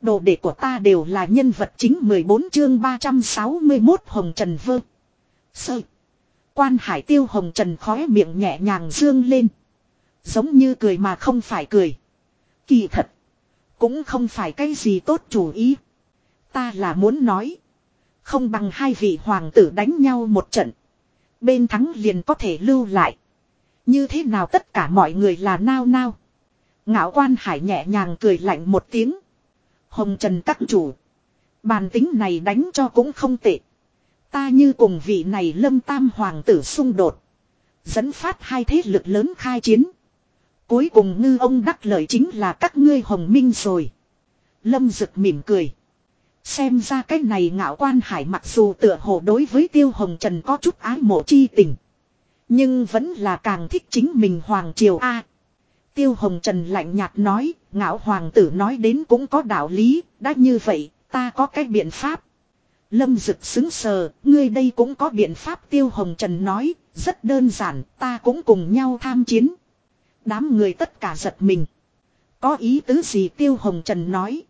Đồ đệ của ta đều là nhân vật chính 14 chương 361 Hồng Trần Vơ. Sơ. Quan hải tiêu Hồng Trần khóe miệng nhẹ nhàng dương lên. Giống như cười mà không phải cười. Kỳ thật. Cũng không phải cái gì tốt chủ ý. Ta là muốn nói. Không bằng hai vị hoàng tử đánh nhau một trận. Bên thắng liền có thể lưu lại. Như thế nào tất cả mọi người là nao nao. Ngạo quan hải nhẹ nhàng cười lạnh một tiếng. Hồng Trần các chủ. Bàn tính này đánh cho cũng không tệ. Ta như cùng vị này lâm tam hoàng tử xung đột. Dẫn phát hai thế lực lớn khai chiến. Cuối cùng ngư ông đắc lợi chính là các ngươi hồng minh rồi. Lâm rực mỉm cười. Xem ra cái này ngạo quan hải mặc dù tựa hồ đối với tiêu hồng trần có chút ái mộ chi tình. Nhưng vẫn là càng thích chính mình hoàng triều A tiêu hồng trần lạnh nhạt nói, ngạo hoàng tử nói đến cũng có đạo lý, đã như vậy, ta có cái biện pháp. Lâm Dực xứng sờ, ngươi đây cũng có biện pháp tiêu hồng trần nói, rất đơn giản, ta cũng cùng nhau tham chiến. Đám người tất cả giật mình. Có ý tứ gì tiêu hồng trần nói.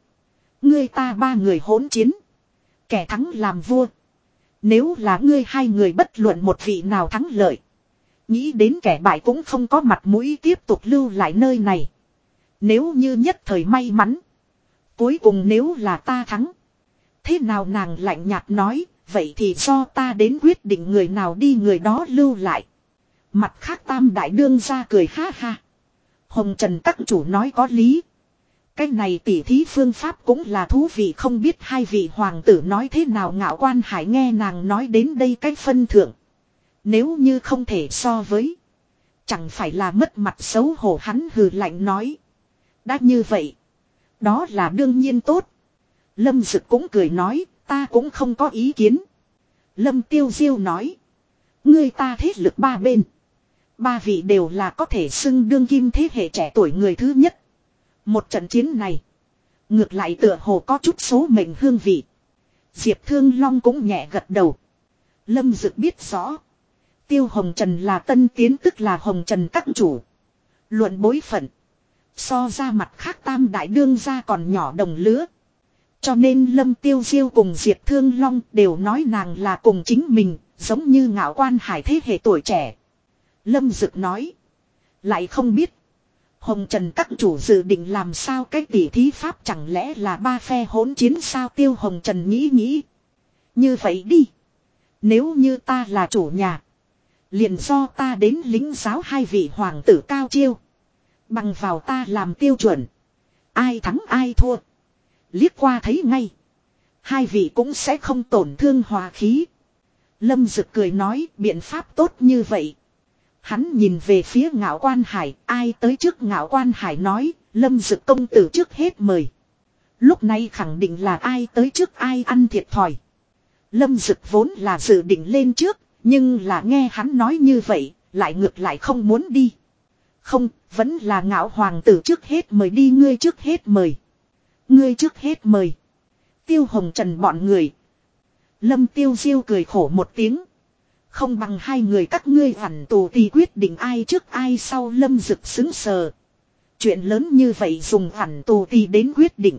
Ngươi ta ba người hỗn chiến. Kẻ thắng làm vua. Nếu là ngươi hai người bất luận một vị nào thắng lợi. Nghĩ đến kẻ bại cũng không có mặt mũi tiếp tục lưu lại nơi này. Nếu như nhất thời may mắn. Cuối cùng nếu là ta thắng. Thế nào nàng lạnh nhạt nói. Vậy thì do ta đến quyết định người nào đi người đó lưu lại. Mặt khác tam đại đương ra cười ha ha. Hồng Trần các chủ nói có lý. Cái này tỉ thí phương pháp cũng là thú vị không biết hai vị hoàng tử nói thế nào ngạo quan hải nghe nàng nói đến đây cách phân thượng. Nếu như không thể so với. Chẳng phải là mất mặt xấu hổ hắn hừ lạnh nói. Đã như vậy. Đó là đương nhiên tốt. Lâm Dực cũng cười nói, ta cũng không có ý kiến. Lâm Tiêu Diêu nói. Ngươi ta thế lực ba bên. Ba vị đều là có thể xưng đương kim thế hệ trẻ tuổi người thứ nhất. Một trận chiến này. Ngược lại tựa hồ có chút số mệnh hương vị. Diệp Thương Long cũng nhẹ gật đầu. Lâm Dực biết rõ. Tiêu Hồng Trần là tân tiến tức là Hồng Trần các chủ. Luận bối phận. So ra mặt khác tam đại đương ra còn nhỏ đồng lứa. Cho nên Lâm Tiêu Diêu cùng Diệp Thương Long đều nói nàng là cùng chính mình, giống như ngạo quan hải thế hệ tuổi trẻ. Lâm Dực nói. Lại không biết. Hồng Trần các chủ dự định làm sao cái tỷ thí pháp chẳng lẽ là ba phe hỗn chiến sao tiêu Hồng Trần nghĩ nghĩ. Như vậy đi. Nếu như ta là chủ nhà. Liền do ta đến lính giáo hai vị hoàng tử cao chiêu. Bằng vào ta làm tiêu chuẩn. Ai thắng ai thua. Liếc qua thấy ngay. Hai vị cũng sẽ không tổn thương hòa khí. Lâm Dực cười nói biện pháp tốt như vậy Hắn nhìn về phía ngạo quan hải, ai tới trước ngạo quan hải nói, lâm dực công tử trước hết mời. Lúc này khẳng định là ai tới trước ai ăn thiệt thòi. Lâm dực vốn là dự định lên trước, nhưng là nghe hắn nói như vậy, lại ngược lại không muốn đi. Không, vẫn là ngạo hoàng tử trước hết mời đi ngươi trước hết mời. Ngươi trước hết mời. Tiêu hồng trần bọn người. Lâm tiêu diêu cười khổ một tiếng. Không bằng hai người các ngươi hẳn tù thì quyết định ai trước ai sau lâm dực xứng sờ. Chuyện lớn như vậy dùng hẳn tù thì đến quyết định.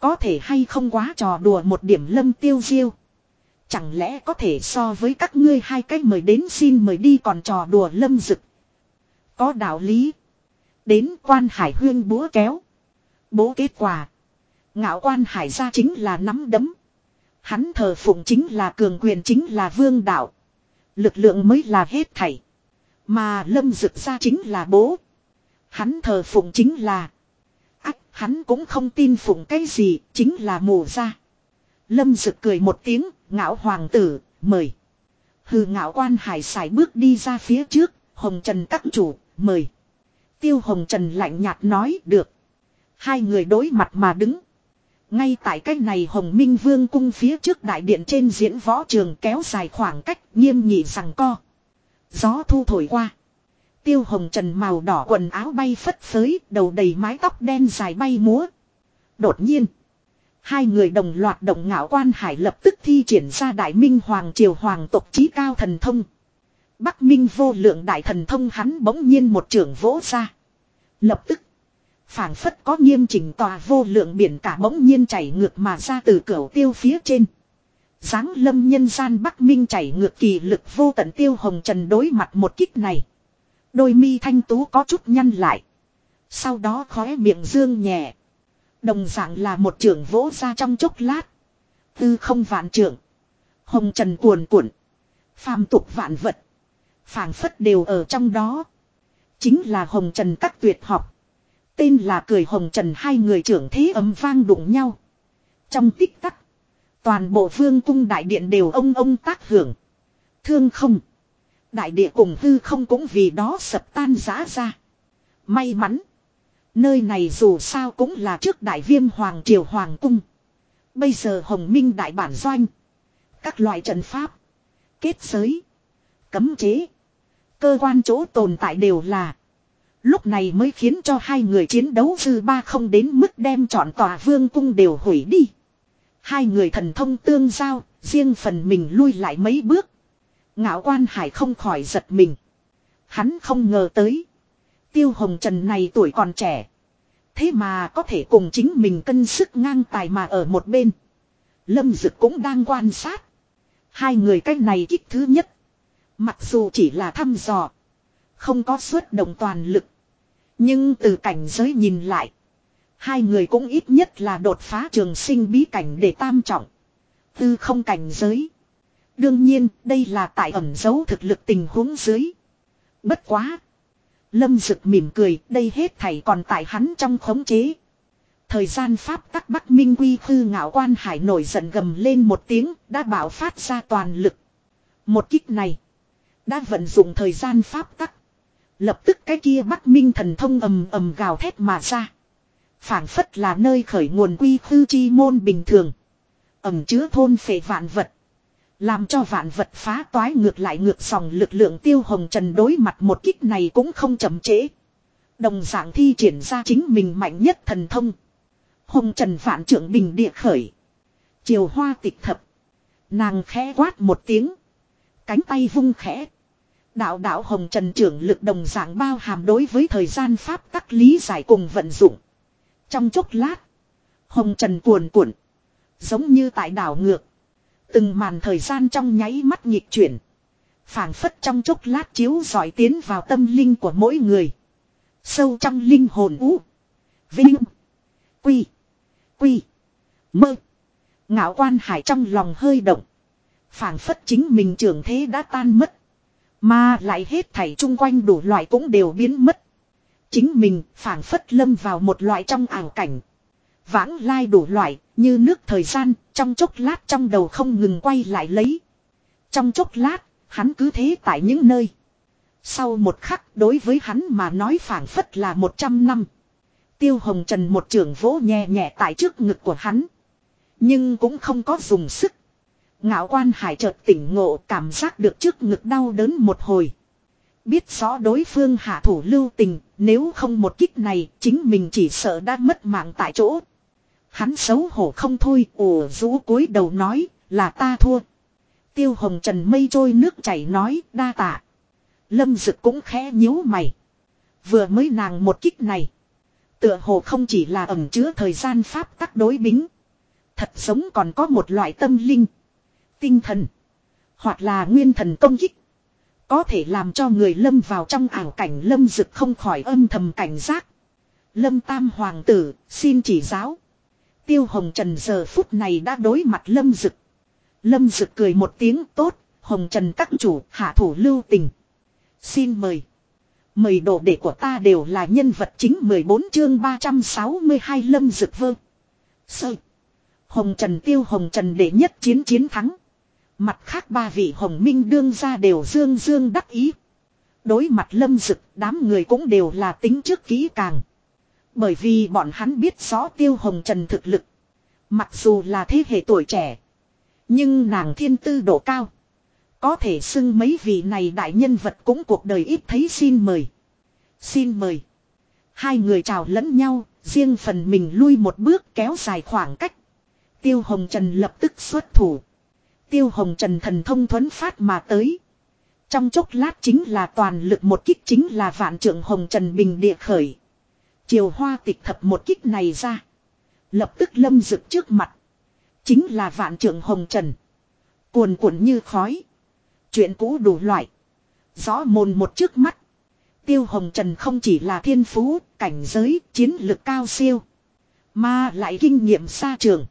Có thể hay không quá trò đùa một điểm lâm tiêu diêu. Chẳng lẽ có thể so với các ngươi hai cách mời đến xin mời đi còn trò đùa lâm dực. Có đạo lý. Đến quan hải huyên búa kéo. Bố kết quả. Ngạo quan hải ra chính là nắm đấm. Hắn thờ phụng chính là cường quyền chính là vương đạo. Lực lượng mới là hết thảy. Mà lâm dực ra chính là bố. Hắn thờ phụng chính là. Ách, hắn cũng không tin phụng cái gì, chính là mù ra. Lâm dực cười một tiếng, ngạo hoàng tử, mời. Hừ ngạo quan hải xài bước đi ra phía trước, hồng trần các chủ, mời. Tiêu hồng trần lạnh nhạt nói, được. Hai người đối mặt mà đứng. Ngay tại cách này Hồng Minh Vương cung phía trước đại điện trên diễn võ trường kéo dài khoảng cách nghiêm nhị rằng co. Gió thu thổi qua. Tiêu hồng trần màu đỏ quần áo bay phất phới, đầu đầy mái tóc đen dài bay múa. Đột nhiên, hai người đồng loạt động ngạo quan hải lập tức thi triển ra đại minh hoàng triều hoàng tộc trí cao thần thông. Bắc minh vô lượng đại thần thông hắn bỗng nhiên một trưởng vỗ ra. Lập tức, phảng phất có nghiêm chỉnh tòa vô lượng biển cả bỗng nhiên chảy ngược mà ra từ cửa tiêu phía trên. Giáng lâm nhân gian Bắc Minh chảy ngược kỳ lực vô tận tiêu hồng trần đối mặt một kích này. Đôi mi thanh tú có chút nhăn lại. Sau đó khóe miệng dương nhẹ. Đồng dạng là một trưởng vỗ ra trong chốc lát. Tư không vạn trưởng. Hồng trần cuồn cuộn. Phàm tục vạn vật. phảng phất đều ở trong đó. Chính là hồng trần các tuyệt học. Tên là cười hồng trần hai người trưởng thế ấm vang đụng nhau. Trong tích tắc. Toàn bộ vương cung đại điện đều ông ông tác hưởng. Thương không. Đại địa cùng hư không cũng vì đó sập tan giá ra. May mắn. Nơi này dù sao cũng là trước đại viêm hoàng triều hoàng cung. Bây giờ hồng minh đại bản doanh. Các loại trận pháp. Kết giới. Cấm chế. Cơ quan chỗ tồn tại đều là. Lúc này mới khiến cho hai người chiến đấu dư ba không đến mức đem chọn tòa vương cung đều hủy đi. Hai người thần thông tương giao, riêng phần mình lui lại mấy bước. Ngạo quan hải không khỏi giật mình. Hắn không ngờ tới. Tiêu hồng trần này tuổi còn trẻ. Thế mà có thể cùng chính mình cân sức ngang tài mà ở một bên. Lâm Dực cũng đang quan sát. Hai người cách này kích thứ nhất. Mặc dù chỉ là thăm dò. Không có suất động toàn lực. Nhưng từ cảnh giới nhìn lại. Hai người cũng ít nhất là đột phá trường sinh bí cảnh để tam trọng. Tư không cảnh giới. Đương nhiên, đây là tại ẩn dấu thực lực tình huống dưới. Bất quá. Lâm Dực mỉm cười, đây hết thảy còn tại hắn trong khống chế. Thời gian Pháp tắc Bắc Minh Quy Khư ngạo quan hải nổi giận gầm lên một tiếng, đã bảo phát ra toàn lực. Một kích này, đã vận dụng thời gian Pháp tắc. Lập tức cái kia Bắc Minh thần thông ầm ầm gào thét mà ra phảng phất là nơi khởi nguồn quy khư chi môn bình thường. Ẩm chứa thôn phệ vạn vật. Làm cho vạn vật phá toái ngược lại ngược dòng lực lượng tiêu hồng trần đối mặt một kích này cũng không chậm trễ. Đồng dạng thi triển ra chính mình mạnh nhất thần thông. Hồng trần vạn trưởng bình địa khởi. Chiều hoa tịch thập. Nàng khẽ quát một tiếng. Cánh tay vung khẽ. Đạo đạo hồng trần trưởng lực đồng dạng bao hàm đối với thời gian pháp tắc lý giải cùng vận dụng. Trong chốc lát. Hồng trần cuồn cuộn. Giống như tại đảo ngược. Từng màn thời gian trong nháy mắt nhịp chuyển. phảng phất trong chốc lát chiếu giỏi tiến vào tâm linh của mỗi người. Sâu trong linh hồn ú. Vinh. Quy. Quy. Mơ. Ngạo quan hải trong lòng hơi động. phảng phất chính mình trưởng thế đã tan mất. Mà lại hết thảy chung quanh đủ loại cũng đều biến mất. Chính mình phảng phất lâm vào một loại trong ảo cảnh. Vãng lai đủ loại, như nước thời gian, trong chốc lát trong đầu không ngừng quay lại lấy. Trong chốc lát, hắn cứ thế tại những nơi. Sau một khắc đối với hắn mà nói phảng phất là một trăm năm. Tiêu hồng trần một trưởng vỗ nhẹ nhẹ tại trước ngực của hắn. Nhưng cũng không có dùng sức. Ngạo quan hải chợt tỉnh ngộ cảm giác được trước ngực đau đớn một hồi. Biết rõ đối phương hạ thủ lưu tình, nếu không một kích này, chính mình chỉ sợ đã mất mạng tại chỗ. Hắn xấu hổ không thôi, ủ rũ cúi đầu nói, là ta thua. Tiêu hồng trần mây trôi nước chảy nói, đa tạ. Lâm dực cũng khẽ nhíu mày. Vừa mới nàng một kích này. Tựa hồ không chỉ là ẩm chứa thời gian pháp tắc đối bính. Thật sống còn có một loại tâm linh. Tinh thần. Hoặc là nguyên thần công kích. Có thể làm cho người lâm vào trong ảo cảnh lâm dực không khỏi âm thầm cảnh giác. Lâm tam hoàng tử, xin chỉ giáo. Tiêu hồng trần giờ phút này đã đối mặt lâm dực. Lâm dực cười một tiếng tốt, hồng trần các chủ hạ thủ lưu tình. Xin mời. Mời đồ đệ của ta đều là nhân vật chính 14 chương 362 lâm dực vơ. Sơ. Hồng trần tiêu hồng trần đệ nhất chiến chiến thắng. Mặt khác ba vị hồng minh đương ra đều dương dương đắc ý. Đối mặt lâm dực đám người cũng đều là tính trước kỹ càng. Bởi vì bọn hắn biết rõ tiêu hồng trần thực lực. Mặc dù là thế hệ tuổi trẻ. Nhưng nàng thiên tư độ cao. Có thể xưng mấy vị này đại nhân vật cũng cuộc đời ít thấy xin mời. Xin mời. Hai người chào lẫn nhau, riêng phần mình lui một bước kéo dài khoảng cách. Tiêu Hồng Trần lập tức xuất thủ. Tiêu hồng trần thần thông thuấn phát mà tới. Trong chốc lát chính là toàn lực một kích chính là vạn trưởng hồng trần bình địa khởi. Chiều hoa tịch thập một kích này ra. Lập tức lâm rực trước mặt. Chính là vạn trưởng hồng trần. Cuồn cuộn như khói. Chuyện cũ đủ loại. Rõ mồn một trước mắt. Tiêu hồng trần không chỉ là thiên phú, cảnh giới, chiến lực cao siêu. Mà lại kinh nghiệm xa trường.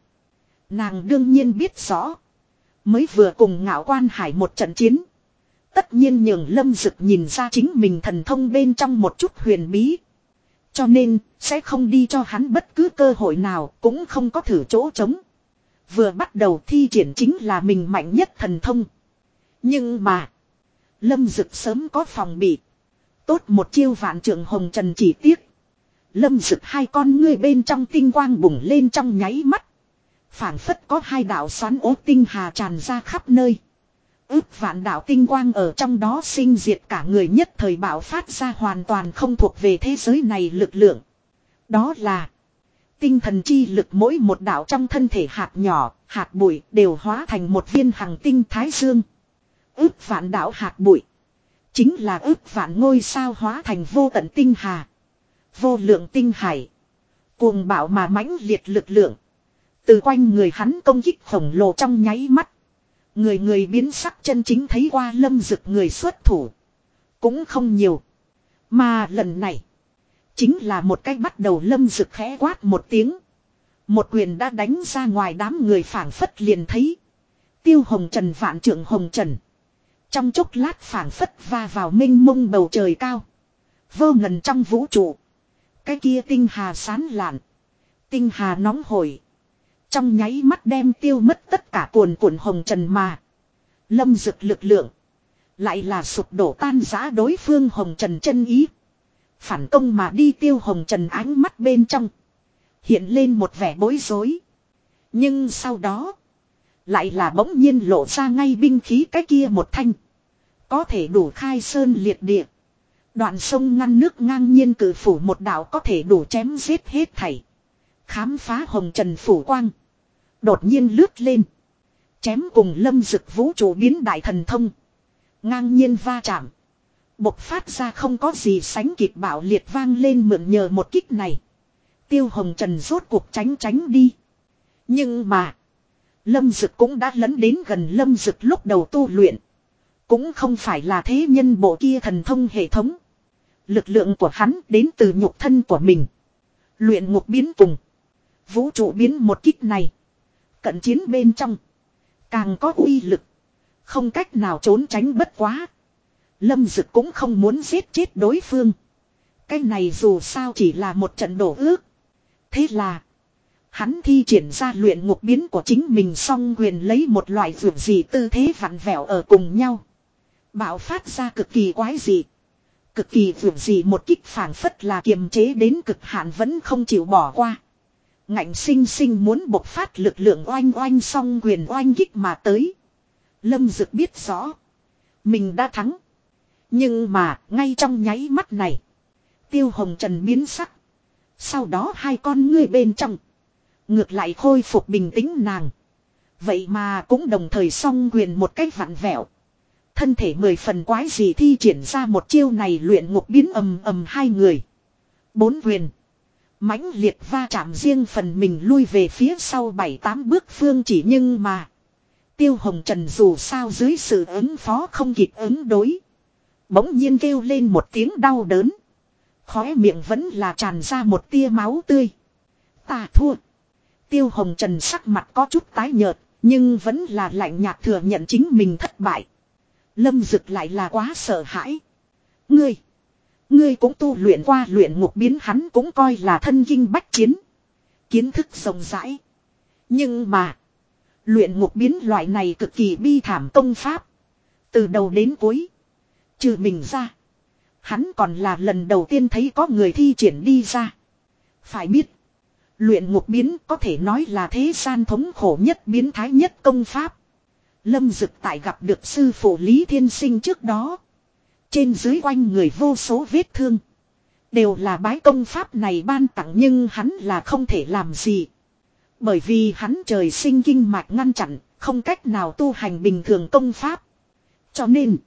Nàng đương nhiên biết rõ. Mới vừa cùng ngạo quan hải một trận chiến. Tất nhiên nhường lâm dực nhìn ra chính mình thần thông bên trong một chút huyền bí. Cho nên, sẽ không đi cho hắn bất cứ cơ hội nào, cũng không có thử chỗ trống. Vừa bắt đầu thi triển chính là mình mạnh nhất thần thông. Nhưng mà, lâm dực sớm có phòng bị. Tốt một chiêu vạn trưởng hồng trần chỉ tiếc. Lâm dực hai con ngươi bên trong tinh quang bùng lên trong nháy mắt phảng phất có hai đạo xoắn ố tinh hà tràn ra khắp nơi. Ước vạn đạo tinh quang ở trong đó sinh diệt cả người nhất thời bạo phát ra hoàn toàn không thuộc về thế giới này lực lượng. Đó là tinh thần chi lực mỗi một đạo trong thân thể hạt nhỏ, hạt bụi đều hóa thành một viên hằng tinh thái dương. Ước vạn đạo hạt bụi. Chính là ước vạn ngôi sao hóa thành vô tận tinh hà. Vô lượng tinh hải. Cuồng bạo mà mãnh liệt lực lượng. Từ quanh người hắn công kích khổng lồ trong nháy mắt. Người người biến sắc chân chính thấy qua lâm dực người xuất thủ. Cũng không nhiều. Mà lần này. Chính là một cách bắt đầu lâm dực khẽ quát một tiếng. Một quyền đã đánh ra ngoài đám người phảng phất liền thấy. Tiêu hồng trần, vạn trưởng hồng trần. Trong chốc lát phảng phất va vào minh mông bầu trời cao. Vô ngần trong vũ trụ. Cái kia tinh hà sán lạn. Tinh hà nóng hổi. Trong nháy mắt đem tiêu mất tất cả cuồn cuộn hồng trần mà. Lâm dực lực lượng. Lại là sụp đổ tan giã đối phương hồng trần chân ý. Phản công mà đi tiêu hồng trần ánh mắt bên trong. Hiện lên một vẻ bối rối. Nhưng sau đó. Lại là bỗng nhiên lộ ra ngay binh khí cái kia một thanh. Có thể đủ khai sơn liệt địa. Đoạn sông ngăn nước ngang nhiên cử phủ một đạo có thể đủ chém giết hết thảy. Khám phá hồng trần phủ quang. Đột nhiên lướt lên. Chém cùng lâm dực vũ trụ biến đại thần thông. Ngang nhiên va chạm. Bộc phát ra không có gì sánh kịp bảo liệt vang lên mượn nhờ một kích này. Tiêu hồng trần rốt cuộc tránh tránh đi. Nhưng mà. Lâm dực cũng đã lấn đến gần lâm dực lúc đầu tu luyện. Cũng không phải là thế nhân bộ kia thần thông hệ thống. Lực lượng của hắn đến từ nhục thân của mình. Luyện ngục biến cùng. Vũ trụ biến một kích này. Cận chiến bên trong. Càng có uy lực. Không cách nào trốn tránh bất quá. Lâm Dực cũng không muốn giết chết đối phương. Cái này dù sao chỉ là một trận đổ ước. Thế là. Hắn thi triển ra luyện ngục biến của chính mình song huyền lấy một loại vượt gì tư thế vặn vẹo ở cùng nhau. Bạo phát ra cực kỳ quái dị. Cực kỳ vượt gì một kích phản phất là kiềm chế đến cực hạn vẫn không chịu bỏ qua. Ngạnh sinh sinh muốn bộc phát lực lượng oanh oanh song quyền oanh kích mà tới. Lâm Dực biết rõ. Mình đã thắng. Nhưng mà, ngay trong nháy mắt này. Tiêu hồng trần biến sắc. Sau đó hai con ngươi bên trong. Ngược lại khôi phục bình tĩnh nàng. Vậy mà cũng đồng thời song quyền một cách vặn vẹo. Thân thể mười phần quái gì thi triển ra một chiêu này luyện ngục biến ầm ầm hai người. Bốn quyền mãnh liệt va chạm riêng phần mình lui về phía sau bảy tám bước phương chỉ nhưng mà. Tiêu hồng trần dù sao dưới sự ứng phó không kịp ứng đối. Bỗng nhiên kêu lên một tiếng đau đớn. Khóe miệng vẫn là tràn ra một tia máu tươi. Ta thua. Tiêu hồng trần sắc mặt có chút tái nhợt. Nhưng vẫn là lạnh nhạt thừa nhận chính mình thất bại. Lâm dực lại là quá sợ hãi. Ngươi. Ngươi cũng tu luyện qua luyện ngục biến hắn cũng coi là thân kinh bách chiến. Kiến thức rộng rãi. Nhưng mà. Luyện ngục biến loại này cực kỳ bi thảm công pháp. Từ đầu đến cuối. Trừ mình ra. Hắn còn là lần đầu tiên thấy có người thi triển đi ra. Phải biết. Luyện ngục biến có thể nói là thế gian thống khổ nhất biến thái nhất công pháp. Lâm Dực tại gặp được sư phụ Lý Thiên Sinh trước đó. Trên dưới quanh người vô số vết thương. Đều là bái công pháp này ban tặng nhưng hắn là không thể làm gì. Bởi vì hắn trời sinh kinh mạch ngăn chặn, không cách nào tu hành bình thường công pháp. Cho nên,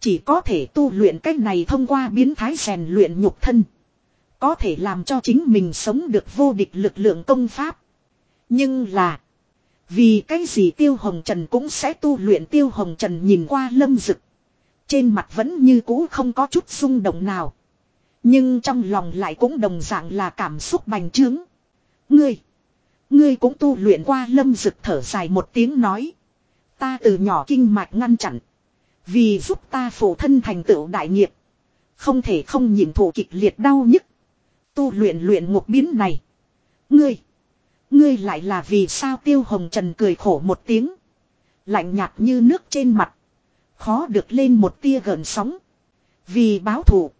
chỉ có thể tu luyện cách này thông qua biến thái rèn luyện nhục thân. Có thể làm cho chính mình sống được vô địch lực lượng công pháp. Nhưng là. Vì cái gì Tiêu Hồng Trần cũng sẽ tu luyện Tiêu Hồng Trần nhìn qua lâm dực. Trên mặt vẫn như cũ không có chút xung động nào. Nhưng trong lòng lại cũng đồng dạng là cảm xúc bành trướng. Ngươi. Ngươi cũng tu luyện qua lâm dực thở dài một tiếng nói. Ta từ nhỏ kinh mạch ngăn chặn. Vì giúp ta phổ thân thành tựu đại nghiệp. Không thể không nhìn thủ kịch liệt đau nhức. Tu luyện luyện ngục biến này. Ngươi. Ngươi lại là vì sao tiêu hồng trần cười khổ một tiếng. Lạnh nhạt như nước trên mặt. Khó được lên một tia gần sóng. Vì báo thù.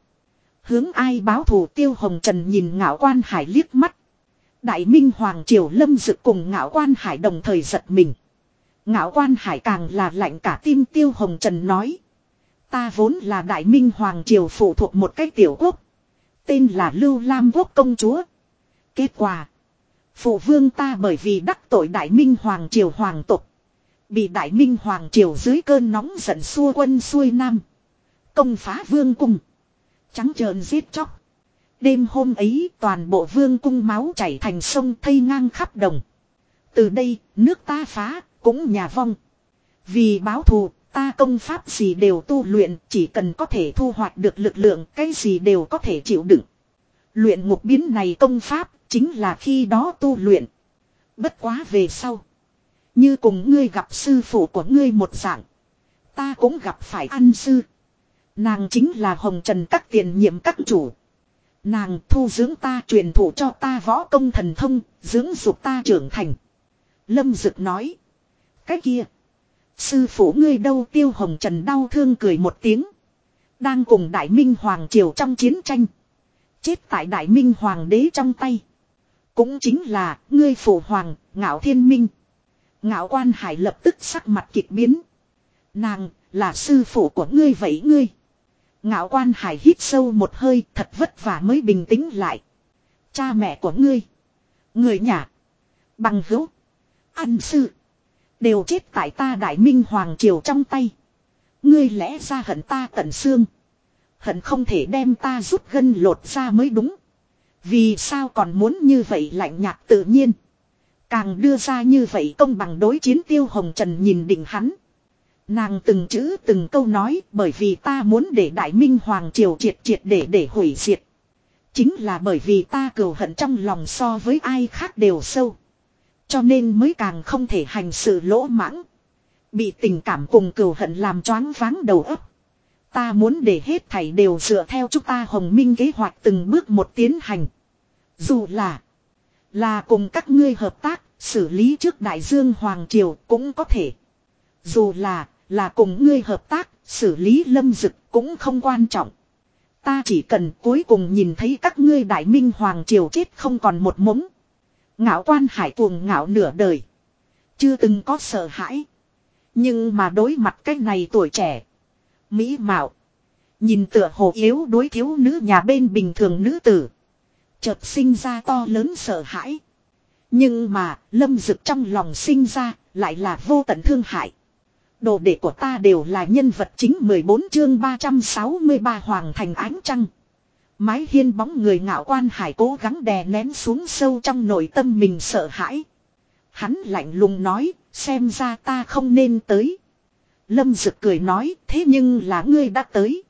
Hướng ai báo thù tiêu hồng trần nhìn ngạo quan hải liếc mắt. Đại minh hoàng triều lâm dực cùng ngạo quan hải đồng thời giật mình. Ngạo quan hải càng là lạnh cả tim tiêu hồng trần nói. Ta vốn là đại minh hoàng triều phụ thuộc một cái tiểu quốc. Tên là Lưu Lam quốc công chúa. Kết quả. Phụ vương ta bởi vì đắc tội đại minh hoàng triều hoàng tục. Bị đại minh hoàng triều dưới cơn nóng giận xua quân xuôi nam. Công phá vương cung. Trắng trợn giết chóc. Đêm hôm ấy, toàn bộ vương cung máu chảy thành sông thây ngang khắp đồng. Từ đây, nước ta phá, cũng nhà vong. Vì báo thù, ta công pháp gì đều tu luyện, chỉ cần có thể thu hoạch được lực lượng, cái gì đều có thể chịu đựng. Luyện ngục biến này công pháp, chính là khi đó tu luyện. Bất quá về sau. Như cùng ngươi gặp sư phụ của ngươi một dạng. Ta cũng gặp phải ăn sư. Nàng chính là hồng trần các tiền nhiệm các chủ. Nàng thu dưỡng ta truyền thụ cho ta võ công thần thông, dưỡng dục ta trưởng thành. Lâm Dực nói. Cái kia. Sư phụ ngươi đâu tiêu hồng trần đau thương cười một tiếng. Đang cùng Đại Minh Hoàng Triều trong chiến tranh. Chết tại Đại Minh Hoàng đế trong tay. Cũng chính là ngươi phụ hoàng, ngạo thiên minh. Ngạo quan hải lập tức sắc mặt kịch biến. Nàng, là sư phụ của ngươi vậy ngươi. Ngạo quan hải hít sâu một hơi thật vất vả mới bình tĩnh lại. Cha mẹ của ngươi. Người nhà. Bằng hữu. Ăn sư. Đều chết tại ta đại minh hoàng triều trong tay. Ngươi lẽ ra hận ta tận xương. Hận không thể đem ta rút gân lột ra mới đúng. Vì sao còn muốn như vậy lạnh nhạt tự nhiên. Càng đưa ra như vậy công bằng đối chiến tiêu hồng trần nhìn đỉnh hắn. Nàng từng chữ từng câu nói, bởi vì ta muốn để đại minh hoàng triều triệt triệt để để hủy diệt. Chính là bởi vì ta cừu hận trong lòng so với ai khác đều sâu. Cho nên mới càng không thể hành sự lỗ mãng. Bị tình cảm cùng cừu hận làm choáng váng đầu óc. Ta muốn để hết thảy đều dựa theo chúng ta hồng minh kế hoạch từng bước một tiến hành. Dù là là cùng các ngươi hợp tác, xử lý trước đại dương Hoàng Triều cũng có thể. Dù là là cùng ngươi hợp tác, xử lý lâm dực cũng không quan trọng. Ta chỉ cần cuối cùng nhìn thấy các ngươi đại minh Hoàng Triều chết không còn một mống. Ngạo quan hải cuồng ngạo nửa đời. Chưa từng có sợ hãi. Nhưng mà đối mặt cái này tuổi trẻ. Mỹ mạo. Nhìn tựa hồ yếu đối thiếu nữ nhà bên bình thường nữ tử. Chợt sinh ra to lớn sợ hãi. Nhưng mà lâm dực trong lòng sinh ra lại là vô tận thương hại. Đồ đệ của ta đều là nhân vật chính 14 chương 363 Hoàng thành ánh trăng. Mái hiên bóng người ngạo quan hải cố gắng đè nén xuống sâu trong nội tâm mình sợ hãi. Hắn lạnh lùng nói, xem ra ta không nên tới. Lâm Dực cười nói, thế nhưng là ngươi đã tới.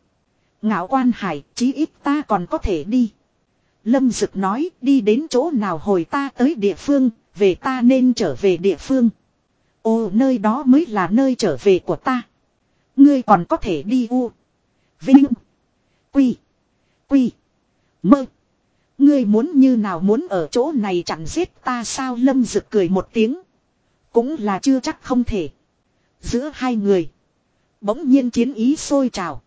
Ngạo quan hải, chí ít ta còn có thể đi. Lâm Dực nói, đi đến chỗ nào hồi ta tới địa phương, về ta nên trở về địa phương. Ồ, nơi đó mới là nơi trở về của ta. Ngươi còn có thể đi u. Vinh. Quy. Quy. Mơ. Ngươi muốn như nào muốn ở chỗ này chặn giết ta sao lâm Dực cười một tiếng. Cũng là chưa chắc không thể. Giữa hai người. Bỗng nhiên chiến ý sôi trào.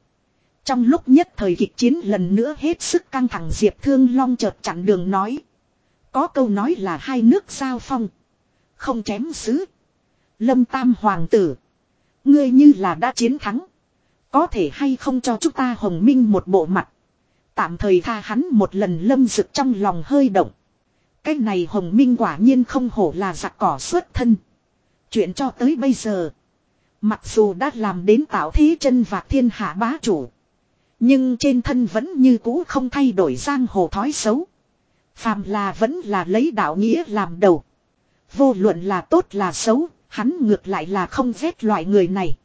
Trong lúc nhất thời kịch chiến lần nữa hết sức căng thẳng Diệp Thương Long chợt chặn đường nói. Có câu nói là hai nước giao phong. Không chém xứ. Lâm Tam Hoàng tử. Ngươi như là đã chiến thắng. Có thể hay không cho chúng ta hồng minh một bộ mặt. Tạm thời tha hắn một lần lâm rực trong lòng hơi động. Cái này hồng minh quả nhiên không hổ là giặc cỏ xuất thân. Chuyện cho tới bây giờ. Mặc dù đã làm đến tạo thí chân và thiên hạ bá chủ. Nhưng trên thân vẫn như cũ không thay đổi giang hồ thói xấu. Phàm là vẫn là lấy đạo nghĩa làm đầu. Vô luận là tốt là xấu, hắn ngược lại là không ghét loại người này.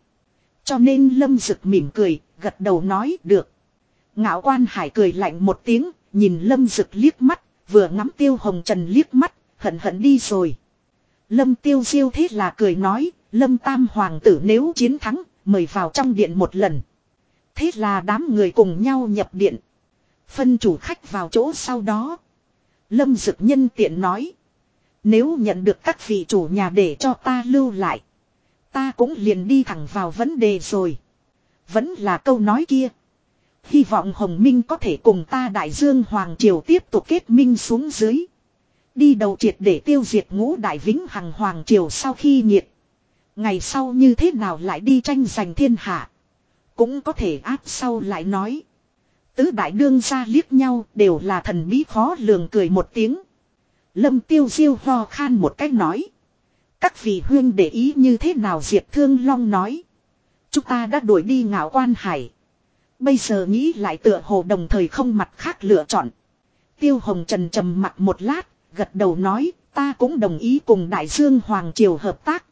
Cho nên lâm dực mỉm cười, gật đầu nói được. Ngạo quan hải cười lạnh một tiếng, nhìn lâm dực liếc mắt, vừa ngắm tiêu hồng trần liếc mắt, hận hận đi rồi. Lâm tiêu diêu thế là cười nói, lâm tam hoàng tử nếu chiến thắng, mời vào trong điện một lần. Thế là đám người cùng nhau nhập điện. Phân chủ khách vào chỗ sau đó. Lâm dực nhân tiện nói. Nếu nhận được các vị chủ nhà để cho ta lưu lại. Ta cũng liền đi thẳng vào vấn đề rồi. Vẫn là câu nói kia. Hy vọng Hồng Minh có thể cùng ta Đại Dương Hoàng Triều tiếp tục kết minh xuống dưới. Đi đầu triệt để tiêu diệt ngũ Đại Vĩnh Hằng Hoàng Triều sau khi nhiệt. Ngày sau như thế nào lại đi tranh giành thiên hạ. Cũng có thể áp sau lại nói. Tứ đại đương ra liếc nhau đều là thần bí khó lường cười một tiếng. Lâm tiêu diêu ho khan một cách nói. Các vị huyên để ý như thế nào Diệp Thương Long nói. Chúng ta đã đuổi đi ngạo quan hải. Bây giờ nghĩ lại tựa hồ đồng thời không mặt khác lựa chọn. Tiêu Hồng Trần trầm mặt một lát, gật đầu nói, ta cũng đồng ý cùng Đại Dương Hoàng Triều hợp tác.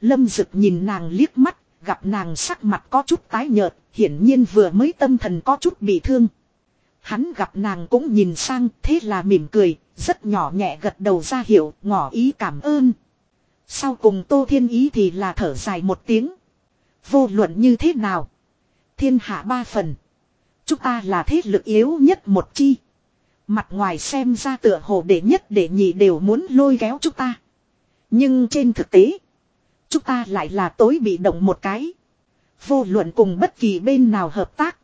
Lâm Dực nhìn nàng liếc mắt, gặp nàng sắc mặt có chút tái nhợt, hiển nhiên vừa mới tâm thần có chút bị thương. Hắn gặp nàng cũng nhìn sang, thế là mỉm cười, rất nhỏ nhẹ gật đầu ra hiệu, ngỏ ý cảm ơn. Sau cùng Tô Thiên Ý thì là thở dài một tiếng. Vô luận như thế nào? Thiên hạ ba phần. Chúng ta là thế lực yếu nhất một chi. Mặt ngoài xem ra tựa hồ đệ nhất đệ nhị đều muốn lôi kéo chúng ta. Nhưng trên thực tế. Chúng ta lại là tối bị động một cái. Vô luận cùng bất kỳ bên nào hợp tác.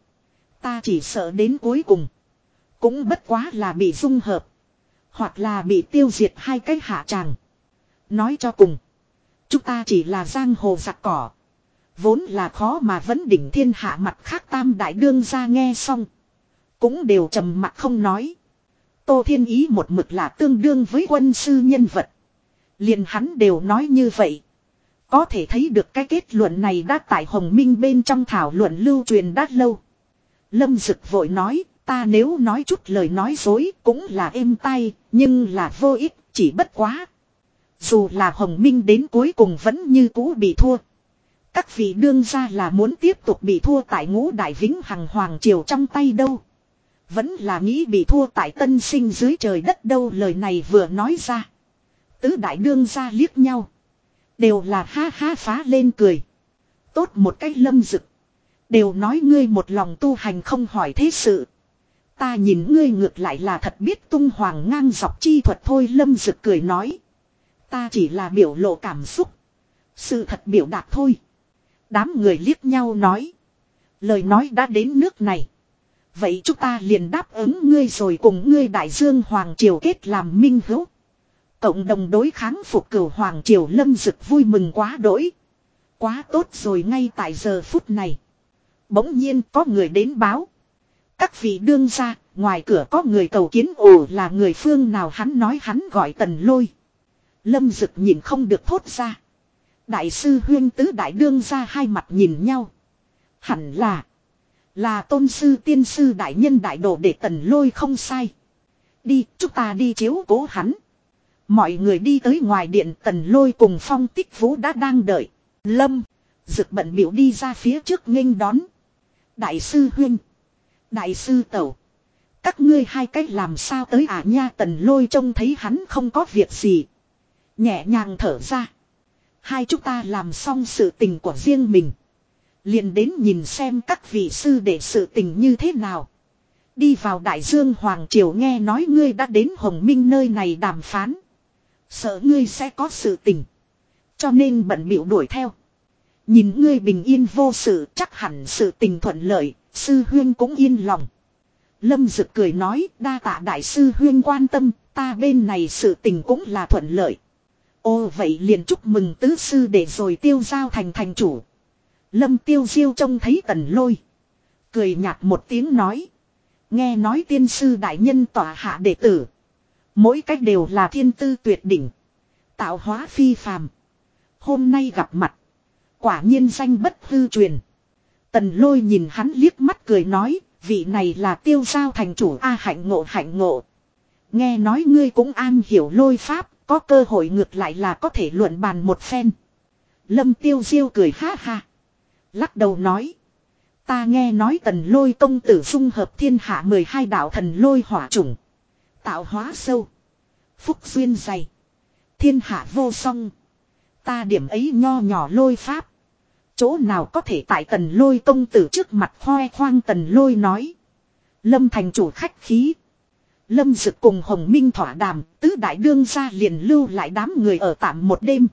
Ta chỉ sợ đến cuối cùng. Cũng bất quá là bị dung hợp. Hoặc là bị tiêu diệt hai cái hạ tràng. Nói cho cùng. Chúng ta chỉ là giang hồ giặc cỏ. Vốn là khó mà vẫn đỉnh thiên hạ mặt khác tam đại đương ra nghe xong. Cũng đều trầm mặt không nói. Tô Thiên Ý một mực là tương đương với quân sư nhân vật. liền hắn đều nói như vậy. Có thể thấy được cái kết luận này đã tại Hồng Minh bên trong thảo luận lưu truyền đã lâu. Lâm Dực vội nói, ta nếu nói chút lời nói dối cũng là êm tay, nhưng là vô ích, chỉ bất quá. Dù là Hồng Minh đến cuối cùng vẫn như cũ bị thua. Các vị đương ra là muốn tiếp tục bị thua tại ngũ đại vĩnh hằng hoàng triều trong tay đâu. Vẫn là nghĩ bị thua tại tân sinh dưới trời đất đâu lời này vừa nói ra. Tứ đại đương ra liếc nhau. Đều là ha ha phá lên cười. Tốt một cách lâm dực. Đều nói ngươi một lòng tu hành không hỏi thế sự. Ta nhìn ngươi ngược lại là thật biết tung hoàng ngang dọc chi thuật thôi, lâm dực cười nói. Ta chỉ là biểu lộ cảm xúc. Sự thật biểu đạt thôi. Đám người liếc nhau nói. Lời nói đã đến nước này. Vậy chúng ta liền đáp ứng ngươi rồi cùng ngươi đại dương Hoàng Triều kết làm minh hữu. Cộng đồng đối kháng phục cửu Hoàng Triều lâm dực vui mừng quá đỗi. Quá tốt rồi ngay tại giờ phút này. Bỗng nhiên có người đến báo. Các vị đương ra, ngoài cửa có người cầu kiến ồ là người phương nào hắn nói hắn gọi tần lôi. Lâm dực nhìn không được thốt ra. Đại sư huyên tứ đại đương ra hai mặt nhìn nhau. Hẳn là. Là tôn sư tiên sư đại nhân đại đồ để tần lôi không sai. Đi, chúng ta đi chiếu cố hắn. Mọi người đi tới ngoài điện tần lôi cùng phong tích vũ đã đang đợi. Lâm, rực bận biểu đi ra phía trước nghênh đón. Đại sư huynh Đại sư tẩu. Các ngươi hai cách làm sao tới à nha tần lôi trông thấy hắn không có việc gì. Nhẹ nhàng thở ra. Hai chúng ta làm xong sự tình của riêng mình. liền đến nhìn xem các vị sư để sự tình như thế nào. Đi vào đại dương Hoàng Triều nghe nói ngươi đã đến Hồng Minh nơi này đàm phán. Sợ ngươi sẽ có sự tình. Cho nên bận biểu đuổi theo. Nhìn ngươi bình yên vô sự chắc hẳn sự tình thuận lợi, sư huyên cũng yên lòng. Lâm Dực cười nói đa tạ đại sư huyên quan tâm, ta bên này sự tình cũng là thuận lợi. Ô vậy liền chúc mừng tứ sư để rồi tiêu giao thành thành chủ. Lâm tiêu diêu trông thấy tần lôi. Cười nhạt một tiếng nói. Nghe nói tiên sư đại nhân tỏa hạ đệ tử. Mỗi cách đều là thiên tư tuyệt đỉnh. Tạo hóa phi phàm. Hôm nay gặp mặt. Quả nhiên danh bất hư truyền. Tần lôi nhìn hắn liếc mắt cười nói. Vị này là tiêu giao thành chủ A hạnh ngộ hạnh ngộ. Nghe nói ngươi cũng an hiểu lôi pháp, có cơ hội ngược lại là có thể luận bàn một phen. Lâm tiêu diêu cười ha ha. Lắc đầu nói. Ta nghe nói tần lôi công tử dung hợp thiên hạ 12 đạo thần lôi hỏa chủng. Tạo hóa sâu. Phúc duyên dày. Thiên hạ vô song. Ta điểm ấy nho nhỏ lôi pháp. Chỗ nào có thể tại tần lôi công tử trước mặt khoe khoang tần lôi nói. Lâm thành chủ khách khí. Lâm dực cùng Hồng Minh thỏa đàm, tứ đại đương ra liền lưu lại đám người ở tạm một đêm.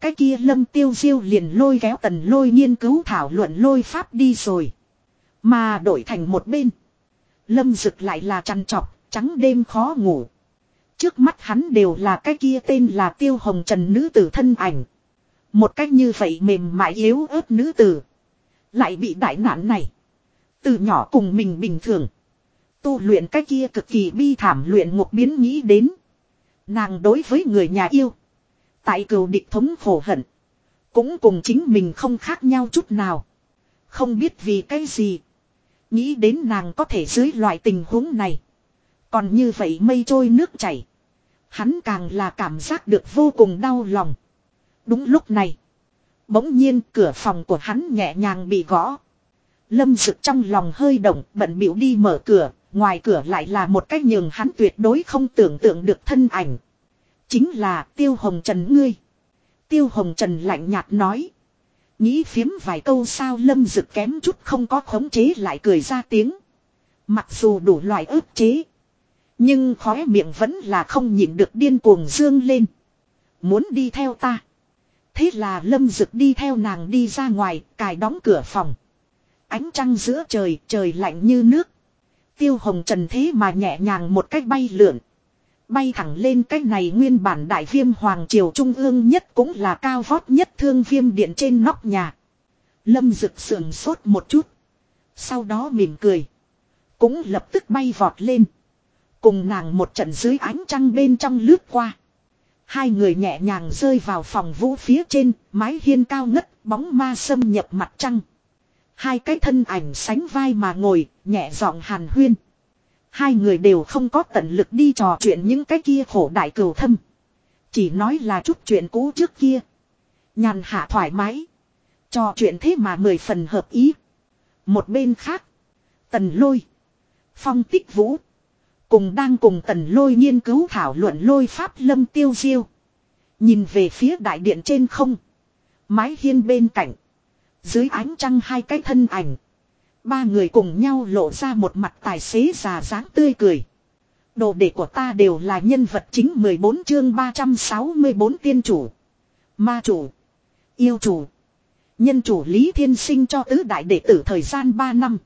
Cái kia lâm tiêu diêu liền lôi kéo tần lôi nghiên cứu thảo luận lôi pháp đi rồi. Mà đổi thành một bên. Lâm dực lại là chăn trọc, trắng đêm khó ngủ. Trước mắt hắn đều là cái kia tên là tiêu hồng trần nữ tử thân ảnh. Một cách như vậy mềm mại yếu ớt nữ tử. Lại bị đại nạn này. Từ nhỏ cùng mình bình thường. Tu luyện cái kia cực kỳ bi thảm luyện ngục biến nghĩ đến. Nàng đối với người nhà yêu. Tại cừu địch thống khổ hận. Cũng cùng chính mình không khác nhau chút nào. Không biết vì cái gì. Nghĩ đến nàng có thể dưới loại tình huống này. Còn như vậy mây trôi nước chảy. Hắn càng là cảm giác được vô cùng đau lòng. Đúng lúc này. Bỗng nhiên cửa phòng của hắn nhẹ nhàng bị gõ. Lâm Dực trong lòng hơi động, bận bịu đi mở cửa. Ngoài cửa lại là một cách nhường hắn tuyệt đối không tưởng tượng được thân ảnh. Chính là Tiêu Hồng Trần ngươi. Tiêu Hồng Trần lạnh nhạt nói. Nghĩ phiếm vài câu sao lâm dực kém chút không có khống chế lại cười ra tiếng. Mặc dù đủ loại ức chế. Nhưng khóe miệng vẫn là không nhịn được điên cuồng dương lên. Muốn đi theo ta. Thế là lâm dực đi theo nàng đi ra ngoài, cài đóng cửa phòng. Ánh trăng giữa trời, trời lạnh như nước. Tiêu hồng trần thế mà nhẹ nhàng một cách bay lượn. Bay thẳng lên cái này nguyên bản đại viêm hoàng triều trung ương nhất cũng là cao vót nhất thương viêm điện trên nóc nhà. Lâm rực sườn sốt một chút. Sau đó mỉm cười. Cũng lập tức bay vọt lên. Cùng nàng một trận dưới ánh trăng bên trong lướt qua. Hai người nhẹ nhàng rơi vào phòng vũ phía trên, mái hiên cao ngất, bóng ma xâm nhập mặt trăng. Hai cái thân ảnh sánh vai mà ngồi, nhẹ giọng hàn huyên. Hai người đều không có tận lực đi trò chuyện những cái kia khổ đại cừu thâm. Chỉ nói là chút chuyện cũ trước kia. Nhàn hạ thoải mái. Trò chuyện thế mà mười phần hợp ý. Một bên khác. Tần lôi. Phong tích vũ. Cùng đang cùng tần lôi nghiên cứu thảo luận lôi pháp lâm tiêu diêu. Nhìn về phía đại điện trên không. Mái hiên bên cạnh. Dưới ánh trăng hai cái thân ảnh. Ba người cùng nhau lộ ra một mặt tài xế già dáng tươi cười. Đồ đệ của ta đều là nhân vật chính 14 chương 364 tiên chủ. Ma chủ. Yêu chủ. Nhân chủ Lý Thiên Sinh cho tứ đại đệ tử thời gian 3 năm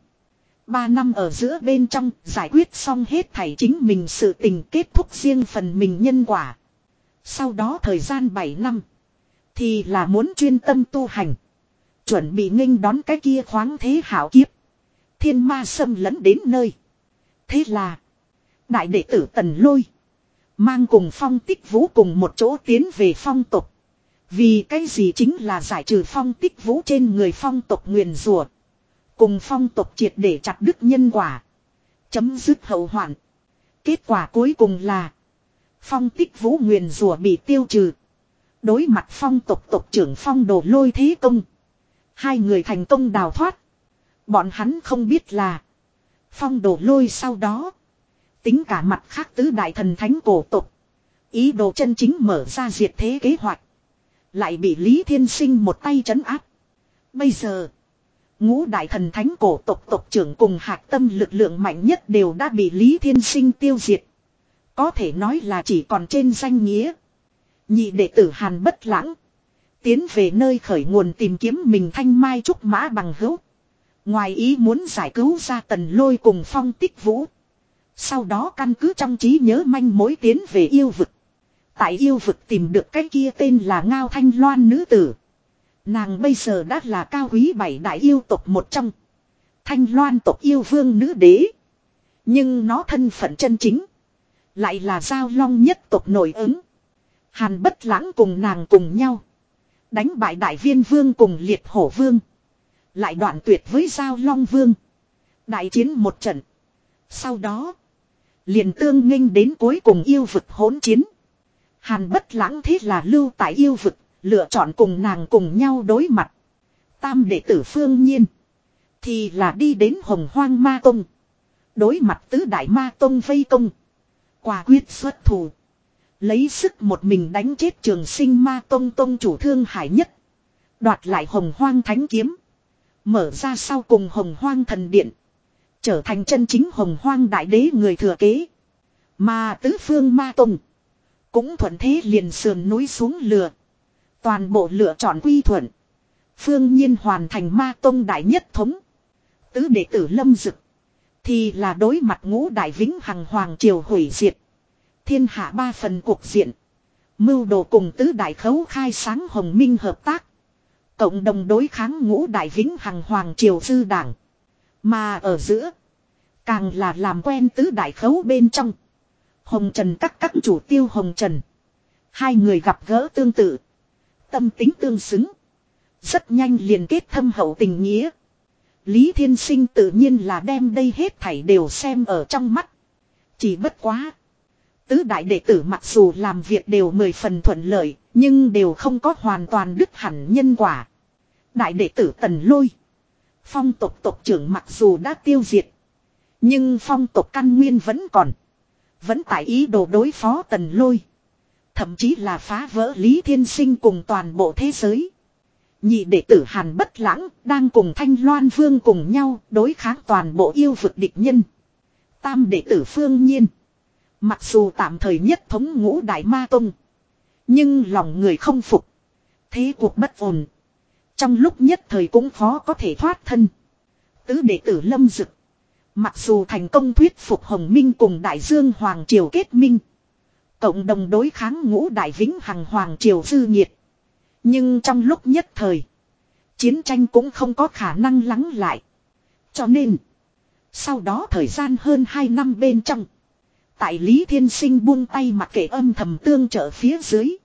ba năm ở giữa bên trong, giải quyết xong hết thảy chính mình sự tình, kết thúc riêng phần mình nhân quả. Sau đó thời gian 7 năm. Thì là muốn chuyên tâm tu hành. Chuẩn bị nghênh đón cái kia khoáng thế hảo kiếp. Thiên ma xâm lẫn đến nơi. Thế là. Đại đệ tử Tần Lôi. Mang cùng phong tích vũ cùng một chỗ tiến về phong tục. Vì cái gì chính là giải trừ phong tích vũ trên người phong tục nguyền rùa. Cùng phong tộc triệt để chặt đứt nhân quả. Chấm dứt hậu hoạn. Kết quả cuối cùng là. Phong tích vũ nguyền rùa bị tiêu trừ. Đối mặt phong tộc tộc trưởng phong đồ lôi thế công. Hai người thành công đào thoát. Bọn hắn không biết là. Phong đổ lôi sau đó. Tính cả mặt khác tứ đại thần thánh cổ tộc, Ý đồ chân chính mở ra diệt thế kế hoạch. Lại bị Lý Thiên Sinh một tay trấn áp. Bây giờ. Ngũ đại thần thánh cổ tộc tộc trưởng cùng hạc tâm lực lượng mạnh nhất đều đã bị Lý Thiên Sinh tiêu diệt. Có thể nói là chỉ còn trên danh nghĩa. Nhị đệ tử Hàn bất lãng. Tiến về nơi khởi nguồn tìm kiếm mình thanh mai trúc mã bằng hữu. Ngoài ý muốn giải cứu ra tần lôi cùng phong tích vũ. Sau đó căn cứ trong trí nhớ manh mối tiến về yêu vực. Tại yêu vực tìm được cái kia tên là Ngao Thanh Loan nữ tử. Nàng bây giờ đã là cao quý bảy đại yêu tộc một trong. Thanh Loan tộc yêu vương nữ đế. Nhưng nó thân phận chân chính. Lại là giao long nhất tộc nổi ứng. Hàn bất lãng cùng nàng cùng nhau. Đánh bại đại viên vương cùng liệt hổ vương. Lại đoạn tuyệt với Giao Long Vương. Đại chiến một trận. Sau đó. Liền tương nghênh đến cuối cùng yêu vực hỗn chiến. Hàn bất lãng thế là lưu tại yêu vực. Lựa chọn cùng nàng cùng nhau đối mặt. Tam đệ tử phương nhiên. Thì là đi đến hồng hoang ma tông. Đối mặt tứ đại ma tông vây công. Quả quyết xuất thủ. Lấy sức một mình đánh chết trường sinh ma tông tông chủ thương hải nhất. Đoạt lại hồng hoang thánh kiếm. Mở ra sau cùng hồng hoang thần điện. Trở thành chân chính hồng hoang đại đế người thừa kế. Mà tứ phương ma tông. Cũng thuận thế liền sườn núi xuống lừa. Toàn bộ lựa chọn quy thuận. Phương nhiên hoàn thành ma tông đại nhất thống. Tứ đệ tử lâm dực. Thì là đối mặt ngũ đại vĩnh hằng hoàng triều hủy diệt. Thiên hạ ba phần cuộc diện. Mưu đồ cùng tứ đại khấu khai sáng hồng minh hợp tác. Cộng đồng đối kháng ngũ đại vĩnh hằng hoàng triều dư đảng. Mà ở giữa. Càng là làm quen tứ đại khấu bên trong. Hồng Trần các các chủ tiêu Hồng Trần. Hai người gặp gỡ tương tự. Tâm tính tương xứng. Rất nhanh liền kết thâm hậu tình nghĩa. Lý Thiên Sinh tự nhiên là đem đây hết thảy đều xem ở trong mắt. Chỉ bất quá. Tứ đại đệ tử mặc dù làm việc đều mười phần thuận lợi, nhưng đều không có hoàn toàn đứt hẳn nhân quả. Đại đệ tử Tần Lôi. Phong tộc tộc trưởng mặc dù đã tiêu diệt. Nhưng phong tộc căn nguyên vẫn còn. Vẫn tại ý đồ đối phó Tần Lôi. Thậm chí là phá vỡ Lý Thiên Sinh cùng toàn bộ thế giới. Nhị đệ tử Hàn Bất Lãng đang cùng Thanh Loan Vương cùng nhau đối kháng toàn bộ yêu vực địch nhân. Tam đệ tử Phương Nhiên. Mặc dù tạm thời nhất thống ngũ đại ma tông. Nhưng lòng người không phục. Thế cuộc bất ổn. Trong lúc nhất thời cũng khó có thể thoát thân. Tứ đệ tử Lâm Dực. Mặc dù thành công thuyết phục Hồng Minh cùng Đại Dương Hoàng Triều kết minh. Cộng đồng đối kháng ngũ đại vĩnh hằng Hoàng Triều dư nhiệt. Nhưng trong lúc nhất thời. Chiến tranh cũng không có khả năng lắng lại. Cho nên. Sau đó thời gian hơn 2 năm bên trong. Tại Lý Thiên Sinh buông tay mặc kệ âm thầm tương trợ phía dưới.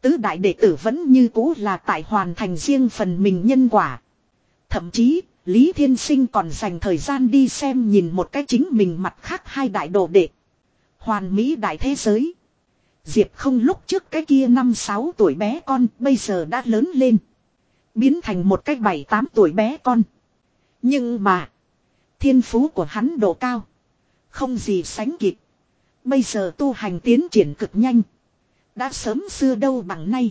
Tứ đại đệ tử vẫn như cũ là tại hoàn thành riêng phần mình nhân quả. Thậm chí, Lý Thiên Sinh còn dành thời gian đi xem nhìn một cái chính mình mặt khác hai đại đồ đệ. Hoàn Mỹ đại thế giới. Diệp không lúc trước cái kia năm sáu tuổi bé con, bây giờ đã lớn lên. Biến thành một cái bảy tám tuổi bé con. Nhưng mà. Thiên phú của hắn độ cao. Không gì sánh kịp. Bây giờ tu hành tiến triển cực nhanh. Đã sớm xưa đâu bằng nay.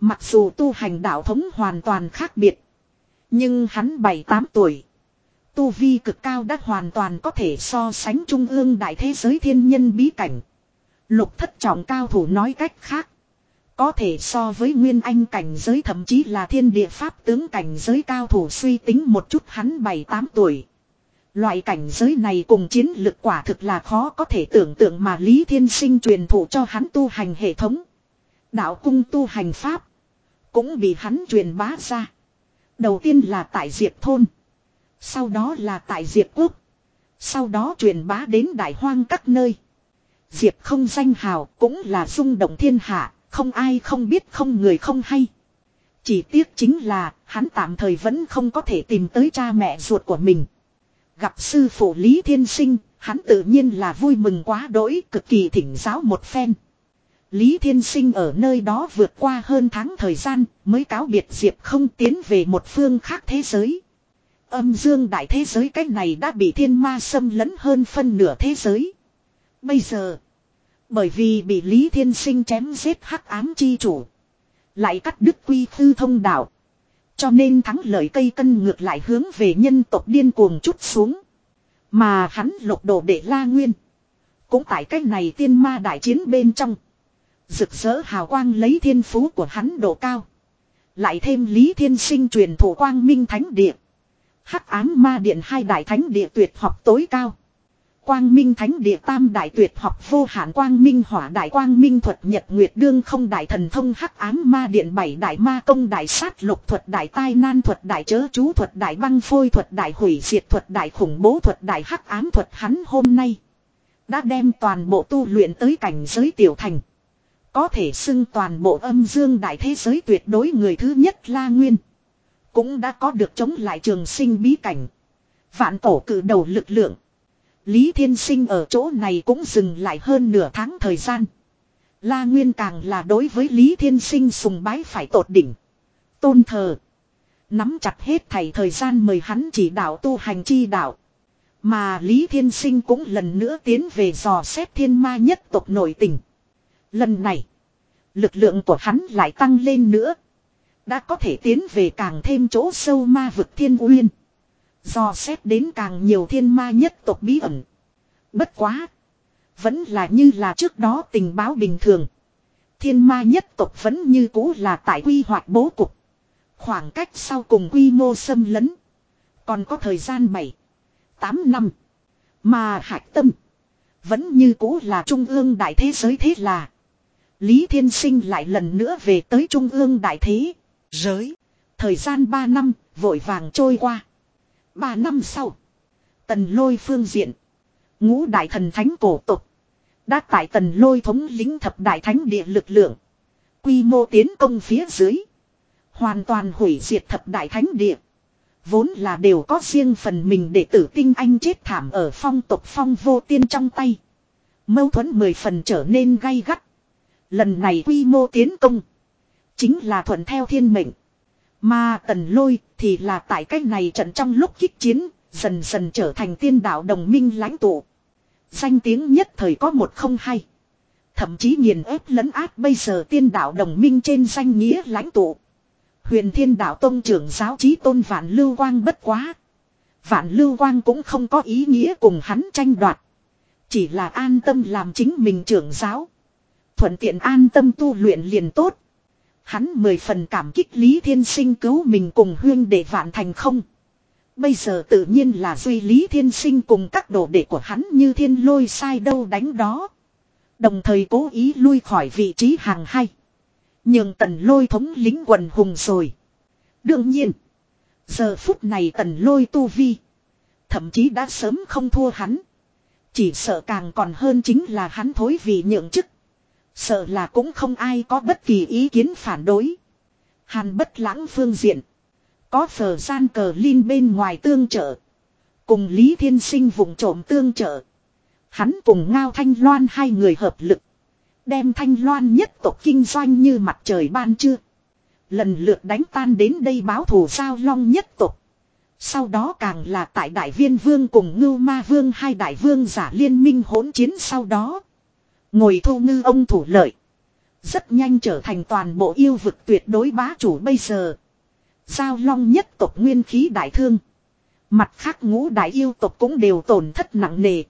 Mặc dù tu hành đạo thống hoàn toàn khác biệt. Nhưng hắn 7-8 tuổi. Tu vi cực cao đã hoàn toàn có thể so sánh trung ương đại thế giới thiên nhân bí cảnh. Lục thất trọng cao thủ nói cách khác. Có thể so với nguyên anh cảnh giới thậm chí là thiên địa pháp tướng cảnh giới cao thủ suy tính một chút hắn 7-8 tuổi. Loại cảnh giới này cùng chiến lực quả thực là khó có thể tưởng tượng mà Lý Thiên Sinh truyền thụ cho hắn tu hành hệ thống. Đạo cung tu hành pháp. Cũng bị hắn truyền bá ra. Đầu tiên là tại Diệp Thôn. Sau đó là tại Diệp Quốc. Sau đó truyền bá đến đại hoang các nơi. Diệp không danh hào cũng là rung động thiên hạ, không ai không biết không người không hay. Chỉ tiếc chính là hắn tạm thời vẫn không có thể tìm tới cha mẹ ruột của mình. Gặp sư phụ Lý Thiên Sinh, hắn tự nhiên là vui mừng quá đỗi cực kỳ thỉnh giáo một phen. Lý Thiên Sinh ở nơi đó vượt qua hơn tháng thời gian mới cáo biệt Diệp không tiến về một phương khác thế giới. Âm dương đại thế giới cách này đã bị thiên ma xâm lấn hơn phân nửa thế giới. Bây giờ, bởi vì bị Lý Thiên Sinh chém giết hắc ám chi chủ, lại cắt đứt quy tư thông đạo. Cho nên thắng lợi cây cân ngược lại hướng về nhân tộc điên cuồng chút xuống. Mà hắn lục đồ để la nguyên. Cũng tại cách này tiên ma đại chiến bên trong. Rực rỡ hào quang lấy thiên phú của hắn độ cao. Lại thêm lý thiên sinh truyền thủ quang minh thánh địa. Hắc ám ma điện hai đại thánh địa tuyệt học tối cao. Quang Minh Thánh Địa Tam Đại Tuyệt Học Vô Hạn Quang Minh Hỏa Đại Quang Minh Thuật Nhật Nguyệt Đương Không Đại Thần Thông Hắc Ám Ma Điện Bảy Đại Ma Công Đại Sát Lục Thuật Đại Tai Nan Thuật Đại Chớ Chú Thuật Đại Băng Phôi Thuật Đại Hủy Diệt Thuật Đại Khủng Bố Thuật Đại Hắc Ám Thuật hắn hôm nay đã đem toàn bộ tu luyện tới cảnh giới tiểu thành. Có thể xưng toàn bộ âm dương đại thế giới tuyệt đối người thứ nhất La Nguyên. Cũng đã có được chống lại trường sinh bí cảnh. Vạn tổ cử đầu lực lượng. Lý Thiên Sinh ở chỗ này cũng dừng lại hơn nửa tháng thời gian. La Nguyên càng là đối với Lý Thiên Sinh sùng bái phải tột đỉnh. Tôn thờ. Nắm chặt hết thảy thời gian mời hắn chỉ đạo tu hành chi đạo. Mà Lý Thiên Sinh cũng lần nữa tiến về dò xét thiên ma nhất tộc nội tình. Lần này, lực lượng của hắn lại tăng lên nữa. Đã có thể tiến về càng thêm chỗ sâu ma vực thiên uyên. Do xét đến càng nhiều thiên ma nhất tộc bí ẩn. Bất quá. Vẫn là như là trước đó tình báo bình thường. Thiên ma nhất tộc vẫn như cũ là tại quy hoạch bố cục. Khoảng cách sau cùng quy mô xâm lấn. Còn có thời gian 7, 8 năm. Mà hạch tâm. Vẫn như cũ là trung ương đại thế giới thế là. Lý Thiên Sinh lại lần nữa về tới trung ương đại thế. Giới. Thời gian 3 năm, vội vàng trôi qua ba năm sau. Tần lôi phương diện. Ngũ đại thần thánh cổ tục. Đã tại tần lôi thống lính thập đại thánh địa lực lượng. Quy mô tiến công phía dưới. Hoàn toàn hủy diệt thập đại thánh địa. Vốn là đều có riêng phần mình để tử tinh anh chết thảm ở phong tộc phong vô tiên trong tay. Mâu thuẫn mười phần trở nên gay gắt. Lần này quy mô tiến công. Chính là thuận theo thiên mệnh. Mà tần lôi thì là tại cách này trận trong lúc kích chiến. Dần dần trở thành tiên đạo đồng minh lãnh tụ. Danh tiếng nhất thời có một không hay. Thậm chí nghiền ép lấn át bây giờ tiên đạo đồng minh trên danh nghĩa lãnh tụ. Huyền thiên đạo tông trưởng giáo trí tôn vạn lưu quang bất quá. Vạn lưu quang cũng không có ý nghĩa cùng hắn tranh đoạt. Chỉ là an tâm làm chính mình trưởng giáo. Thuận tiện an tâm tu luyện liền tốt. Hắn mười phần cảm kích Lý Thiên Sinh cứu mình cùng huyên để vạn thành không. Bây giờ tự nhiên là duy Lý Thiên Sinh cùng các đồ đệ của hắn như thiên lôi sai đâu đánh đó. Đồng thời cố ý lui khỏi vị trí hàng hay. Nhưng tần lôi thống lính quần hùng rồi. Đương nhiên. Giờ phút này tần lôi tu vi. Thậm chí đã sớm không thua hắn. Chỉ sợ càng còn hơn chính là hắn thối vì nhượng chức. Sợ là cũng không ai có bất kỳ ý kiến phản đối. Hàn bất lãng phương diện. Có phở gian cờ linh bên ngoài tương trợ. Cùng Lý Thiên Sinh vùng trộm tương trợ. Hắn cùng Ngao Thanh Loan hai người hợp lực. Đem Thanh Loan nhất tộc kinh doanh như mặt trời ban trưa. Lần lượt đánh tan đến đây báo thù sao long nhất tộc. Sau đó càng là tại Đại Viên Vương cùng Ngưu Ma Vương hai đại vương giả liên minh hỗn chiến sau đó. Ngồi thu ngư ông thủ lợi. Rất nhanh trở thành toàn bộ yêu vực tuyệt đối bá chủ bây giờ. Giao long nhất tộc nguyên khí đại thương. Mặt khác ngũ đại yêu tộc cũng đều tổn thất nặng nề.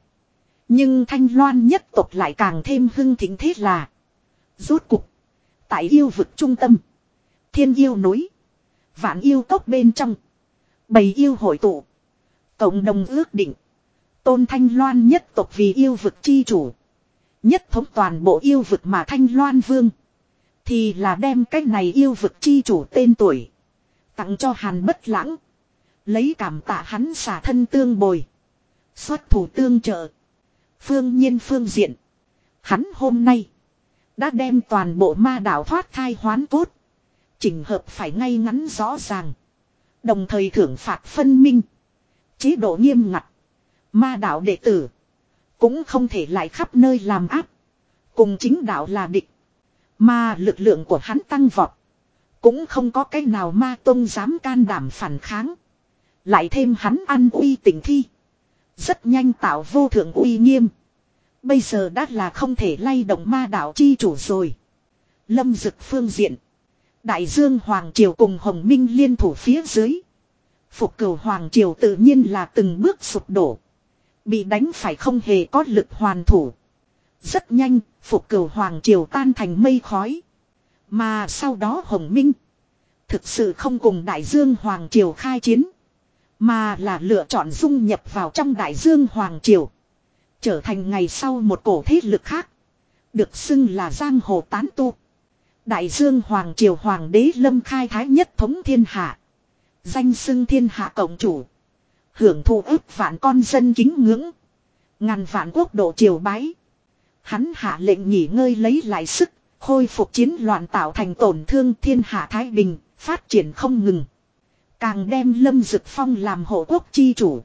Nhưng thanh loan nhất tộc lại càng thêm hưng thịnh thế là. Rốt cục. Tại yêu vực trung tâm. Thiên yêu núi. Vạn yêu tộc bên trong. Bầy yêu hội tụ. Cộng đồng ước định. Tôn thanh loan nhất tộc vì yêu vực chi chủ. Nhất thống toàn bộ yêu vực mà thanh loan vương. Thì là đem cái này yêu vực chi chủ tên tuổi. Tặng cho hàn bất lãng. Lấy cảm tạ hắn xả thân tương bồi. Xuất thủ tương trợ. Phương nhiên phương diện. Hắn hôm nay. Đã đem toàn bộ ma đảo thoát thai hoán cốt. Chỉnh hợp phải ngay ngắn rõ ràng. Đồng thời thưởng phạt phân minh. Chế độ nghiêm ngặt. Ma đạo đệ tử. Cũng không thể lại khắp nơi làm áp. Cùng chính đạo là địch. Mà lực lượng của hắn tăng vọt. Cũng không có cái nào ma tông dám can đảm phản kháng. Lại thêm hắn ăn uy tình thi. Rất nhanh tạo vô thượng uy nghiêm. Bây giờ đã là không thể lay động ma đạo chi chủ rồi. Lâm dực phương diện. Đại dương Hoàng Triều cùng Hồng Minh liên thủ phía dưới. Phục cửu Hoàng Triều tự nhiên là từng bước sụp đổ. Bị đánh phải không hề có lực hoàn thủ. Rất nhanh, phục cửu Hoàng Triều tan thành mây khói. Mà sau đó Hồng Minh. Thực sự không cùng Đại Dương Hoàng Triều khai chiến. Mà là lựa chọn dung nhập vào trong Đại Dương Hoàng Triều. Trở thành ngày sau một cổ thế lực khác. Được xưng là giang hồ tán tu. Đại Dương Hoàng Triều Hoàng đế Lâm Khai Thái nhất thống thiên hạ. Danh xưng thiên hạ cộng chủ. Hưởng thụ ước vạn con dân kính ngưỡng. Ngàn vạn quốc độ triều bái. Hắn hạ lệnh nghỉ ngơi lấy lại sức, khôi phục chiến loạn tạo thành tổn thương thiên hạ Thái Bình, phát triển không ngừng. Càng đem Lâm Dực Phong làm hộ quốc chi chủ.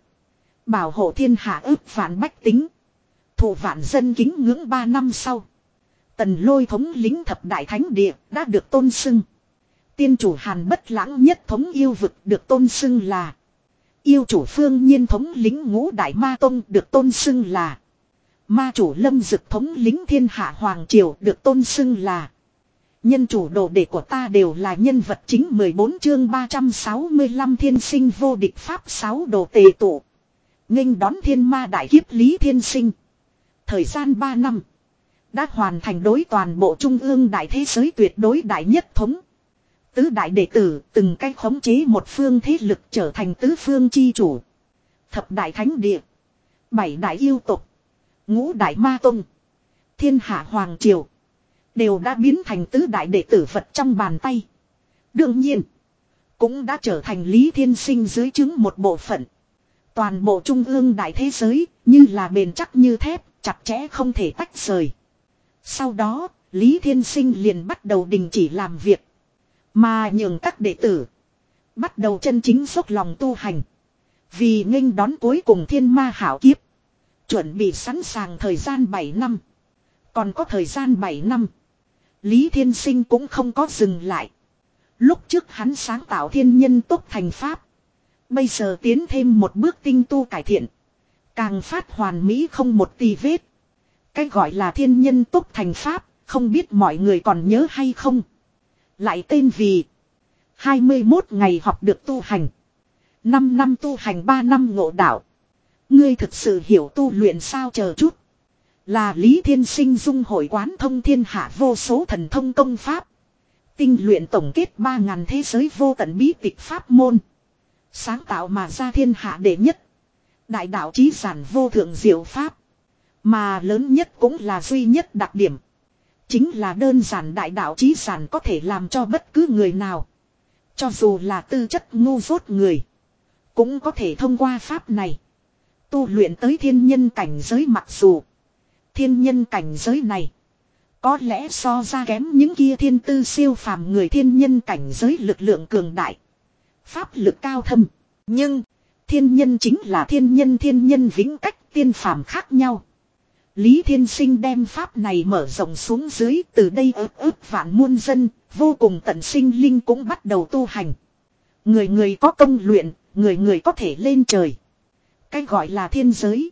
Bảo hộ thiên hạ ước vạn bách tính. Thủ vạn dân kính ngưỡng ba năm sau. Tần lôi thống lính thập đại thánh địa đã được tôn xưng. Tiên chủ hàn bất lãng nhất thống yêu vực được tôn xưng là. Yêu chủ phương nhiên thống lính ngũ đại ma tông được tôn xưng là. Ma chủ lâm dực thống lính thiên hạ hoàng triều được tôn xưng là. Nhân chủ đồ đệ của ta đều là nhân vật chính 14 chương 365 thiên sinh vô địch pháp 6 đồ tề tụ. nghênh đón thiên ma đại kiếp lý thiên sinh. Thời gian 3 năm. Đã hoàn thành đối toàn bộ trung ương đại thế giới tuyệt đối đại nhất thống. Tứ đại đệ tử từng cách khống chế một phương thế lực trở thành tứ phương chi chủ. Thập đại thánh địa. Bảy đại yêu tục. Ngũ đại ma tông. Thiên hạ hoàng triều. Đều đã biến thành tứ đại đệ tử phật trong bàn tay. Đương nhiên. Cũng đã trở thành Lý Thiên Sinh dưới chứng một bộ phận. Toàn bộ trung ương đại thế giới như là bền chắc như thép, chặt chẽ không thể tách rời. Sau đó, Lý Thiên Sinh liền bắt đầu đình chỉ làm việc. Mà nhường các đệ tử. Bắt đầu chân chính dốc lòng tu hành. Vì nghênh đón cuối cùng thiên ma hảo kiếp. Chuẩn bị sẵn sàng thời gian 7 năm. Còn có thời gian 7 năm. Lý Thiên Sinh cũng không có dừng lại. Lúc trước hắn sáng tạo thiên nhân tốt thành pháp. Bây giờ tiến thêm một bước tinh tu cải thiện. Càng phát hoàn mỹ không một tì vết. Cái gọi là thiên nhân tốt thành pháp, không biết mọi người còn nhớ hay không. Lại tên vì 21 ngày học được tu hành. 5 năm tu hành 3 năm ngộ đạo. Ngươi thực sự hiểu tu luyện sao chờ chút. Là Lý Thiên Sinh dung hội quán thông thiên hạ vô số thần thông công pháp. Tinh luyện tổng kết 3.000 thế giới vô tận bí tịch pháp môn. Sáng tạo mà ra thiên hạ đệ nhất. Đại đạo chí giản vô thượng diệu pháp. Mà lớn nhất cũng là duy nhất đặc điểm. Chính là đơn giản đại đạo trí giản có thể làm cho bất cứ người nào. Cho dù là tư chất ngu dốt người. Cũng có thể thông qua pháp này. Tu luyện tới thiên nhân cảnh giới mặc dù. Thiên nhân cảnh giới này. Có lẽ so ra kém những kia thiên tư siêu phàm người thiên nhân cảnh giới lực lượng cường đại. Pháp lực cao thâm. Nhưng, thiên nhân chính là thiên nhân thiên nhân vĩnh cách tiên phàm khác nhau. Lý Thiên Sinh đem pháp này mở rộng xuống dưới từ đây ướp ướp vạn muôn dân, vô cùng tận sinh linh cũng bắt đầu tu hành. Người người có công luyện, người người có thể lên trời. Cái gọi là thiên giới.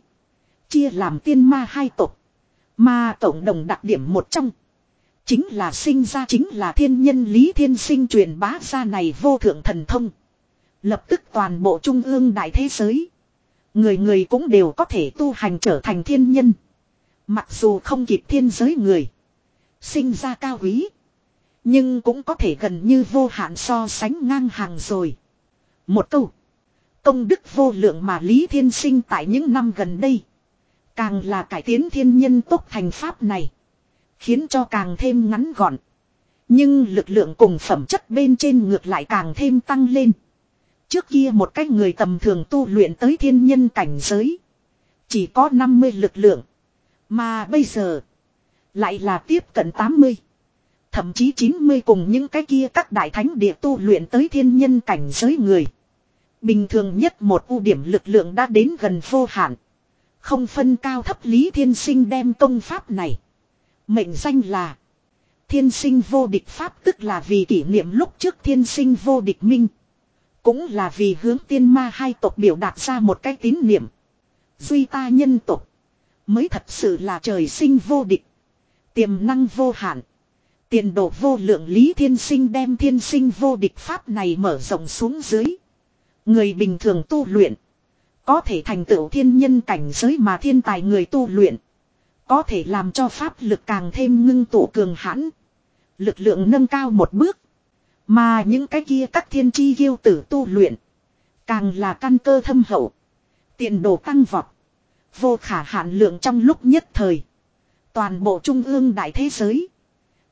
Chia làm tiên ma hai tộc. Mà tổng đồng đặc điểm một trong. Chính là sinh ra chính là thiên nhân Lý Thiên Sinh truyền bá ra này vô thượng thần thông. Lập tức toàn bộ trung ương đại thế giới. Người người cũng đều có thể tu hành trở thành thiên nhân. Mặc dù không kịp thiên giới người. Sinh ra cao quý. Nhưng cũng có thể gần như vô hạn so sánh ngang hàng rồi. Một câu. Công đức vô lượng mà Lý Thiên Sinh tại những năm gần đây. Càng là cải tiến thiên nhân tốt thành pháp này. Khiến cho càng thêm ngắn gọn. Nhưng lực lượng cùng phẩm chất bên trên ngược lại càng thêm tăng lên. Trước kia một cách người tầm thường tu luyện tới thiên nhân cảnh giới. Chỉ có 50 lực lượng. Mà bây giờ. Lại là tiếp cận 80. Thậm chí 90 cùng những cái kia các đại thánh địa tu luyện tới thiên nhân cảnh giới người. Bình thường nhất một ưu điểm lực lượng đã đến gần vô hạn. Không phân cao thấp Lý Thiên Sinh đem công pháp này. Mệnh danh là Thiên sinh vô địch pháp tức là vì kỷ niệm lúc trước thiên sinh vô địch minh. Cũng là vì hướng tiên ma hai tộc biểu đạt ra một cái tín niệm. Duy ta nhân tộc. Mới thật sự là trời sinh vô địch. Tiềm năng vô hạn. Tiền đồ vô lượng Lý Thiên Sinh đem thiên sinh vô địch pháp này mở rộng xuống dưới. Người bình thường tu luyện. Có thể thành tựu thiên nhân cảnh giới mà thiên tài người tu luyện. Có thể làm cho pháp lực càng thêm ngưng tụ cường hãn. Lực lượng nâng cao một bước. Mà những cái kia các thiên tri yêu tử tu luyện. Càng là căn cơ thâm hậu. Tiền đồ tăng vọt. Vô khả hạn lượng trong lúc nhất thời. Toàn bộ trung ương đại thế giới.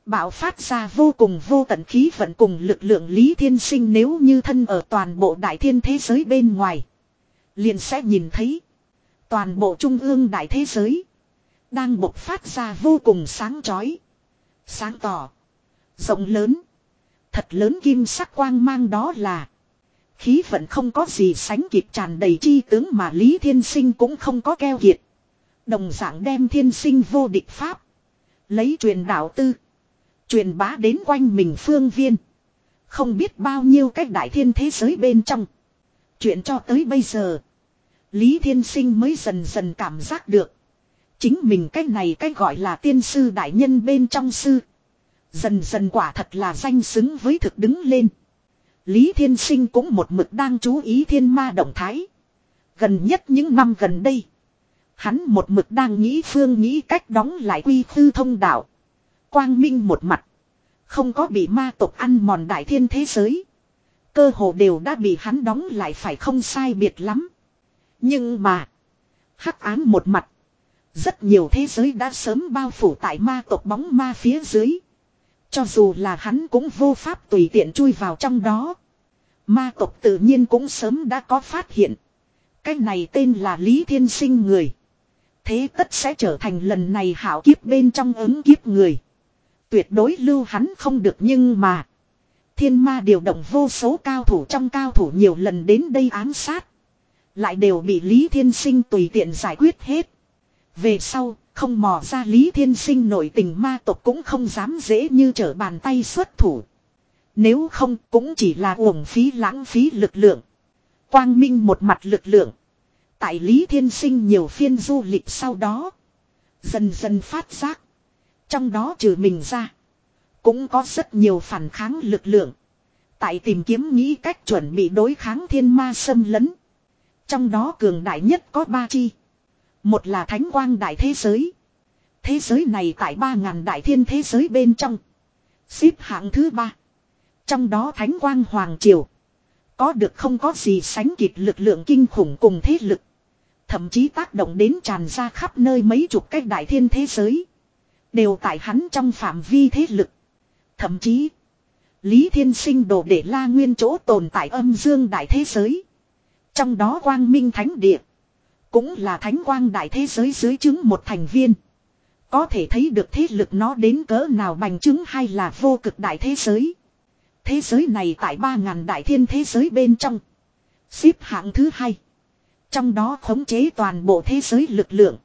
Bạo phát ra vô cùng vô tận khí vận cùng lực lượng Lý Thiên Sinh nếu như thân ở toàn bộ đại thiên thế giới bên ngoài. Liền sẽ nhìn thấy. Toàn bộ trung ương đại thế giới. Đang bộc phát ra vô cùng sáng chói. Sáng tỏ. Rộng lớn. Thật lớn kim sắc quang mang đó là. Khí vận không có gì sánh kịp tràn đầy chi tướng mà Lý Thiên Sinh cũng không có keo kiệt. Đồng dạng đem thiên sinh vô địch pháp. Lấy truyền đạo tư. Truyền bá đến quanh mình phương viên. Không biết bao nhiêu cách đại thiên thế giới bên trong. Chuyện cho tới bây giờ. Lý Thiên Sinh mới dần dần cảm giác được. Chính mình cách này cách gọi là tiên sư đại nhân bên trong sư. Dần dần quả thật là danh xứng với thực đứng lên. Lý Thiên Sinh cũng một mực đang chú ý thiên ma động thái. Gần nhất những năm gần đây. Hắn một mực đang nghĩ phương nghĩ cách đóng lại quy tư thông đạo. Quang minh một mặt. Không có bị ma tộc ăn mòn đại thiên thế giới. Cơ hồ đều đã bị hắn đóng lại phải không sai biệt lắm. Nhưng mà. Hắc án một mặt. Rất nhiều thế giới đã sớm bao phủ tại ma tộc bóng ma phía dưới. Cho dù là hắn cũng vô pháp tùy tiện chui vào trong đó. Ma tộc tự nhiên cũng sớm đã có phát hiện. Cái này tên là Lý Thiên Sinh người. Thế tất sẽ trở thành lần này hảo kiếp bên trong ứng kiếp người. Tuyệt đối lưu hắn không được nhưng mà. Thiên ma điều động vô số cao thủ trong cao thủ nhiều lần đến đây ám sát. Lại đều bị Lý Thiên Sinh tùy tiện giải quyết hết. Về sau, không mò ra Lý Thiên Sinh nổi tình ma tộc cũng không dám dễ như trở bàn tay xuất thủ. Nếu không cũng chỉ là uổng phí lãng phí lực lượng. Quang Minh một mặt lực lượng. Tại Lý Thiên Sinh nhiều phiên du lịch sau đó. Dần dần phát giác. Trong đó trừ mình ra. Cũng có rất nhiều phản kháng lực lượng. Tại tìm kiếm nghĩ cách chuẩn bị đối kháng thiên ma xâm lấn. Trong đó cường đại nhất có ba chi. Một là thánh quang đại thế giới. Thế giới này tại ba ngàn đại thiên thế giới bên trong. Xếp hạng thứ ba. Trong đó thánh quang hoàng triều. Có được không có gì sánh kịp lực lượng kinh khủng cùng thế lực. Thậm chí tác động đến tràn ra khắp nơi mấy chục cách đại thiên thế giới. Đều tại hắn trong phạm vi thế lực. Thậm chí. Lý Thiên Sinh đồ để la nguyên chỗ tồn tại âm dương đại thế giới. Trong đó quang minh thánh địa. Cũng là thánh quang đại thế giới dưới chứng một thành viên. Có thể thấy được thế lực nó đến cỡ nào bành chứng hay là vô cực đại thế giới. Thế giới này tại 3.000 đại thiên thế giới bên trong. Xếp hạng thứ hai. Trong đó khống chế toàn bộ thế giới lực lượng.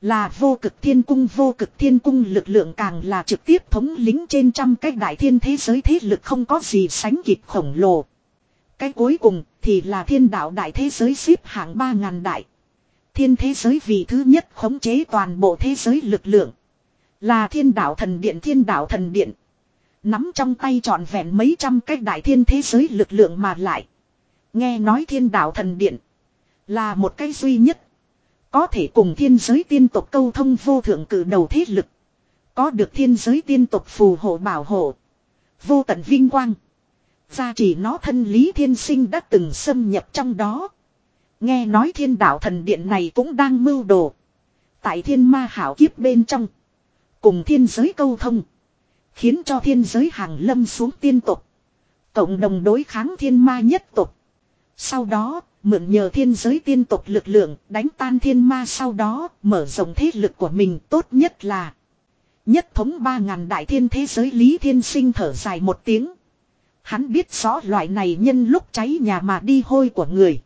Là vô cực thiên cung, vô cực thiên cung lực lượng càng là trực tiếp thống lính trên trăm cái đại thiên thế giới thế lực không có gì sánh kịp khổng lồ. Cái cuối cùng thì là thiên đạo đại thế giới xếp hạng 3.000 đại. Thiên thế giới vì thứ nhất khống chế toàn bộ thế giới lực lượng. Là thiên đạo thần điện, thiên đạo thần điện. Nắm trong tay trọn vẹn mấy trăm cái đại thiên thế giới lực lượng mà lại. Nghe nói thiên đạo thần điện. Là một cái duy nhất. Có thể cùng thiên giới tiên tộc câu thông vô thượng cử đầu thế lực. Có được thiên giới tiên tộc phù hộ bảo hộ. Vô tận vinh quang. Gia chỉ nó thân lý thiên sinh đã từng xâm nhập trong đó. Nghe nói thiên đạo thần điện này cũng đang mưu đồ. Tại thiên ma hảo kiếp bên trong. Cùng thiên giới câu thông. Khiến cho thiên giới hàng lâm xuống tiên tục. Cộng đồng đối kháng thiên ma nhất tục. Sau đó, mượn nhờ thiên giới tiên tục lực lượng đánh tan thiên ma sau đó mở rộng thế lực của mình tốt nhất là. Nhất thống ba ngàn đại thiên thế giới Lý Thiên Sinh thở dài một tiếng. Hắn biết rõ loại này nhân lúc cháy nhà mà đi hôi của người.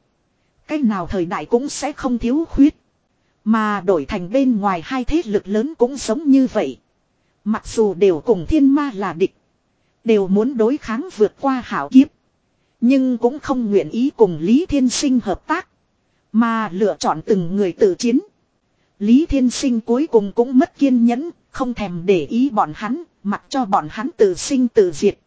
Cách nào thời đại cũng sẽ không thiếu khuyết. Mà đổi thành bên ngoài hai thế lực lớn cũng sống như vậy. Mặc dù đều cùng thiên ma là địch. Đều muốn đối kháng vượt qua hảo kiếp. Nhưng cũng không nguyện ý cùng Lý Thiên Sinh hợp tác. Mà lựa chọn từng người tự chiến. Lý Thiên Sinh cuối cùng cũng mất kiên nhẫn, không thèm để ý bọn hắn, mặc cho bọn hắn tự sinh tự diệt.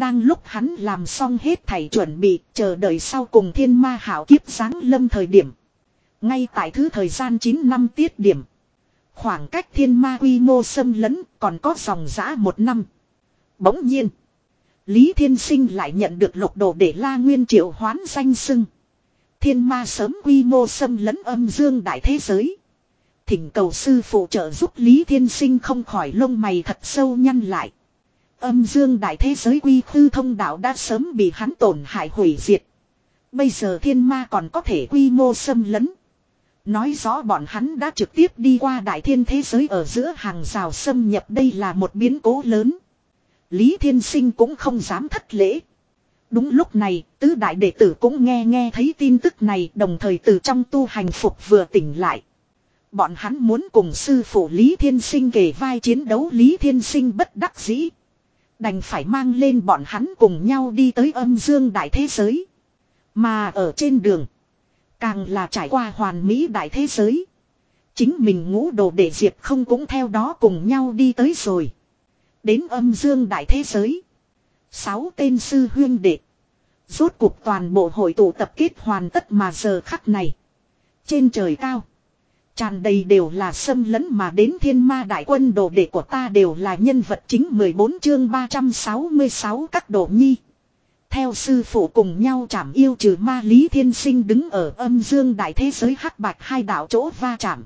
Đang lúc hắn làm xong hết thảy chuẩn bị, chờ đợi sau cùng thiên ma hảo kiếp sáng lâm thời điểm. Ngay tại thứ thời gian 9 năm tiết điểm. Khoảng cách thiên ma quy mô xâm lấn còn có dòng giã một năm. Bỗng nhiên. Lý Thiên Sinh lại nhận được lục đồ để la nguyên triệu hoán danh sưng. Thiên ma sớm quy mô xâm lấn âm dương đại thế giới. Thỉnh cầu sư phụ trợ giúp Lý Thiên Sinh không khỏi lông mày thật sâu nhăn lại. Âm dương đại thế giới quy khư thông đạo đã sớm bị hắn tổn hại hủy diệt. Bây giờ thiên ma còn có thể quy mô xâm lấn. Nói rõ bọn hắn đã trực tiếp đi qua đại thiên thế giới ở giữa hàng rào xâm nhập đây là một biến cố lớn. Lý Thiên Sinh cũng không dám thất lễ. Đúng lúc này, tứ đại đệ tử cũng nghe nghe thấy tin tức này đồng thời từ trong tu hành phục vừa tỉnh lại. Bọn hắn muốn cùng sư phụ Lý Thiên Sinh kể vai chiến đấu Lý Thiên Sinh bất đắc dĩ. Đành phải mang lên bọn hắn cùng nhau đi tới âm dương đại thế giới. Mà ở trên đường, càng là trải qua hoàn mỹ đại thế giới. Chính mình ngũ đồ để diệp không cũng theo đó cùng nhau đi tới rồi. Đến âm dương đại thế giới. Sáu tên sư huyên đệ. Rốt cuộc toàn bộ hội tụ tập kết hoàn tất mà giờ khắc này. Trên trời cao. Tràn đầy đều là xâm lấn mà đến thiên ma đại quân đồ đệ của ta đều là nhân vật chính 14 chương 366 các độ nhi. Theo sư phụ cùng nhau chạm yêu trừ ma lý thiên sinh đứng ở âm dương đại thế giới hắc bạch hai đạo chỗ va chạm.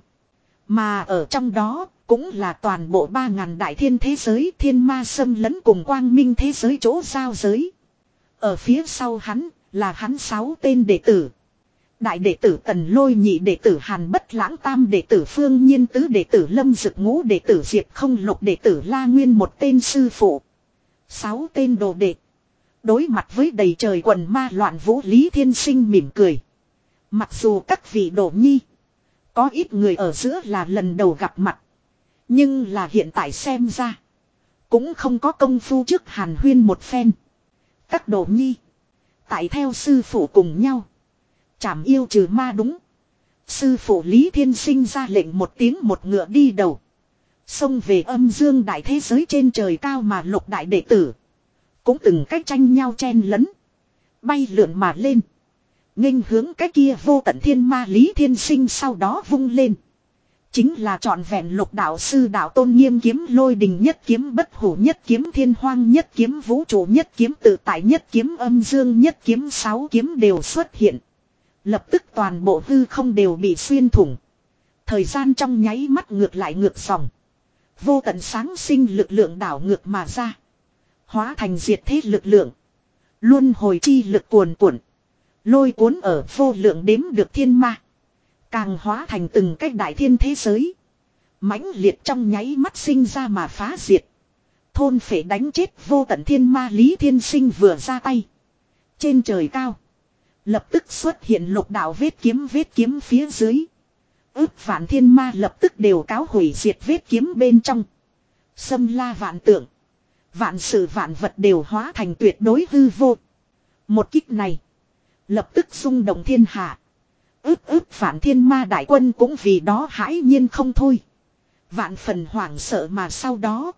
Mà ở trong đó cũng là toàn bộ ba ngàn đại thiên thế giới, thiên ma xâm lấn cùng quang minh thế giới chỗ giao giới. Ở phía sau hắn là hắn sáu tên đệ tử. Đại đệ tử Tần Lôi nhị đệ tử Hàn Bất Lãng Tam đệ tử Phương Nhiên tứ đệ tử Lâm Dực ngũ đệ tử Diệp không lục đệ tử La Nguyên một tên sư phụ. Sáu tên đồ đệ. Đối mặt với đầy trời quần ma loạn vũ Lý Thiên Sinh mỉm cười. Mặc dù các vị đồ nhi. Có ít người ở giữa là lần đầu gặp mặt. Nhưng là hiện tại xem ra. Cũng không có công phu trước hàn huyên một phen. Các đồ nhi. Tại theo sư phụ cùng nhau. Chảm yêu trừ ma đúng. Sư phụ Lý Thiên Sinh ra lệnh một tiếng một ngựa đi đầu. Xông về âm dương đại thế giới trên trời cao mà lục đại đệ tử. Cũng từng cách tranh nhau chen lấn. Bay lượn mà lên. nghênh hướng cái kia vô tận thiên ma Lý Thiên Sinh sau đó vung lên. Chính là trọn vẹn lục đạo sư đạo tôn nghiêm kiếm lôi đình nhất kiếm bất hủ nhất kiếm thiên hoang nhất kiếm vũ trụ nhất kiếm tự tại nhất kiếm âm dương nhất kiếm sáu kiếm đều xuất hiện. Lập tức toàn bộ hư không đều bị xuyên thủng. Thời gian trong nháy mắt ngược lại ngược dòng. Vô tận sáng sinh lực lượng đảo ngược mà ra. Hóa thành diệt thế lực lượng. Luôn hồi chi lực cuồn cuộn. Lôi cuốn ở vô lượng đếm được thiên ma. Càng hóa thành từng cách đại thiên thế giới. mãnh liệt trong nháy mắt sinh ra mà phá diệt. Thôn phải đánh chết vô tận thiên ma lý thiên sinh vừa ra tay. Trên trời cao. Lập tức xuất hiện lục đạo vết kiếm vết kiếm phía dưới. Ước vạn thiên ma lập tức đều cáo hủy diệt vết kiếm bên trong. Xâm la vạn tượng. Vạn sự vạn vật đều hóa thành tuyệt đối hư vô. Một kích này. Lập tức xung động thiên hạ. Ước ước phản thiên ma đại quân cũng vì đó hãi nhiên không thôi. Vạn phần hoảng sợ mà sau đó.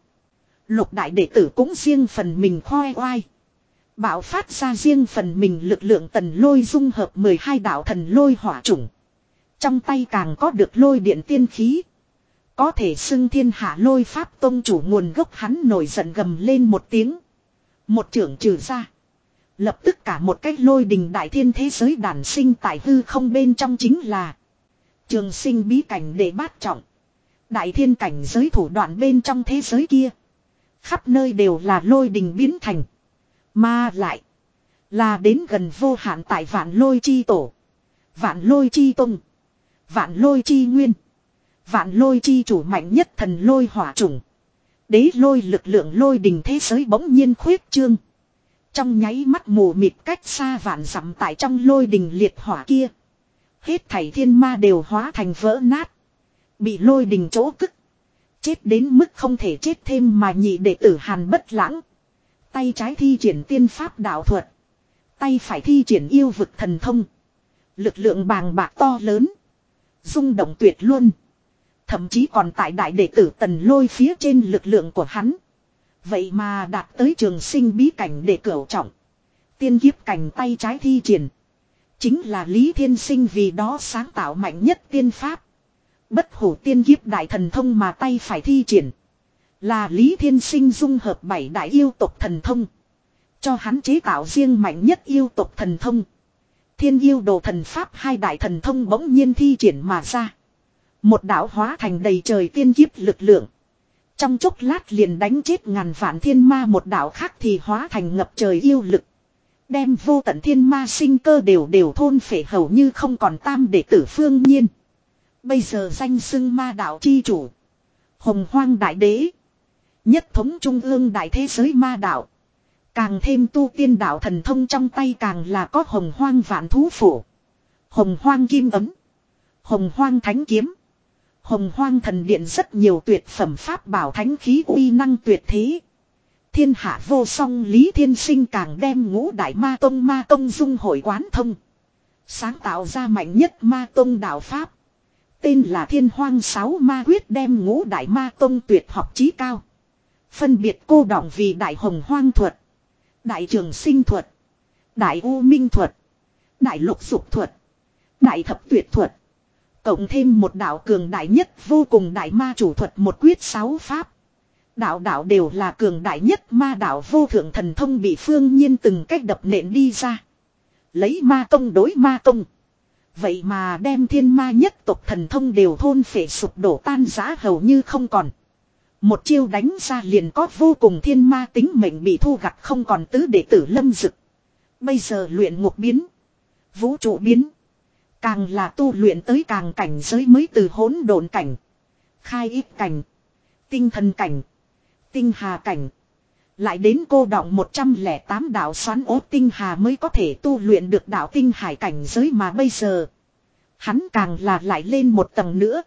Lục đại đệ tử cũng riêng phần mình khoe oai. Bảo phát ra riêng phần mình lực lượng tần lôi dung hợp 12 đạo thần lôi hỏa chủng. Trong tay càng có được lôi điện tiên khí. Có thể xưng thiên hạ lôi pháp tông chủ nguồn gốc hắn nổi giận gầm lên một tiếng. Một trưởng trừ ra. Lập tức cả một cái lôi đình đại thiên thế giới đàn sinh tại hư không bên trong chính là. Trường sinh bí cảnh để bát trọng. Đại thiên cảnh giới thủ đoạn bên trong thế giới kia. Khắp nơi đều là lôi đình biến thành. Mà lại. Là đến gần vô hạn tại vạn lôi chi tổ. Vạn lôi chi tung. Vạn lôi chi nguyên. Vạn lôi chi chủ mạnh nhất thần lôi hỏa trùng. Đế lôi lực lượng lôi đình thế giới bỗng nhiên khuyết trương. Trong nháy mắt mù mịt cách xa vạn dặm tại trong lôi đình liệt hỏa kia. Hết thảy thiên ma đều hóa thành vỡ nát. Bị lôi đình chỗ cức. Chết đến mức không thể chết thêm mà nhị đệ tử hàn bất lãng. Tay trái thi triển tiên pháp đạo thuật. Tay phải thi triển yêu vực thần thông. Lực lượng bàng bạc to lớn. rung động tuyệt luôn. Thậm chí còn tại đại đệ tử tần lôi phía trên lực lượng của hắn. Vậy mà đạt tới trường sinh bí cảnh để cửu trọng. Tiên kiếp cảnh tay trái thi triển. Chính là Lý Thiên Sinh vì đó sáng tạo mạnh nhất tiên pháp. Bất hủ tiên kiếp đại thần thông mà tay phải thi triển. Là Lý Thiên Sinh dung hợp bảy đại yêu tộc thần thông. Cho hắn chế tạo riêng mạnh nhất yêu tộc thần thông. Thiên yêu đồ thần pháp hai đại thần thông bỗng nhiên thi triển mà ra. Một đạo hóa thành đầy trời tiên kiếp lực lượng. Trong chốc lát liền đánh chết ngàn vạn thiên ma, một đạo khác thì hóa thành ngập trời yêu lực. Đem vô tận thiên ma sinh cơ đều đều thôn phệ hầu như không còn tam đệ tử phương nhiên. Bây giờ danh xưng ma đạo chi chủ. Hồng hoang đại đế. Nhất thống trung ương đại thế giới ma đạo. Càng thêm tu tiên đạo thần thông trong tay càng là có hồng hoang vạn thú phủ. Hồng hoang kim ấm. Hồng hoang thánh kiếm. Hồng hoang thần điện rất nhiều tuyệt phẩm pháp bảo thánh khí uy năng tuyệt thế. Thiên hạ vô song Lý Thiên Sinh càng đem ngũ đại ma tông ma tông dung hội quán thông. Sáng tạo ra mạnh nhất ma tông đạo Pháp. Tên là Thiên Hoang Sáu Ma Quyết đem ngũ đại ma tông tuyệt học trí cao. Phân biệt cô đọng vì đại hồng hoang thuật. Đại trường sinh thuật. Đại u minh thuật. Đại lục dục thuật. Đại thập tuyệt thuật. Cộng thêm một đạo cường đại nhất, vô cùng đại ma chủ thuật một quyết sáu pháp. Đạo đạo đều là cường đại nhất, ma đạo vô thượng thần thông bị phương nhiên từng cách đập nện đi ra. Lấy ma công đối ma công. Vậy mà đem thiên ma nhất tộc thần thông đều thôn phệ sụp đổ tan giá hầu như không còn. Một chiêu đánh ra liền có vô cùng thiên ma tính mệnh bị thu gặt không còn tứ đệ tử lâm dực. Bây giờ luyện ngục biến. Vũ trụ biến. Càng là tu luyện tới càng cảnh giới mới từ hỗn độn cảnh. Khai ít cảnh. Tinh thần cảnh. Tinh hà cảnh. Lại đến cô đọng 108 đạo xoắn ốt tinh hà mới có thể tu luyện được đạo tinh hải cảnh giới mà bây giờ. Hắn càng là lại lên một tầng nữa.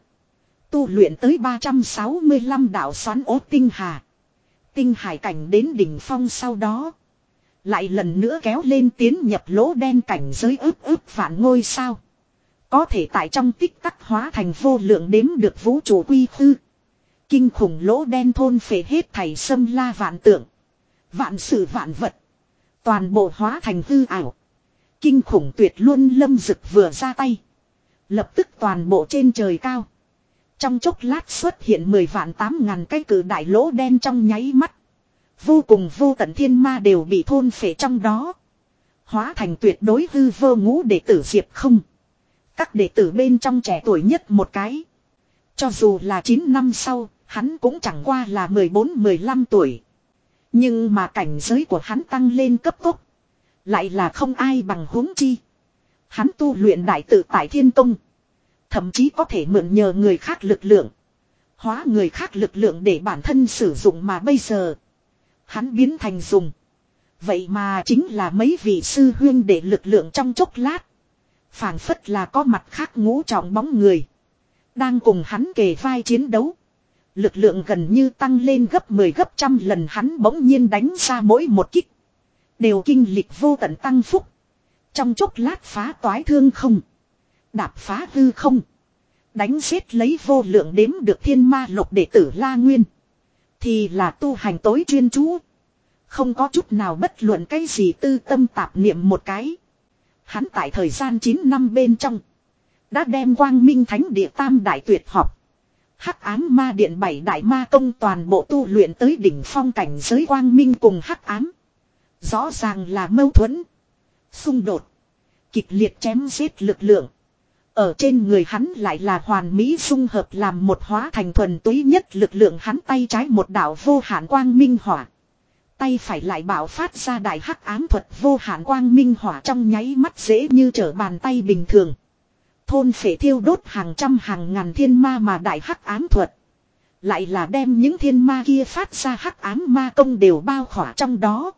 Tu luyện tới 365 đạo xoắn ốt tinh hà. Tinh hải cảnh đến đỉnh phong sau đó. Lại lần nữa kéo lên tiến nhập lỗ đen cảnh giới ướp ướp vạn ngôi sao. Có thể tại trong tích tắc hóa thành vô lượng đếm được vũ trụ quy khư. Kinh khủng lỗ đen thôn phệ hết thảy sâm la vạn tượng. Vạn sự vạn vật. Toàn bộ hóa thành hư ảo. Kinh khủng tuyệt luôn lâm dực vừa ra tay. Lập tức toàn bộ trên trời cao. Trong chốc lát xuất hiện 10 vạn 8 ngàn cái cử đại lỗ đen trong nháy mắt. Vô cùng vô tận thiên ma đều bị thôn phệ trong đó. Hóa thành tuyệt đối hư vô ngũ đệ tử diệp không. Các đệ tử bên trong trẻ tuổi nhất một cái. Cho dù là 9 năm sau, hắn cũng chẳng qua là 14-15 tuổi. Nhưng mà cảnh giới của hắn tăng lên cấp tốc. Lại là không ai bằng huống chi. Hắn tu luyện đại tự tại thiên tông. Thậm chí có thể mượn nhờ người khác lực lượng. Hóa người khác lực lượng để bản thân sử dụng mà bây giờ. Hắn biến thành dùng. Vậy mà chính là mấy vị sư huyên để lực lượng trong chốc lát. phảng phất là có mặt khác ngũ trọng bóng người. Đang cùng hắn kề vai chiến đấu. Lực lượng gần như tăng lên gấp 10 gấp trăm lần hắn bỗng nhiên đánh ra mỗi một kích. Đều kinh lịch vô tận tăng phúc. Trong chốc lát phá toái thương không. Đạp phá hư không. Đánh giết lấy vô lượng đếm được thiên ma lục đệ tử La Nguyên. Thì là tu hành tối chuyên chú. Không có chút nào bất luận cái gì tư tâm tạp niệm một cái. Hắn tại thời gian 9 năm bên trong. Đã đem quang minh thánh địa tam đại tuyệt học. Hắc ám ma điện bảy đại ma công toàn bộ tu luyện tới đỉnh phong cảnh giới quang minh cùng hắc ám. Rõ ràng là mâu thuẫn. Xung đột. Kịch liệt chém giết lực lượng. Ở trên người hắn lại là hoàn mỹ dung hợp làm một hóa thành thuần túy nhất lực lượng hắn tay trái một đạo vô hạn quang minh hỏa. Tay phải lại bảo phát ra đại hắc ám thuật vô hạn quang minh hỏa trong nháy mắt dễ như trở bàn tay bình thường. Thôn phệ thiêu đốt hàng trăm hàng ngàn thiên ma mà đại hắc ám thuật. Lại là đem những thiên ma kia phát ra hắc ám ma công đều bao khỏa trong đó.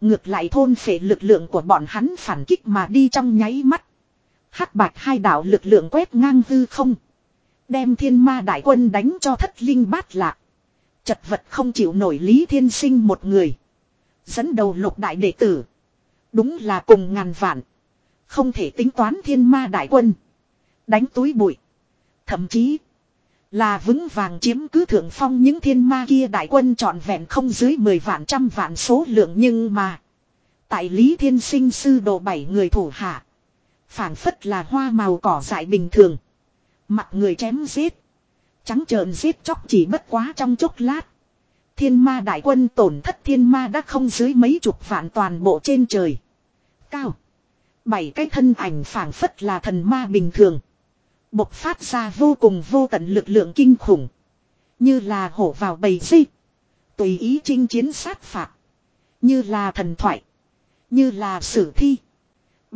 Ngược lại thôn phệ lực lượng của bọn hắn phản kích mà đi trong nháy mắt. Hắc bạch hai đạo lực lượng quét ngang hư không. Đem thiên ma đại quân đánh cho thất linh bát lạc. Chật vật không chịu nổi lý thiên sinh một người. Dẫn đầu lục đại đệ tử. Đúng là cùng ngàn vạn. Không thể tính toán thiên ma đại quân. Đánh túi bụi. Thậm chí. Là vững vàng chiếm cứ thượng phong những thiên ma kia đại quân trọn vẹn không dưới 10 vạn trăm vạn số lượng nhưng mà. Tại Lý Thiên Sinh sư đồ bảy người thủ hạ phảng phất là hoa màu cỏ dại bình thường. Mặt người chém giết. Trắng trợn giết chóc chỉ bất quá trong chốc lát. Thiên ma đại quân tổn thất thiên ma đã không dưới mấy chục vạn toàn bộ trên trời. Cao. Bảy cái thân ảnh phảng phất là thần ma bình thường. Bộc phát ra vô cùng vô tận lực lượng kinh khủng. Như là hổ vào bầy dây. Tùy ý chinh chiến sát phạt. Như là thần thoại. Như là sử thi.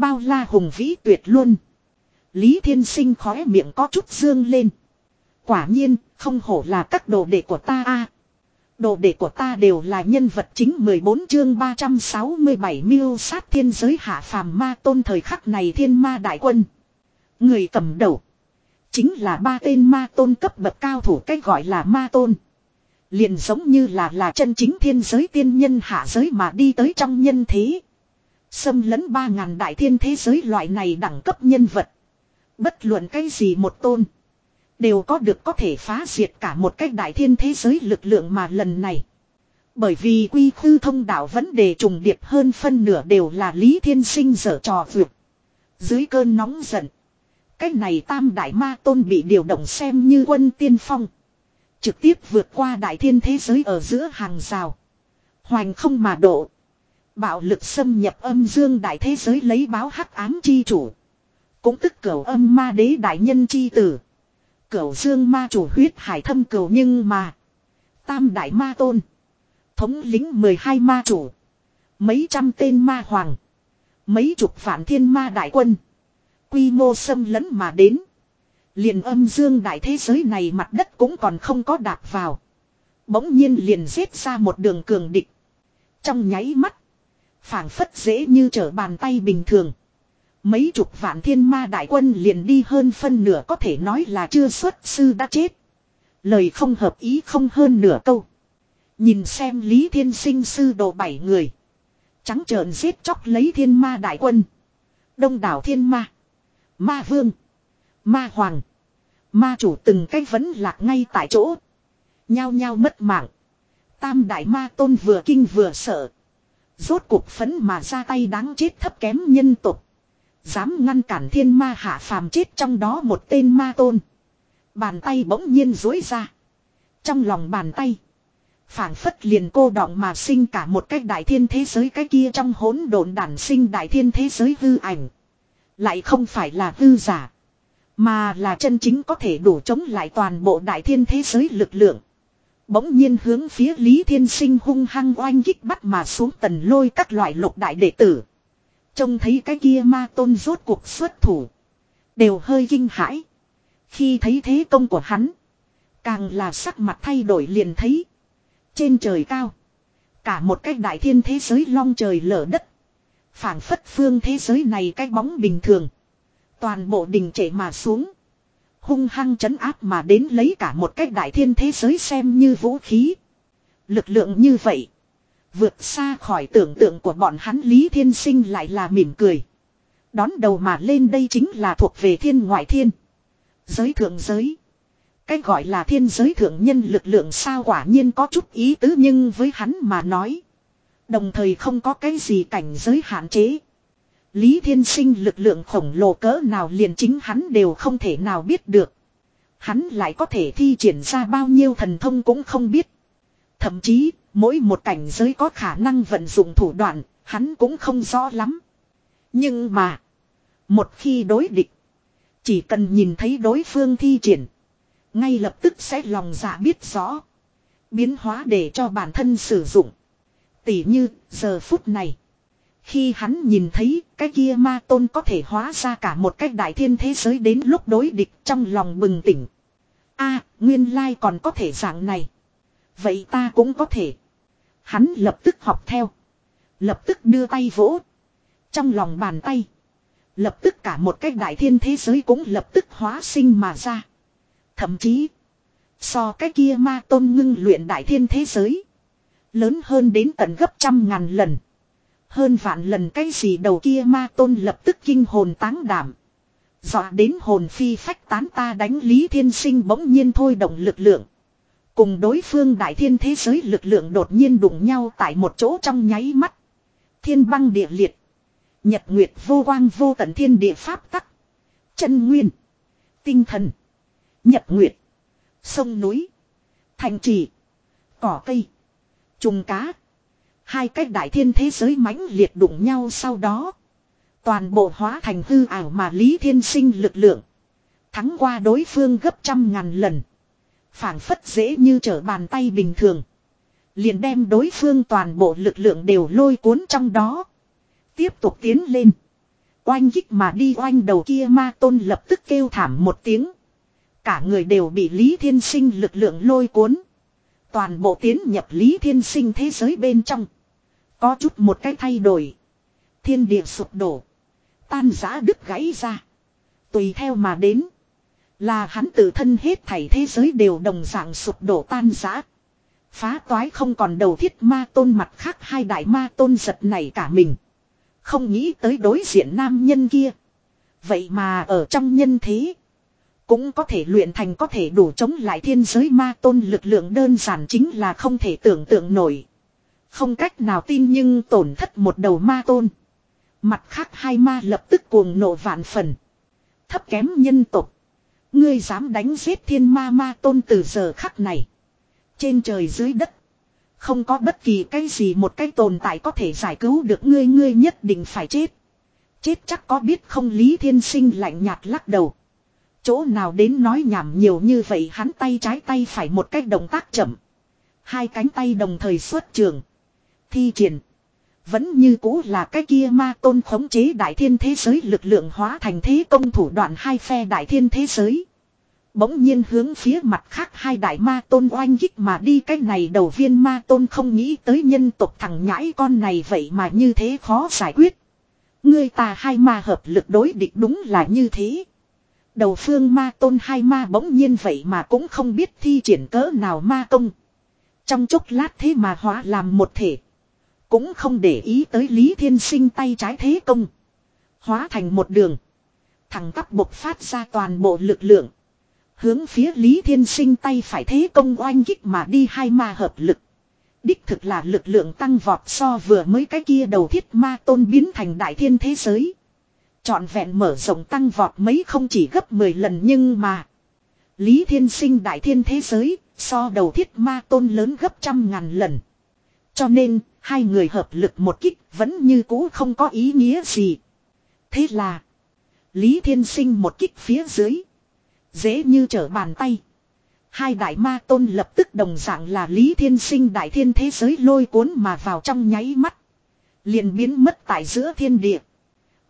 Bao la hùng vĩ tuyệt luôn. Lý Thiên Sinh khóe miệng có chút dương lên. Quả nhiên, không hổ là các đồ đệ của ta a. Đồ đệ của ta đều là nhân vật chính 14 chương 367 miêu sát thiên giới hạ phàm ma tôn thời khắc này thiên ma đại quân. Người cầm đầu. Chính là ba tên ma tôn cấp bậc cao thủ cách gọi là ma tôn. Liền giống như là là chân chính thiên giới tiên nhân hạ giới mà đi tới trong nhân thế. Xâm lấn ba ngàn đại thiên thế giới loại này đẳng cấp nhân vật. Bất luận cái gì một tôn. Đều có được có thể phá diệt cả một cách đại thiên thế giới lực lượng mà lần này. Bởi vì quy khư thông đạo vấn đề trùng điệp hơn phân nửa đều là Lý Thiên Sinh dở trò vượt. Dưới cơn nóng giận. Cách này tam đại ma tôn bị điều động xem như quân tiên phong. Trực tiếp vượt qua đại thiên thế giới ở giữa hàng rào. Hoành không mà độ. Bạo lực xâm nhập âm dương đại thế giới lấy báo hắc ám chi chủ. Cũng tức cửu âm ma đế đại nhân chi tử. Cửu dương ma chủ huyết hải thâm cửu nhưng mà. Tam đại ma tôn. Thống lính 12 ma chủ. Mấy trăm tên ma hoàng. Mấy chục phản thiên ma đại quân. Quy mô xâm lấn mà đến. Liền âm dương đại thế giới này mặt đất cũng còn không có đạp vào. Bỗng nhiên liền giết ra một đường cường địch. Trong nháy mắt phảng phất dễ như trở bàn tay bình thường. Mấy chục vạn thiên ma đại quân liền đi hơn phân nửa có thể nói là chưa xuất sư đã chết. Lời không hợp ý không hơn nửa câu. Nhìn xem Lý Thiên Sinh sư đồ bảy người. Trắng trợn giết chóc lấy thiên ma đại quân. Đông đảo thiên ma. Ma vương. Ma hoàng. Ma chủ từng cách vẫn lạc ngay tại chỗ. Nhao nhao mất mạng. Tam đại ma tôn vừa kinh vừa sợ. Rốt cuộc phấn mà ra tay đáng chết thấp kém nhân tục. Dám ngăn cản thiên ma hạ phàm chết trong đó một tên ma tôn. Bàn tay bỗng nhiên dối ra. Trong lòng bàn tay. phảng phất liền cô đọng mà sinh cả một cái đại thiên thế giới cái kia trong hỗn độn đản sinh đại thiên thế giới hư ảnh. Lại không phải là hư giả. Mà là chân chính có thể đủ chống lại toàn bộ đại thiên thế giới lực lượng. Bỗng nhiên hướng phía Lý Thiên Sinh hung hăng oanh kích bắt mà xuống tần lôi các loại lục đại đệ tử. Trông thấy cái kia ma tôn rốt cuộc xuất thủ. Đều hơi kinh hãi. Khi thấy thế công của hắn. Càng là sắc mặt thay đổi liền thấy. Trên trời cao. Cả một cái đại thiên thế giới long trời lở đất. phảng phất phương thế giới này cái bóng bình thường. Toàn bộ đình trệ mà xuống. Hung hăng chấn áp mà đến lấy cả một cái đại thiên thế giới xem như vũ khí. Lực lượng như vậy. Vượt xa khỏi tưởng tượng của bọn hắn Lý Thiên Sinh lại là mỉm cười. Đón đầu mà lên đây chính là thuộc về thiên ngoại thiên. Giới thượng giới. Cái gọi là thiên giới thượng nhân lực lượng sao quả nhiên có chút ý tứ nhưng với hắn mà nói. Đồng thời không có cái gì cảnh giới hạn chế. Lý Thiên Sinh lực lượng khổng lồ cỡ nào liền chính hắn đều không thể nào biết được. Hắn lại có thể thi triển ra bao nhiêu thần thông cũng không biết. Thậm chí, mỗi một cảnh giới có khả năng vận dụng thủ đoạn, hắn cũng không rõ lắm. Nhưng mà, một khi đối địch, chỉ cần nhìn thấy đối phương thi triển, ngay lập tức sẽ lòng dạ biết rõ. Biến hóa để cho bản thân sử dụng. Tỉ như, giờ phút này. Khi hắn nhìn thấy, cái kia ma tôn có thể hóa ra cả một cách đại thiên thế giới đến lúc đối địch trong lòng bừng tỉnh. a, nguyên lai còn có thể dạng này. Vậy ta cũng có thể. Hắn lập tức học theo. Lập tức đưa tay vỗ. Trong lòng bàn tay. Lập tức cả một cách đại thiên thế giới cũng lập tức hóa sinh mà ra. Thậm chí. So cái kia ma tôn ngưng luyện đại thiên thế giới. Lớn hơn đến tận gấp trăm ngàn lần. Hơn vạn lần cái gì đầu kia ma tôn lập tức kinh hồn táng đảm. Dọa đến hồn phi phách tán ta đánh Lý Thiên Sinh bỗng nhiên thôi động lực lượng. Cùng đối phương đại thiên thế giới lực lượng đột nhiên đụng nhau tại một chỗ trong nháy mắt. Thiên băng địa liệt. Nhật nguyệt vô quang vô tận thiên địa pháp tắc. Chân nguyên. Tinh thần. Nhật nguyệt. Sông núi. Thành trì. Cỏ cây. Trùng cá. Hai cái đại thiên thế giới mãnh liệt đụng nhau sau đó. Toàn bộ hóa thành hư ảo mà Lý Thiên Sinh lực lượng. Thắng qua đối phương gấp trăm ngàn lần phảng phất dễ như trở bàn tay bình thường. Liền đem đối phương toàn bộ lực lượng đều lôi cuốn trong đó. Tiếp tục tiến lên. Oanh kích mà đi oanh đầu kia ma tôn lập tức kêu thảm một tiếng. Cả người đều bị Lý Thiên Sinh lực lượng lôi cuốn. Toàn bộ tiến nhập Lý Thiên Sinh thế giới bên trong. Có chút một cái thay đổi. Thiên địa sụp đổ. Tan giã đứt gãy ra. Tùy theo mà đến. Là hắn tự thân hết thảy thế giới đều đồng dạng sụp đổ tan giã. Phá toái không còn đầu thiết ma tôn mặt khác hai đại ma tôn giật này cả mình. Không nghĩ tới đối diện nam nhân kia. Vậy mà ở trong nhân thế. Cũng có thể luyện thành có thể đủ chống lại thiên giới ma tôn lực lượng đơn giản chính là không thể tưởng tượng nổi. Không cách nào tin nhưng tổn thất một đầu ma tôn. Mặt khác hai ma lập tức cuồng nộ vạn phần. Thấp kém nhân tục. Ngươi dám đánh giết thiên ma ma tôn từ giờ khắc này. Trên trời dưới đất. Không có bất kỳ cái gì một cái tồn tại có thể giải cứu được ngươi ngươi nhất định phải chết. Chết chắc có biết không Lý Thiên Sinh lạnh nhạt lắc đầu. Chỗ nào đến nói nhảm nhiều như vậy hắn tay trái tay phải một cách động tác chậm. Hai cánh tay đồng thời xuất trường. Thi triển. Vẫn như cũ là cái kia ma tôn khống chế đại thiên thế giới lực lượng hóa thành thế công thủ đoạn hai phe đại thiên thế giới. Bỗng nhiên hướng phía mặt khác hai đại ma tôn oanh kích mà đi, cái này đầu viên ma tôn không nghĩ tới nhân tộc thằng nhãi con này vậy mà như thế khó giải quyết. Người ta hai ma hợp lực đối địch đúng là như thế. Đầu phương ma tôn hai ma bỗng nhiên vậy mà cũng không biết thi triển cỡ nào ma công. Trong chốc lát thế mà hóa làm một thể. Cũng không để ý tới Lý Thiên Sinh tay trái thế công. Hóa thành một đường. Thằng tắp bộc phát ra toàn bộ lực lượng. Hướng phía Lý Thiên Sinh tay phải thế công oanh kích mà đi hai ma hợp lực. Đích thực là lực lượng tăng vọt so vừa mới cái kia đầu thiết ma tôn biến thành đại thiên thế giới. Chọn vẹn mở rộng tăng vọt mấy không chỉ gấp 10 lần nhưng mà. Lý Thiên Sinh đại thiên thế giới, so đầu thiết ma tôn lớn gấp trăm ngàn lần. Cho nên hai người hợp lực một kích vẫn như cũ không có ý nghĩa gì. Thế là. Lý Thiên Sinh một kích phía dưới. Dễ như trở bàn tay. Hai đại ma tôn lập tức đồng dạng là Lý Thiên Sinh đại thiên thế giới lôi cuốn mà vào trong nháy mắt. liền biến mất tại giữa thiên địa.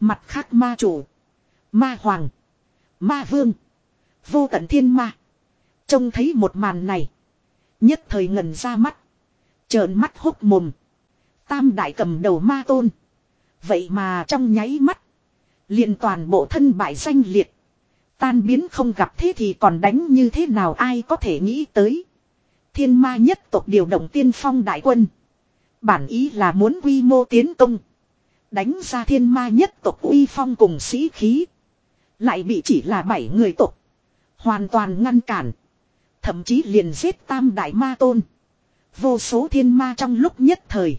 Mặt khác ma chủ. Ma hoàng. Ma vương. Vô tận thiên ma. Trông thấy một màn này. Nhất thời ngần ra mắt. Trợn mắt hốc mồm. Tam đại cầm đầu ma tôn. Vậy mà trong nháy mắt. liền toàn bộ thân bại danh liệt. Tan biến không gặp thế thì còn đánh như thế nào ai có thể nghĩ tới. Thiên ma nhất tộc điều động tiên phong đại quân. Bản ý là muốn quy mô tiến công. Đánh ra thiên ma nhất tộc uy phong cùng sĩ khí. Lại bị chỉ là bảy người tộc. Hoàn toàn ngăn cản. Thậm chí liền giết tam đại ma tôn. Vô số thiên ma trong lúc nhất thời.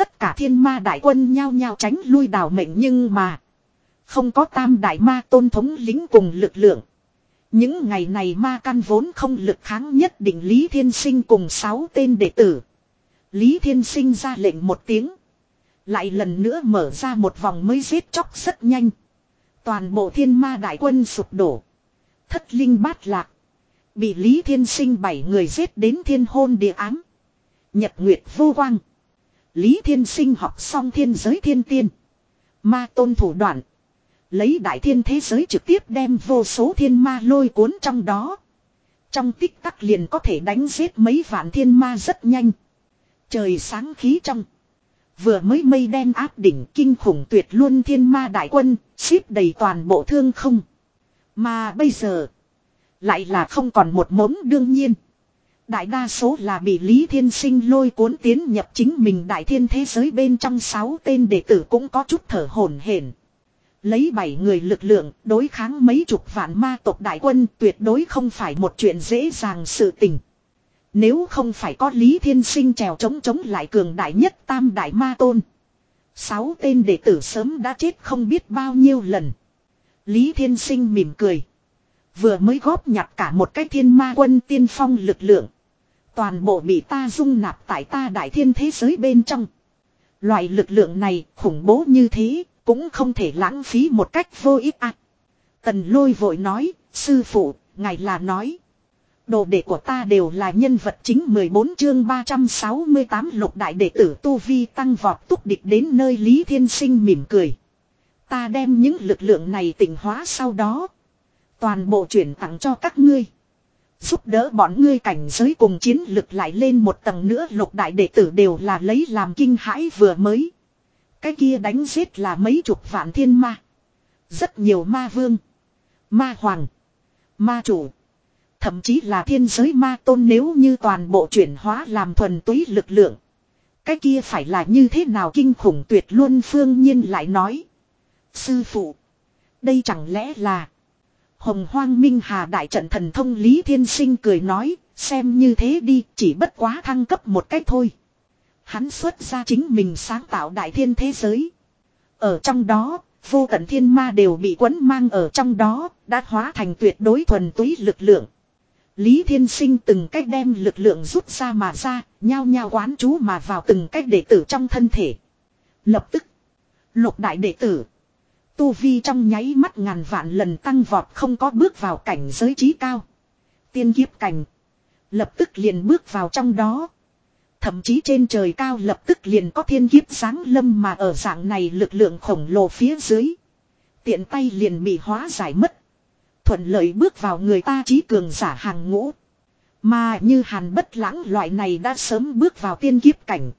Tất cả thiên ma đại quân nhao nhao tránh lui đảo mệnh nhưng mà. Không có tam đại ma tôn thống lính cùng lực lượng. Những ngày này ma căn vốn không lực kháng nhất định Lý Thiên Sinh cùng sáu tên đệ tử. Lý Thiên Sinh ra lệnh một tiếng. Lại lần nữa mở ra một vòng mới giết chóc rất nhanh. Toàn bộ thiên ma đại quân sụp đổ. Thất linh bát lạc. Bị Lý Thiên Sinh bảy người giết đến thiên hôn địa ám. Nhật Nguyệt vô quang. Lý Thiên Sinh học xong thiên giới thiên tiên. Ma tôn thủ đoạn. Lấy đại thiên thế giới trực tiếp đem vô số thiên ma lôi cuốn trong đó. Trong tích tắc liền có thể đánh giết mấy vạn thiên ma rất nhanh. Trời sáng khí trong. Vừa mới mây đen áp đỉnh kinh khủng tuyệt luôn thiên ma đại quân, xếp đầy toàn bộ thương không. Mà bây giờ, lại là không còn một mống đương nhiên. Đại đa số là bị Lý Thiên Sinh lôi cuốn tiến nhập chính mình đại thiên thế giới bên trong sáu tên đệ tử cũng có chút thở hổn hển. Lấy bảy người lực lượng, đối kháng mấy chục vạn ma tộc đại quân, tuyệt đối không phải một chuyện dễ dàng sự tình. Nếu không phải có Lý Thiên Sinh trèo chống chống lại cường đại nhất tam đại ma tôn. Sáu tên đệ tử sớm đã chết không biết bao nhiêu lần. Lý Thiên Sinh mỉm cười. Vừa mới góp nhặt cả một cái thiên ma quân tiên phong lực lượng. Toàn bộ bị ta dung nạp tại ta đại thiên thế giới bên trong. Loại lực lượng này khủng bố như thế, cũng không thể lãng phí một cách vô ích ạ. Tần lôi vội nói, sư phụ, ngài là nói. Đồ đệ của ta đều là nhân vật chính 14 chương 368 lục đại đệ tử Tu Vi tăng vọt túc địch đến nơi Lý Thiên Sinh mỉm cười. Ta đem những lực lượng này tỉnh hóa sau đó. Toàn bộ chuyển tặng cho các ngươi. Giúp đỡ bọn ngươi cảnh giới cùng chiến lực lại lên một tầng nữa, lục đại đệ tử đều là lấy làm kinh hãi vừa mới. Cái kia đánh giết là mấy chục vạn thiên ma. Rất nhiều ma vương. Ma hoàng. Ma chủ. Thậm chí là thiên giới ma tôn nếu như toàn bộ chuyển hóa làm thuần túy lực lượng. Cái kia phải là như thế nào kinh khủng tuyệt luôn phương nhiên lại nói. Sư phụ. Đây chẳng lẽ là. Hồng hoang minh hà đại trận thần thông Lý Thiên Sinh cười nói. Xem như thế đi chỉ bất quá thăng cấp một cách thôi. Hắn xuất ra chính mình sáng tạo đại thiên thế giới. Ở trong đó, vô tận thiên ma đều bị quấn mang ở trong đó, đã hóa thành tuyệt đối thuần túy lực lượng. Lý Thiên Sinh từng cách đem lực lượng rút ra mà ra, nhao nhao quán chú mà vào từng cách đệ tử trong thân thể. Lập tức, lục đại đệ tử, tu vi trong nháy mắt ngàn vạn lần tăng vọt không có bước vào cảnh giới trí cao. Tiên kiếp cảnh, lập tức liền bước vào trong đó. Thậm chí trên trời cao lập tức liền có thiên kiếp sáng lâm mà ở dạng này lực lượng khổng lồ phía dưới. Tiện tay liền bị hóa giải mất. Thuận lợi bước vào người ta trí cường giả hàng ngũ. Mà như hàn bất lãng loại này đã sớm bước vào tiên kiếp cảnh.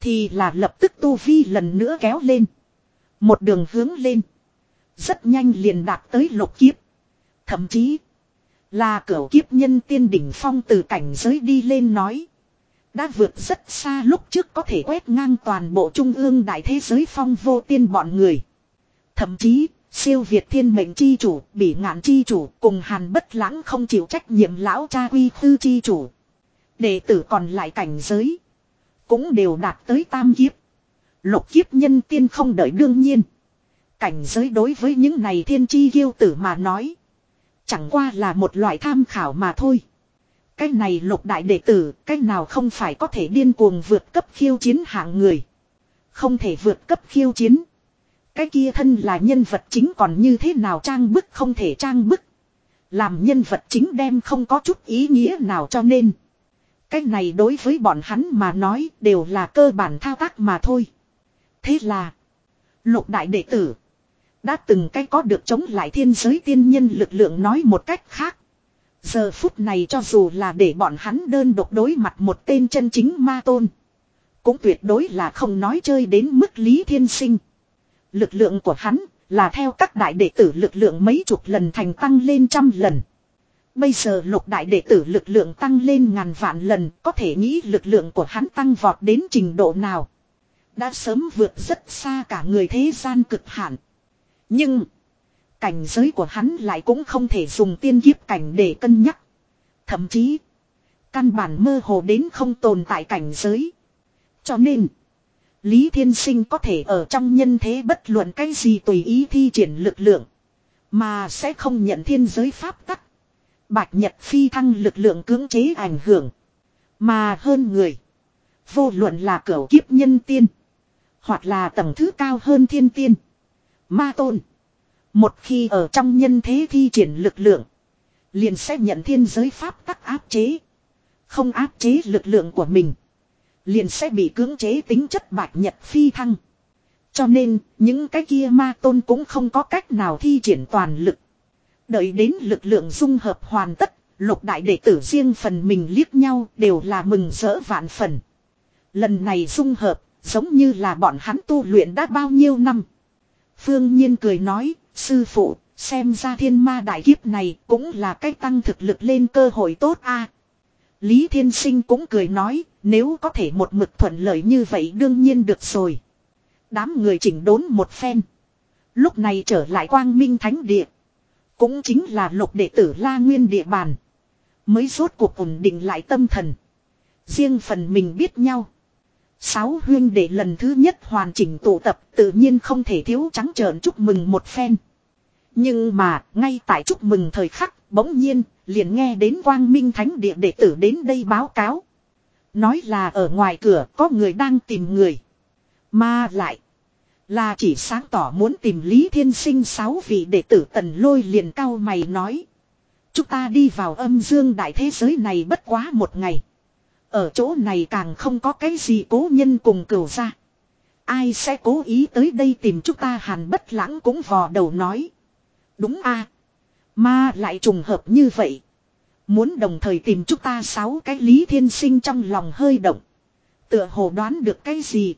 Thì là lập tức tu vi lần nữa kéo lên. Một đường hướng lên. Rất nhanh liền đạt tới lục kiếp. Thậm chí là cửu kiếp nhân tiên đỉnh phong từ cảnh giới đi lên nói. Đã vượt rất xa lúc trước có thể quét ngang toàn bộ trung ương đại thế giới phong vô tiên bọn người. Thậm chí, siêu Việt thiên mệnh chi chủ, bị ngạn chi chủ, cùng hàn bất lãng không chịu trách nhiệm lão cha quy tư chi chủ. Đệ tử còn lại cảnh giới. Cũng đều đạt tới tam kiếp. Lục kiếp nhân tiên không đợi đương nhiên. Cảnh giới đối với những này thiên chi kiêu tử mà nói. Chẳng qua là một loại tham khảo mà thôi. Cái này lục đại đệ tử, cái nào không phải có thể điên cuồng vượt cấp khiêu chiến hạng người. Không thể vượt cấp khiêu chiến. Cái kia thân là nhân vật chính còn như thế nào trang bức không thể trang bức. Làm nhân vật chính đem không có chút ý nghĩa nào cho nên. Cái này đối với bọn hắn mà nói đều là cơ bản thao tác mà thôi. Thế là. Lục đại đệ tử. Đã từng cái có được chống lại thiên giới tiên nhân lực lượng nói một cách khác. Giờ phút này cho dù là để bọn hắn đơn độc đối mặt một tên chân chính ma tôn. Cũng tuyệt đối là không nói chơi đến mức lý thiên sinh. Lực lượng của hắn là theo các đại đệ tử lực lượng mấy chục lần thành tăng lên trăm lần. Bây giờ lục đại đệ tử lực lượng tăng lên ngàn vạn lần, có thể nghĩ lực lượng của hắn tăng vọt đến trình độ nào. Đã sớm vượt rất xa cả người thế gian cực hạn. Nhưng... Cảnh giới của hắn lại cũng không thể dùng tiên kiếp cảnh để cân nhắc. Thậm chí, căn bản mơ hồ đến không tồn tại cảnh giới. Cho nên, Lý Thiên Sinh có thể ở trong nhân thế bất luận cái gì tùy ý thi triển lực lượng. Mà sẽ không nhận thiên giới pháp tắc. Bạch Nhật phi thăng lực lượng cưỡng chế ảnh hưởng. Mà hơn người. Vô luận là cửu kiếp nhân tiên. Hoặc là tầng thứ cao hơn thiên tiên. Ma tôn. Một khi ở trong nhân thế thi triển lực lượng. Liền sẽ nhận thiên giới pháp tắc áp chế. Không áp chế lực lượng của mình. Liền sẽ bị cưỡng chế tính chất bạch nhật phi thăng. Cho nên, những cái kia ma tôn cũng không có cách nào thi triển toàn lực. Đợi đến lực lượng dung hợp hoàn tất, lục đại đệ tử riêng phần mình liếc nhau đều là mừng rỡ vạn phần. Lần này dung hợp, giống như là bọn hắn tu luyện đã bao nhiêu năm. Phương Nhiên cười nói, Sư phụ, xem ra thiên ma đại kiếp này cũng là cách tăng thực lực lên cơ hội tốt a. Lý Thiên Sinh cũng cười nói, nếu có thể một mực thuận lợi như vậy đương nhiên được rồi. Đám người chỉnh đốn một phen. Lúc này trở lại quang minh thánh địa. Cũng chính là lục đệ tử La Nguyên địa bàn. Mới rốt cuộc ổn định lại tâm thần. Riêng phần mình biết nhau. Sáu huyên đệ lần thứ nhất hoàn chỉnh tụ tập tự nhiên không thể thiếu trắng trợn chúc mừng một phen. Nhưng mà, ngay tại chúc mừng thời khắc, bỗng nhiên, liền nghe đến quang minh thánh địa đệ tử đến đây báo cáo. Nói là ở ngoài cửa có người đang tìm người. Mà lại, là chỉ sáng tỏ muốn tìm Lý Thiên Sinh sáu vị đệ tử tần lôi liền cao mày nói. Chúng ta đi vào âm dương đại thế giới này bất quá một ngày. Ở chỗ này càng không có cái gì cố nhân cùng cửu ra. Ai sẽ cố ý tới đây tìm chúng ta hàn bất lãng cũng vò đầu nói. Đúng a Mà lại trùng hợp như vậy. Muốn đồng thời tìm chúng ta sáu cái Lý Thiên Sinh trong lòng hơi động. Tựa hồ đoán được cái gì.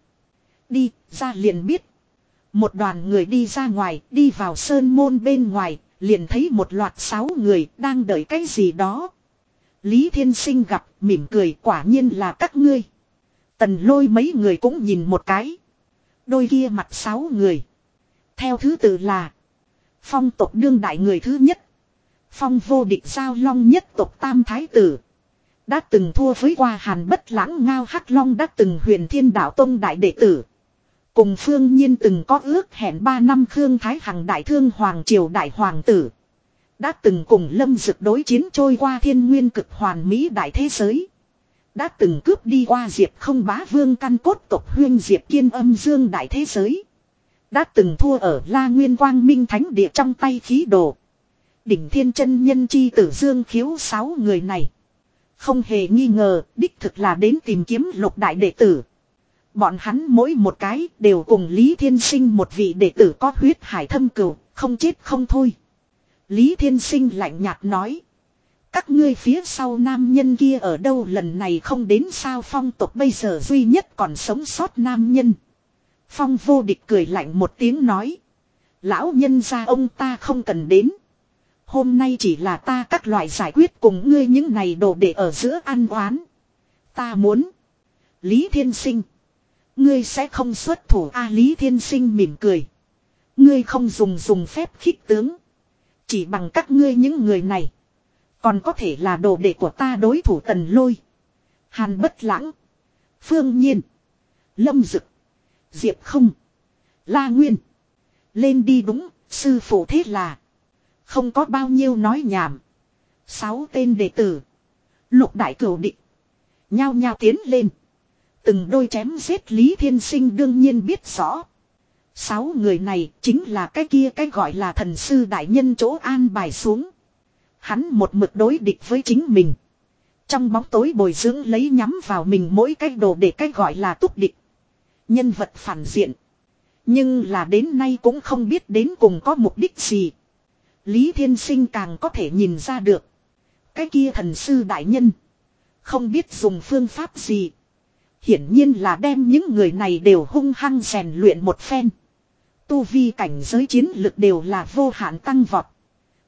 Đi, ra liền biết. Một đoàn người đi ra ngoài, đi vào sơn môn bên ngoài, liền thấy một loạt sáu người đang đợi cái gì đó. Lý Thiên Sinh gặp, mỉm cười quả nhiên là các ngươi. Tần lôi mấy người cũng nhìn một cái. Đôi kia mặt sáu người. Theo thứ tự là. Phong tộc đương đại người thứ nhất. Phong vô địch giao long nhất tộc tam thái tử. Đã từng thua với qua hàn bất lãng ngao hắc long đã từng huyền thiên đạo tông đại đệ tử. Cùng phương nhiên từng có ước hẹn 3 năm Khương Thái Hằng đại thương hoàng triều đại hoàng tử. Đã từng cùng lâm dực đối chiến trôi qua thiên nguyên cực hoàn mỹ đại thế giới. Đã từng cướp đi qua diệp không bá vương căn cốt tộc huyên diệp kiên âm dương đại thế giới. Đã từng thua ở la nguyên quang minh thánh địa trong tay khí đồ. Đỉnh thiên chân nhân chi tử dương khiếu sáu người này. Không hề nghi ngờ, đích thực là đến tìm kiếm lục đại đệ tử. Bọn hắn mỗi một cái đều cùng Lý Thiên Sinh một vị đệ tử có huyết hải thâm cửu, không chết không thôi. Lý Thiên Sinh lạnh nhạt nói. Các ngươi phía sau nam nhân kia ở đâu lần này không đến sao phong tục bây giờ duy nhất còn sống sót nam nhân. Phong vô địch cười lạnh một tiếng nói. Lão nhân gia ông ta không cần đến. Hôm nay chỉ là ta các loại giải quyết cùng ngươi những này đồ để ở giữa ăn oán. Ta muốn. Lý Thiên Sinh. Ngươi sẽ không xuất thủ A, Lý Thiên Sinh mỉm cười. Ngươi không dùng dùng phép khích tướng. Chỉ bằng các ngươi những người này. Còn có thể là đồ đệ của ta đối thủ tần lôi. Hàn bất lãng. Phương nhiên. Lâm dực. Diệp không. La nguyên. Lên đi đúng, sư phụ thế là. Không có bao nhiêu nói nhảm. Sáu tên đệ tử. Lục đại cửu định. Nhao nhao tiến lên. Từng đôi chém giết Lý Thiên Sinh đương nhiên biết rõ. Sáu người này chính là cái kia cái gọi là thần sư đại nhân chỗ an bài xuống. Hắn một mực đối địch với chính mình. Trong bóng tối bồi dưỡng lấy nhắm vào mình mỗi cái đồ để cái gọi là túc địch. Nhân vật phản diện. Nhưng là đến nay cũng không biết đến cùng có mục đích gì. Lý Thiên Sinh càng có thể nhìn ra được. Cái kia thần sư đại nhân. Không biết dùng phương pháp gì. Hiển nhiên là đem những người này đều hung hăng rèn luyện một phen. Tu vi cảnh giới chiến lực đều là vô hạn tăng vọt.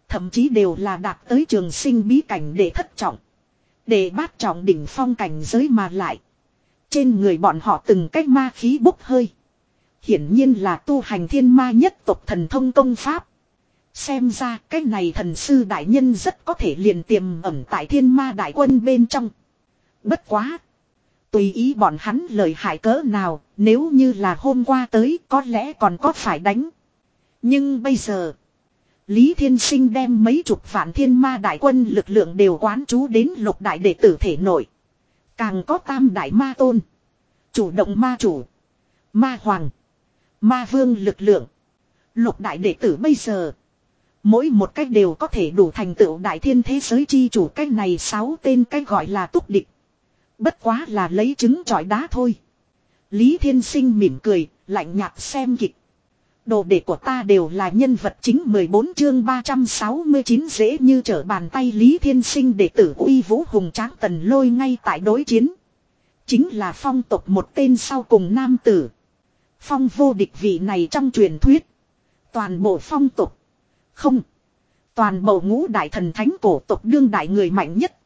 Thậm chí đều là đạt tới trường sinh bí cảnh để thất trọng. Để bát trọng đỉnh phong cảnh giới mà lại. Trên người bọn họ từng cách ma khí bốc hơi. Hiển nhiên là tu hành thiên ma nhất tộc thần thông công pháp. Xem ra cái này thần sư đại nhân rất có thể liền tiềm ẩn tại thiên ma đại quân bên trong. Bất quá. Tùy ý bọn hắn lời hại cỡ nào, nếu như là hôm qua tới có lẽ còn có phải đánh. Nhưng bây giờ, Lý Thiên Sinh đem mấy chục vạn thiên ma đại quân lực lượng đều quán trú đến lục đại đệ tử thể nội. Càng có tam đại ma tôn, chủ động ma chủ, ma hoàng, ma vương lực lượng. Lục đại đệ tử bây giờ, mỗi một cách đều có thể đủ thành tựu đại thiên thế giới chi chủ cách này sáu tên cách gọi là túc địch. Bất quá là lấy trứng trọi đá thôi. Lý Thiên Sinh mỉm cười, lạnh nhạt xem kịch. Đồ đệ của ta đều là nhân vật chính 14 chương 369 dễ như trở bàn tay Lý Thiên Sinh đệ tử uy vũ hùng tráng tần lôi ngay tại đối chiến. Chính là phong tộc một tên sau cùng nam tử. Phong vô địch vị này trong truyền thuyết. Toàn bộ phong tộc. Không. Toàn bộ ngũ đại thần thánh cổ tộc đương đại người mạnh nhất.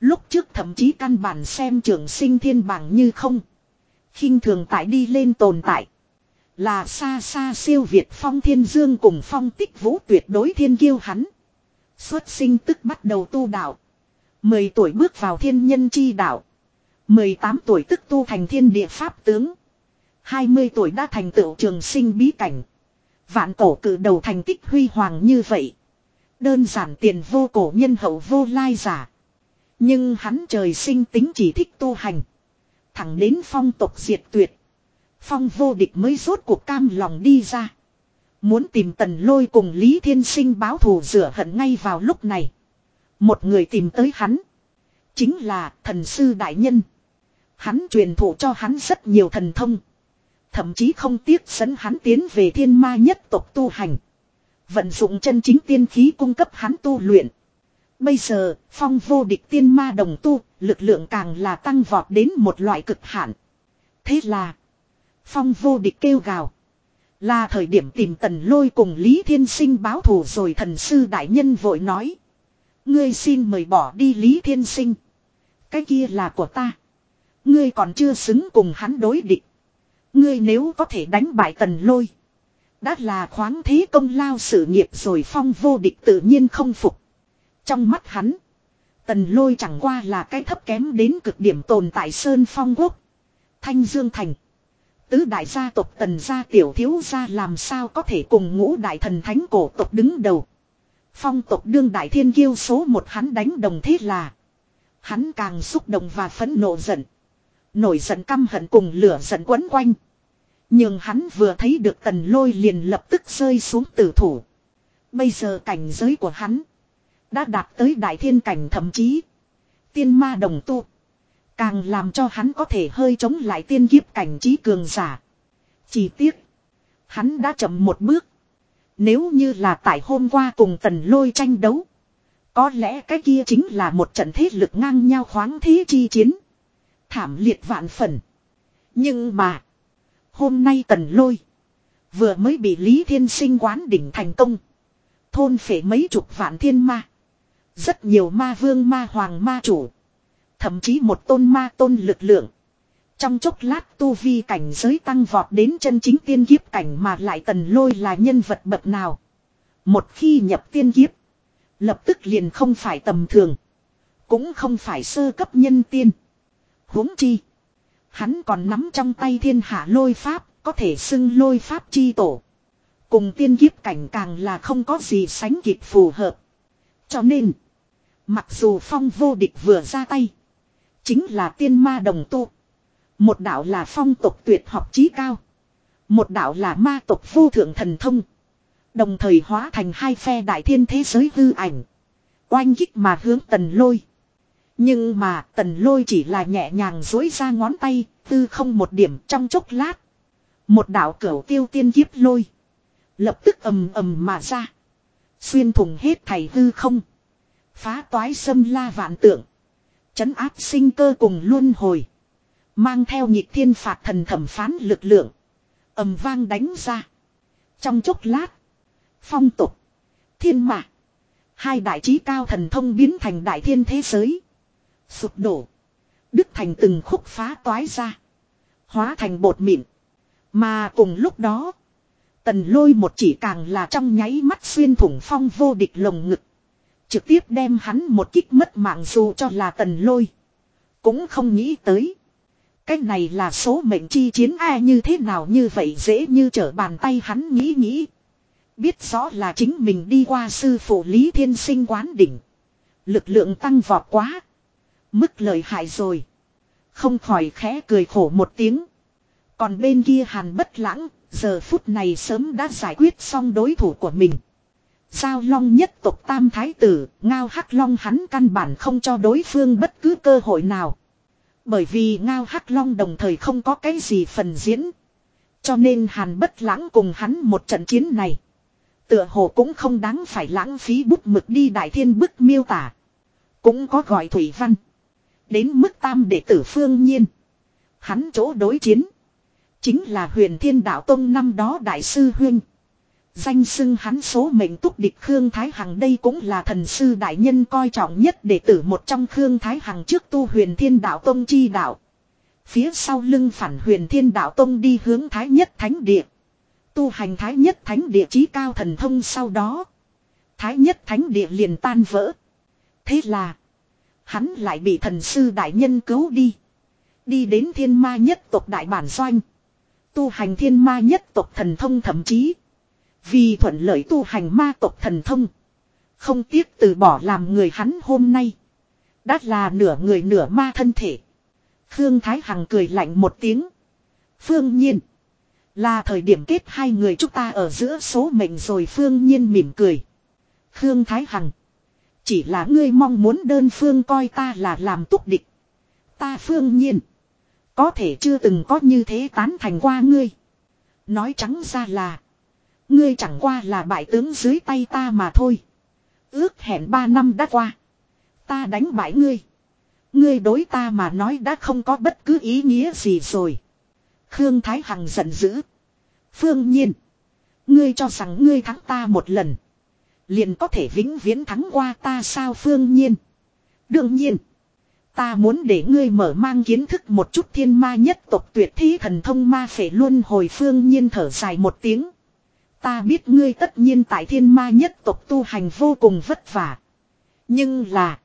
Lúc trước thậm chí căn bản xem trường sinh thiên bảng như không. khinh thường tại đi lên tồn tại. Là xa xa siêu Việt phong thiên dương cùng phong tích vũ tuyệt đối thiên kiêu hắn. Xuất sinh tức bắt đầu tu đạo. 10 tuổi bước vào thiên nhân chi đạo. 18 tuổi tức tu thành thiên địa pháp tướng. 20 tuổi đã thành tựu trường sinh bí cảnh. Vạn cổ cử đầu thành tích huy hoàng như vậy. Đơn giản tiền vô cổ nhân hậu vô lai giả. Nhưng hắn trời sinh tính chỉ thích tu hành. Thẳng đến phong tộc diệt tuyệt. Phong vô địch mới rốt cuộc cam lòng đi ra. Muốn tìm tần lôi cùng Lý Thiên Sinh báo thù rửa hận ngay vào lúc này. Một người tìm tới hắn. Chính là thần sư đại nhân. Hắn truyền thụ cho hắn rất nhiều thần thông. Thậm chí không tiếc dẫn hắn tiến về thiên ma nhất tộc tu hành. Vận dụng chân chính tiên khí cung cấp hắn tu luyện. Bây giờ, phong vô địch tiên ma đồng tu, lực lượng càng là tăng vọt đến một loại cực hạn. Thế là, phong vô địch kêu gào. Là thời điểm tìm tần lôi cùng Lý Thiên Sinh báo thù rồi thần sư đại nhân vội nói. Ngươi xin mời bỏ đi Lý Thiên Sinh. Cái kia là của ta. Ngươi còn chưa xứng cùng hắn đối địch. Ngươi nếu có thể đánh bại tần lôi. Đã là khoáng thế công lao sự nghiệp rồi phong vô địch tự nhiên không phục. Trong mắt hắn. Tần lôi chẳng qua là cái thấp kém đến cực điểm tồn tại Sơn Phong Quốc. Thanh Dương Thành. Tứ đại gia tộc tần gia tiểu thiếu gia làm sao có thể cùng ngũ đại thần thánh cổ tộc đứng đầu. Phong tộc đương đại thiên kiêu số một hắn đánh đồng thế là. Hắn càng xúc động và phẫn nộ giận. Nổi giận căm hận cùng lửa giận quấn quanh. Nhưng hắn vừa thấy được tần lôi liền lập tức rơi xuống tử thủ. Bây giờ cảnh giới của hắn. Đã đạt tới đại thiên cảnh thậm chí. Tiên ma đồng tu. Càng làm cho hắn có thể hơi chống lại tiên kiếp cảnh trí cường giả. Chỉ tiếc. Hắn đã chậm một bước. Nếu như là tại hôm qua cùng tần lôi tranh đấu. Có lẽ cái kia chính là một trận thế lực ngang nhau khoáng thế chi chiến. Thảm liệt vạn phần. Nhưng mà. Hôm nay tần lôi. Vừa mới bị Lý Thiên Sinh quán đỉnh thành công. Thôn phể mấy chục vạn thiên ma. Rất nhiều ma vương, ma hoàng, ma chủ. Thậm chí một tôn ma tôn lực lượng. Trong chốc lát tu vi cảnh giới tăng vọt đến chân chính tiên kiếp cảnh mà lại tần lôi là nhân vật bậc nào. Một khi nhập tiên kiếp. Lập tức liền không phải tầm thường. Cũng không phải sơ cấp nhân tiên. huống chi. Hắn còn nắm trong tay thiên hạ lôi pháp. Có thể xưng lôi pháp chi tổ. Cùng tiên kiếp cảnh càng là không có gì sánh kịp phù hợp. Cho nên. Mặc dù phong vô địch vừa ra tay. Chính là tiên ma đồng tu. Một đạo là phong tộc tuyệt học trí cao. Một đạo là ma tộc vô thượng thần thông. Đồng thời hóa thành hai phe đại thiên thế giới hư ảnh. Oanh kích mà hướng tần lôi. Nhưng mà tần lôi chỉ là nhẹ nhàng dối ra ngón tay, tư không một điểm trong chốc lát. Một đạo cửu tiêu tiên kiếp lôi. Lập tức ầm ầm mà ra. Xuyên thủng hết thầy hư không. Phá toái sâm la vạn tượng. Chấn áp sinh cơ cùng luân hồi. Mang theo nhịp thiên phạt thần thẩm phán lực lượng. ầm vang đánh ra. Trong chốc lát. Phong tục. Thiên mạc. Hai đại trí cao thần thông biến thành đại thiên thế giới. Sụp đổ. Đức thành từng khúc phá toái ra. Hóa thành bột mịn. Mà cùng lúc đó. Tần lôi một chỉ càng là trong nháy mắt xuyên thủng phong vô địch lồng ngực. Trực tiếp đem hắn một kích mất mạng dù cho là tần lôi. Cũng không nghĩ tới. Cái này là số mệnh chi chiến ai như thế nào như vậy dễ như trở bàn tay hắn nghĩ nghĩ. Biết rõ là chính mình đi qua sư phụ Lý Thiên Sinh quán đỉnh. Lực lượng tăng vọt quá. Mức lợi hại rồi. Không khỏi khẽ cười khổ một tiếng. Còn bên kia hàn bất lãng, giờ phút này sớm đã giải quyết xong đối thủ của mình. Giao long nhất tộc tam thái tử, ngao hắc long hắn căn bản không cho đối phương bất cứ cơ hội nào. Bởi vì ngao hắc long đồng thời không có cái gì phần diễn. Cho nên hàn bất lãng cùng hắn một trận chiến này. Tựa hồ cũng không đáng phải lãng phí bút mực đi đại thiên bức miêu tả. Cũng có gọi thủy văn. Đến mức tam đệ tử phương nhiên. Hắn chỗ đối chiến. Chính là huyền thiên đạo tông năm đó đại sư huyên. Danh xưng hắn số mệnh túc địch Khương Thái Hằng đây cũng là thần sư đại nhân coi trọng nhất đệ tử một trong Khương Thái Hằng trước tu huyền thiên đạo tông chi đạo. Phía sau lưng phản huyền thiên đạo tông đi hướng Thái nhất thánh địa. Tu hành Thái nhất thánh địa chí cao thần thông sau đó. Thái nhất thánh địa liền tan vỡ. Thế là. Hắn lại bị thần sư đại nhân cứu đi. Đi đến thiên ma nhất tộc đại bản doanh. Tu hành thiên ma nhất tộc thần thông thậm chí. Vì thuận lợi tu hành ma tộc thần thông. Không tiếc từ bỏ làm người hắn hôm nay. Đã là nửa người nửa ma thân thể. Phương Thái Hằng cười lạnh một tiếng. Phương Nhiên. Là thời điểm kết hai người chúng ta ở giữa số mệnh rồi Phương Nhiên mỉm cười. Phương Thái Hằng. Chỉ là ngươi mong muốn đơn phương coi ta là làm túc địch. Ta Phương Nhiên. Có thể chưa từng có như thế tán thành qua ngươi. Nói trắng ra là. Ngươi chẳng qua là bại tướng dưới tay ta mà thôi. Ước hẹn ba năm đã qua. Ta đánh bại ngươi. Ngươi đối ta mà nói đã không có bất cứ ý nghĩa gì rồi. Khương Thái Hằng giận dữ. Phương nhiên. Ngươi cho rằng ngươi thắng ta một lần. Liền có thể vĩnh viễn thắng qua ta sao phương nhiên. Đương nhiên. Ta muốn để ngươi mở mang kiến thức một chút thiên ma nhất tộc tuyệt thi thần thông ma phệ luôn hồi phương nhiên thở dài một tiếng. Ta biết ngươi tất nhiên tại thiên ma nhất tộc tu hành vô cùng vất vả. Nhưng là.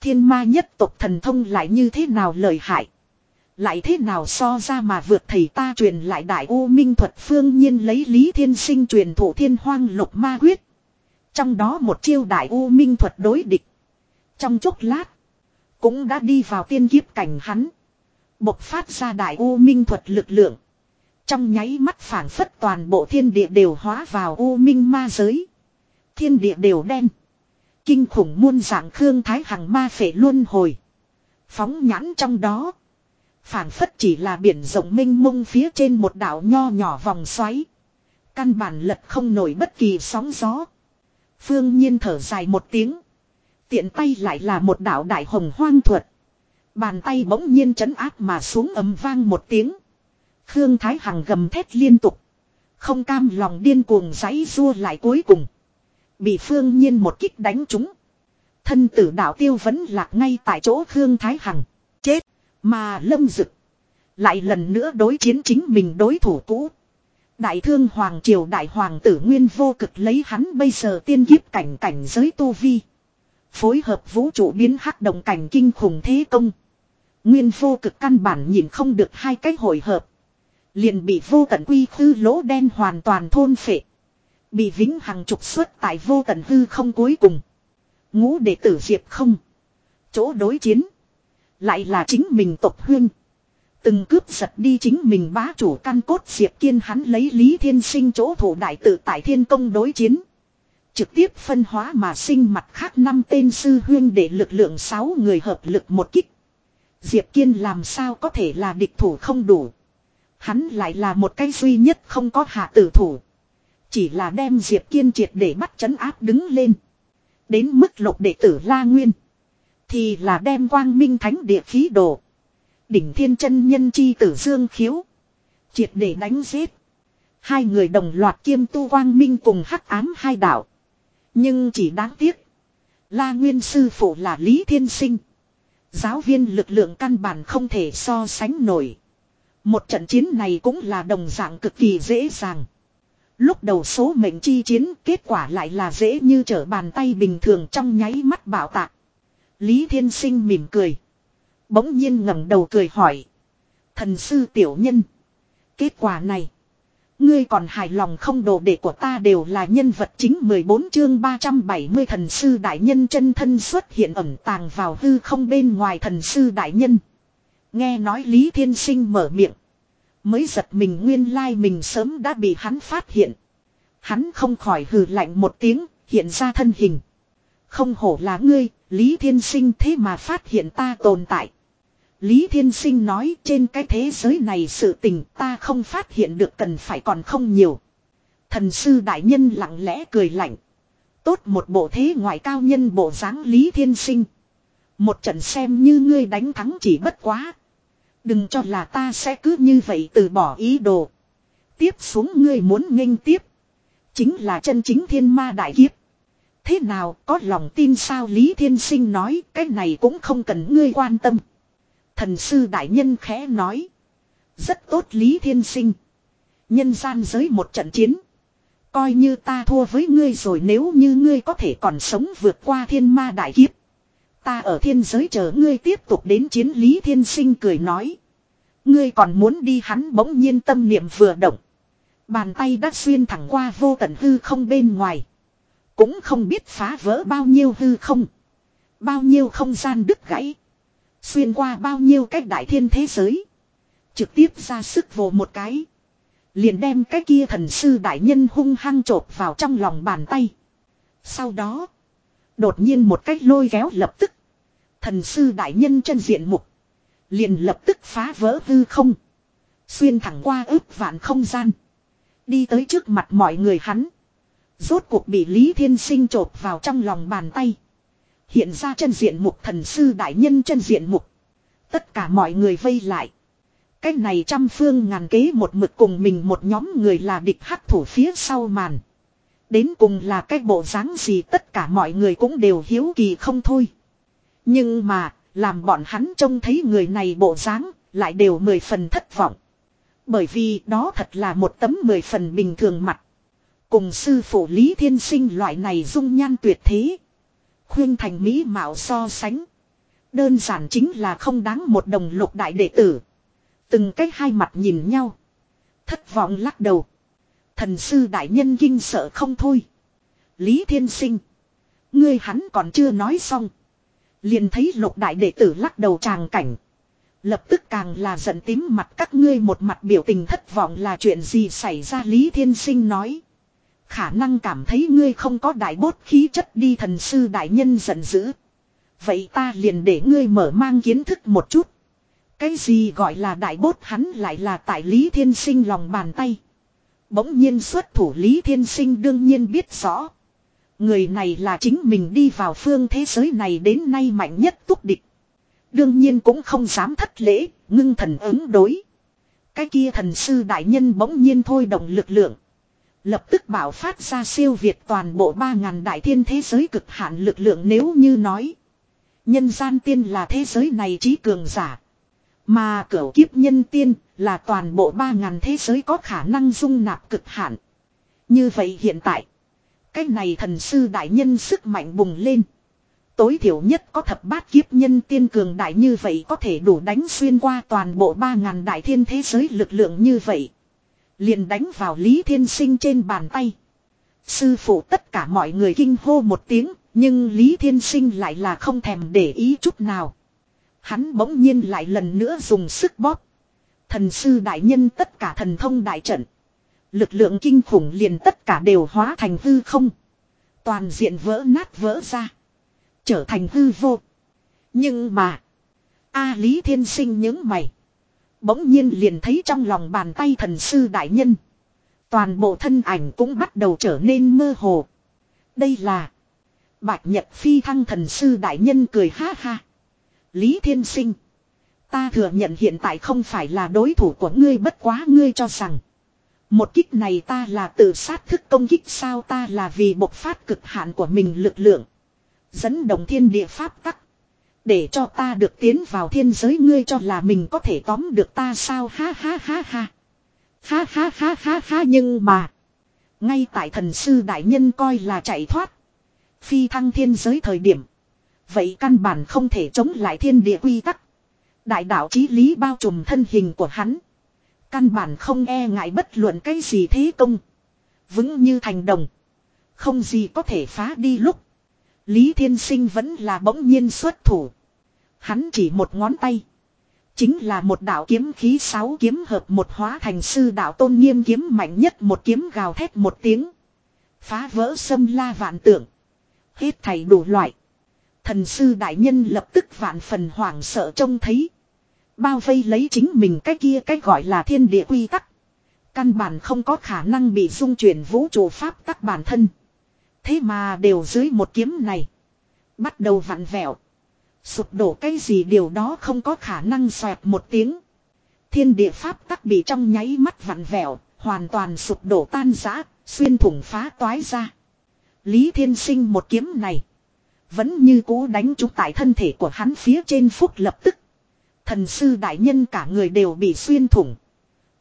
Thiên ma nhất tộc thần thông lại như thế nào lợi hại. Lại thế nào so ra mà vượt thầy ta truyền lại đại u minh thuật phương nhiên lấy lý thiên sinh truyền thủ thiên hoang lục ma huyết. Trong đó một chiêu đại u minh thuật đối địch. Trong chốc lát. Cũng đã đi vào tiên kiếp cảnh hắn. Bộc phát ra đại u minh thuật lực lượng. Trong nháy mắt phản phất toàn bộ thiên địa đều hóa vào u minh ma giới. Thiên địa đều đen. Kinh khủng muôn dạng Khương Thái Hằng ma phệ luân hồi. Phóng nhãn trong đó. phản phất chỉ là biển rộng mênh mông phía trên một đảo nho nhỏ vòng xoáy. Căn bản lật không nổi bất kỳ sóng gió. Phương nhiên thở dài một tiếng. Tiện tay lại là một đảo đại hồng hoang thuật. Bàn tay bỗng nhiên chấn áp mà xuống ấm vang một tiếng. Khương Thái Hằng gầm thét liên tục. Không cam lòng điên cuồng giấy rua lại cuối cùng. Bị phương nhiên một kích đánh trúng. Thân tử đạo tiêu vẫn lạc ngay tại chỗ Khương Thái Hằng. Chết. Mà lâm dực. Lại lần nữa đối chiến chính mình đối thủ cũ. Đại thương Hoàng Triều Đại Hoàng tử Nguyên vô cực lấy hắn bây giờ tiên kiếp cảnh cảnh giới tu vi. Phối hợp vũ trụ biến hắc động cảnh kinh khủng thế công. Nguyên vô cực căn bản nhìn không được hai cách hội hợp. Liền bị vô tận quy khư lỗ đen hoàn toàn thôn phệ. Bị vĩnh hằng trục xuất tại vô tận hư không cuối cùng. Ngũ đệ tử diệp không. Chỗ đối chiến. Lại là chính mình tộc huyên. Từng cướp giật đi chính mình bá chủ căn cốt diệp kiên hắn lấy lý thiên sinh chỗ thủ đại tự tại thiên công đối chiến. Trực tiếp phân hóa mà sinh mặt khác năm tên sư huyên để lực lượng sáu người hợp lực một kích. Diệp Kiên làm sao có thể là địch thủ không đủ. Hắn lại là một cái duy nhất không có hạ tử thủ. Chỉ là đem Diệp Kiên triệt để bắt chấn áp đứng lên. Đến mức lục đệ tử La Nguyên. Thì là đem quang minh thánh địa khí đồ. Đỉnh thiên chân nhân chi tử dương khiếu. Triệt để đánh giết. Hai người đồng loạt kiêm tu quang minh cùng hắc ám hai đạo. Nhưng chỉ đáng tiếc. La Nguyên sư phụ là Lý Thiên Sinh. Giáo viên lực lượng căn bản không thể so sánh nổi. Một trận chiến này cũng là đồng dạng cực kỳ dễ dàng. Lúc đầu số mệnh chi chiến, kết quả lại là dễ như trở bàn tay bình thường trong nháy mắt bảo tạc. Lý Thiên Sinh mỉm cười. Bỗng nhiên ngẩng đầu cười hỏi. Thần sư tiểu nhân. Kết quả này. Ngươi còn hài lòng không đồ đệ của ta đều là nhân vật chính 14 chương 370 thần sư đại nhân chân thân xuất hiện ẩn tàng vào hư không bên ngoài thần sư đại nhân. Nghe nói Lý Thiên Sinh mở miệng. Mới giật mình nguyên lai mình sớm đã bị hắn phát hiện. Hắn không khỏi hừ lạnh một tiếng, hiện ra thân hình. Không hổ là ngươi, Lý Thiên Sinh thế mà phát hiện ta tồn tại. Lý Thiên Sinh nói trên cái thế giới này sự tình ta không phát hiện được cần phải còn không nhiều. Thần sư đại nhân lặng lẽ cười lạnh. Tốt một bộ thế ngoại cao nhân bộ dáng Lý Thiên Sinh. Một trận xem như ngươi đánh thắng chỉ bất quá. Đừng cho là ta sẽ cứ như vậy từ bỏ ý đồ. Tiếp xuống ngươi muốn nghênh tiếp. Chính là chân chính thiên ma đại kiếp. Thế nào có lòng tin sao Lý Thiên Sinh nói, cái này cũng không cần ngươi quan tâm. Thần sư đại nhân khẽ nói. Rất tốt Lý Thiên Sinh. Nhân gian giới một trận chiến. Coi như ta thua với ngươi rồi nếu như ngươi có thể còn sống vượt qua thiên ma đại kiếp. Ta ở thiên giới chờ ngươi tiếp tục đến chiến Lý Thiên Sinh cười nói. Ngươi còn muốn đi hắn bỗng nhiên tâm niệm vừa động. Bàn tay đã xuyên thẳng qua vô tận hư không bên ngoài. Cũng không biết phá vỡ bao nhiêu hư không. Bao nhiêu không gian đứt gãy. Xuyên qua bao nhiêu cách đại thiên thế giới. Trực tiếp ra sức vồ một cái. Liền đem cái kia thần sư đại nhân hung hăng trộp vào trong lòng bàn tay. Sau đó. Đột nhiên một cách lôi kéo lập tức. Thần sư đại nhân chân diện mục. Liền lập tức phá vỡ hư không. Xuyên thẳng qua ước vạn không gian. Đi tới trước mặt mọi người hắn. Rốt cuộc bị Lý Thiên Sinh trộp vào trong lòng bàn tay. Hiện ra chân diện mục thần sư đại nhân chân diện mục. Tất cả mọi người vây lại. Cái này trăm phương ngàn kế một mực cùng mình một nhóm người là địch hắc thủ phía sau màn. Đến cùng là cái bộ dáng gì tất cả mọi người cũng đều hiếu kỳ không thôi. Nhưng mà, làm bọn hắn trông thấy người này bộ dáng, lại đều mười phần thất vọng. Bởi vì đó thật là một tấm mười phần bình thường mặt. Cùng sư phụ Lý Thiên Sinh loại này dung nhan tuyệt thế. Khuyên thành mỹ mạo so sánh. Đơn giản chính là không đáng một đồng lục đại đệ tử. Từng cái hai mặt nhìn nhau. Thất vọng lắc đầu. Thần sư đại nhân kinh sợ không thôi. Lý Thiên Sinh. Ngươi hắn còn chưa nói xong. Liền thấy lục đại đệ tử lắc đầu tràng cảnh. Lập tức càng là giận tím mặt các ngươi một mặt biểu tình thất vọng là chuyện gì xảy ra Lý Thiên Sinh nói. Khả năng cảm thấy ngươi không có đại bốt khí chất đi thần sư đại nhân giận dữ. Vậy ta liền để ngươi mở mang kiến thức một chút. Cái gì gọi là đại bốt hắn lại là tại Lý Thiên Sinh lòng bàn tay. Bỗng nhiên xuất thủ Lý Thiên Sinh đương nhiên biết rõ. Người này là chính mình đi vào phương thế giới này đến nay mạnh nhất túc địch. Đương nhiên cũng không dám thất lễ, ngưng thần ứng đối. Cái kia thần sư đại nhân bỗng nhiên thôi động lực lượng. Lập tức bảo phát ra siêu việt toàn bộ 3.000 đại thiên thế giới cực hạn lực lượng nếu như nói. Nhân gian tiên là thế giới này trí cường giả. Mà cửa kiếp nhân tiên là toàn bộ 3.000 thế giới có khả năng dung nạp cực hạn. Như vậy hiện tại. Cái này thần sư đại nhân sức mạnh bùng lên. Tối thiểu nhất có thập bát kiếp nhân tiên cường đại như vậy có thể đủ đánh xuyên qua toàn bộ 3.000 đại thiên thế giới lực lượng như vậy. Liền đánh vào Lý Thiên Sinh trên bàn tay. Sư phụ tất cả mọi người kinh hô một tiếng, nhưng Lý Thiên Sinh lại là không thèm để ý chút nào. Hắn bỗng nhiên lại lần nữa dùng sức bóp. Thần sư đại nhân tất cả thần thông đại trận. Lực lượng kinh khủng liền tất cả đều hóa thành hư không. Toàn diện vỡ nát vỡ ra. Trở thành hư vô. Nhưng mà. A Lý Thiên Sinh những mày. Bỗng nhiên liền thấy trong lòng bàn tay thần sư đại nhân. Toàn bộ thân ảnh cũng bắt đầu trở nên mơ hồ. Đây là. Bạch Nhật Phi thăng thần sư đại nhân cười ha ha. Lý Thiên Sinh. Ta thừa nhận hiện tại không phải là đối thủ của ngươi bất quá ngươi cho rằng. Một kích này ta là tự sát thức công kích sao ta là vì bộc phát cực hạn của mình lực lượng. Dẫn đồng thiên địa pháp tắc. Để cho ta được tiến vào thiên giới, ngươi cho là mình có thể tóm được ta sao ha ha ha ha. Ha ha ha ha ha, nhưng mà. Ngay tại thần sư đại nhân coi là chạy thoát. Phi thăng thiên giới thời điểm. Vậy căn bản không thể chống lại thiên địa quy tắc. Đại đạo chí lý bao trùm thân hình của hắn. Căn bản không e ngại bất luận cái gì thế công. Vững như thành đồng. Không gì có thể phá đi lúc. Lý Thiên Sinh vẫn là bỗng nhiên xuất thủ. Hắn chỉ một ngón tay. Chính là một đạo kiếm khí sáu kiếm hợp một hóa thành sư đạo tôn nghiêm kiếm mạnh nhất một kiếm gào thét một tiếng. Phá vỡ sâm la vạn tượng. Hết thầy đủ loại. Thần sư đại nhân lập tức vạn phần hoảng sợ trông thấy. Bao vây lấy chính mình cái kia cái gọi là thiên địa quy tắc. Căn bản không có khả năng bị dung chuyển vũ trụ pháp tắc bản thân. Thế mà đều dưới một kiếm này. Bắt đầu vặn vẹo. Sụp đổ cái gì điều đó không có khả năng xoẹt một tiếng. Thiên địa pháp tắc bị trong nháy mắt vặn vẹo, hoàn toàn sụp đổ tan rã, xuyên thủng phá toái ra. Lý Thiên Sinh một kiếm này. Vẫn như cố đánh trúng tại thân thể của hắn phía trên phúc lập tức. Thần sư đại nhân cả người đều bị xuyên thủng.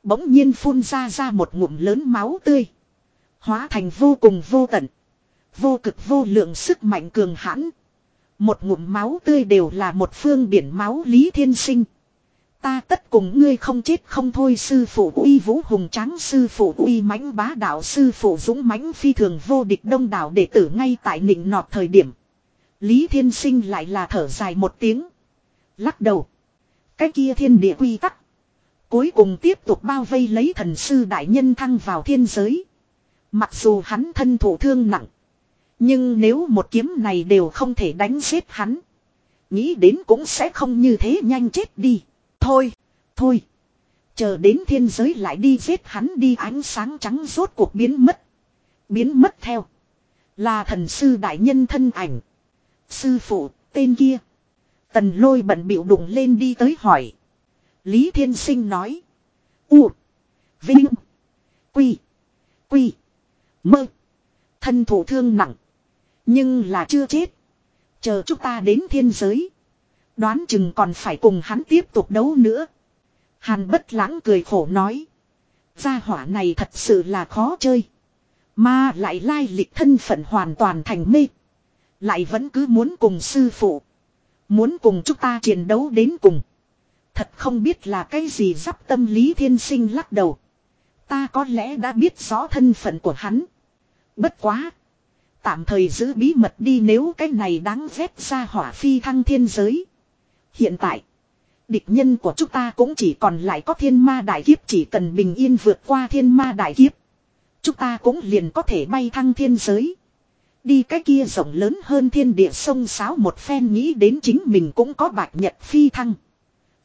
Bỗng nhiên phun ra ra một ngụm lớn máu tươi. Hóa thành vô cùng vô tận. Vô cực vô lượng sức mạnh cường hãn. Một ngụm máu tươi đều là một phương biển máu lý thiên sinh. Ta tất cùng ngươi không chết không thôi sư phụ uy vũ hùng tráng sư phụ uy mãnh bá đạo sư phụ dũng mãnh phi thường vô địch đông đảo đệ tử ngay tại nịnh nọt thời điểm. Lý thiên sinh lại là thở dài một tiếng. Lắc đầu. Cái kia thiên địa quy tắc. Cuối cùng tiếp tục bao vây lấy thần sư đại nhân thăng vào thiên giới. Mặc dù hắn thân thủ thương nặng. Nhưng nếu một kiếm này đều không thể đánh giết hắn. Nghĩ đến cũng sẽ không như thế nhanh chết đi. Thôi, thôi. Chờ đến thiên giới lại đi giết hắn đi ánh sáng trắng rốt cuộc biến mất. Biến mất theo. Là thần sư đại nhân thân ảnh. Sư phụ, tên kia. Tần lôi bận bịu đụng lên đi tới hỏi. Lý Thiên Sinh nói. U. Vinh. Quy. Quy. Mơ. Thân thủ thương nặng. Nhưng là chưa chết. Chờ chúng ta đến thiên giới. Đoán chừng còn phải cùng hắn tiếp tục đấu nữa. Hàn bất lãng cười khổ nói. Gia hỏa này thật sự là khó chơi. Mà lại lai lịch thân phận hoàn toàn thành mê. Lại vẫn cứ muốn cùng sư phụ. Muốn cùng chúng ta chiến đấu đến cùng. Thật không biết là cái gì dắp tâm lý thiên sinh lắc đầu. Ta có lẽ đã biết rõ thân phận của hắn. Bất quá. Tạm thời giữ bí mật đi nếu cái này đáng ghét ra hỏa phi thăng thiên giới. Hiện tại. Địch nhân của chúng ta cũng chỉ còn lại có thiên ma đại kiếp, chỉ cần bình yên vượt qua thiên ma đại kiếp. Chúng ta cũng liền có thể bay thăng thiên giới. Đi cái kia rộng lớn hơn thiên địa sông sáo một phen nghĩ đến chính mình cũng có bạch nhật phi thăng.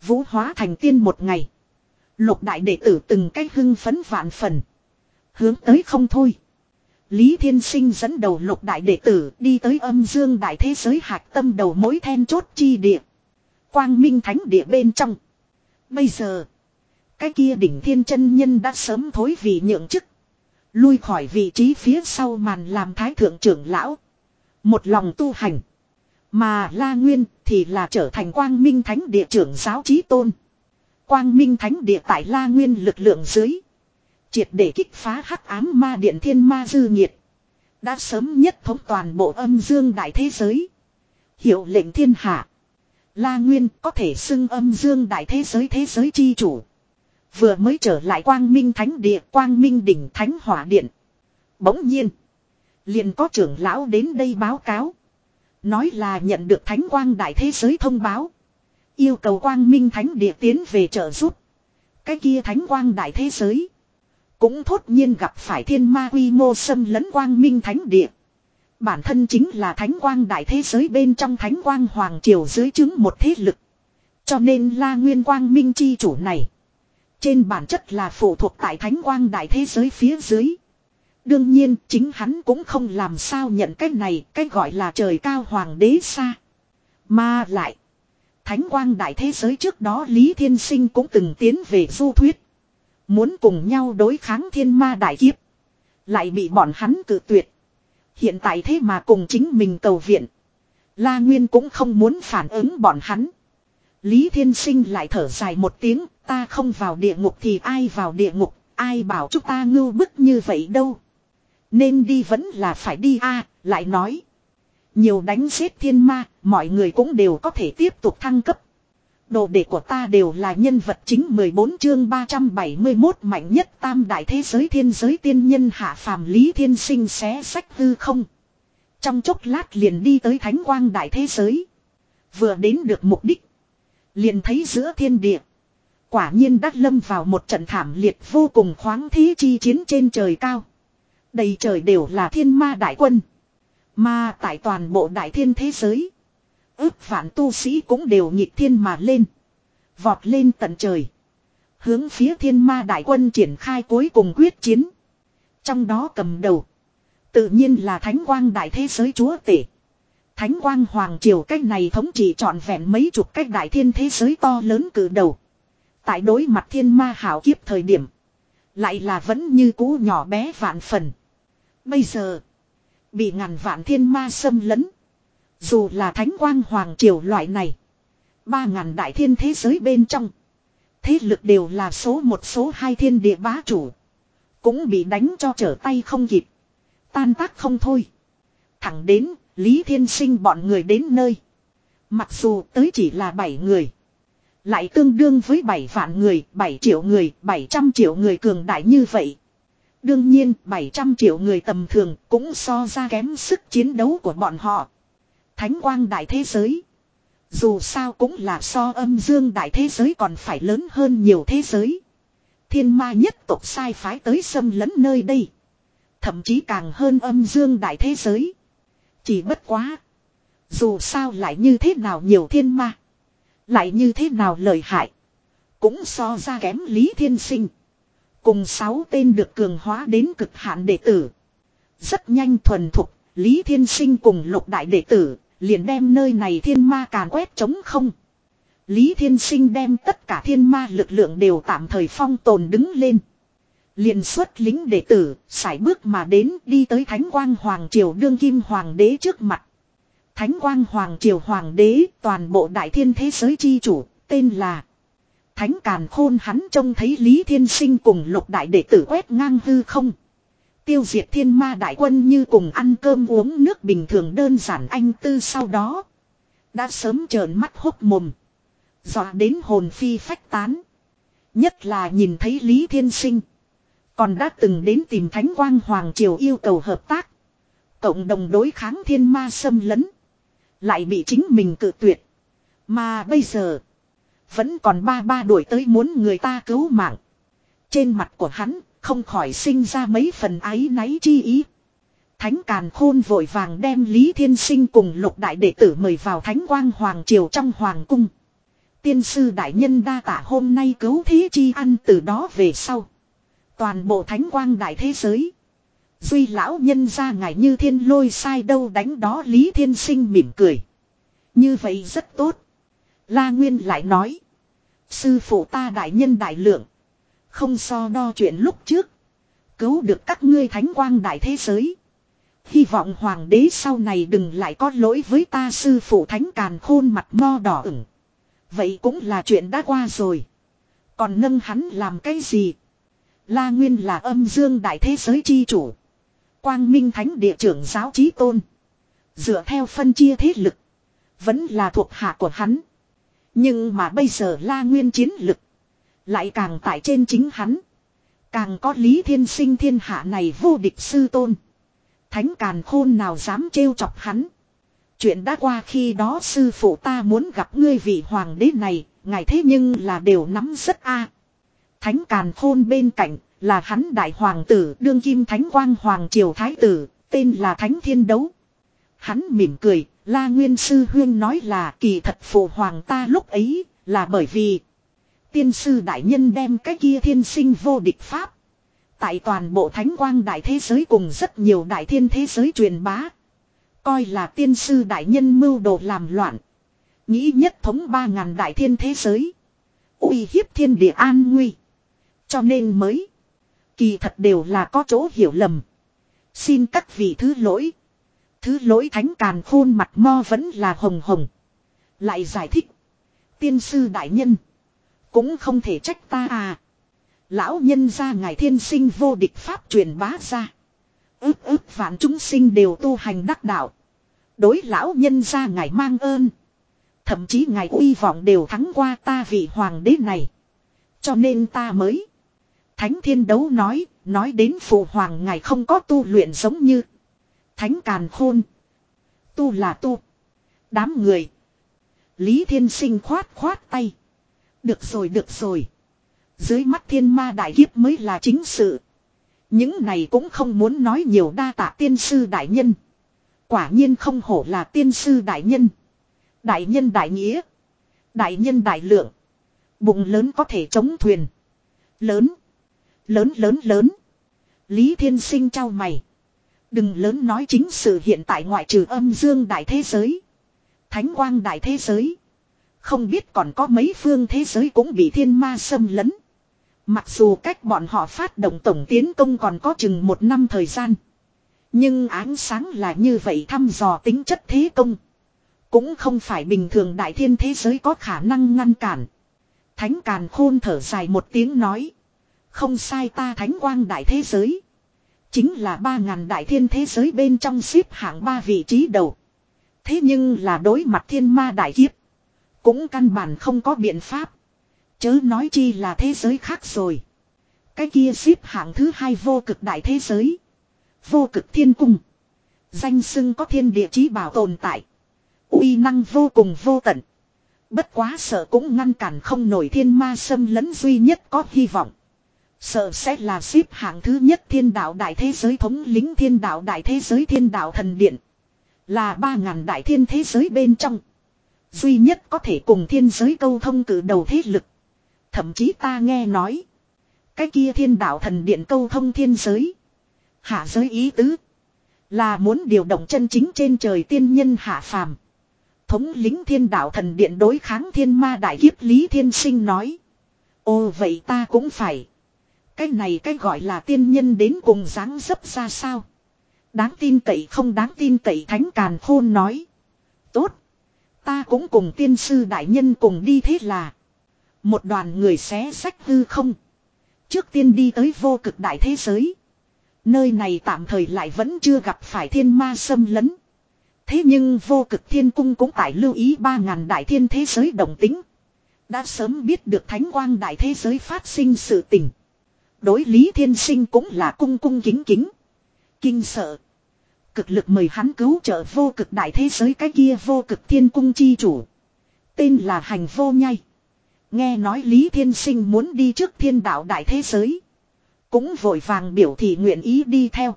Vũ hóa thành tiên một ngày. Lục đại đệ tử từng cái hưng phấn vạn phần. Hướng tới không thôi. Lý Thiên Sinh dẫn đầu lục đại đệ tử đi tới âm dương đại thế giới hạc tâm đầu mối then chốt chi địa. Quang minh thánh địa bên trong. Bây giờ. Cái kia đỉnh thiên chân nhân đã sớm thối vì nhượng chức. Lui khỏi vị trí phía sau màn làm thái thượng trưởng lão. Một lòng tu hành. Mà La Nguyên thì là trở thành quang minh thánh địa trưởng giáo trí tôn. Quang minh thánh địa tại La Nguyên lực lượng dưới. Triệt để kích phá hắc ám ma điện thiên ma dư nhiệt. Đã sớm nhất thống toàn bộ âm dương đại thế giới. Hiệu lệnh thiên hạ. La Nguyên có thể xưng âm dương đại thế giới thế giới chi chủ. Vừa mới trở lại quang minh thánh địa, quang minh đỉnh thánh hỏa điện. Bỗng nhiên. Liền có trưởng lão đến đây báo cáo. Nói là nhận được thánh quang đại thế giới thông báo. Yêu cầu quang minh thánh địa tiến về trợ giúp. Cái kia thánh quang đại thế giới. Cũng thốt nhiên gặp phải thiên ma quy mô xâm lấn quang minh thánh địa. Bản thân chính là thánh quang đại thế giới bên trong thánh quang hoàng triều dưới chứng một thế lực. Cho nên la nguyên quang minh chi chủ này. Trên bản chất là phụ thuộc tại thánh quang đại thế giới phía dưới. Đương nhiên chính hắn cũng không làm sao nhận cái này, cái gọi là trời cao hoàng đế xa. Mà lại, thánh quang đại thế giới trước đó Lý Thiên Sinh cũng từng tiến về du thuyết. Muốn cùng nhau đối kháng thiên ma đại kiếp. Lại bị bọn hắn cự tuyệt. Hiện tại thế mà cùng chính mình cầu viện. La Nguyên cũng không muốn phản ứng bọn hắn. Lý Thiên Sinh lại thở dài một tiếng, ta không vào địa ngục thì ai vào địa ngục, ai bảo chúng ta ngưu bức như vậy đâu. Nên đi vẫn là phải đi a lại nói. Nhiều đánh giết thiên ma, mọi người cũng đều có thể tiếp tục thăng cấp. Đồ đệ của ta đều là nhân vật chính 14 chương 371 mạnh nhất tam đại thế giới thiên giới tiên nhân hạ phàm lý thiên sinh xé sách hư không. Trong chốc lát liền đi tới thánh quang đại thế giới. Vừa đến được mục đích. Liền thấy giữa thiên địa. Quả nhiên đắt lâm vào một trận thảm liệt vô cùng khoáng thí chi chiến trên trời cao. Đầy trời đều là thiên ma đại quân. Mà tại toàn bộ đại thiên thế giới. Ước vạn tu sĩ cũng đều nhịp thiên mà lên. Vọt lên tận trời. Hướng phía thiên ma đại quân triển khai cuối cùng quyết chiến. Trong đó cầm đầu. Tự nhiên là thánh quang đại thế giới chúa tể. Thánh quang hoàng triều cách này thống trị trọn vẹn mấy chục cách đại thiên thế giới to lớn cử đầu. Tại đối mặt thiên ma hảo kiếp thời điểm. Lại là vẫn như cũ nhỏ bé vạn phần. Bây giờ. Bị ngàn vạn thiên ma xâm lấn. Dù là thánh quang hoàng triều loại này. Ba ngàn đại thiên thế giới bên trong. Thế lực đều là số một số hai thiên địa bá chủ. Cũng bị đánh cho trở tay không kịp. Tan tác không thôi. Thẳng đến Lý Thiên Sinh bọn người đến nơi. Mặc dù tới chỉ là bảy người. Lại tương đương với bảy vạn người, bảy triệu người, 700 triệu người cường đại như vậy. Đương nhiên 700 triệu người tầm thường cũng so ra kém sức chiến đấu của bọn họ. Thánh quang đại thế giới. Dù sao cũng là so âm dương đại thế giới còn phải lớn hơn nhiều thế giới. Thiên ma nhất tộc sai phái tới xâm lấn nơi đây. Thậm chí càng hơn âm dương đại thế giới. Chỉ bất quá. Dù sao lại như thế nào nhiều thiên ma. Lại như thế nào lợi hại. Cũng so ra kém Lý Thiên Sinh. Cùng sáu tên được cường hóa đến cực hạn đệ tử. Rất nhanh thuần thục, Lý Thiên Sinh cùng lục đại đệ tử, liền đem nơi này thiên ma càn quét trống không. Lý Thiên Sinh đem tất cả thiên ma lực lượng đều tạm thời phong tồn đứng lên. liền xuất lính đệ tử, sải bước mà đến đi tới Thánh Quang Hoàng Triều đương kim Hoàng đế trước mặt. Thánh Quang Hoàng Triều Hoàng đế, toàn bộ đại thiên thế giới chi chủ, tên là Thánh Càn Khôn hắn trông thấy Lý Thiên Sinh cùng lục đại đệ tử quét ngang hư không. Tiêu diệt thiên ma đại quân như cùng ăn cơm uống nước bình thường đơn giản anh tư sau đó. Đã sớm trợn mắt hốc mồm. Dọa đến hồn phi phách tán. Nhất là nhìn thấy Lý Thiên Sinh. Còn đã từng đến tìm Thánh Quang Hoàng Triều yêu cầu hợp tác. Cộng đồng đối kháng thiên ma xâm lấn. Lại bị chính mình cự tuyệt. Mà bây giờ. Vẫn còn ba ba đuổi tới muốn người ta cứu mạng. Trên mặt của hắn không khỏi sinh ra mấy phần ái náy chi ý. Thánh Càn Khôn vội vàng đem Lý Thiên Sinh cùng lục đại đệ tử mời vào Thánh Quang Hoàng Triều trong Hoàng Cung. Tiên sư đại nhân đa tạ hôm nay cứu thế chi ăn từ đó về sau. Toàn bộ Thánh Quang đại thế giới. Duy lão nhân ra ngài như thiên lôi sai đâu đánh đó Lý Thiên Sinh mỉm cười. Như vậy rất tốt. La Nguyên lại nói. Sư phụ ta đại nhân đại lượng. Không so đo chuyện lúc trước. Cứu được các ngươi thánh quang đại thế giới. Hy vọng hoàng đế sau này đừng lại có lỗi với ta sư phụ thánh càn khôn mặt mo đỏ ửng. Vậy cũng là chuyện đã qua rồi. Còn nâng hắn làm cái gì? La Nguyên là âm dương đại thế giới chi chủ. Quang Minh Thánh địa trưởng giáo trí tôn. Dựa theo phân chia thế lực. Vẫn là thuộc hạ của hắn. Nhưng mà bây giờ La Nguyên chiến lực. Lại càng tại trên chính hắn. Càng có lý thiên sinh thiên hạ này vô địch sư tôn. Thánh càn khôn nào dám trêu chọc hắn. Chuyện đã qua khi đó sư phụ ta muốn gặp ngươi vị hoàng đế này, ngài thế nhưng là đều nắm rất a. Thánh càn khôn bên cạnh là hắn đại hoàng tử đương kim thánh quang hoàng triều thái tử, tên là thánh thiên đấu. Hắn mỉm cười, la nguyên sư huyên nói là kỳ thật phụ hoàng ta lúc ấy, là bởi vì tiên sư đại nhân đem cái kia thiên sinh vô địch pháp. Tại toàn bộ thánh quang đại thế giới cùng rất nhiều đại thiên thế giới truyền bá. Coi là tiên sư đại nhân mưu đồ làm loạn. Nghĩ nhất thống ba ngàn đại thiên thế giới. uy hiếp thiên địa an nguy. Cho nên mới. Kỳ thật đều là có chỗ hiểu lầm. Xin các vị thứ lỗi. Thứ lỗi thánh càn khôn mặt mo vẫn là hồng hồng. Lại giải thích. Tiên sư đại nhân. Cũng không thể trách ta à. Lão nhân ra ngài thiên sinh vô địch pháp truyền bá ra. Ước ước vạn chúng sinh đều tu hành đắc đạo. Đối lão nhân ra ngài mang ơn. Thậm chí ngài uy vọng đều thắng qua ta vị hoàng đế này. Cho nên ta mới. Thánh thiên đấu nói, nói đến phụ hoàng ngài không có tu luyện giống như. Thánh càn khôn. Tu là tu. Đám người. Lý thiên sinh khoát khoát tay. Được rồi được rồi. Dưới mắt thiên ma đại kiếp mới là chính sự. Những này cũng không muốn nói nhiều đa tạ tiên sư đại nhân. Quả nhiên không hổ là tiên sư đại nhân. Đại nhân đại nghĩa. Đại nhân đại lượng. Bụng lớn có thể chống thuyền. Lớn. Lớn lớn lớn. Lý Thiên Sinh trao mày. Đừng lớn nói chính sự hiện tại ngoại trừ âm dương đại thế giới. Thánh quang đại thế giới. Không biết còn có mấy phương thế giới cũng bị thiên ma xâm lấn. Mặc dù cách bọn họ phát động tổng tiến công còn có chừng một năm thời gian. Nhưng ánh sáng là như vậy thăm dò tính chất thế công. Cũng không phải bình thường đại thiên thế giới có khả năng ngăn cản. Thánh Càn Khôn thở dài một tiếng nói. Không sai ta thánh quang đại thế giới. Chính là ba ngàn đại thiên thế giới bên trong xếp hạng ba vị trí đầu. Thế nhưng là đối mặt thiên ma đại kiếp. Cũng căn bản không có biện pháp. Chớ nói chi là thế giới khác rồi. Cái kia xếp hạng thứ hai vô cực đại thế giới. Vô cực thiên cung. Danh xưng có thiên địa chí bảo tồn tại. uy năng vô cùng vô tận. Bất quá sợ cũng ngăn cản không nổi thiên ma xâm lấn duy nhất có hy vọng. Sợ sẽ là xếp hạng thứ nhất thiên đạo đại thế giới thống lính thiên đạo đại thế giới thiên đạo thần điện. Là ba ngàn đại thiên thế giới bên trong. Duy nhất có thể cùng thiên giới câu thông cử đầu thế lực. Thậm chí ta nghe nói. Cái kia thiên đạo thần điện câu thông thiên giới. Hạ giới ý tứ. Là muốn điều động chân chính trên trời tiên nhân hạ phàm. thống lính thiên đạo thần điện đối kháng thiên ma đại kiếp Lý Thiên Sinh nói. ô, vậy ta cũng phải. Cái này cái gọi là tiên nhân đến cùng dáng dấp ra sao. Đáng tin cậy không đáng tin cậy thánh càn khôn nói. Tốt. Ta cũng cùng tiên sư đại nhân cùng đi thế là. Một đoàn người xé sách hư không. Trước tiên đi tới vô cực đại thế giới. Nơi này tạm thời lại vẫn chưa gặp phải thiên ma xâm lấn. Thế nhưng vô cực thiên cung cũng tại lưu ý ba ngàn đại thiên thế giới đồng tính. Đã sớm biết được thánh quang đại thế giới phát sinh sự tình. Đối lý thiên sinh cũng là cung cung kính kính. Kinh sợ. Cực lực mời hắn cứu trợ vô cực đại thế giới cái kia vô cực thiên cung chi chủ. Tên là hành vô nhai. Nghe nói Lý Thiên Sinh muốn đi trước thiên đạo đại thế giới. Cũng vội vàng biểu thị nguyện ý đi theo.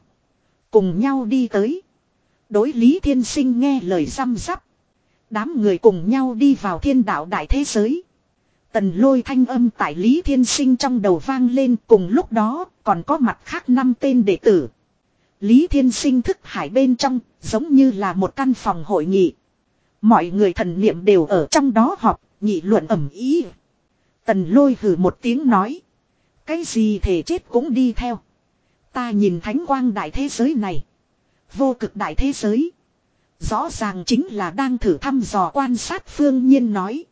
Cùng nhau đi tới. Đối Lý Thiên Sinh nghe lời răm rắp. Đám người cùng nhau đi vào thiên đạo đại thế giới. Tần lôi thanh âm tại Lý Thiên Sinh trong đầu vang lên cùng lúc đó còn có mặt khác năm tên đệ tử. Lý Thiên Sinh thức hải bên trong giống như là một căn phòng hội nghị. Mọi người thần niệm đều ở trong đó họp, nghị luận ẩm ý. Tần lôi hử một tiếng nói. Cái gì thể chết cũng đi theo. Ta nhìn thánh quang đại thế giới này. Vô cực đại thế giới. Rõ ràng chính là đang thử thăm dò quan sát phương nhiên nói.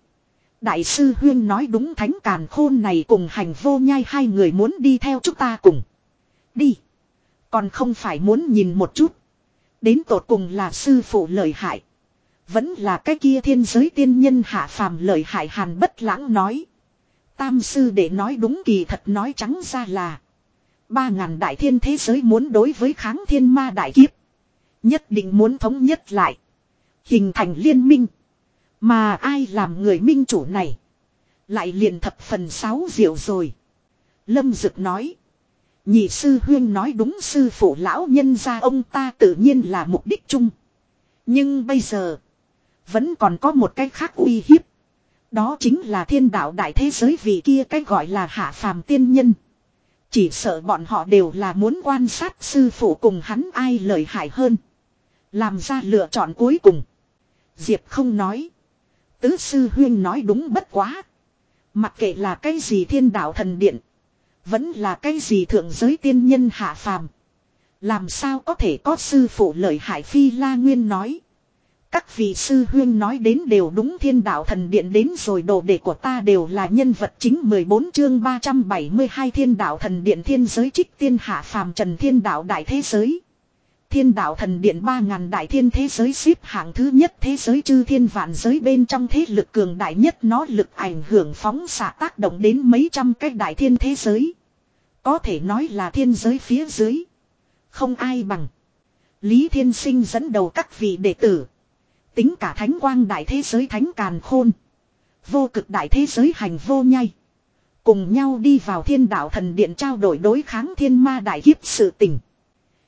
Đại sư Huyên nói đúng thánh càn khôn này cùng hành vô nhai hai người muốn đi theo chúng ta cùng. Đi. Còn không phải muốn nhìn một chút. Đến tột cùng là sư phụ lợi hại. Vẫn là cái kia thiên giới tiên nhân hạ phàm lợi hại hàn bất lãng nói. Tam sư để nói đúng kỳ thật nói trắng ra là. Ba ngàn đại thiên thế giới muốn đối với kháng thiên ma đại kiếp. Nhất định muốn thống nhất lại. Hình thành liên minh. Mà ai làm người minh chủ này. Lại liền thập phần sáu diệu rồi. Lâm Dực nói. Nhị sư huyên nói đúng sư phụ lão nhân gia ông ta tự nhiên là mục đích chung. Nhưng bây giờ. Vẫn còn có một cái khác uy hiếp. Đó chính là thiên đạo đại thế giới vì kia cái gọi là hạ phàm tiên nhân. Chỉ sợ bọn họ đều là muốn quan sát sư phụ cùng hắn ai lợi hại hơn. Làm ra lựa chọn cuối cùng. Diệp không nói. Tứ sư huyên nói đúng bất quá. Mặc kệ là cái gì thiên đạo thần điện. Vẫn là cái gì thượng giới tiên nhân hạ phàm. Làm sao có thể có sư phụ lợi hại phi la nguyên nói. Các vị sư huyên nói đến đều đúng thiên đạo thần điện đến rồi, đồ đệ của ta đều là nhân vật chính 14 chương 372 thiên đạo thần điện thiên giới trích tiên hạ phàm trần thiên đạo đại thế giới. Thiên đạo thần điện ba ngàn đại thiên thế giới xếp hạng thứ nhất thế giới chư thiên vạn giới bên trong thế lực cường đại nhất nó lực ảnh hưởng phóng xạ tác động đến mấy trăm cái đại thiên thế giới. Có thể nói là thiên giới phía dưới. Không ai bằng. Lý Thiên Sinh dẫn đầu các vị đệ tử. Tính cả thánh quang đại thế giới thánh càn khôn. Vô cực đại thế giới hành vô nhai. Cùng nhau đi vào thiên đạo thần điện trao đổi đối kháng thiên ma đại kiếp sự tình.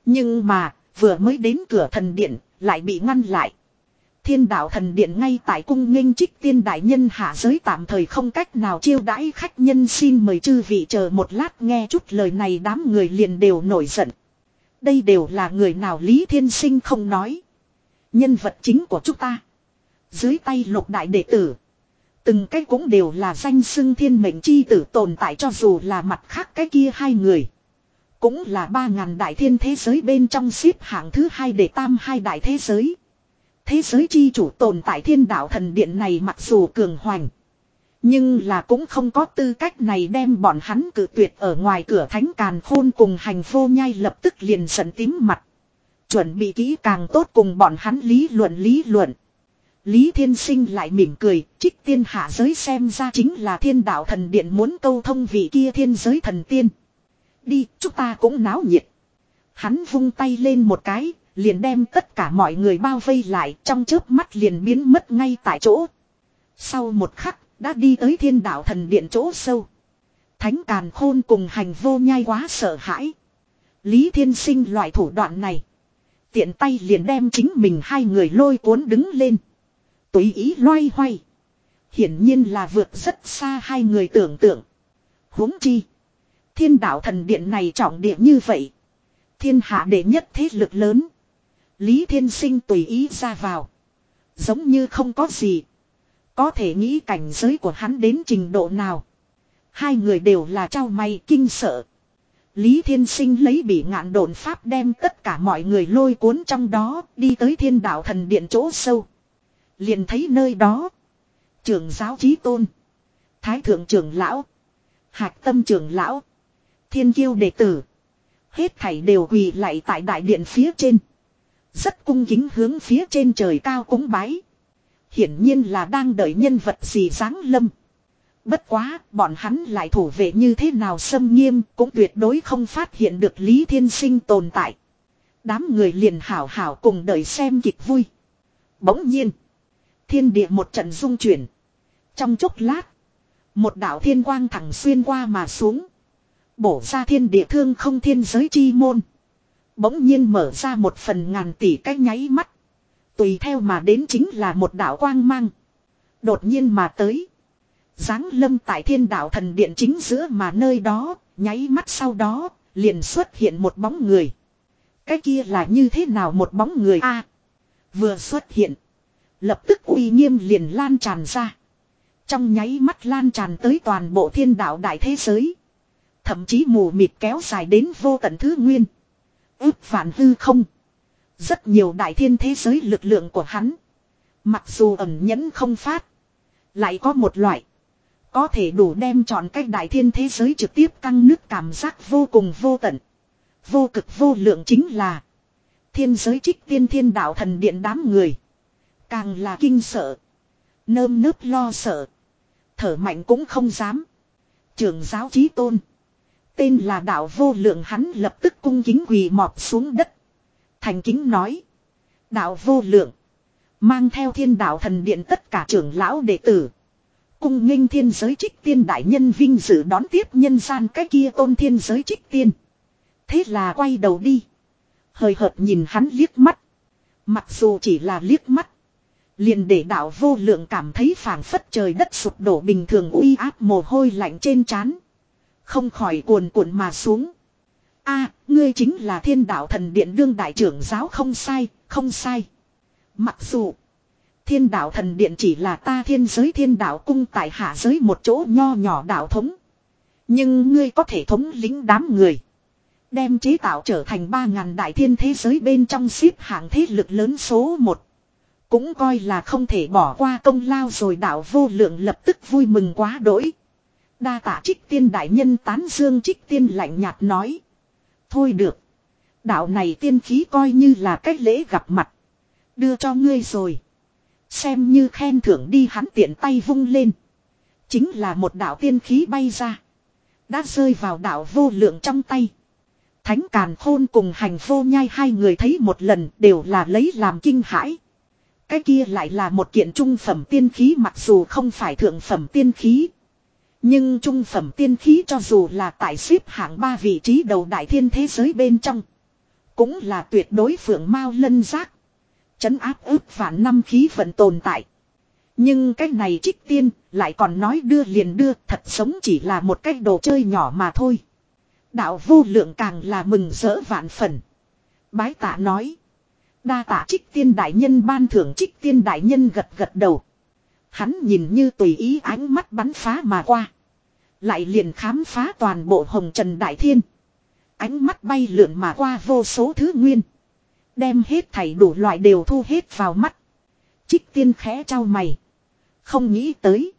Nhưng mà, vừa mới đến cửa thần điện, lại bị ngăn lại. Thiên đạo thần điện ngay tại cung nghênh trích tiên đại nhân hạ giới tạm thời không cách nào chiêu đãi khách nhân xin mời chư vị chờ một lát nghe chút lời này đám người liền đều nổi giận. Đây đều là người nào Lý Thiên Sinh không nói. Nhân vật chính của chúng ta. Dưới tay lục đại đệ tử. Từng cái cũng đều là danh xưng thiên mệnh chi tử tồn tại cho dù là mặt khác cái kia hai người. Cũng là ba ngàn đại thiên thế giới bên trong xếp hạng thứ hai để tam hai đại thế giới. Thế giới chi chủ tồn tại thiên đạo thần điện này mặc dù cường hoành. Nhưng là cũng không có tư cách này đem bọn hắn cử tuyệt ở ngoài cửa thánh càn khôn cùng hành vô nhai lập tức liền sần tím mặt. Chuẩn bị kỹ càng tốt cùng bọn hắn lý luận lý luận. Lý Thiên Sinh lại mỉm cười, trích tiên hạ giới xem ra chính là thiên đạo thần điện muốn câu thông vị kia thiên giới thần tiên. Đi, chúng ta cũng náo nhiệt. Hắn vung tay lên một cái, liền đem tất cả mọi người bao vây lại trong chớp mắt liền biến mất ngay tại chỗ. Sau một khắc, đã đi tới thiên đạo thần điện chỗ sâu. Thánh càn khôn cùng hành vô nhai quá sợ hãi. Lý Thiên Sinh loại thủ đoạn này. Tiện tay liền đem chính mình hai người lôi cuốn đứng lên. Tùy ý loay hoay. Hiển nhiên là vượt rất xa hai người tưởng tượng. huống chi. Thiên đạo thần điện này trọng địa như vậy. Thiên hạ đệ nhất thế lực lớn. Lý Thiên Sinh tùy ý ra vào. Giống như không có gì. Có thể nghĩ cảnh giới của hắn đến trình độ nào. Hai người đều là trao may kinh sợ. Lý Thiên Sinh lấy bị ngạn đồn pháp đem tất cả mọi người lôi cuốn trong đó, đi tới thiên đạo thần điện chỗ sâu. Liền thấy nơi đó. Trưởng giáo trí tôn. Thái thượng trưởng lão. Hạc tâm trưởng lão. Thiên kiêu đệ tử. Hết thảy đều quỳ lại tại đại điện phía trên. Rất cung kính hướng phía trên trời cao cúng bái. Hiển nhiên là đang đợi nhân vật gì dáng lâm. Bất quá, bọn hắn lại thủ vệ như thế nào xâm nghiêm cũng tuyệt đối không phát hiện được Lý Thiên Sinh tồn tại. Đám người liền hảo hảo cùng đợi xem kịch vui. Bỗng nhiên, thiên địa một trận rung chuyển. Trong chốc lát, một đạo thiên quang thẳng xuyên qua mà xuống. Bổ ra thiên địa thương không thiên giới chi môn. Bỗng nhiên mở ra một phần ngàn tỷ cách nháy mắt. Tùy theo mà đến chính là một đạo quang mang. Đột nhiên mà tới. Giáng lâm tại thiên đạo thần điện chính giữa mà nơi đó, nháy mắt sau đó, liền xuất hiện một bóng người. Cái kia là như thế nào một bóng người a Vừa xuất hiện. Lập tức uy nghiêm liền lan tràn ra. Trong nháy mắt lan tràn tới toàn bộ thiên đạo đại thế giới. Thậm chí mù mịt kéo dài đến vô tận thứ nguyên. Ước phản hư không. Rất nhiều đại thiên thế giới lực lượng của hắn. Mặc dù ẩn nhẫn không phát. Lại có một loại. Có thể đủ đem chọn cách đại thiên thế giới trực tiếp căng nước cảm giác vô cùng vô tận. Vô cực vô lượng chính là. Thiên giới trích tiên thiên đạo thần điện đám người. Càng là kinh sợ. Nơm nớp lo sợ. Thở mạnh cũng không dám. Trường giáo chí tôn. Tên là đạo vô lượng hắn lập tức cung kính quỳ mọp xuống đất. Thành kính nói. Đạo vô lượng. Mang theo thiên đạo thần điện tất cả trưởng lão đệ tử. Cung nghênh thiên giới trích tiên đại nhân vinh dự đón tiếp nhân gian cái kia tôn thiên giới trích tiên. Thế là quay đầu đi. Hời hợt nhìn hắn liếc mắt. Mặc dù chỉ là liếc mắt. Liền để đạo vô lượng cảm thấy phảng phất trời đất sụp đổ bình thường uy áp mồ hôi lạnh trên trán không khỏi cuồn cuộn mà xuống. a ngươi chính là thiên đạo thần điện đương đại trưởng giáo không sai, không sai. Mặc dù thiên đạo thần điện chỉ là ta thiên giới thiên đạo cung tại hạ giới một chỗ nho nhỏ đạo thống. Nhưng ngươi có thể thống lính đám người. Đem chế tạo trở thành ba ngàn đại thiên thế giới bên trong xếp hạng thế lực lớn số một. Cũng coi là không thể bỏ qua công lao rồi đạo vô lượng lập tức vui mừng quá đỗi. Đa tạ trích tiên đại nhân tán dương trích tiên lạnh nhạt nói. Thôi được. Đạo này tiên khí coi như là cách lễ gặp mặt. Đưa cho ngươi rồi. Xem như khen thưởng đi hắn tiện tay vung lên. Chính là một đạo tiên khí bay ra. Đã rơi vào đạo vô lượng trong tay. Thánh Càn Khôn cùng hành vô nhai hai người thấy một lần đều là lấy làm kinh hãi. Cái kia lại là một kiện trung phẩm tiên khí mặc dù không phải thượng phẩm tiên khí. Nhưng trung phẩm tiên khí cho dù là tại xếp hạng ba vị trí đầu đại thiên thế giới bên trong. Cũng là tuyệt đối phượng mao lân giác. Chấn áp ức vạn năm khí vẫn tồn tại. Nhưng cái này trích tiên lại còn nói đưa liền đưa, thật sống chỉ là một cái đồ chơi nhỏ mà thôi. Đạo vô lượng càng là mừng rỡ vạn phần. Bái tạ nói. Đa tạ trích tiên đại nhân ban thưởng trích tiên đại nhân gật gật đầu. Hắn nhìn như tùy ý ánh mắt bắn phá mà qua. Lại liền khám phá toàn bộ hồng trần đại thiên. Ánh mắt bay lượn mà qua vô số thứ nguyên. Đem hết thảy đủ loại đều thu hết vào mắt. Trích tiên khẽ trao mày. Không nghĩ tới.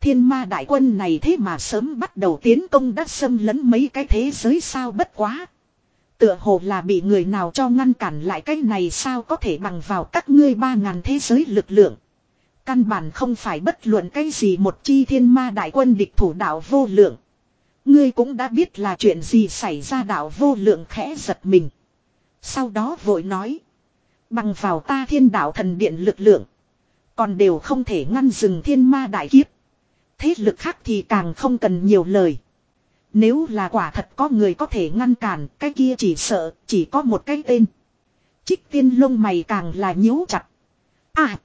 Thiên ma đại quân này thế mà sớm bắt đầu tiến công đã xâm lấn mấy cái thế giới sao bất quá. Tựa hồ là bị người nào cho ngăn cản lại cái này sao có thể bằng vào các ngươi ba ngàn thế giới lực lượng. Căn bản không phải bất luận cái gì một chi thiên ma đại quân địch thủ đạo vô lượng. Ngươi cũng đã biết là chuyện gì xảy ra đạo vô lượng khẽ giật mình. Sau đó vội nói. Bằng vào ta thiên đạo thần điện lực lượng. Còn đều không thể ngăn dừng thiên ma đại kiếp. Thế lực khác thì càng không cần nhiều lời. Nếu là quả thật có người có thể ngăn cản, cái kia chỉ sợ, chỉ có một cái tên. Trích tiên lông mày càng là nhíu chặt. À!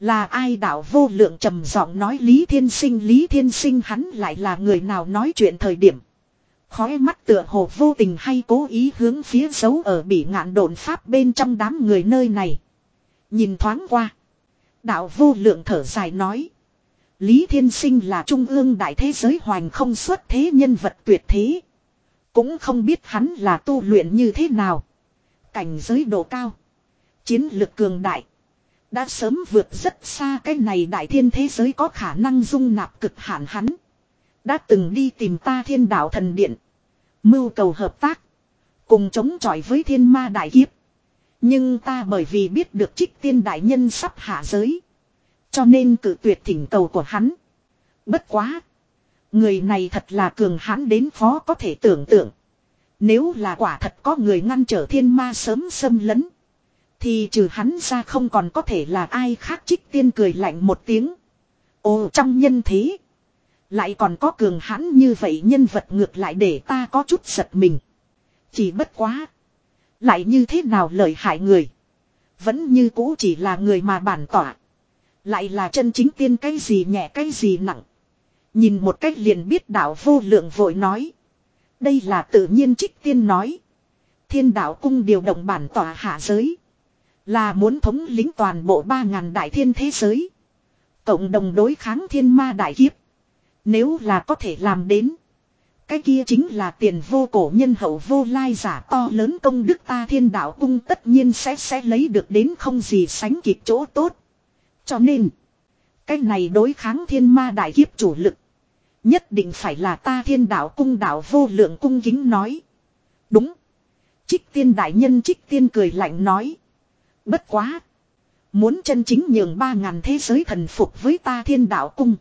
Là ai đạo vô lượng trầm giọng nói Lý Thiên Sinh, Lý Thiên Sinh hắn lại là người nào nói chuyện thời điểm. Khói mắt tựa hồ vô tình hay cố ý hướng phía dấu ở bị ngạn độn pháp bên trong đám người nơi này. Nhìn thoáng qua. Đạo vô lượng thở dài nói. Lý Thiên Sinh là trung ương đại thế giới hoành không xuất thế nhân vật tuyệt thế. Cũng không biết hắn là tu luyện như thế nào. Cảnh giới độ cao. Chiến lực cường đại. Đã sớm vượt rất xa cái này đại thiên thế giới có khả năng dung nạp cực hạn hắn. Đã từng đi tìm ta thiên đạo thần điện. Mưu cầu hợp tác. Cùng chống chọi với thiên ma đại kiếp. Nhưng ta bởi vì biết được trích tiên đại nhân sắp hạ giới. Cho nên cự tuyệt thỉnh cầu của hắn. Bất quá. Người này thật là cường hãn đến khó có thể tưởng tượng. Nếu là quả thật có người ngăn trở thiên ma sớm xâm lấn. Thì trừ hắn ra không còn có thể là ai khác trích tiên cười lạnh một tiếng. Ồ, trong nhân thế. Lại còn có cường hãn như vậy nhân vật ngược lại để ta có chút giật mình. Chỉ bất quá. Lại như thế nào lợi hại người. Vẫn như cũ chỉ là người mà bản tỏa. Lại là chân chính tiên cái gì nhẹ cái gì nặng. Nhìn một cách liền biết đạo vô lượng vội nói. Đây là tự nhiên trích tiên nói. Thiên đạo cung điều động bản tỏa hạ giới. Là muốn thống lĩnh toàn bộ ba ngàn đại thiên thế giới. Cộng đồng đối kháng thiên ma đại kiếp. Nếu là có thể làm đến. Cái kia chính là tiền vô cổ nhân hậu vô lai giả to lớn công đức ta thiên đạo cung tất nhiên sẽ sẽ lấy được đến không gì sánh kịp chỗ tốt. Cho nên. Cái này đối kháng thiên ma đại kiếp chủ lực. Nhất định phải là ta thiên đạo cung đạo vô lượng cung kính nói. Đúng. Trích tiên đại nhân trích tiên cười lạnh nói. Bất quá. Muốn chân chính nhường ba ngàn thế giới thần phục với ta thiên đạo cung.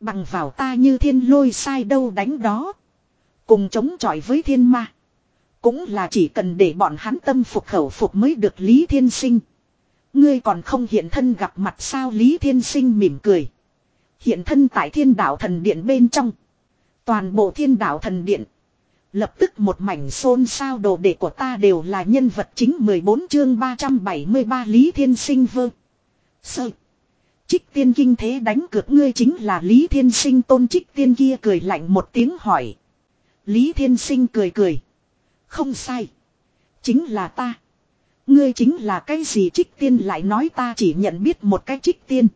Bằng vào ta như thiên lôi sai đâu đánh đó. Cùng chống chọi với thiên ma. Cũng là chỉ cần để bọn hắn tâm phục khẩu phục mới được Lý Thiên Sinh. Ngươi còn không hiện thân gặp mặt sao Lý Thiên Sinh mỉm cười. Hiện thân tại thiên đạo thần điện bên trong. Toàn bộ thiên đạo thần điện. Lập tức một mảnh xôn xao đồ đệ của ta đều là nhân vật chính 14 chương 373 Lý Thiên Sinh vơ. Sợ. Trích tiên kinh thế đánh cược ngươi chính là Lý Thiên Sinh tôn trích tiên kia cười lạnh một tiếng hỏi. Lý Thiên Sinh cười cười. Không sai. Chính là ta. Ngươi chính là cái gì trích tiên lại nói ta chỉ nhận biết một cái trích tiên.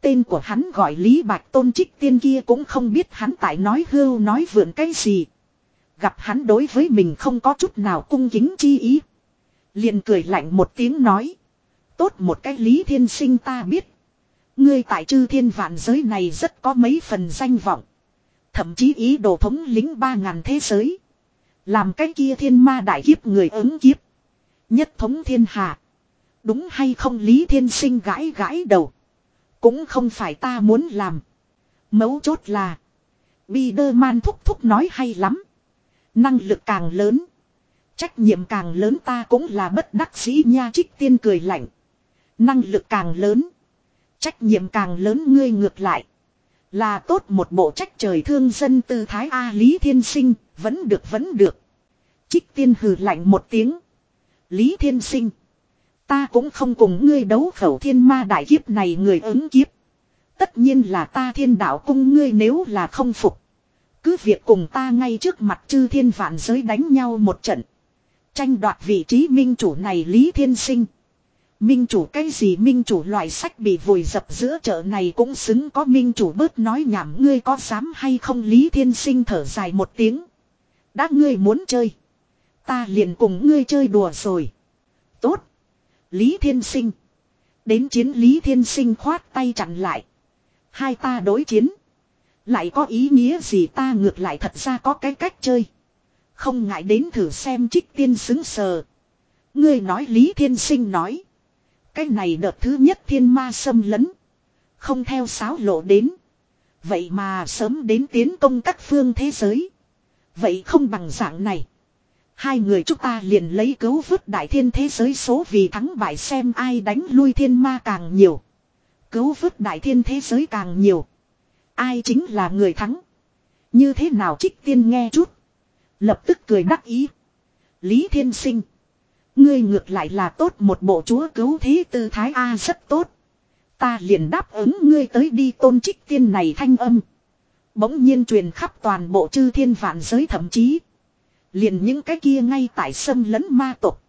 Tên của hắn gọi Lý Bạch Tôn trích tiên kia cũng không biết hắn tại nói hưu nói vượn cái gì. Gặp hắn đối với mình không có chút nào cung kính chi ý. liền cười lạnh một tiếng nói. Tốt một cái Lý Thiên Sinh ta biết. Ngươi tại chư thiên vạn giới này rất có mấy phần danh vọng. Thậm chí ý đồ thống lính ba ngàn thế giới. Làm cái kia thiên ma đại kiếp người ứng kiếp. Nhất thống thiên hạ. Đúng hay không Lý Thiên Sinh gãi gãi đầu. Cũng không phải ta muốn làm. Mấu chốt là. bi đơ man thúc thúc nói hay lắm. Năng lực càng lớn. Trách nhiệm càng lớn ta cũng là bất đắc dĩ nha trích tiên cười lạnh. Năng lực càng lớn. Trách nhiệm càng lớn ngươi ngược lại. Là tốt một bộ trách trời thương dân tư thái A Lý Thiên Sinh, vẫn được vẫn được. Trích tiên hừ lạnh một tiếng. Lý Thiên Sinh. Ta cũng không cùng ngươi đấu khẩu thiên ma đại kiếp này người ứng kiếp. Tất nhiên là ta thiên đạo cung ngươi nếu là không phục. Cứ việc cùng ta ngay trước mặt chư thiên vạn giới đánh nhau một trận. Tranh đoạt vị trí minh chủ này Lý Thiên Sinh. Minh chủ cái gì minh chủ loại sách bị vùi dập giữa chợ này cũng xứng có minh chủ bớt nói nhảm ngươi có dám hay không Lý Thiên Sinh thở dài một tiếng. Đã ngươi muốn chơi. Ta liền cùng ngươi chơi đùa rồi. Tốt. Lý Thiên Sinh. Đến chiến Lý Thiên Sinh khoát tay chặn lại. Hai ta đối chiến. Lại có ý nghĩa gì ta ngược lại thật ra có cái cách chơi. Không ngại đến thử xem trích tiên xứng sờ. Ngươi nói Lý Thiên Sinh nói. Cái này đợt thứ nhất thiên ma xâm lấn. Không theo sáo lộ đến. Vậy mà sớm đến tiến công các phương thế giới. Vậy không bằng dạng này. Hai người chúng ta liền lấy cứu vứt đại thiên thế giới số vì thắng bại xem ai đánh lui thiên ma càng nhiều. Cứu vứt đại thiên thế giới càng nhiều. Ai chính là người thắng. Như thế nào trích tiên nghe chút. Lập tức cười đắc ý. Lý thiên sinh. Ngươi ngược lại là tốt một bộ chúa cứu thế tư thái A, rất tốt. Ta liền đáp ứng ngươi tới đi tôn trích tiên này thanh âm. Bỗng nhiên truyền khắp toàn bộ chư thiên vạn giới thậm chí. Liền những cái kia ngay tại sâm lấn ma tộc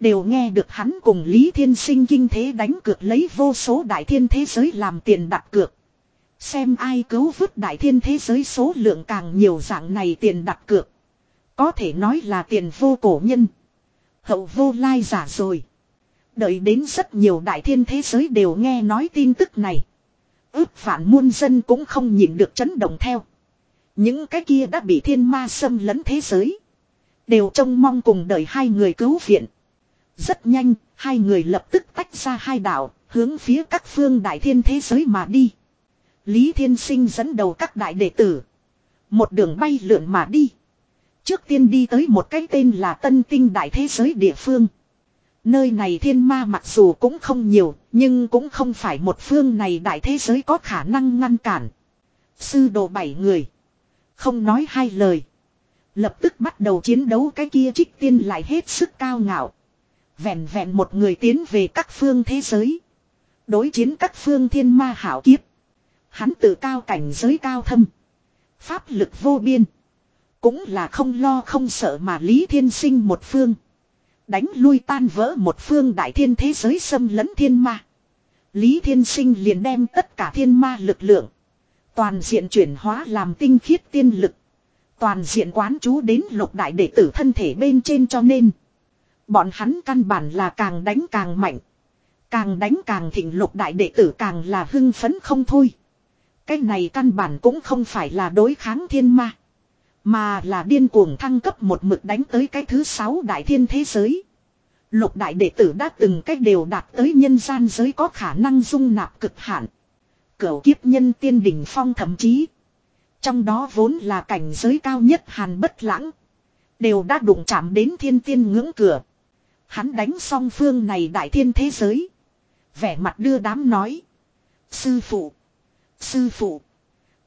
Đều nghe được hắn cùng Lý Thiên Sinh kinh thế đánh cược lấy vô số đại thiên thế giới làm tiền đặt cược. Xem ai cứu vứt đại thiên thế giới số lượng càng nhiều dạng này tiền đặt cược. Có thể nói là tiền vô cổ nhân. Hậu vô lai giả rồi. Đợi đến rất nhiều đại thiên thế giới đều nghe nói tin tức này. Ước phản muôn dân cũng không nhìn được chấn động theo. Những cái kia đã bị thiên ma xâm lấn thế giới. Đều trông mong cùng đợi hai người cứu viện. Rất nhanh, hai người lập tức tách ra hai đảo, hướng phía các phương đại thiên thế giới mà đi. Lý Thiên Sinh dẫn đầu các đại đệ tử. Một đường bay lượn mà đi. Trước tiên đi tới một cái tên là Tân Tinh Đại Thế Giới địa phương. Nơi này thiên ma mặc dù cũng không nhiều, nhưng cũng không phải một phương này đại thế giới có khả năng ngăn cản. Sư đồ bảy người. Không nói hai lời. Lập tức bắt đầu chiến đấu cái kia trích tiên lại hết sức cao ngạo. Vẹn vẹn một người tiến về các phương thế giới. Đối chiến các phương thiên ma hảo kiếp. Hắn tự cao cảnh giới cao thâm. Pháp lực vô biên. Cũng là không lo không sợ mà Lý Thiên Sinh một phương. Đánh lui tan vỡ một phương đại thiên thế giới xâm lấn thiên ma. Lý Thiên Sinh liền đem tất cả thiên ma lực lượng. Toàn diện chuyển hóa làm tinh khiết tiên lực. Toàn diện quán chú đến lục đại đệ tử thân thể bên trên cho nên. Bọn hắn căn bản là càng đánh càng mạnh. Càng đánh càng thịnh lục đại đệ tử càng là hưng phấn không thôi. Cái này căn bản cũng không phải là đối kháng thiên ma. Mà là điên cuồng thăng cấp một mực đánh tới cái thứ sáu đại thiên thế giới. Lục đại đệ tử đã từng cách đều đạt tới nhân gian giới có khả năng dung nạp cực hạn. Cửu kiếp nhân tiên đỉnh phong thậm chí. Trong đó vốn là cảnh giới cao nhất hàn bất lãng. Đều đã đụng chạm đến thiên tiên ngưỡng cửa. Hắn đánh song phương này đại thiên thế giới. Vẻ mặt đưa đám nói. Sư phụ. Sư phụ.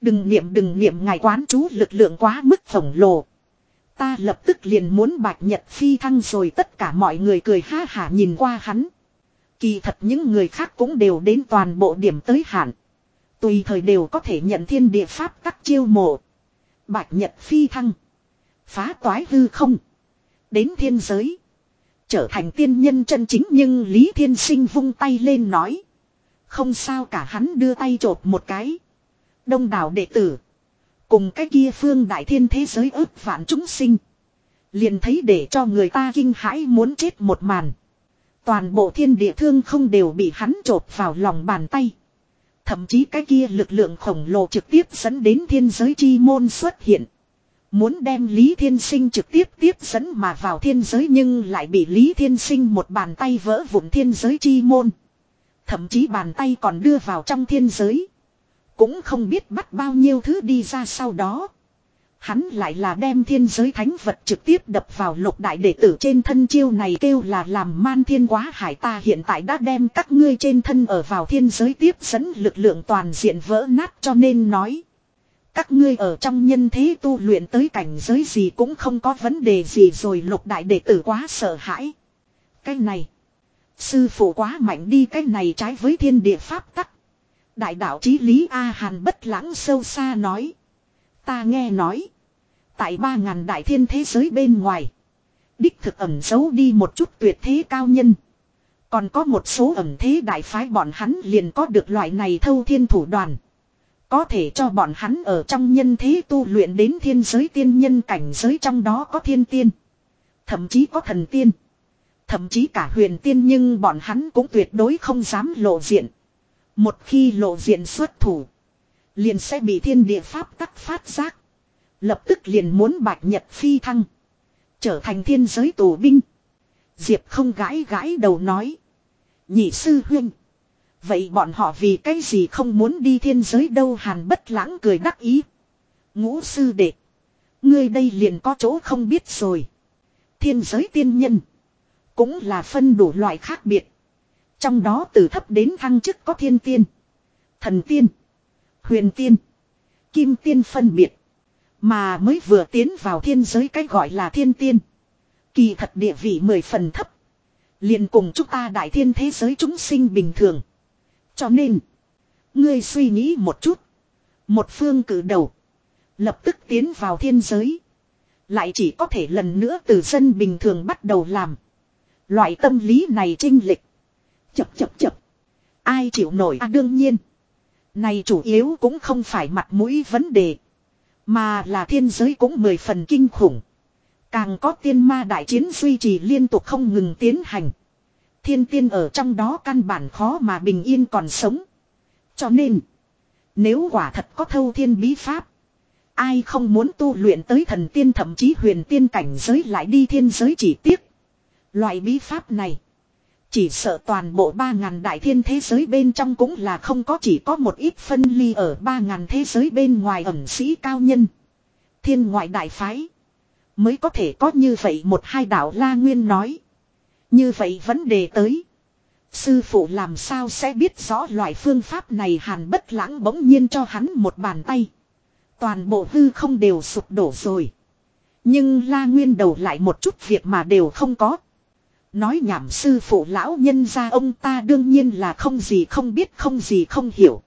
Đừng niệm đừng niệm, ngài quán chú lực lượng quá mức khổng lồ. Ta lập tức liền muốn bạch nhật phi thăng rồi tất cả mọi người cười ha hả nhìn qua hắn. Kỳ thật những người khác cũng đều đến toàn bộ điểm tới hạn. Tùy thời đều có thể nhận thiên địa pháp các chiêu mộ. Bạch nhật phi thăng. Phá toái hư không. Đến thiên giới. Trở thành tiên nhân chân chính nhưng Lý Thiên Sinh vung tay lên nói. Không sao cả hắn đưa tay chộp một cái. Đông đảo đệ tử. Cùng cái kia phương đại thiên thế giới ước vạn chúng sinh. Liền thấy để cho người ta kinh hãi muốn chết một màn. Toàn bộ thiên địa thương không đều bị hắn chộp vào lòng bàn tay. Thậm chí cái kia lực lượng khổng lồ trực tiếp dẫn đến thiên giới chi môn xuất hiện. Muốn đem Lý Thiên Sinh trực tiếp tiếp dẫn mà vào thiên giới nhưng lại bị Lý Thiên Sinh một bàn tay vỡ vụn thiên giới chi môn. Thậm chí bàn tay còn đưa vào trong thiên giới. Cũng không biết bắt bao nhiêu thứ đi ra sau đó. Hắn lại là đem thiên giới thánh vật trực tiếp đập vào lục đại đệ tử trên thân chiêu này kêu là làm man thiên quá hải ta hiện tại đã đem các ngươi trên thân ở vào thiên giới tiếp dẫn lực lượng toàn diện vỡ nát cho nên nói. Các ngươi ở trong nhân thế tu luyện tới cảnh giới gì cũng không có vấn đề gì rồi lục đại đệ tử quá sợ hãi. Cái này. Sư phụ quá mạnh đi cái này trái với thiên địa pháp tắc. Đại đạo chí lý A Hàn bất lãng sâu xa nói. Ta nghe nói. Tại ba ngàn đại thiên thế giới bên ngoài. Đích thực ẩn giấu đi một chút tuyệt thế cao nhân. Còn có một số ẩn thế đại phái bọn hắn liền có được loại này thâu thiên thủ đoàn. Có thể cho bọn hắn ở trong nhân thế tu luyện đến thiên giới tiên nhân cảnh giới trong đó có thiên tiên. Thậm chí có thần tiên. Thậm chí cả huyền tiên nhưng bọn hắn cũng tuyệt đối không dám lộ diện. Một khi lộ diện xuất thủ. Liền sẽ bị thiên địa pháp tắc phát giác. Lập tức liền muốn bạch nhật phi thăng. Trở thành thiên giới tù binh. Diệp không gãi gãi đầu nói. Nhị sư huynh. Vậy bọn họ vì cái gì không muốn đi thiên giới đâu hàn bất lãng cười đắc ý. Ngũ sư đệ. Ngươi đây liền có chỗ không biết rồi. Thiên giới tiên nhân. Cũng là phân đủ loại khác biệt. Trong đó từ thấp đến thăng chức có thiên tiên. Thần tiên. Huyền tiên. Kim tiên phân biệt. Mà mới vừa tiến vào thiên giới cái gọi là thiên tiên. Kỳ thật địa vị mười phần thấp. liền cùng chúng ta đại thiên thế giới chúng sinh bình thường. Cho nên. Ngươi suy nghĩ một chút. Một phương cử đầu. Lập tức tiến vào thiên giới. Lại chỉ có thể lần nữa từ dân bình thường bắt đầu làm. Loại tâm lý này trinh lịch. Chập chập chập. Ai chịu nổi à đương nhiên. Này chủ yếu cũng không phải mặt mũi vấn đề. Mà là thiên giới cũng mười phần kinh khủng. Càng có tiên ma đại chiến duy trì liên tục không ngừng tiến hành. Thiên tiên ở trong đó căn bản khó mà bình yên còn sống. Cho nên. Nếu quả thật có thâu thiên bí pháp. Ai không muốn tu luyện tới thần tiên thậm chí huyền tiên cảnh giới lại đi thiên giới chỉ tiếc. Loại bí pháp này. Chỉ sợ toàn bộ ba ngàn đại thiên thế giới bên trong cũng là không có, chỉ có một ít phân ly ở ba ngàn thế giới bên ngoài ẩn sĩ cao nhân. Thiên ngoại đại phái. Mới có thể có như vậy một hai đạo La Nguyên nói. Như vậy vấn đề tới. Sư phụ làm sao sẽ biết rõ loại phương pháp này hàn bất lãng bỗng nhiên cho hắn một bàn tay. Toàn bộ hư không đều sụp đổ rồi. Nhưng la nguyên đầu lại một chút việc mà đều không có. Nói nhảm sư phụ lão nhân ra ông ta đương nhiên là không gì không biết không gì không hiểu.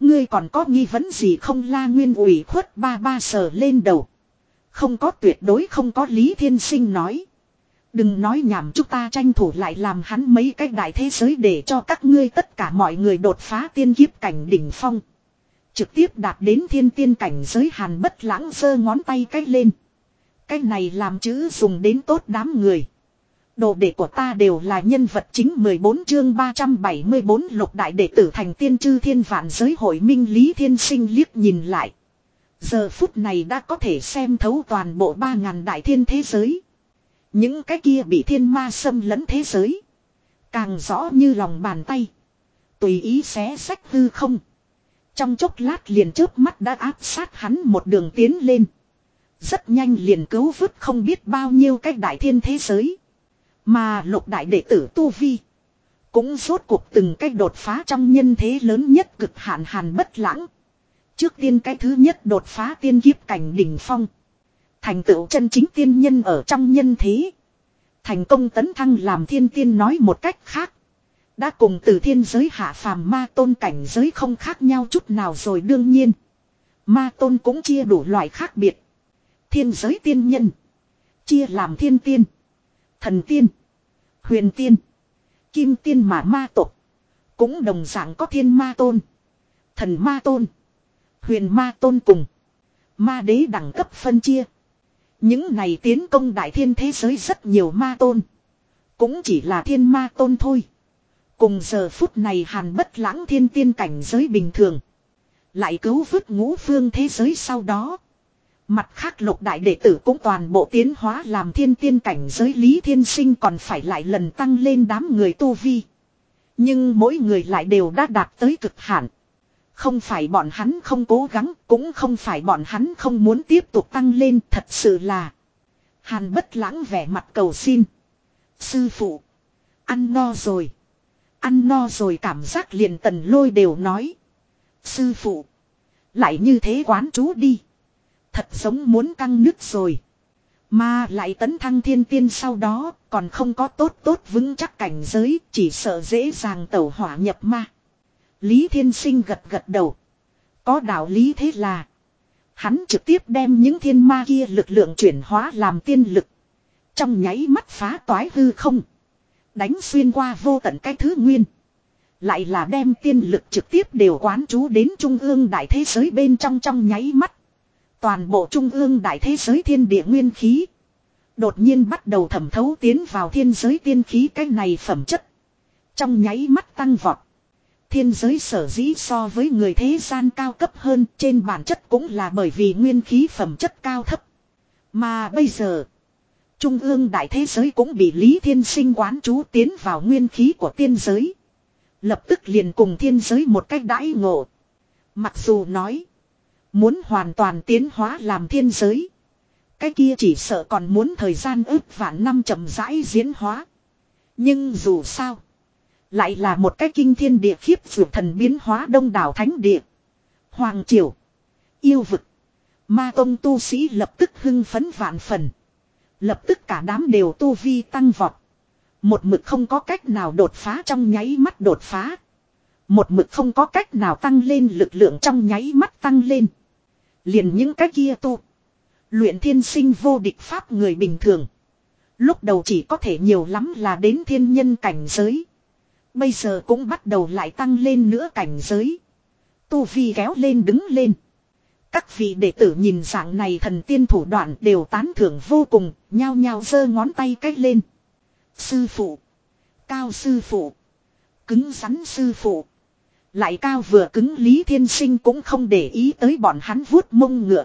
Ngươi còn có nghi vấn gì không la nguyên ủy khuất ba ba sờ lên đầu. Không có tuyệt đối không có lý thiên sinh nói. Đừng nói nhảm chúng ta tranh thủ lại làm hắn mấy cái đại thế giới để cho các ngươi tất cả mọi người đột phá tiên kiếp cảnh đỉnh phong. Trực tiếp đạt đến thiên tiên cảnh giới hàn bất lãng giơ ngón tay cách lên. Cái này làm chữ dùng đến tốt đám người. Đồ đệ của ta đều là nhân vật chính 14 chương 374 lục đại đệ tử thành tiên chư thiên vạn giới hội minh lý thiên sinh liếc nhìn lại. Giờ phút này đã có thể xem thấu toàn bộ 3.000 đại thiên thế giới. Những cái kia bị thiên ma xâm lẫn thế giới. Càng rõ như lòng bàn tay. Tùy ý xé sách hư không. Trong chốc lát liền trước mắt đã áp sát hắn một đường tiến lên. Rất nhanh liền cứu vứt không biết bao nhiêu cách đại thiên thế giới. Mà lục đại đệ tử Tu Vi. Cũng rốt cuộc từng cách đột phá trong nhân thế lớn nhất cực hạn hàn bất lãng. Trước tiên cái thứ nhất đột phá tiên kiếp cảnh đỉnh phong. Thành tựu chân chính tiên nhân ở trong nhân thế. Thành công tấn thăng làm thiên tiên nói một cách khác. Đã cùng từ thiên giới hạ phàm ma tôn cảnh giới không khác nhau chút nào rồi đương nhiên. Ma tôn cũng chia đủ loại khác biệt. Thiên giới tiên nhân. Chia làm thiên tiên. Thần tiên. Huyền tiên. Kim tiên mà ma tộc. Cũng đồng dạng có thiên ma tôn. Thần ma tôn. Huyền ma tôn cùng. Ma đế đẳng cấp phân chia. Những này tiến công đại thiên thế giới rất nhiều ma tôn. Cũng chỉ là thiên ma tôn thôi. Cùng giờ phút này hàn bất lãng thiên tiên cảnh giới bình thường. Lại cứu vứt ngũ phương thế giới sau đó. Mặt khác lục đại đệ tử cũng toàn bộ tiến hóa làm thiên tiên cảnh giới lý thiên sinh còn phải lại lần tăng lên đám người tu vi. Nhưng mỗi người lại đều đã đạt tới cực hạn. Không phải bọn hắn không cố gắng, cũng không phải bọn hắn không muốn tiếp tục tăng lên, thật sự là. Hàn bất lãng vẻ mặt cầu xin. Sư phụ. Ăn no rồi. Ăn no rồi cảm giác liền tần lôi đều nói. Sư phụ. Lại như thế quán chú đi. Thật giống muốn căng nứt rồi. Mà lại tấn thăng thiên tiên sau đó, còn không có tốt tốt vững chắc cảnh giới, chỉ sợ dễ dàng tẩu hỏa nhập ma. Lý Thiên Sinh gật gật đầu. Có đạo lý thế là. Hắn trực tiếp đem những thiên ma kia lực lượng chuyển hóa làm tiên lực. Trong nháy mắt phá toái hư không. Đánh xuyên qua vô tận cái thứ nguyên. Lại là đem tiên lực trực tiếp đều quán chú đến trung ương đại thế giới bên trong trong nháy mắt. Toàn bộ trung ương đại thế giới thiên địa nguyên khí. Đột nhiên bắt đầu thẩm thấu tiến vào thiên giới tiên khí cái này phẩm chất. Trong nháy mắt tăng vọt. Thiên giới sở dĩ so với người thế gian cao cấp hơn trên bản chất cũng là bởi vì nguyên khí phẩm chất cao thấp. Mà bây giờ, Trung ương đại thế giới cũng bị Lý Thiên Sinh quán chú tiến vào nguyên khí của tiên giới. Lập tức liền cùng thiên giới một cách đãi ngộ. Mặc dù nói, muốn hoàn toàn tiến hóa làm thiên giới. Cái kia chỉ sợ còn muốn thời gian ước vạn năm chậm rãi diễn hóa. Nhưng dù sao, lại là một cái kinh thiên địa khiếp vượt thần biến hóa đông đảo thánh địa. Hoàng triều. Yêu vực. Ma tông tu sĩ lập tức hưng phấn vạn phần. Lập tức cả đám đều tu vi tăng vọt. Một mực không có cách nào đột phá trong nháy mắt đột phá. Một mực không có cách nào tăng lên lực lượng trong nháy mắt tăng lên. Liền những cái kia tu. Luyện thiên sinh vô địch pháp người bình thường. Lúc đầu chỉ có thể nhiều lắm là đến thiên nhân cảnh giới. Bây giờ cũng bắt đầu lại tăng lên nữa cảnh giới. Tu Vi kéo lên đứng lên. Các vị đệ tử nhìn dạng này thần tiên thủ đoạn đều tán thưởng vô cùng, nhao nhao giơ ngón tay cách lên. Sư phụ. Cao sư phụ. Cứng rắn sư phụ. Lại cao vừa cứng Lý Thiên Sinh cũng không để ý tới bọn hắn vuốt mông ngựa.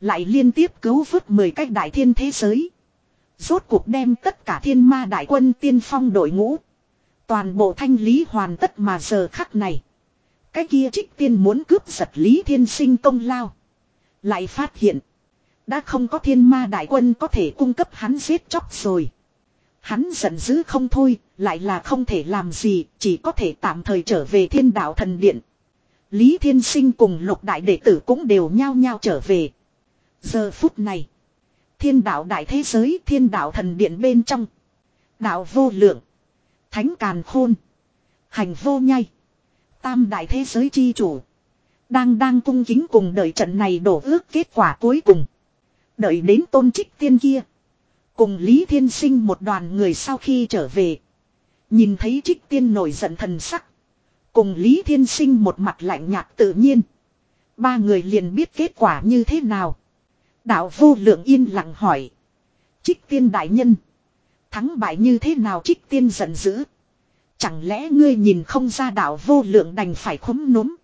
Lại liên tiếp cứu vớt 10 cách đại thiên thế giới. Rốt cuộc đem tất cả thiên ma đại quân tiên phong đội ngũ. Toàn bộ thanh lý hoàn tất mà giờ khắc này. Cái kia trích tiên muốn cướp giật Lý Thiên Sinh công lao. Lại phát hiện. Đã không có thiên ma đại quân có thể cung cấp hắn giết chóc rồi. Hắn giận dữ không thôi, lại là không thể làm gì, chỉ có thể tạm thời trở về thiên đạo thần điện. Lý Thiên Sinh cùng lục đại đệ tử cũng đều nhao nhao trở về. Giờ phút này, thiên đạo đại thế giới thiên đạo thần điện bên trong. Đạo vô lượng, thánh càn khôn, hành vô nhai, tam đại thế giới chi chủ. Đang đang cung kính cùng đợi trận này đổ ước kết quả cuối cùng. Đợi đến tôn trích tiên kia. Cùng Lý Thiên Sinh một đoàn người sau khi trở về. Nhìn thấy trích tiên nổi giận thần sắc. Cùng Lý Thiên Sinh một mặt lạnh nhạt tự nhiên. Ba người liền biết kết quả như thế nào. Đạo vô lượng yên lặng hỏi. Trích tiên đại nhân. Thắng bại như thế nào trích tiên giận dữ. Chẳng lẽ ngươi nhìn không ra đạo vô lượng đành phải khống núm.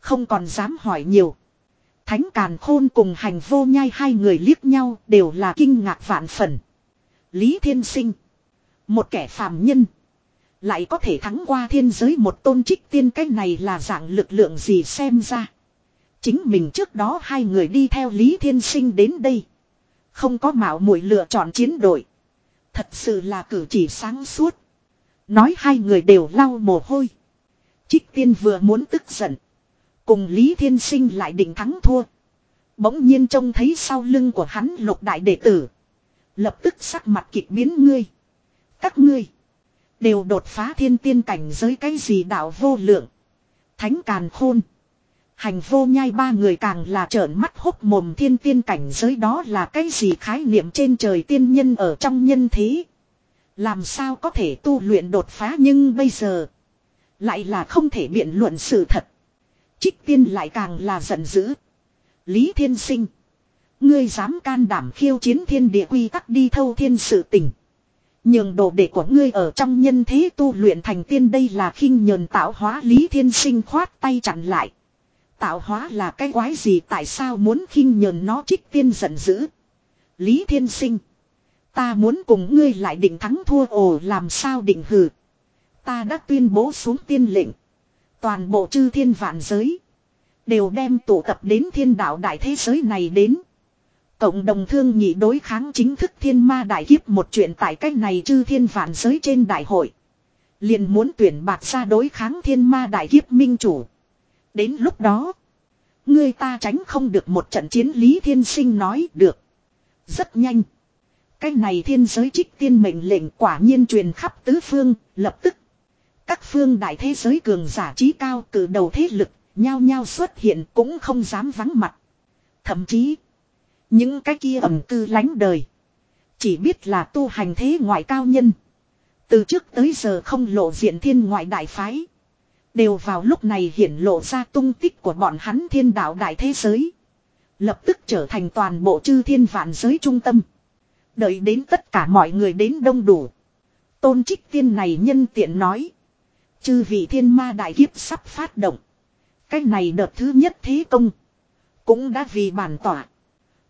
Không còn dám hỏi nhiều. Thánh Càn Khôn cùng hành vô nhai hai người liếc nhau đều là kinh ngạc vạn phần. Lý Thiên Sinh. Một kẻ phàm nhân. Lại có thể thắng qua thiên giới một tôn trích tiên cách này là dạng lực lượng gì xem ra. Chính mình trước đó hai người đi theo Lý Thiên Sinh đến đây. Không có mạo muội lựa chọn chiến đội. Thật sự là cử chỉ sáng suốt. Nói hai người đều lau mồ hôi. Trích tiên vừa muốn tức giận. Cùng Lý Thiên Sinh lại định thắng thua. Bỗng nhiên trông thấy sau lưng của hắn lục đại đệ tử. Lập tức sắc mặt kịch biến ngươi. Các ngươi. Đều đột phá thiên tiên cảnh giới cái gì đạo vô lượng. Thánh càn khôn. Hành vô nhai ba người càng là trợn mắt hốc mồm thiên tiên cảnh giới đó là cái gì khái niệm trên trời tiên nhân ở trong nhân thế. Làm sao có thể tu luyện đột phá nhưng bây giờ. Lại là không thể biện luận sự thật. Trích tiên lại càng là giận dữ. Lý thiên sinh. Ngươi dám can đảm khiêu chiến thiên địa quy tắc đi thâu thiên sự tình. Nhường đồ đệ của ngươi ở trong nhân thế tu luyện thành tiên đây là khinh nhờn tạo hóa Lý Thiên Sinh khoát tay chặn lại. Tạo hóa là cái quái gì tại sao muốn khinh nhờn nó trích tiên giận dữ. Lý Thiên Sinh. Ta muốn cùng ngươi lại định thắng thua ồ làm sao định hử. Ta đã tuyên bố xuống tiên lệnh. Toàn bộ chư thiên vạn giới. Đều đem tụ tập đến thiên đạo đại thế giới này đến. Cộng đồng thương nhị đối kháng chính thức thiên ma đại kiếp một chuyện tại cách này chư thiên vạn giới trên đại hội. liền muốn tuyển bạc ra đối kháng thiên ma đại kiếp minh chủ. Đến lúc đó. Người ta tránh không được một trận chiến lý thiên sinh nói được. Rất nhanh. Cái này thiên giới trích tiên mệnh lệnh quả nhiên truyền khắp tứ phương, lập tức. Các phương đại thế giới cường giả trí cao cử đầu thế lực, nhao nhao xuất hiện cũng không dám vắng mặt. Thậm chí, những cái kia ẩm cư lánh đời. Chỉ biết là tu hành thế ngoại cao nhân. Từ trước tới giờ không lộ diện thiên ngoại đại phái. Đều vào lúc này hiển lộ ra tung tích của bọn hắn thiên đạo đại thế giới. Lập tức trở thành toàn bộ chư thiên vạn giới trung tâm. Đợi đến tất cả mọi người đến đông đủ. Tôn trích tiên này nhân tiện nói. Chư vị thiên ma đại kiếp sắp phát động. Cái này đợt thứ nhất thế công. Cũng đã vì bản tỏa.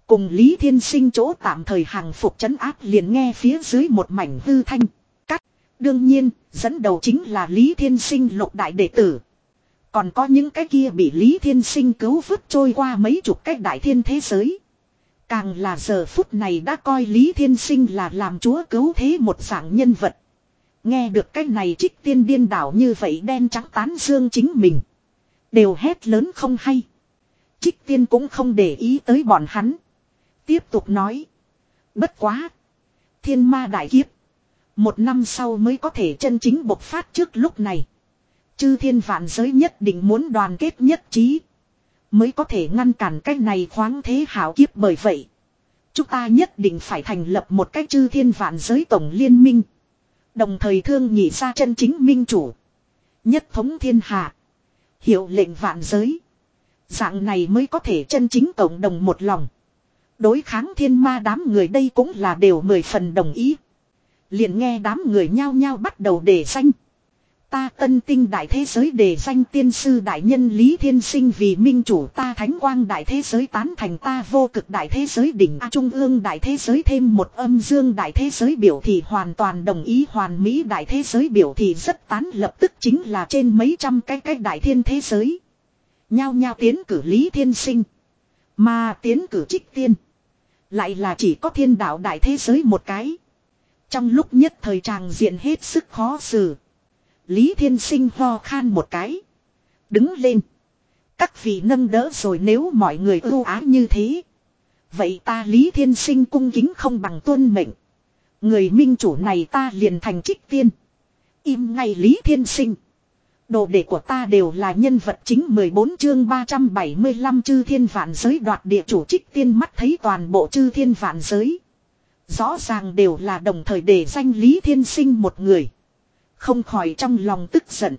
Cùng Lý Thiên Sinh chỗ tạm thời hàng phục chấn áp liền nghe phía dưới một mảnh hư thanh. Cắt. Đương nhiên, dẫn đầu chính là Lý Thiên Sinh lục đại đệ tử. Còn có những cái kia bị Lý Thiên Sinh cứu vứt trôi qua mấy chục cách đại thiên thế giới. Càng là giờ phút này đã coi Lý Thiên Sinh là làm chúa cứu thế một dạng nhân vật. Nghe được cái này trích tiên điên đảo như vậy đen trắng tán dương chính mình. Đều hét lớn không hay. Trích tiên cũng không để ý tới bọn hắn. Tiếp tục nói. Bất quá. Thiên ma đại kiếp. Một năm sau mới có thể chân chính bộc phát trước lúc này. Chư thiên vạn giới nhất định muốn đoàn kết nhất trí. Mới có thể ngăn cản cái này khoáng thế hảo kiếp bởi vậy. Chúng ta nhất định phải thành lập một cách chư thiên vạn giới tổng liên minh. Đồng thời thương nhị ra chân chính minh chủ. Nhất thống thiên hạ. Hiệu lệnh vạn giới. Dạng này mới có thể chân chính cộng đồng một lòng. Đối kháng thiên ma đám người đây cũng là đều mười phần đồng ý. Liền nghe đám người nhao nhao bắt đầu đề danh. Ta tân tinh đại thế giới đề danh tiên sư đại nhân Lý Thiên Sinh vì minh chủ ta thánh quang đại thế giới tán thành ta vô cực đại thế giới đỉnh A Trung ương đại thế giới thêm một âm dương đại thế giới biểu thị hoàn toàn đồng ý hoàn mỹ đại thế giới biểu thị rất tán lập tức chính là trên mấy trăm cái cách đại thiên thế giới. Nhao nhao tiến cử Lý Thiên Sinh. Mà tiến cử trích tiên. Lại là chỉ có thiên đạo đại thế giới một cái. Trong lúc nhất thời tràng diện hết sức khó xử. Lý Thiên Sinh ho khan một cái. Đứng lên. Các vị nâng đỡ rồi nếu mọi người ưu ái như thế. Vậy ta Lý Thiên Sinh cung kính không bằng tuân mệnh. Người minh chủ này ta liền thành trích tiên. Im ngay Lý Thiên Sinh. Đồ đệ của ta đều là nhân vật chính 14 chương 375 chư thiên vạn giới đoạt địa chủ trích tiên mắt thấy toàn bộ chư thiên vạn giới. Rõ ràng đều là đồng thời để danh Lý Thiên Sinh một người. Không khỏi trong lòng tức giận.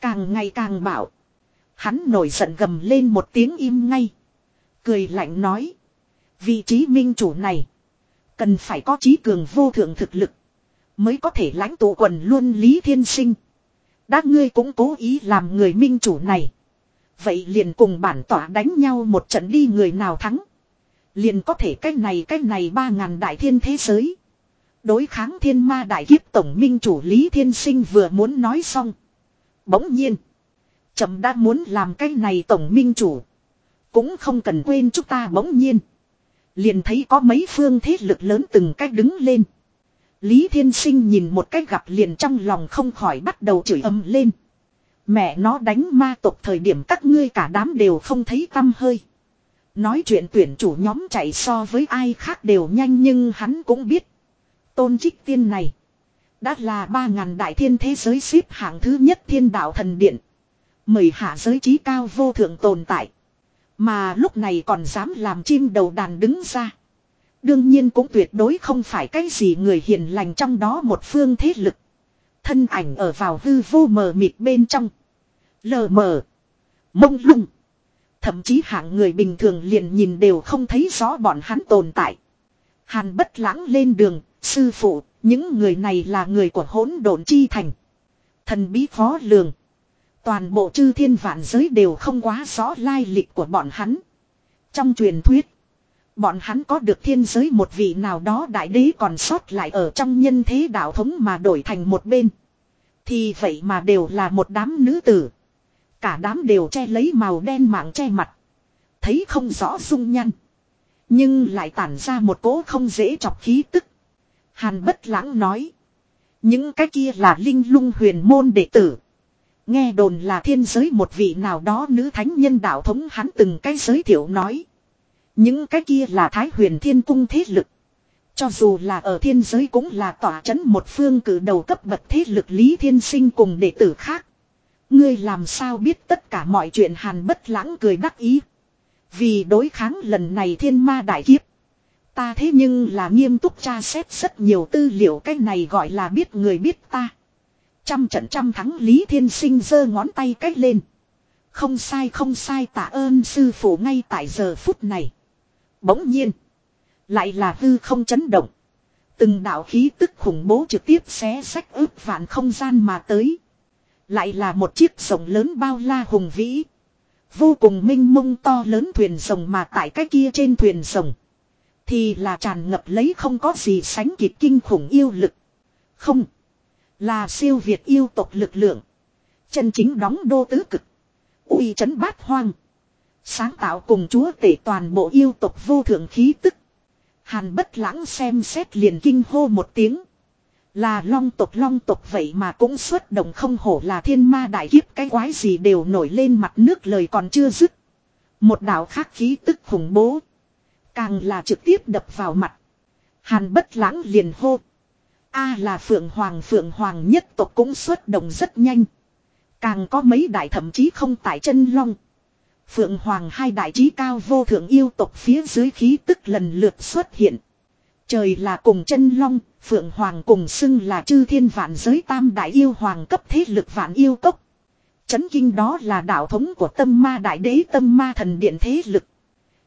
Càng ngày càng bảo. Hắn nổi giận gầm lên một tiếng im ngay. Cười lạnh nói. Vị trí minh chủ này. Cần phải có trí cường vô thượng thực lực. Mới có thể lãnh tụ quần luôn Lý Thiên Sinh. Đã ngươi cũng cố ý làm người minh chủ này. Vậy liền cùng bản tỏa đánh nhau một trận đi người nào thắng. Liền có thể cách này cách này ba ngàn đại thiên thế giới. Đối kháng thiên ma đại kiếp tổng minh chủ Lý Thiên Sinh vừa muốn nói xong. Bỗng nhiên. Chậm đã muốn làm cái này tổng minh chủ. Cũng không cần quên chúng ta bỗng nhiên. Liền thấy có mấy phương thế lực lớn từng cách đứng lên. Lý Thiên Sinh nhìn một cách gặp liền trong lòng không khỏi bắt đầu chửi âm lên. Mẹ nó đánh ma tộc thời điểm các ngươi cả đám đều không thấy tâm hơi. Nói chuyện tuyển chủ nhóm chạy so với ai khác đều nhanh nhưng hắn cũng biết. Tôn trích tiên này. Đã là ba ngàn đại thiên thế giới xếp hạng thứ nhất thiên đạo thần điện. Mời hạ giới trí cao vô thượng tồn tại. Mà lúc này còn dám làm chim đầu đàn đứng ra. Đương nhiên cũng tuyệt đối không phải cái gì người hiền lành trong đó một phương thế lực. Thân ảnh ở vào hư vô mờ mịt bên trong. Lờ mờ. Mông lung. Thậm chí hạng người bình thường liền nhìn đều không thấy rõ bọn hắn tồn tại. Hàn bất lãng lên đường, sư phụ, những người này là người của hỗn độn chi thành. Thần bí phó lường. Toàn bộ chư thiên vạn giới đều không quá rõ lai lịch của bọn hắn. Trong truyền thuyết, bọn hắn có được thiên giới một vị nào đó đại đế còn sót lại ở trong nhân thế đạo thống mà đổi thành một bên. Thì vậy mà đều là một đám nữ tử. Cả đám đều che lấy màu đen mạng che mặt. Thấy không rõ dung nhăn. Nhưng lại tản ra một cỗ không dễ chọc khí tức. Hàn bất lãng nói. Những cái kia là linh lung huyền môn đệ tử. Nghe đồn là thiên giới một vị nào đó nữ thánh nhân đạo thống hắn từng cái giới thiệu nói. Những cái kia là thái huyền thiên cung thế lực. Cho dù là ở thiên giới cũng là tỏa chấn một phương cử đầu cấp bậc thế lực Lý Thiên Sinh cùng đệ tử khác. Ngươi làm sao biết tất cả mọi chuyện hàn bất lãng cười đắc ý. Vì đối kháng lần này thiên ma đại kiếp. Ta thế nhưng là nghiêm túc tra xét rất nhiều tư liệu cái này gọi là biết người biết ta. Trăm trận trăm thắng Lý Thiên Sinh giơ ngón tay cách lên. Không sai không sai tạ ơn sư phụ ngay tại giờ phút này. Bỗng nhiên. Lại là hư không chấn động. Từng đạo khí tức khủng bố trực tiếp xé sách ướp vạn không gian mà tới. Lại là một chiếc rồng lớn bao la hùng vĩ. Vô cùng minh mông to lớn thuyền rồng mà tại cái kia trên thuyền rồng. Thì là tràn ngập lấy không có gì sánh kịp kinh khủng yêu lực. Không. Là siêu việt yêu tộc lực lượng. Chân chính đóng đô tứ cực. uy chấn bát hoang. Sáng tạo cùng chúa tể toàn bộ yêu tộc vô thượng khí tức. Hàn bất lãng xem xét liền kinh hô một tiếng. Là long tộc long tộc vậy mà cũng xuất động không hổ là thiên ma đại kiếp, cái quái gì đều nổi lên mặt nước lời còn chưa dứt. Một đạo khác khí tức khủng bố. Càng là trực tiếp đập vào mặt. Hàn bất lãng liền hô. A là phượng hoàng phượng hoàng nhất tộc cũng xuất động rất nhanh. Càng có mấy đại thậm chí không tại chân long. Phượng Hoàng hai đại trí cao vô thượng yêu tộc phía dưới khí tức lần lượt xuất hiện. Trời là cùng chân long, Phượng Hoàng cùng xưng là chư thiên vạn giới tam đại yêu hoàng cấp thế lực vạn yêu cốc. Chấn kinh đó là đạo thống của tâm ma đại đế tâm ma thần điện thế lực.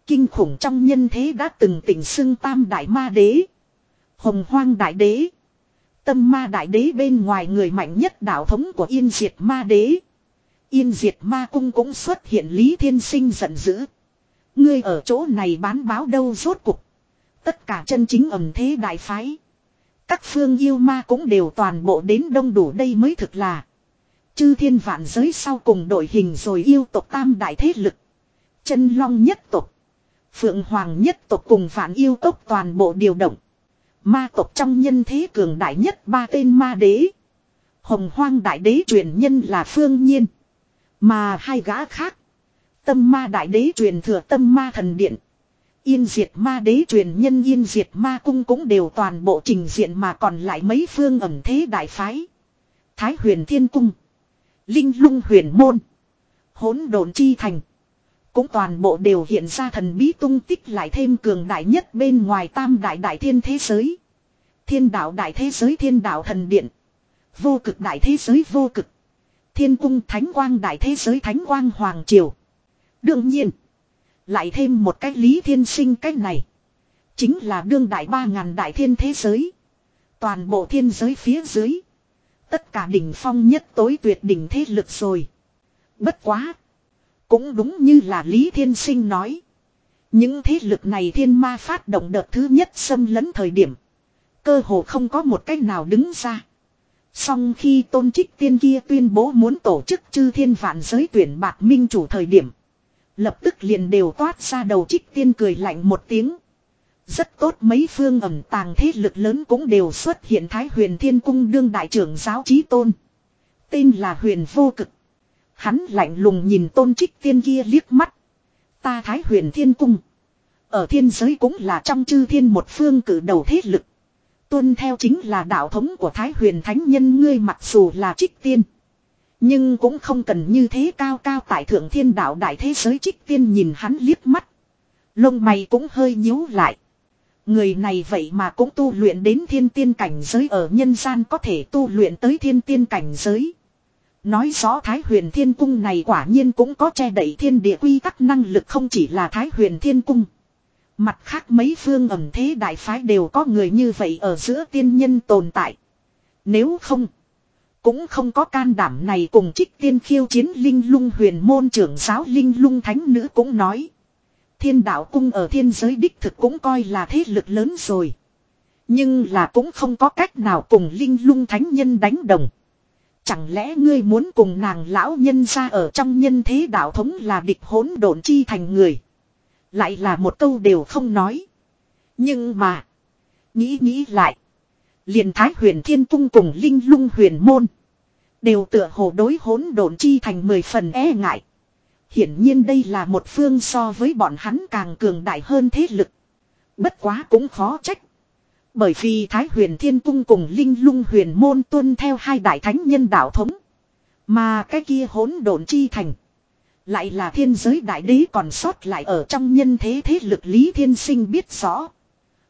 Kinh khủng trong nhân thế đã từng tỉnh xưng tam đại ma đế. Hồng hoang đại đế. Tâm ma đại đế bên ngoài người mạnh nhất đạo thống của yên diệt ma đế. Yên diệt ma cung cũng xuất hiện Lý Thiên Sinh giận dữ. Ngươi ở chỗ này bán báo đâu rốt cục. Tất cả chân chính ẩm thế đại phái. Các phương yêu ma cũng đều toàn bộ đến đông đủ đây mới thực là. Chư thiên vạn giới sau cùng đội hình rồi yêu tộc tam đại thế lực. Chân long nhất tộc. Phượng hoàng nhất tộc cùng phản yêu tộc toàn bộ điều động. Ma tộc trong nhân thế cường đại nhất ba tên ma đế. Hồng hoang đại đế truyền nhân là phương nhiên. Mà hai gã khác. Tâm ma đại đế truyền thừa tâm ma thần điện. Yên diệt ma đế truyền nhân yên diệt ma cung cũng đều toàn bộ trình diện mà còn lại mấy phương ẩm thế đại phái. Thái huyền thiên cung. Linh lung huyền môn. hỗn độn chi thành. Cũng toàn bộ đều hiện ra thần bí tung tích lại thêm cường đại nhất bên ngoài tam đại đại thiên thế giới. Thiên đạo đại thế giới thiên đạo thần điện. Vô cực đại thế giới vô cực. Thiên cung thánh quang đại thế giới thánh quang hoàng triều. Đương nhiên. Lại thêm một cách lý thiên sinh cách này. Chính là đương đại ba ngàn đại thiên thế giới. Toàn bộ thiên giới phía dưới. Tất cả đỉnh phong nhất tối tuyệt đỉnh thế lực rồi. Bất quá. Cũng đúng như là Lý Thiên Sinh nói. Những thế lực này thiên ma phát động đợt thứ nhất xâm lấn thời điểm. Cơ hồ không có một cách nào đứng ra. Song khi tôn trích tiên kia tuyên bố muốn tổ chức chư thiên vạn giới tuyển bạc minh chủ thời điểm. Lập tức liền đều toát ra đầu trích tiên cười lạnh một tiếng. Rất tốt, mấy phương ẩm tàng thế lực lớn cũng đều xuất hiện Thái huyền thiên cung đương đại trưởng giáo trí tôn. Tên là huyền vô cực. Hắn lạnh lùng nhìn tôn trích tiên kia liếc mắt. Ta Thái huyền thiên cung. Ở thiên giới cũng là trong chư thiên một phương cử đầu thế lực. Tuân theo chính là đạo thống của Thái huyền thánh nhân, ngươi mặc dù là trích tiên. Nhưng cũng không cần như thế cao cao tại thượng thiên đạo đại thế giới trích tiên nhìn hắn liếc mắt. Lông mày cũng hơi nhíu lại. Người này vậy mà cũng tu luyện đến thiên tiên cảnh giới, ở nhân gian có thể tu luyện tới thiên tiên cảnh giới. Nói rõ Thái huyền thiên cung này quả nhiên cũng có che đẩy thiên địa quy tắc năng lực, không chỉ là Thái huyền thiên cung. Mặt khác mấy phương ẩm thế đại phái đều có người như vậy ở giữa tiên nhân tồn tại. Nếu không, cũng không có can đảm này cùng trích tiên khiêu chiến linh lung huyền môn trưởng giáo linh lung thánh nữ cũng nói. Thiên đạo cung ở thiên giới đích thực cũng coi là thế lực lớn rồi. Nhưng là cũng không có cách nào cùng linh lung thánh nhân đánh đồng. Chẳng lẽ ngươi muốn cùng nàng lão nhân ra ở trong nhân thế đạo thống là địch hỗn độn chi thành người. Lại là một câu đều không nói. Nhưng mà. Nghĩ nghĩ lại. liền thái huyền thiên cung cùng linh lung huyền môn. Đều tựa hồ đối hỗn độn chi thành mười phần e ngại. Hiển nhiên đây là một phương so với bọn hắn càng cường đại hơn thế lực. Bất quá cũng khó trách. Bởi vì Thái huyền thiên cung cùng Linh lung huyền môn tuân theo hai đại thánh nhân đạo thống. Mà cái kia hỗn độn chi thành. Lại là thiên giới đại đế còn sót lại ở trong nhân thế thế lực Lý Thiên Sinh biết rõ.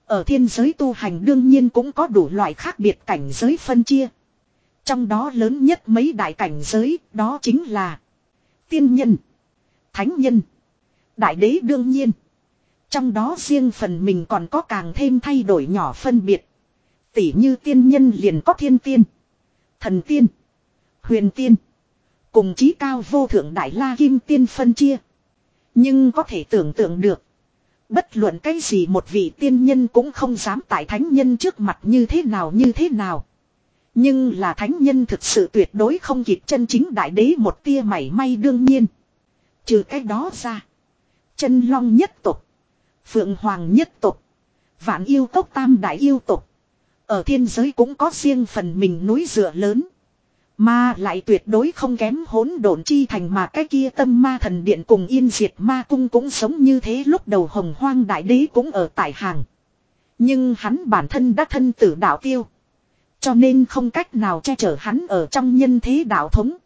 Ở thiên giới tu hành đương nhiên cũng có đủ loại khác biệt cảnh giới phân chia. Trong đó lớn nhất mấy đại cảnh giới đó chính là tiên nhân, thánh nhân, đại đế đương nhiên. Trong đó riêng phần mình còn có càng thêm thay đổi nhỏ phân biệt. Tỉ như tiên nhân liền có thiên tiên, thần tiên, huyền tiên. Cùng chí cao vô thượng đại la kim tiên phân chia. Nhưng có thể tưởng tượng được. Bất luận cái gì một vị tiên nhân cũng không dám tại thánh nhân trước mặt như thế nào như thế nào. Nhưng là thánh nhân thực sự tuyệt đối không kịp chân chính đại đế một tia mảy may đương nhiên. Trừ cái đó ra. Chân long nhất tục. Phượng hoàng nhất tục. Vạn yêu tốc tam đại yêu tục. Ở thiên giới cũng có riêng phần mình núi dựa lớn. Mà lại tuyệt đối không kém hỗn độn chi thành mà cái kia tâm ma thần điện cùng yên diệt ma cung cũng sống như thế lúc đầu hồng hoang đại đế cũng ở tại hàng. Nhưng hắn bản thân đã thân tử đạo tiêu. Cho nên không cách nào che chở hắn ở trong nhân thế đạo thống.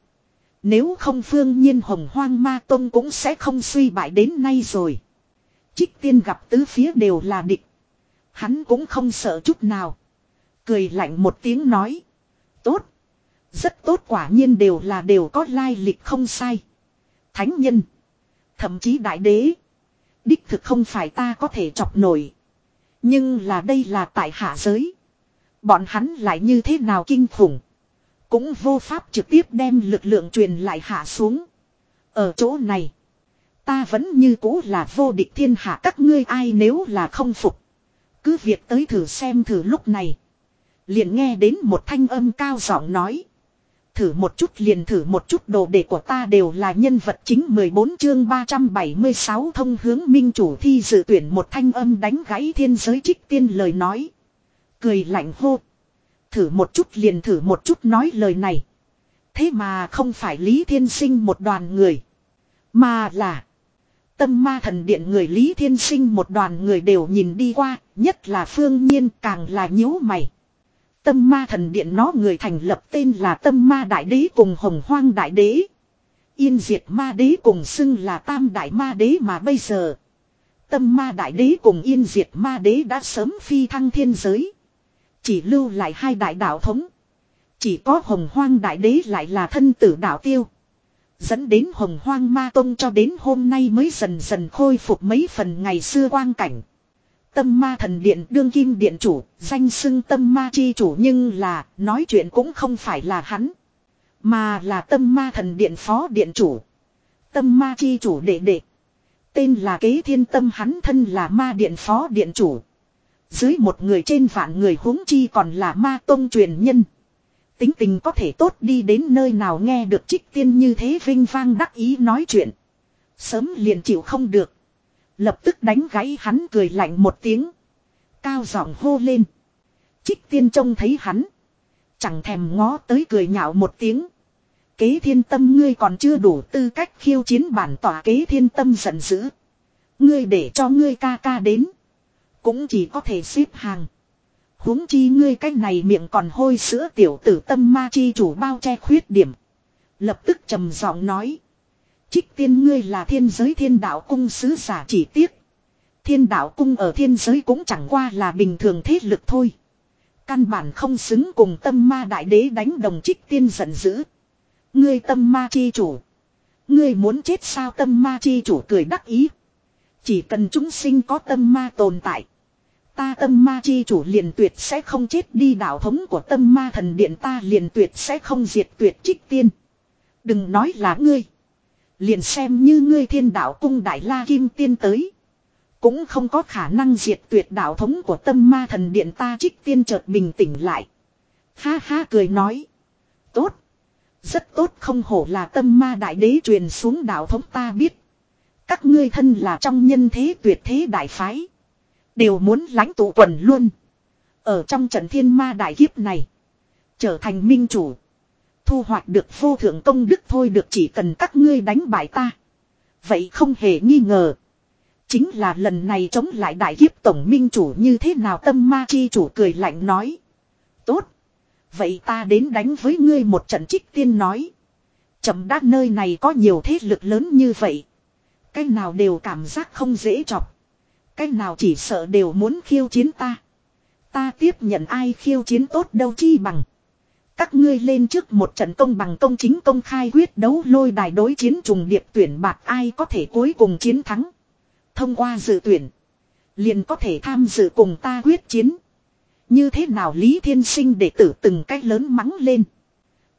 Nếu không phương nhiên hồng hoang ma tông cũng sẽ không suy bại đến nay rồi. Trích tiên gặp tứ phía đều là địch. Hắn cũng không sợ chút nào. Cười lạnh một tiếng nói. Tốt. Rất tốt quả nhiên đều là đều có lai lịch không sai. Thánh nhân. Thậm chí đại đế. Đích thực không phải ta có thể chọc nổi. Nhưng là đây là tại hạ giới. Bọn hắn lại như thế nào kinh khủng. Cũng vô pháp trực tiếp đem lực lượng truyền lại hạ xuống. Ở chỗ này. Ta vẫn như cũ là vô địch thiên hạ các ngươi ai nếu là không phục. Cứ việc tới thử xem thử lúc này. Liền nghe đến một thanh âm cao giọng nói. Thử một chút liền thử một chút đồ đề của ta đều là nhân vật chính 14 chương 376 thông hướng minh chủ thi dự tuyển một thanh âm đánh gãy thiên giới trích tiên lời nói. Cười lạnh hô. Thử một chút liền thử một chút nói lời này. Thế mà không phải Lý Thiên Sinh một đoàn người. Mà là. Tâm ma thần điện người Lý Thiên Sinh một đoàn người đều nhìn đi qua. Nhất là phương nhiên càng là nhíu mày. Tâm ma thần điện nó người thành lập tên là tâm ma đại đế cùng hồng hoang đại đế. Yên diệt ma đế cùng xưng là tam đại ma đế mà bây giờ. Tâm ma đại đế cùng yên diệt ma đế đã sớm phi thăng thiên giới. Chỉ lưu lại hai đại đạo thống. Chỉ có hồng hoang đại đế lại là thân tử đạo tiêu. Dẫn đến hồng hoang ma tông cho đến hôm nay mới dần dần khôi phục mấy phần ngày xưa quang cảnh. Tâm ma thần điện đương kim điện chủ, danh xưng tâm ma chi chủ nhưng là, nói chuyện cũng không phải là hắn. Mà là tâm ma thần điện phó điện chủ. Tâm ma chi chủ đệ đệ. Tên là kế thiên tâm hắn thân là ma điện phó điện chủ. Dưới một người trên vạn người huống chi còn là ma tông truyền nhân. Tính tình có thể tốt đi đến nơi nào nghe được trích tiên như thế vinh vang đắc ý nói chuyện. Sớm liền chịu không được. Lập tức đánh gáy hắn cười lạnh một tiếng. Cao giọng hô lên. Trích tiên trông thấy hắn. Chẳng thèm ngó tới cười nhạo một tiếng. Kế thiên tâm ngươi còn chưa đủ tư cách khiêu chiến bản tỏa kế thiên tâm giận dữ. Ngươi để cho ngươi ca ca đến. Cũng chỉ có thể xếp hàng. huống chi ngươi cách này miệng còn hôi sữa tiểu tử tâm ma chi chủ bao che khuyết điểm. Lập tức trầm giọng nói. Trích tiên ngươi là thiên giới thiên đạo cung sứ giả chỉ tiếc. Thiên đạo cung ở thiên giới cũng chẳng qua là bình thường thế lực thôi. Căn bản không xứng cùng tâm ma đại đế đánh đồng trích tiên giận dữ. Ngươi tâm ma chi chủ. Ngươi muốn chết sao tâm ma chi chủ cười đắc ý. Chỉ cần chúng sinh có tâm ma tồn tại. Ta tâm ma chi chủ liền tuyệt sẽ không chết đi đạo thống của tâm ma thần điện ta liền tuyệt sẽ không diệt tuyệt trích tiên. Đừng nói là ngươi. Liền xem như ngươi thiên đạo cung đại la kim tiên tới. Cũng không có khả năng diệt tuyệt đạo thống của tâm ma thần điện ta trích tiên chợt bình tĩnh lại. Ha ha cười nói. Tốt. Rất tốt không hổ là tâm ma đại đế truyền xuống đạo thống ta biết. Các ngươi thân là trong nhân thế tuyệt thế đại phái. Đều muốn lãnh tụ quần luôn. Ở trong trận thiên ma đại kiếp này. Trở thành minh chủ. Thu hoạch được vô thượng công đức thôi được chỉ cần các ngươi đánh bại ta. Vậy không hề nghi ngờ. Chính là lần này chống lại đại kiếp tổng minh chủ như thế nào tâm ma chi chủ cười lạnh nói. Tốt. Vậy ta đến đánh với ngươi một trận trích tiên nói. Chậm đát nơi này có nhiều thế lực lớn như vậy. Cái nào đều cảm giác không dễ chọc. Cái nào chỉ sợ đều muốn khiêu chiến ta. Ta tiếp nhận ai khiêu chiến tốt đâu chi bằng. Các ngươi lên trước một trận công bằng công chính công khai quyết đấu lôi đài đối chiến trùng điệp tuyển bạc ai có thể cuối cùng chiến thắng. Thông qua dự tuyển. Liền có thể tham dự cùng ta quyết chiến. Như thế nào Lý Thiên Sinh để tử từng cách lớn mắng lên.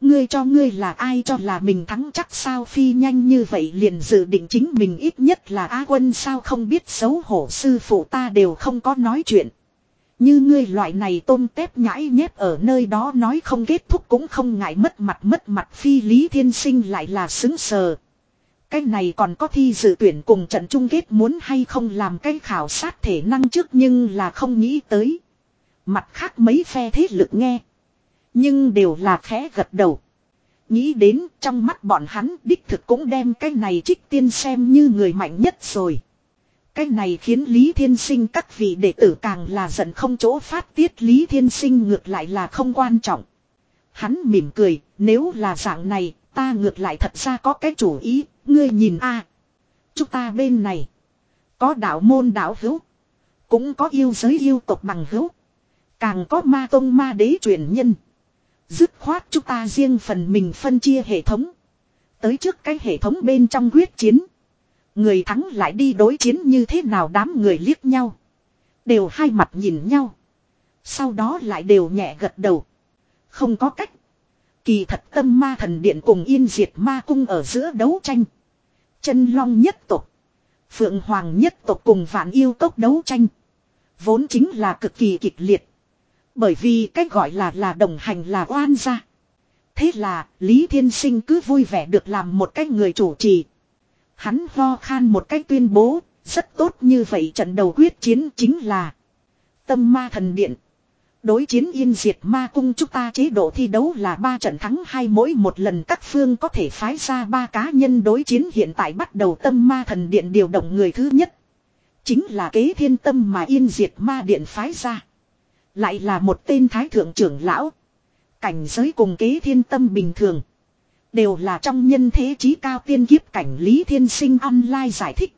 Ngươi cho ngươi là ai cho là mình thắng chắc sao phi nhanh như vậy liền dự định chính mình ít nhất là A quân sao không biết xấu hổ sư phụ ta đều không có nói chuyện. Như ngươi loại này tôm tép nhãi nhép ở nơi đó nói không kết thúc cũng không ngại mất mặt mất mặt phi lý thiên sinh lại là xứng sờ. Cái này còn có thi dự tuyển cùng trận chung kết muốn hay không làm cái khảo sát thể năng trước nhưng là không nghĩ tới. Mặt khác mấy phe thế lực nghe. Nhưng đều là khẽ gật đầu. Nghĩ đến trong mắt bọn hắn đích thực cũng đem cái này trích tiên xem như người mạnh nhất rồi. Cái này khiến Lý Thiên Sinh các vị đệ tử càng là giận không chỗ phát tiết Lý Thiên Sinh ngược lại là không quan trọng. Hắn mỉm cười, nếu là dạng này, ta ngược lại thật ra có cái chủ ý, ngươi nhìn a Chúng ta bên này, có đạo môn đạo hữu, cũng có yêu giới yêu tộc bằng hữu, càng có ma tông ma đế truyền nhân. Dứt khoát chúng ta riêng phần mình phân chia hệ thống. Tới trước cái hệ thống bên trong quyết chiến. Người thắng lại đi đối chiến như thế nào đám người liếc nhau. Đều hai mặt nhìn nhau. Sau đó lại đều nhẹ gật đầu. Không có cách. Kỳ thật tâm ma thần điện cùng yên diệt ma cung ở giữa đấu tranh. Chân long nhất tục. Phượng hoàng nhất tục cùng vạn yêu tốc đấu tranh. Vốn chính là cực kỳ kịch liệt. Bởi vì cách gọi là là đồng hành là oan gia. Thế là Lý Thiên Sinh cứ vui vẻ được làm một cách người chủ trì. Hắn ho khan một cách tuyên bố, rất tốt như vậy trận đầu quyết chiến chính là Tâm Ma Thần Điện. Đối chiến yên diệt ma cung chúng ta chế độ thi đấu là ba trận thắng hai mỗi một lần các phương có thể phái ra ba cá nhân đối chiến hiện tại bắt đầu tâm ma thần điện điều động người thứ nhất. Chính là kế thiên tâm mà yên diệt ma điện phái ra. Lại là một tên thái thượng trưởng lão. Cảnh giới cùng kế thiên tâm bình thường. Đều là trong nhân thế trí cao tiên kiếp cảnh Lý Thiên Sinh online giải thích.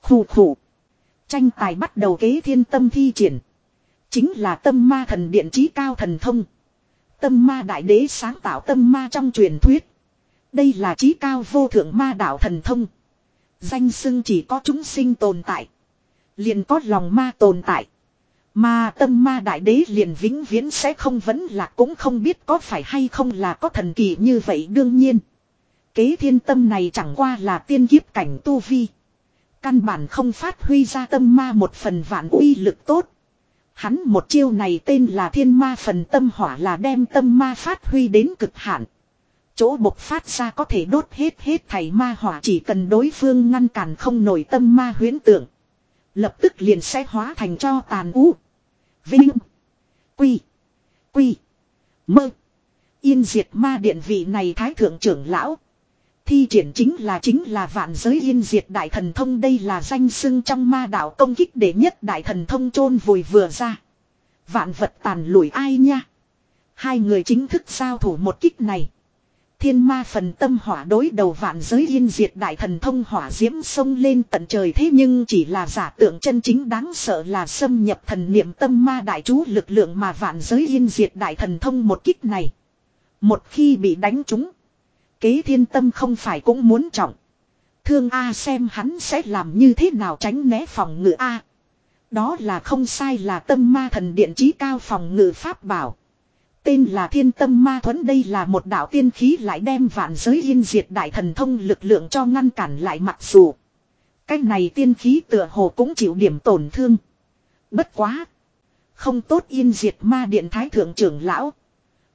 Khủ khủ. Tranh tài bắt đầu kế thiên tâm thi triển. Chính là tâm ma thần điện trí cao thần thông. Tâm ma đại đế sáng tạo tâm ma trong truyền thuyết. Đây là trí cao vô thượng ma đạo thần thông. Danh xưng chỉ có chúng sinh tồn tại. Liền có lòng ma tồn tại. Mà tâm ma đại đế liền vĩnh viễn sẽ không vẫn là cũng không biết có phải hay không là có thần kỳ như vậy đương nhiên. Kế thiên tâm này chẳng qua là tiên kiếp cảnh tu vi. Căn bản không phát huy ra tâm ma một phần vạn uy lực tốt. Hắn một chiêu này tên là thiên ma phần tâm hỏa là đem tâm ma phát huy đến cực hạn. Chỗ bộc phát ra có thể đốt hết hết thảy ma hỏa chỉ cần đối phương ngăn cản không nổi tâm ma huyễn tượng. Lập tức liền sẽ hóa thành cho tàn ú. Vinh. Quy. Quy. Mơ. Yên diệt ma điện vị này thái thượng trưởng lão. Thi triển chính là chính là vạn giới yên diệt đại thần thông đây là danh xưng trong ma đạo công kích để nhất đại thần thông chôn vùi vừa ra. Vạn vật tàn lùi ai nha. Hai người chính thức giao thủ một kích này. Thiên ma phần tâm hỏa đối đầu vạn giới yên diệt đại thần thông hỏa diễm sông lên tận trời thế nhưng chỉ là giả tượng chân chính đáng sợ là xâm nhập thần niệm tâm ma đại chú lực lượng mà vạn giới yên diệt đại thần thông một kích này. Một khi bị đánh trúng. Kế thiên tâm không phải cũng muốn trọng. Thương A xem hắn sẽ làm như thế nào tránh né phòng ngự A. Đó là không sai là tâm ma thần điện trí cao phòng ngự pháp bảo. Tên là thiên tâm ma thuẫn đây là một đạo tiên khí lại đem vạn giới yên diệt đại thần thông lực lượng cho ngăn cản lại mặc dù. Cái này tiên khí tựa hồ cũng chịu điểm tổn thương. Bất quá. Không tốt yên diệt ma điện thái thượng trưởng lão.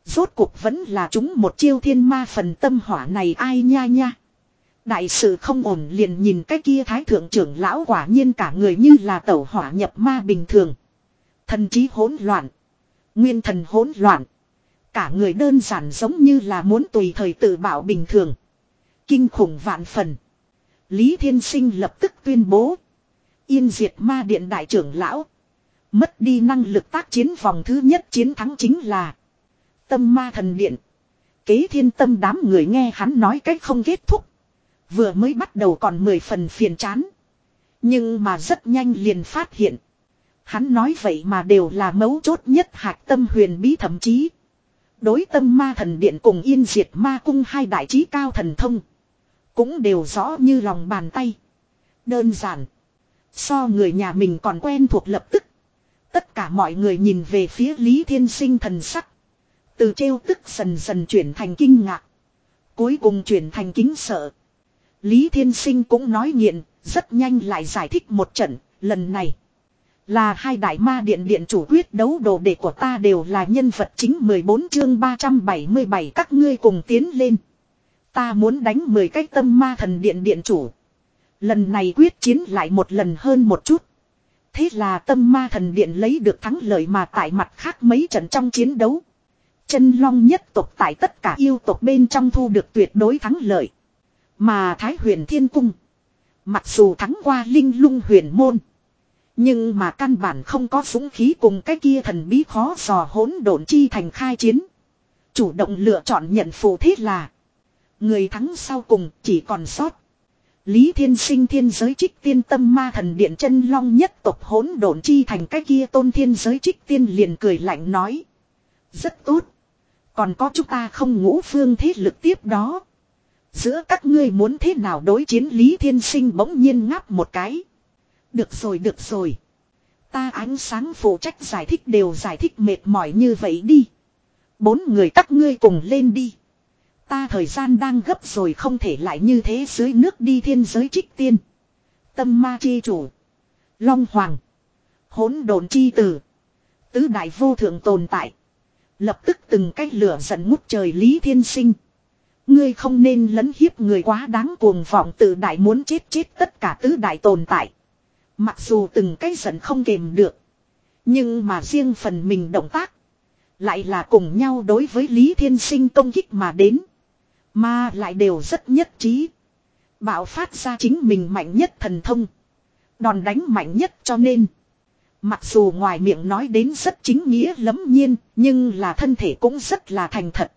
Rốt cuộc vẫn là chúng một chiêu thiên ma phần tâm hỏa này ai nha nha. Đại sự không ổn liền nhìn cái kia thái thượng trưởng lão quả nhiên cả người như là tẩu hỏa nhập ma bình thường. Thần trí hỗn loạn. Nguyên thần hỗn loạn. Cả người đơn giản giống như là muốn tùy thời tự bảo bình thường. Kinh khủng vạn phần. Lý Thiên Sinh lập tức tuyên bố. Yên diệt ma điện đại trưởng lão. Mất đi năng lực tác chiến vòng thứ nhất chiến thắng chính là. Tâm ma thần điện. Kế thiên tâm đám người nghe hắn nói cách không kết thúc. Vừa mới bắt đầu còn mười phần phiền chán. Nhưng mà rất nhanh liền phát hiện. Hắn nói vậy mà đều là mấu chốt nhất hạc tâm huyền bí thậm chí. Đối tâm ma thần điện cùng yên diệt ma cung hai đại trí cao thần thông. Cũng đều rõ như lòng bàn tay. Đơn giản. So người nhà mình còn quen thuộc lập tức. Tất cả mọi người nhìn về phía Lý Thiên Sinh thần sắc. Từ trêu tức dần dần chuyển thành kinh ngạc. Cuối cùng chuyển thành kính sợ. Lý Thiên Sinh cũng nói nghiện, rất nhanh lại giải thích một trận, lần này. Là hai đại ma điện điện chủ quyết đấu đồ đệ của ta đều là nhân vật chính 14 chương 377 các ngươi cùng tiến lên. Ta muốn đánh 10 cái tâm ma thần điện điện chủ. Lần này quyết chiến lại một lần hơn một chút. Thế là tâm ma thần điện lấy được thắng lợi mà tại mặt khác mấy trận trong chiến đấu. Chân long nhất tộc tại tất cả yêu tộc bên trong thu được tuyệt đối thắng lợi. Mà Thái huyền thiên cung. Mặc dù thắng qua linh lung huyền môn. Nhưng mà căn bản không có súng khí cùng cái kia thần bí khó dò hỗn độn chi thành khai chiến. Chủ động lựa chọn nhận phụ thế là. Người thắng sau cùng chỉ còn sót. Lý Thiên Sinh thiên giới trích tiên tâm ma thần điện chân long nhất tộc hỗn độn chi thành cái kia tôn thiên giới trích tiên liền cười lạnh nói. Rất tốt. Còn có chúng ta không ngũ phương thế lực tiếp đó. Giữa các ngươi muốn thế nào đối chiến Lý Thiên Sinh bỗng nhiên ngáp một cái. Được rồi được rồi. Ta ánh sáng phụ trách giải thích đều giải thích mệt mỏi như vậy đi. Bốn người các ngươi cùng lên đi. Ta thời gian đang gấp rồi không thể lại như thế dưới nước đi thiên giới trích tiên. Tâm ma chi chủ. Long hoàng. hỗn độn chi tử. Tứ đại vô thượng tồn tại. Lập tức từng cách lửa giận ngút trời Lý Thiên Sinh. Ngươi không nên lấn hiếp người quá đáng cuồng vọng tự đại muốn chết chết tất cả tứ đại tồn tại. Mặc dù từng cái giận không kềm được. Nhưng mà riêng phần mình động tác. Lại là cùng nhau đối với Lý Thiên Sinh công kích mà đến. Mà lại đều rất nhất trí. Bạo phát ra chính mình mạnh nhất thần thông. Đòn đánh mạnh nhất cho nên. Mặc dù ngoài miệng nói đến rất chính nghĩa lấm nhiên, nhưng là thân thể cũng rất là thành thật.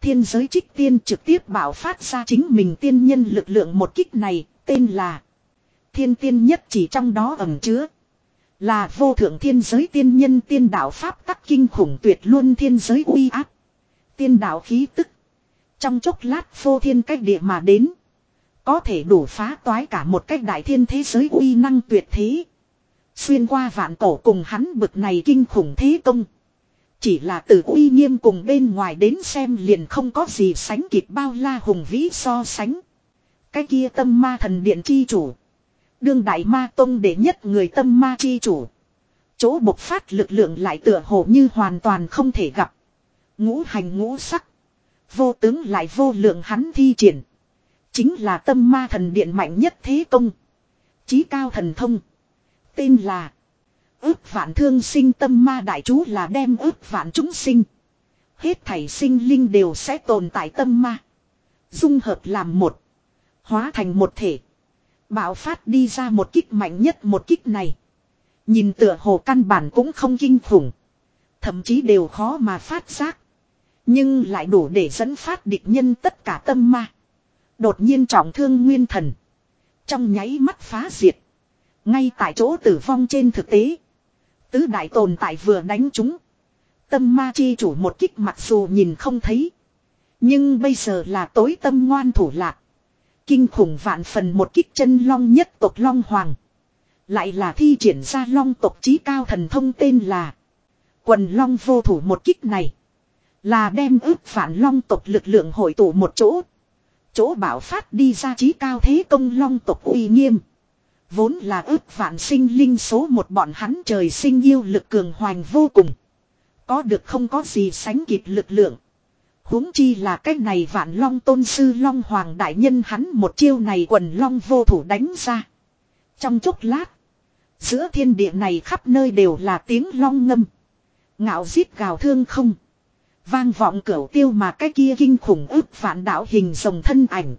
Thiên giới trích tiên trực tiếp bạo phát ra chính mình tiên nhân lực lượng một kích này, tên là Thiên tiên nhất chỉ trong đó ẩm chứa. Là vô thượng thiên giới tiên nhân tiên đạo Pháp tắc kinh khủng tuyệt luôn thiên giới uy áp. Tiên đạo khí tức. Trong chốc lát vô thiên cách địa mà đến. Có thể đủ phá toái cả một cách đại thiên thế giới uy năng tuyệt thế. Xuyên qua vạn cổ cùng hắn bực này kinh khủng thế công. Chỉ là từ uy nghiêm cùng bên ngoài đến xem liền không có gì sánh kịp bao la hùng vĩ so sánh. Cái kia tâm ma thần điện chi chủ. Đương đại ma tông đệ nhất người tâm ma chi chủ. Chỗ bộc phát lực lượng lại tựa hồ như hoàn toàn không thể gặp. Ngũ hành ngũ sắc. Vô tướng lại vô lượng hắn thi triển. Chính là tâm ma thần điện mạnh nhất thế công. Chí cao thần thông. Tên là. Ước vạn thương sinh tâm ma đại chú là đem ước vạn chúng sinh. Hết thảy sinh linh đều sẽ tồn tại tâm ma. Dung hợp làm một. Hóa thành một thể. Bạo phát đi ra một kích mạnh nhất một kích này. Nhìn tựa hồ căn bản cũng không kinh khủng. Thậm chí đều khó mà phát giác. Nhưng lại đủ để dẫn phát địch nhân tất cả tâm ma. Đột nhiên trọng thương nguyên thần. Trong nháy mắt phá diệt. Ngay tại chỗ tử vong trên thực tế. Tứ đại tồn tại vừa đánh chúng. Tâm ma chi chủ một kích mặc dù nhìn không thấy. Nhưng bây giờ là tối tâm ngoan thủ lạc. Kinh khủng vạn phần một kích chân long nhất tộc long hoàng. Lại là thi triển ra long tộc trí cao thần thông tên là. Quần long vô thủ một kích này. Là đem ước phản long tộc lực lượng hội tụ một chỗ. Chỗ bảo phát đi ra trí cao thế công long tộc uy nghiêm. Vốn là ước vạn sinh linh số một bọn hắn trời sinh yêu lực cường hoành vô cùng. Có được không có gì sánh kịp lực lượng huống chi là cái này vạn long tôn sư long hoàng đại nhân hắn một chiêu này quần long vô thủ đánh ra. Trong chốc lát. Giữa thiên địa này khắp nơi đều là tiếng long ngâm. Ngạo giết gào thương không. Vang vọng cửu tiêu mà cái kia kinh khủng ức phản đạo hình rồng thân ảnh.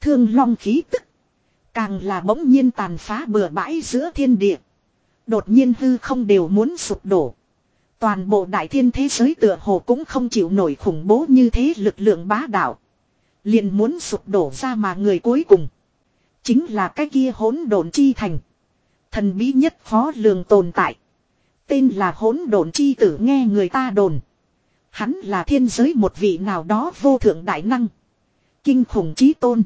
Thương long khí tức. Càng là bỗng nhiên tàn phá bừa bãi giữa thiên địa. Đột nhiên hư không đều muốn sụp đổ. Toàn bộ đại thiên thế giới tựa hồ cũng không chịu nổi khủng bố như thế lực lượng bá đạo. Liền muốn sụp đổ ra mà người cuối cùng. Chính là cái kia hỗn độn chi thành. Thần bí nhất khó lường tồn tại. Tên là hỗn độn chi tử nghe người ta đồn. Hắn là thiên giới một vị nào đó vô thượng đại năng. Kinh khủng trí tôn.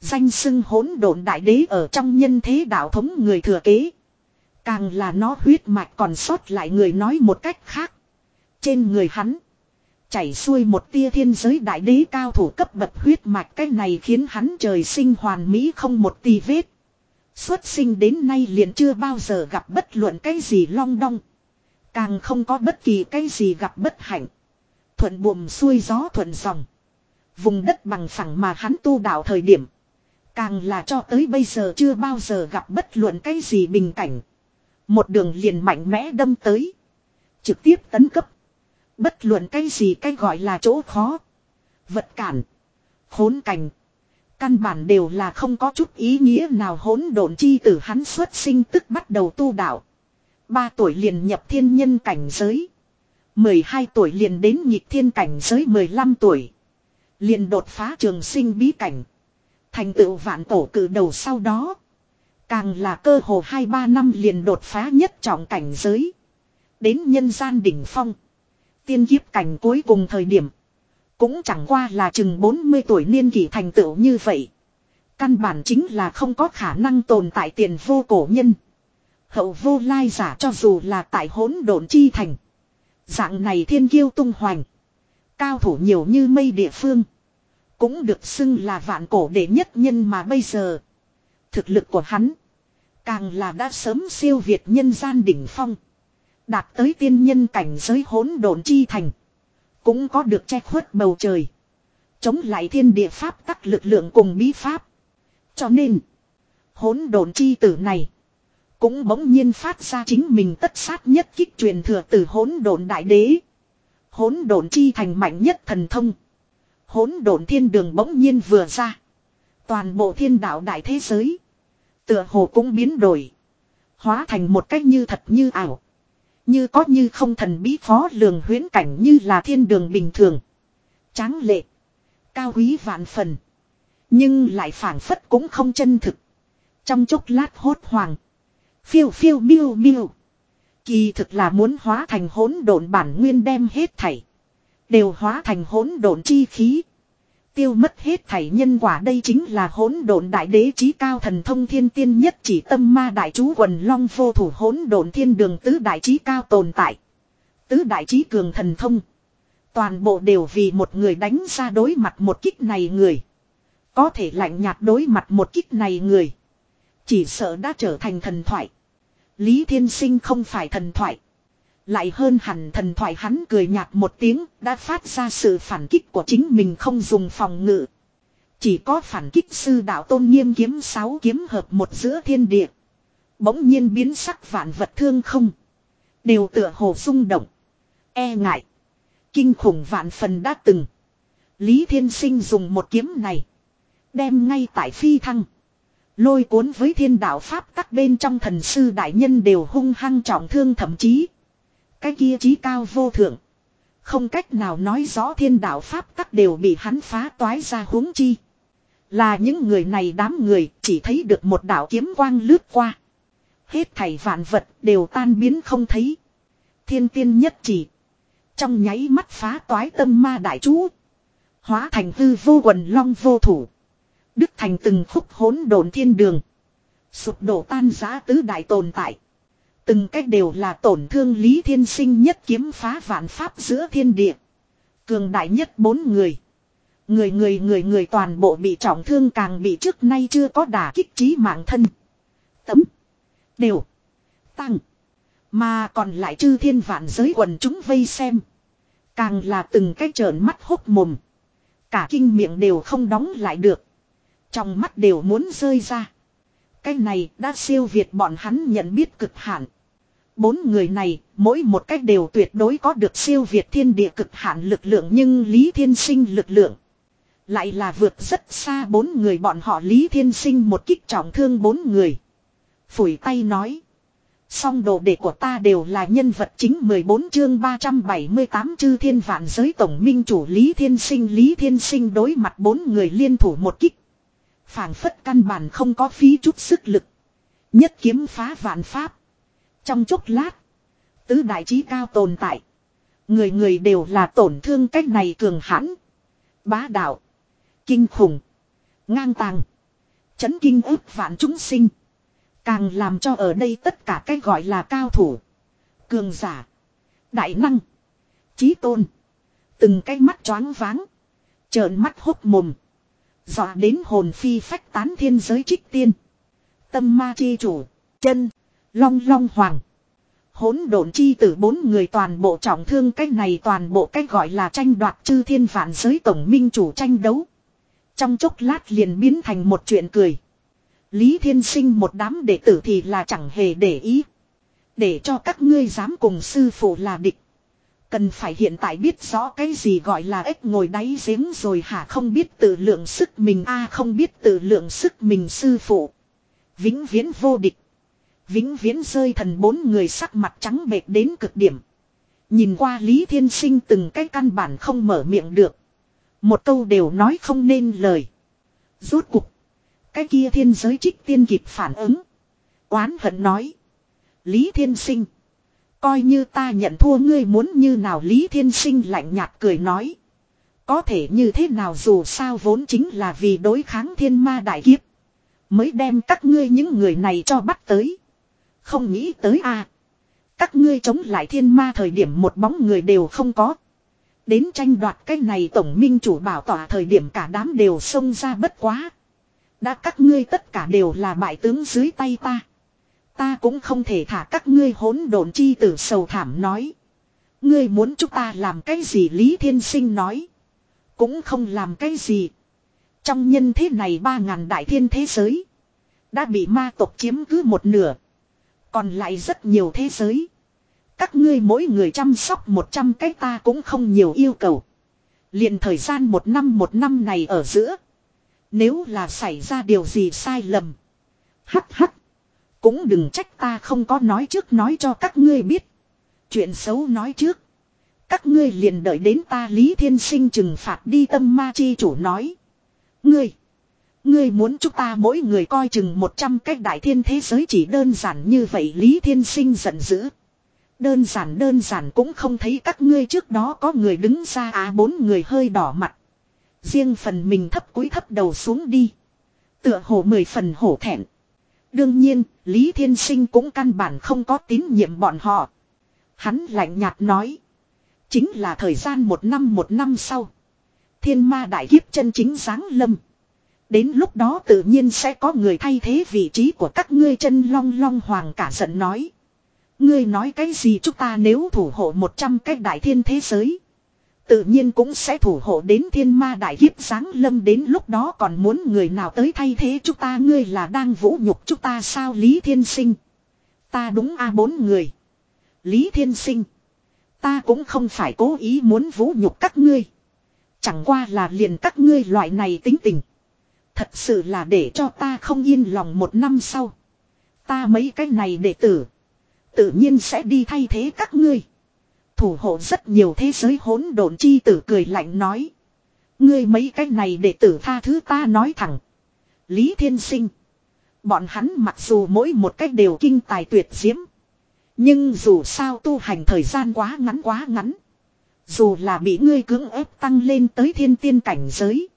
Danh xưng hỗn độn đại đế ở trong nhân thế đạo thống người thừa kế. Càng là nó huyết mạch còn sót lại người nói một cách khác. Trên người hắn. Chảy xuôi một tia thiên giới đại đế cao thủ cấp bậc huyết mạch cái này khiến hắn trời sinh hoàn mỹ không một tì vết. Xuất sinh đến nay liền chưa bao giờ gặp bất luận cái gì long đong. Càng không có bất kỳ cái gì gặp bất hạnh. Thuận buồm xuôi gió thuận dòng. Vùng đất bằng phẳng mà hắn tu đạo thời điểm. Càng là cho tới bây giờ chưa bao giờ gặp bất luận cái gì bình cảnh. Một đường liền mạnh mẽ đâm tới. Trực tiếp tấn cấp. Bất luận cái gì cái gọi là chỗ khó. Vật cản. Khốn cảnh. Căn bản đều là không có chút ý nghĩa nào hỗn độn chi từ hắn xuất sinh tức bắt đầu tu đạo. Ba tuổi liền nhập thiên nhân cảnh giới. 12 tuổi liền đến nhịp thiên cảnh giới 15 tuổi. Liền đột phá trường sinh bí cảnh. Thành tựu vạn tổ cử đầu sau đó. Càng là cơ hồ 2-3 năm liền đột phá nhất trọng cảnh giới. Đến nhân gian đỉnh phong. Tiên kiếp cảnh cuối cùng thời điểm. Cũng chẳng qua là chừng 40 tuổi niên kỷ thành tựu như vậy. Căn bản chính là không có khả năng tồn tại tiền vô cổ nhân. Hậu vô lai giả cho dù là tại hỗn độn chi thành. Dạng này thiên kiêu tung hoành. Cao thủ nhiều như mây địa phương. Cũng được xưng là vạn cổ đệ nhất nhân mà bây giờ. Thực lực của hắn. Càng là đã sớm siêu việt nhân gian đỉnh phong. Đạt tới tiên nhân cảnh giới hỗn độn chi thành. Cũng có được che khuất bầu trời. Chống lại thiên địa pháp tắc lực lượng cùng bí pháp. Cho nên. Hỗn độn chi tử này. Cũng bỗng nhiên phát ra chính mình tất sát nhất kích truyền thừa từ hỗn độn đại đế. Hỗn độn chi thành mạnh nhất thần thông. Hỗn độn thiên đường bỗng nhiên vừa ra. Toàn bộ thiên đạo đại thế giới. Tựa hồ cũng biến đổi. Hóa thành một cách như thật như ảo. Như có như không thần bí phó lường huyến cảnh như là thiên đường bình thường. Tráng lệ. Cao quý vạn phần. Nhưng lại phản phất cũng không chân thực. Trong chốc lát hốt hoàng. Phiêu phiêu miêu miêu. Kỳ thực là muốn hóa thành hỗn độn bản nguyên đem hết thảy. Đều hóa thành hỗn độn chi khí. Tiêu mất hết thảy nhân quả đây chính là hỗn độn đại đế chí cao thần thông thiên tiên nhất chỉ tâm ma đại chú quần long vô thủ hỗn độn thiên đường tứ đại chí cao tồn tại. Tứ đại chí cường thần thông. Toàn bộ đều vì một người đánh ra đối mặt một kích này người. Có thể lạnh nhạt đối mặt một kích này người. Chỉ sợ đã trở thành thần thoại. Lý Thiên Sinh không phải thần thoại. Lại hơn hẳn thần thoại hắn cười nhạt một tiếng, đã phát ra sự phản kích của chính mình không dùng phòng ngự. Chỉ có phản kích sư đạo tôn nghiêm kiếm sáu kiếm hợp một giữa thiên địa. Bỗng nhiên biến sắc vạn vật thương không. Đều tựa hồ rung động. E ngại. Kinh khủng vạn phần đã từng. Lý Thiên Sinh dùng một kiếm này. Đem ngay tại phi thăng. Lôi cuốn với thiên đạo Pháp các bên trong thần sư đại nhân đều hung hăng trọng thương thậm chí. Cái kia trí cao vô thượng. Không cách nào nói rõ thiên đạo Pháp tắc đều bị hắn phá toái ra huống chi. Là những người này đám người chỉ thấy được một đạo kiếm quang lướt qua. Hết thảy vạn vật đều tan biến không thấy. Thiên tiên nhất chỉ. Trong nháy mắt phá toái tâm ma đại chú. Hóa thành hư vô quần long vô thủ. Đức thành từng khúc hỗn độn thiên đường. Sụp đổ tan giá tứ đại tồn tại. Từng cách đều là tổn thương Lý Thiên Sinh nhất kiếm phá vạn pháp giữa thiên địa. Cường đại nhất bốn người. Người người người người toàn bộ bị trọng thương càng bị trước nay chưa có đả kích trí mạng thân. Tấm. Đều. Tăng. Mà còn lại chư thiên vạn giới quần chúng vây xem. Càng là từng cái trợn mắt hốt mồm. Cả kinh miệng đều không đóng lại được. Trong mắt đều muốn rơi ra. Cái này đã siêu việt bọn hắn nhận biết cực hạn. Bốn người này, mỗi một cách đều tuyệt đối có được siêu việt thiên địa cực hạn lực lượng nhưng Lý Thiên Sinh lực lượng. Lại là vượt rất xa bốn người bọn họ Lý Thiên Sinh một kích trọng thương bốn người. Phủi tay nói. Song đồ đệ của ta đều là nhân vật chính 14 chương 378 chư thiên vạn giới tổng minh chủ Lý Thiên Sinh Lý Thiên Sinh đối mặt bốn người liên thủ một kích phảng phất căn bản không có phí chút sức lực. Nhất kiếm phá vạn pháp. Trong chốc lát. Tứ đại trí cao tồn tại. Người người đều là tổn thương cách này cường hãn. Bá đạo. Kinh khủng. Ngang tàng. Chấn kinh ức vạn chúng sinh. Càng làm cho ở đây tất cả cái gọi là cao thủ. Cường giả. Đại năng. Chí tôn. Từng cái mắt choáng váng. Trợn mắt hốc mồm. Dọa đến hồn phi phách tán thiên giới trích tiên. Tâm ma chi chủ. Chân. Long long hoàng. Hỗn độn chi tử bốn người toàn bộ trọng thương cách này toàn bộ cách gọi là tranh đoạt chư thiên vạn giới tổng minh chủ tranh đấu. Trong chốc lát liền biến thành một chuyện cười. Lý Thiên Sinh một đám đệ tử thì là chẳng hề để ý. Để cho các ngươi dám cùng sư phụ là địch. Cần phải hiện tại biết rõ cái gì gọi là ếch ngồi đáy giếng rồi hả không biết tự lượng sức mình a, không biết tự lượng sức mình sư phụ. Vĩnh viễn vô địch. Vĩnh viễn rơi thần bốn người sắc mặt trắng bệch đến cực điểm. Nhìn qua Lý Thiên Sinh từng cái căn bản không mở miệng được. Một câu đều nói không nên lời. Rốt cục. Cái kia thiên giới trích tiên kịp phản ứng. Oán hận nói. Lý Thiên Sinh. Coi như ta nhận thua ngươi muốn như nào Lý Thiên Sinh lạnh nhạt cười nói. Có thể như thế nào dù sao vốn chính là vì đối kháng thiên ma đại kiếp. Mới đem các ngươi những người này cho bắt tới. Không nghĩ tới a Các ngươi chống lại thiên ma thời điểm một bóng người đều không có. Đến tranh đoạt cái này tổng minh chủ bảo tỏa thời điểm cả đám đều xông ra bất quá. Đã các ngươi tất cả đều là bại tướng dưới tay ta. Ta cũng không thể thả các ngươi hỗn độn chi tử sầu thảm nói. Ngươi muốn chúng ta làm cái gì Lý Thiên Sinh nói. Cũng không làm cái gì. Trong nhân thế này ba ngàn đại thiên thế giới. Đã bị ma tộc chiếm cứ một nửa. Còn lại rất nhiều thế giới. Các ngươi mỗi người chăm sóc một trăm cái ta cũng không nhiều yêu cầu. liền thời gian một năm một năm này ở giữa. Nếu là xảy ra điều gì sai lầm. Hắc hắc. Cũng đừng trách ta không có nói trước nói cho các ngươi biết. Chuyện xấu nói trước. Các ngươi liền đợi đến ta Lý Thiên Sinh trừng phạt đi tâm ma chi chủ nói. Ngươi. Ngươi muốn chúng ta mỗi người coi chừng 100 cách đại thiên thế giới chỉ đơn giản như vậy Lý Thiên Sinh giận dữ. Đơn giản đơn giản cũng không thấy các ngươi trước đó có người đứng ra á bốn người hơi đỏ mặt. Riêng phần mình thấp cúi thấp đầu xuống đi. Tựa hồ mười phần hổ thẹn. Đương nhiên, Lý Thiên Sinh cũng căn bản không có tín nhiệm bọn họ. Hắn lạnh nhạt nói. Chính là thời gian một năm một năm sau. Thiên ma đại kiếp chân chính sáng lâm. Đến lúc đó tự nhiên sẽ có người thay thế vị trí của các ngươi chân long long hoàng cả giận nói. Ngươi nói cái gì chúng ta nếu thủ hộ một trăm cái đại thiên thế giới. Tự nhiên cũng sẽ thủ hộ đến thiên ma đại kiếp sáng lâm đến lúc đó còn muốn người nào tới thay thế chúng ta, ngươi là đang vũ nhục chúng ta sao Lý Thiên Sinh. Ta đúng a, bốn người. Lý Thiên Sinh. Ta cũng không phải cố ý muốn vũ nhục các ngươi. Chẳng qua là liền các ngươi loại này tính tình. Thật sự là để cho ta không yên lòng một năm sau. Ta mấy cái này đệ tử. Tự nhiên sẽ đi thay thế các ngươi. Thủ hộ rất nhiều thế giới hỗn độn chi tử cười lạnh nói. Ngươi mấy cái này đệ tử tha thứ ta nói thẳng. Lý Thiên Sinh. Bọn hắn mặc dù mỗi một cách đều kinh tài tuyệt diễm. Nhưng dù sao tu hành thời gian quá ngắn quá ngắn. Dù là bị ngươi cưỡng ép tăng lên tới thiên tiên cảnh giới.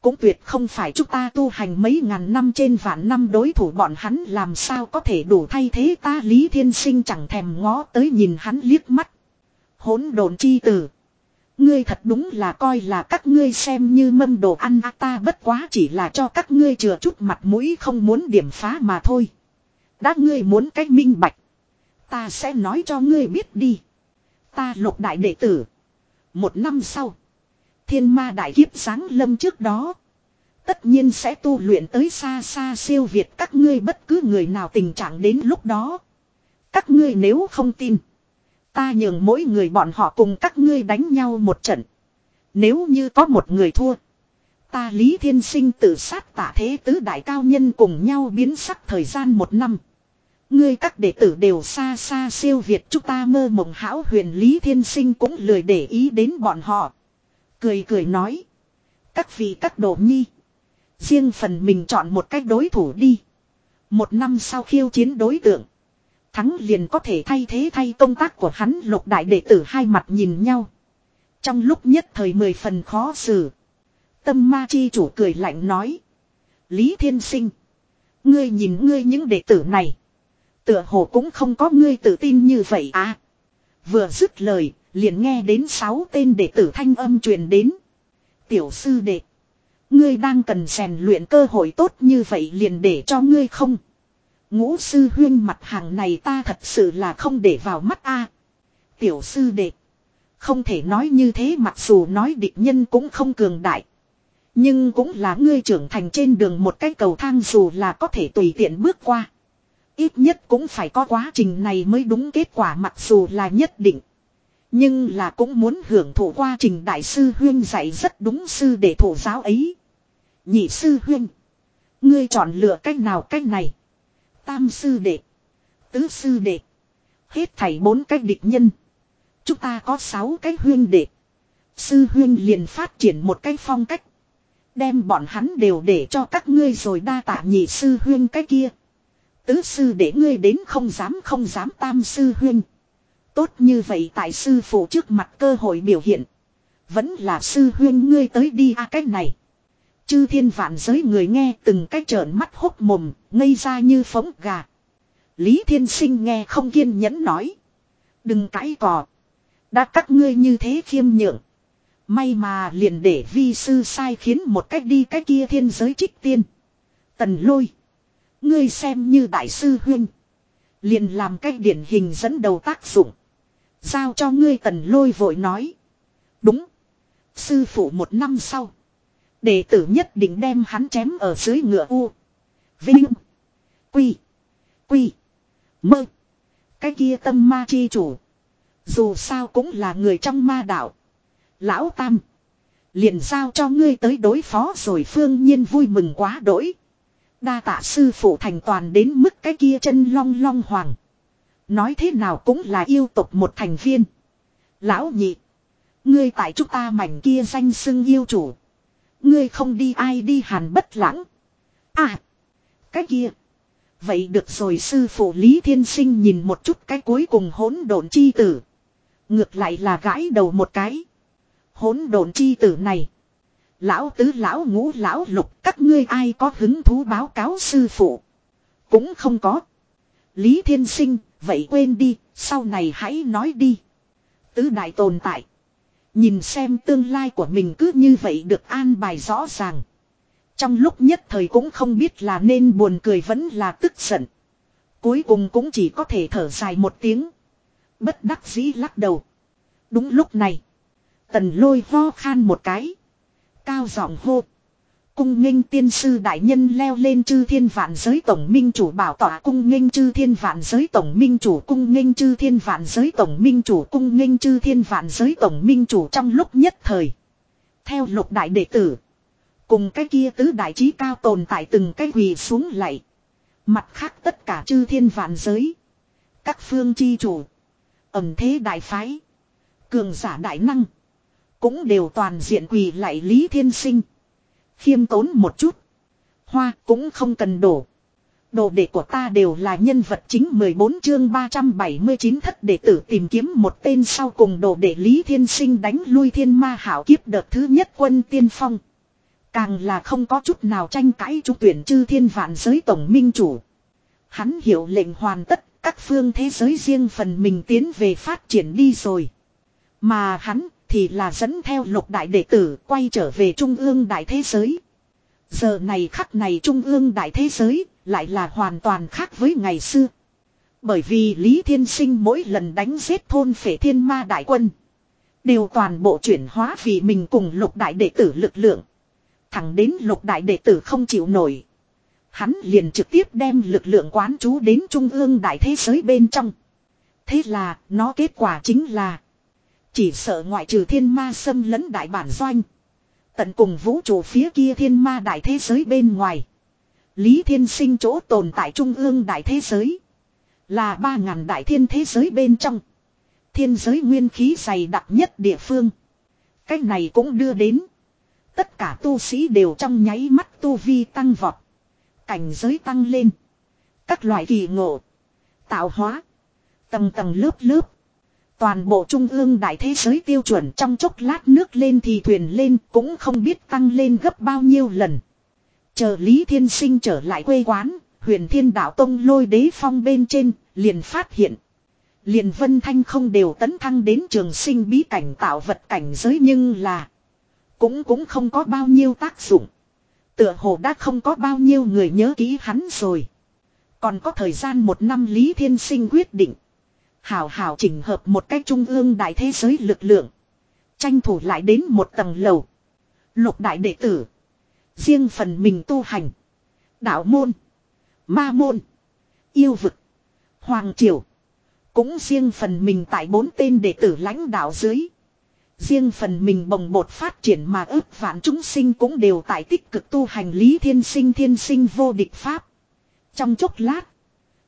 Cũng tuyệt không phải chúng ta tu hành mấy ngàn năm trên vạn năm đối thủ bọn hắn làm sao có thể đủ thay thế ta Lý Thiên Sinh chẳng thèm ngó tới nhìn hắn liếc mắt. Hỗn độn chi tử. Ngươi thật đúng là coi là các ngươi xem như mâm đồ ăn à ta bất quá chỉ là cho các ngươi chừa chút mặt mũi không muốn điểm phá mà thôi. Đã ngươi muốn cách minh bạch. Ta sẽ nói cho ngươi biết đi. Ta lục đại đệ tử. Một năm sau. Thiên ma đại kiếp sáng lâm trước đó. Tất nhiên sẽ tu luyện tới xa xa siêu việt các ngươi bất cứ người nào tình trạng đến lúc đó. Các ngươi nếu không tin. Ta nhường mỗi người bọn họ cùng các ngươi đánh nhau một trận. Nếu như có một người thua. Ta Lý Thiên Sinh tự sát tả thế tứ đại cao nhân cùng nhau biến sắc thời gian một năm. Ngươi các đệ tử đều xa xa siêu việt chúng ta mơ mộng hão huyền Lý Thiên Sinh cũng lười để ý đến bọn họ. Cười cười nói. Các vị các đồ nhi. Riêng phần mình chọn một cách đối thủ đi. Một năm sau khiêu chiến đối tượng. Thắng liền có thể thay thế thay công tác của hắn lục đại đệ tử hai mặt nhìn nhau. Trong lúc nhất thời mười phần khó xử. Tâm ma chi chủ cười lạnh nói. Lý Thiên Sinh. Ngươi nhìn ngươi những đệ tử này. Tựa hồ cũng không có ngươi tự tin như vậy à. Vừa dứt lời, liền nghe đến sáu tên đệ tử thanh âm truyền đến. Tiểu sư đệ. Ngươi đang cần rèn luyện cơ hội tốt như vậy liền để cho ngươi không. Ngũ sư huyên mặt hàng này ta thật sự là không để vào mắt a. Tiểu sư đệ. Không thể nói như thế mặc dù nói địch nhân cũng không cường đại. Nhưng cũng là ngươi trưởng thành trên đường một cái cầu thang dù là có thể tùy tiện bước qua. Ít nhất cũng phải có quá trình này mới đúng kết quả mặc dù là nhất định. Nhưng là cũng muốn hưởng thụ quá trình đại sư huyên dạy rất đúng sư để thổ giáo ấy. Nhị sư huyên. Ngươi chọn lựa cách nào cách này. Tam sư đệ. Tứ sư đệ. Hết thảy bốn cách địch nhân. Chúng ta có sáu cái huyên đệ. Sư huyên liền phát triển một cái phong cách. Đem bọn hắn đều để cho các ngươi rồi đa tạ nhị sư huyên cái kia. Tứ sư để ngươi đến không dám không dám tam sư huyên. Tốt như vậy tại sư phụ trước mặt cơ hội biểu hiện. Vẫn là sư huyên ngươi tới đi a à, cách này. Chư thiên vạn giới người nghe từng cái trợn mắt hốc mồm, ngây ra như phóng gà. Lý thiên sinh nghe không kiên nhẫn nói. Đừng cãi cò. Đã các ngươi như thế khiêm nhượng. May mà liền để vi sư sai khiến một cách đi cái kia thiên giới trích tiên. Tần lôi. Ngươi xem như đại sư huyên. Liền làm cách điển hình dẫn đầu tác dụng. Giao cho ngươi tần lôi vội nói. Đúng. Sư phụ một năm sau. Đệ tử nhất định đem hắn chém ở dưới ngựa u. Vinh. Quy. Quy. Mơ. Cái kia tâm ma chi chủ. Dù sao cũng là người trong ma đạo. Lão Tam. Liền giao cho ngươi tới đối phó rồi phương nhiên vui mừng quá đỗi. Đa tạ sư phụ thành toàn đến mức cái kia chân long long hoàng. Nói thế nào cũng là yêu tục một thành viên. Lão nhị. Ngươi tại chúng ta mảnh kia danh xưng yêu chủ. Ngươi không đi ai đi hàn bất lãng. À. Cái kia. Vậy được rồi sư phụ Lý Thiên Sinh nhìn một chút cái cuối cùng hỗn độn chi tử. Ngược lại là gãi đầu một cái. Hỗn độn chi tử này. Lão tứ lão ngũ lão lục các ngươi ai có hứng thú báo cáo sư phụ. Cũng không có. Lý Thiên Sinh, vậy quên đi, sau này hãy nói đi. Tứ đại tồn tại. Nhìn xem tương lai của mình cứ như vậy được an bài rõ ràng. Trong lúc nhất thời cũng không biết là nên buồn cười vẫn là tức giận. Cuối cùng cũng chỉ có thể thở dài một tiếng. Bất đắc dĩ lắc đầu. Đúng lúc này. Tần lôi ho khan một cái. Cao giọng hô. Cung nghênh tiên sư đại nhân leo lên chư thiên vạn giới tổng minh chủ bảo tỏa cung nghênh chư thiên vạn giới tổng minh chủ cung nghênh chư thiên vạn giới tổng minh chủ cung nghênh chư thiên vạn giới tổng minh chủ trong lúc nhất thời. Theo lục đại đệ tử. Cùng cái kia tứ đại trí cao tồn tại từng cái quỳ xuống lại. Mặt khác tất cả chư thiên vạn giới. Các phương chi chủ. Ẩm thế đại phái. Cường giả đại năng. Cũng đều toàn diện quỳ lại Lý Thiên Sinh. Khiêm tốn một chút. Hoa cũng không cần đổ. Đồ đệ của ta đều là nhân vật chính 14 chương 379 thất đệ tử tìm kiếm một tên sau cùng đồ đệ Lý Thiên Sinh đánh lui thiên ma hảo kiếp đợt thứ nhất quân tiên phong. Càng là không có chút nào tranh cãi chú tuyển chư thiên vạn giới tổng minh chủ. Hắn hiểu lệnh hoàn tất, các phương thế giới riêng phần mình tiến về phát triển đi rồi. Mà hắn thì là dẫn theo lục đại đệ tử quay trở về trung ương đại thế giới. Giờ này khắc này trung ương đại thế giới lại là hoàn toàn khác với ngày xưa. Bởi vì Lý Thiên Sinh mỗi lần đánh giết thôn phệ thiên ma đại quân. Đều toàn bộ chuyển hóa vì mình cùng lục đại đệ tử lực lượng. Thẳng đến lục đại đệ tử không chịu nổi. Hắn liền trực tiếp đem lực lượng quán chú đến trung ương đại thế giới bên trong. Thế là, nó kết quả chính là chỉ sợ ngoại trừ thiên ma xâm lấn đại bản doanh. Tận cùng vũ trụ phía kia thiên ma đại thế giới bên ngoài. Lý thiên sinh chỗ tồn tại trung ương đại thế giới. Là ba ngàn đại thiên thế giới bên trong. Thiên giới nguyên khí dày đặc nhất địa phương. Cách này cũng đưa đến. Tất cả tu sĩ đều trong nháy mắt tu vi tăng vọt. Cảnh giới tăng lên. Các loại kỳ ngộ. Tạo hóa. Tầng tầng lớp lớp. Toàn bộ trung ương đại thế giới tiêu chuẩn trong chốc lát nước lên thì thuyền lên cũng không biết tăng lên gấp bao nhiêu lần. Chờ Lý Thiên Sinh trở lại quê quán, huyền thiên đạo tông lôi đế phong bên trên, liền phát hiện. Liền vân thanh không đều tấn thăng đến trường sinh bí cảnh tạo vật cảnh giới nhưng là. Cũng cũng không có bao nhiêu tác dụng. Tựa hồ đã không có bao nhiêu người nhớ ký hắn rồi. Còn có thời gian một năm Lý Thiên Sinh quyết định. Hảo hảo chỉnh hợp một cách trung ương đại thế giới lực lượng. Tranh thủ lại đến một tầng lầu. Lục đại đệ tử. Riêng phần mình tu hành. Đạo môn. Ma môn. Yêu vực. Hoàng triều. Cũng riêng phần mình tại bốn tên đệ tử lãnh đạo dưới. Riêng phần mình bồng bột phát triển mà ước vạn chúng sinh cũng đều tại tích cực tu hành lý thiên sinh thiên sinh vô địch pháp. Trong chốc lát.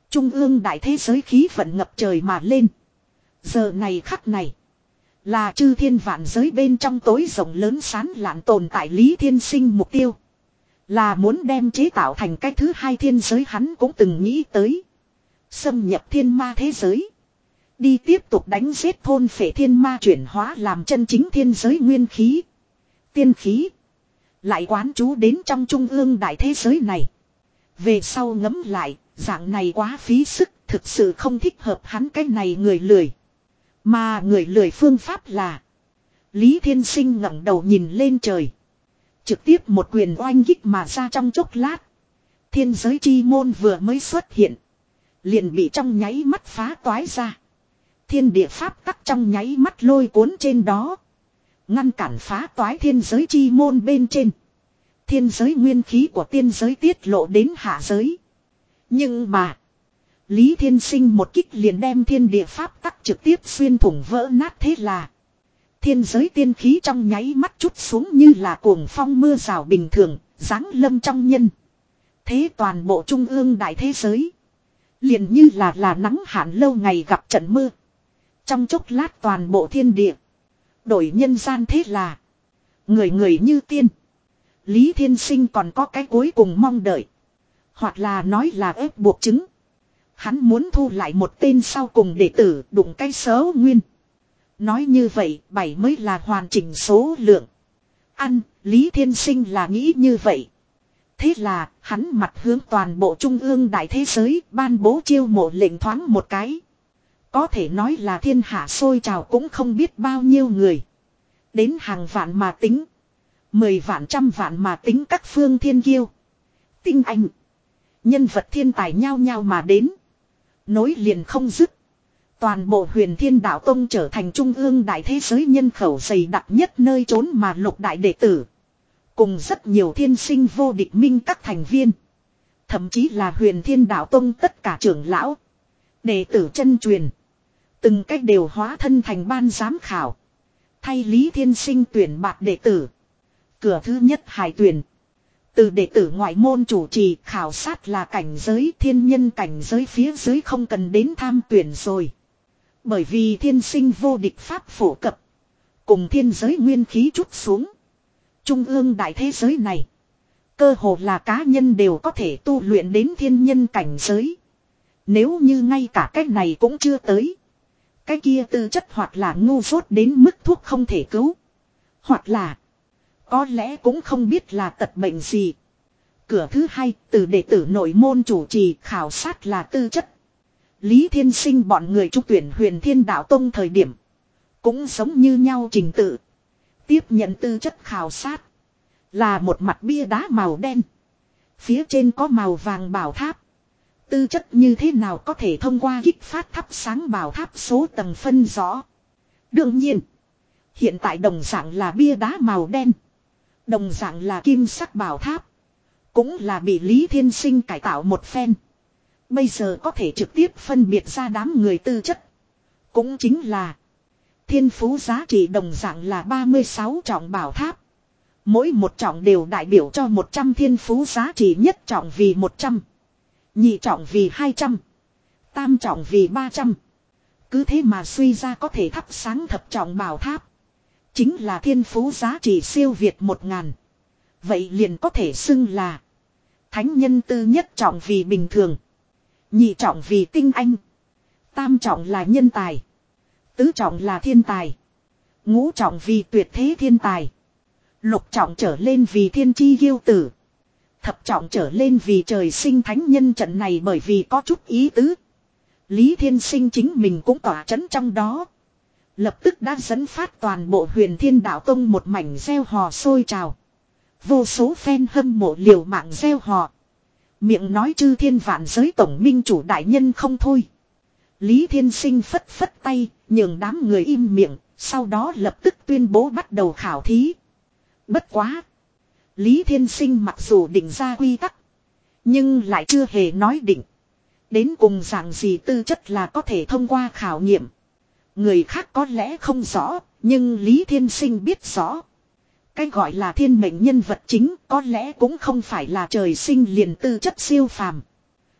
Trung ương đại thế giới khí vận ngập trời mà lên. Giờ này khắc này. Là chư thiên vạn giới bên trong tối rộng lớn sán lạn tồn tại Lý Thiên Sinh mục tiêu. Là muốn đem chế tạo thành cái thứ hai thiên giới hắn cũng từng nghĩ tới. Xâm nhập thiên ma thế giới. Đi tiếp tục đánh giết thôn phệ thiên ma chuyển hóa làm chân chính thiên giới nguyên khí. Tiên khí. Lại quán chú đến trong trung ương đại thế giới này. Về sau ngấm lại, dạng này quá phí sức, thực sự không thích hợp hắn cái này người lười. Mà người lười phương pháp là. Lý Thiên Sinh ngẩng đầu nhìn lên trời. Trực tiếp một quyền oanh kích mà ra trong chốc lát. Thiên giới chi môn vừa mới xuất hiện. Liền bị trong nháy mắt phá toái ra. Thiên địa pháp tắc trong nháy mắt lôi cuốn trên đó. Ngăn cản phá toái thiên giới chi môn bên trên. Thiên giới nguyên khí của tiên giới tiết lộ đến hạ giới. Nhưng mà. Lý Thiên Sinh một kích liền đem thiên địa pháp tắc trực tiếp xuyên thủng vỡ nát thế là. Thiên giới tiên khí trong nháy mắt chút xuống như là cuồng phong mưa rào bình thường, dáng lâm trong nhân. Thế toàn bộ trung ương đại thế giới. Liền như là là nắng hạn lâu ngày gặp trận mưa. Trong chốc lát toàn bộ thiên địa. Đổi nhân gian thế là. Người người như tiên. Lý Thiên Sinh còn có cái cuối cùng mong đợi. Hoặc là nói là ép buộc chứng. Hắn muốn thu lại một tên sau cùng đệ tử đụng cái số nguyên. Nói như vậy, bảy mới là hoàn chỉnh số lượng. Ăn, Lý Thiên Sinh là nghĩ như vậy. Thế là, hắn mặt hướng toàn bộ trung ương đại thế giới, ban bố chiêu mộ lệnh thoáng một cái. Có thể nói là thiên hạ sôi trào cũng không biết bao nhiêu người. Đến hàng vạn mà tính. Mười vạn trăm vạn mà tính các phương thiên kiêu. Tinh anh. Nhân vật thiên tài nhau nhau mà đến. Nối liền không dứt. Toàn bộ huyền thiên đạo tông trở thành trung ương đại thế giới nhân khẩu dày đặc nhất nơi trốn mà lục đại đệ tử. Cùng rất nhiều thiên sinh vô địch minh các thành viên. Thậm chí là huyền thiên đạo tông tất cả trưởng lão. Đệ tử chân truyền. Từng cách đều hóa thân thành ban giám khảo. Thay Lý Thiên Sinh tuyển bạc đệ tử. Cửa thứ nhất hải tuyển. Từ đệ tử ngoại môn chủ trì, khảo sát là cảnh giới, thiên nhân cảnh giới phía dưới không cần đến tham tuyển rồi. Bởi vì thiên sinh vô địch pháp phổ cập. Cùng thiên giới nguyên khí chút xuống. Trung ương đại thế giới này. Cơ hồ là cá nhân đều có thể tu luyện đến thiên nhân cảnh giới. Nếu như ngay cả cách này cũng chưa tới. Cái kia tư chất hoặc là ngu dốt đến mức thuốc không thể cứu. Hoặc là. Có lẽ cũng không biết là tật bệnh gì. Cửa thứ hai, từ đệ tử nội môn chủ trì khảo sát là tư chất. Lý Thiên Sinh bọn người trung tuyển huyền thiên đạo tông thời điểm. Cũng giống như nhau trình tự. Tiếp nhận tư chất khảo sát. Là một mặt bia đá màu đen. Phía trên có màu vàng bảo tháp. Tư chất như thế nào có thể thông qua kích phát thắp sáng bảo tháp số tầng phân rõ. Đương nhiên. Hiện tại đồng dạng là bia đá màu đen. Đồng dạng là kim sắc bảo tháp. Cũng là bị Lý Thiên Sinh cải tạo một phen. Bây giờ có thể trực tiếp phân biệt ra đám người tư chất. Cũng chính là. Thiên phú giá trị đồng dạng là 36 trọng bảo tháp. Mỗi một trọng đều đại biểu cho 100 thiên phú giá trị nhất trọng vì 100. Nhị trọng vì 200. Tam trọng vì 300. Cứ thế mà suy ra có thể thắp sáng thập trọng bảo tháp. Chính là thiên phú giá trị siêu việt một ngàn. Vậy liền có thể xưng là. Thánh nhân tư nhất trọng vì bình thường. Nhị trọng vì tinh anh. Tam trọng là nhân tài. Tứ trọng là thiên tài. Ngũ trọng vì tuyệt thế thiên tài. Lục trọng trở lên vì thiên chi yêu tử. Thập trọng trở lên vì trời sinh thánh nhân trận này bởi vì có chút ý tứ. Lý Thiên Sinh chính mình cũng tỏa chấn trong đó. Lập tức đã dẫn phát toàn bộ huyền thiên đạo tông một mảnh gieo hò sôi trào. Vô số fan hâm mộ liều mạng gieo hò. Miệng nói chư thiên vạn giới tổng minh chủ đại nhân không thôi. Lý Thiên Sinh phất phất tay, nhường đám người im miệng, sau đó lập tức tuyên bố bắt đầu khảo thí. Bất quá. Lý Thiên Sinh mặc dù định ra quy tắc. Nhưng lại chưa hề nói định. Đến cùng dạng gì tư chất là có thể thông qua khảo nghiệm. Người khác có lẽ không rõ, nhưng Lý Thiên Sinh biết rõ. Cái gọi là thiên mệnh nhân vật chính có lẽ cũng không phải là trời sinh liền tư chất siêu phàm.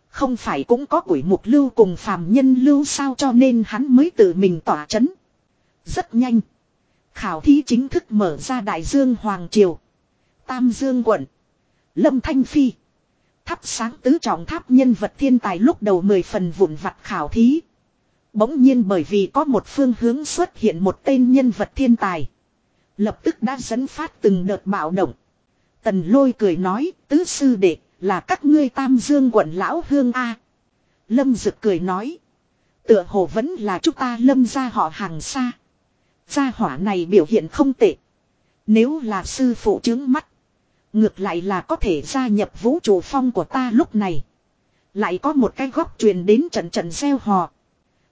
Không phải cũng có quỷ mục lưu cùng phàm nhân lưu sao cho nên hắn mới tự mình tỏa chấn. Rất nhanh. Khảo thí chính thức mở ra Đại Dương Hoàng Triều. Tam Dương quận. Lâm Thanh Phi. Thắp sáng tứ trọng tháp nhân vật thiên tài lúc đầu mười phần vụn vặt khảo thí. Bỗng nhiên bởi vì có một phương hướng xuất hiện một tên nhân vật thiên tài. Lập tức đã dẫn phát từng đợt bạo động. Tần lôi cười nói, tứ sư đệ, là các ngươi tam dương quận lão hương A. Lâm Dực cười nói. Tựa hồ vẫn là chúng ta lâm ra họ hàng xa. Gia hỏa này biểu hiện không tệ. Nếu là sư phụ chứng mắt. Ngược lại là có thể gia nhập vũ trụ phong của ta lúc này. Lại có một cái góc truyền đến trận trận gieo hò.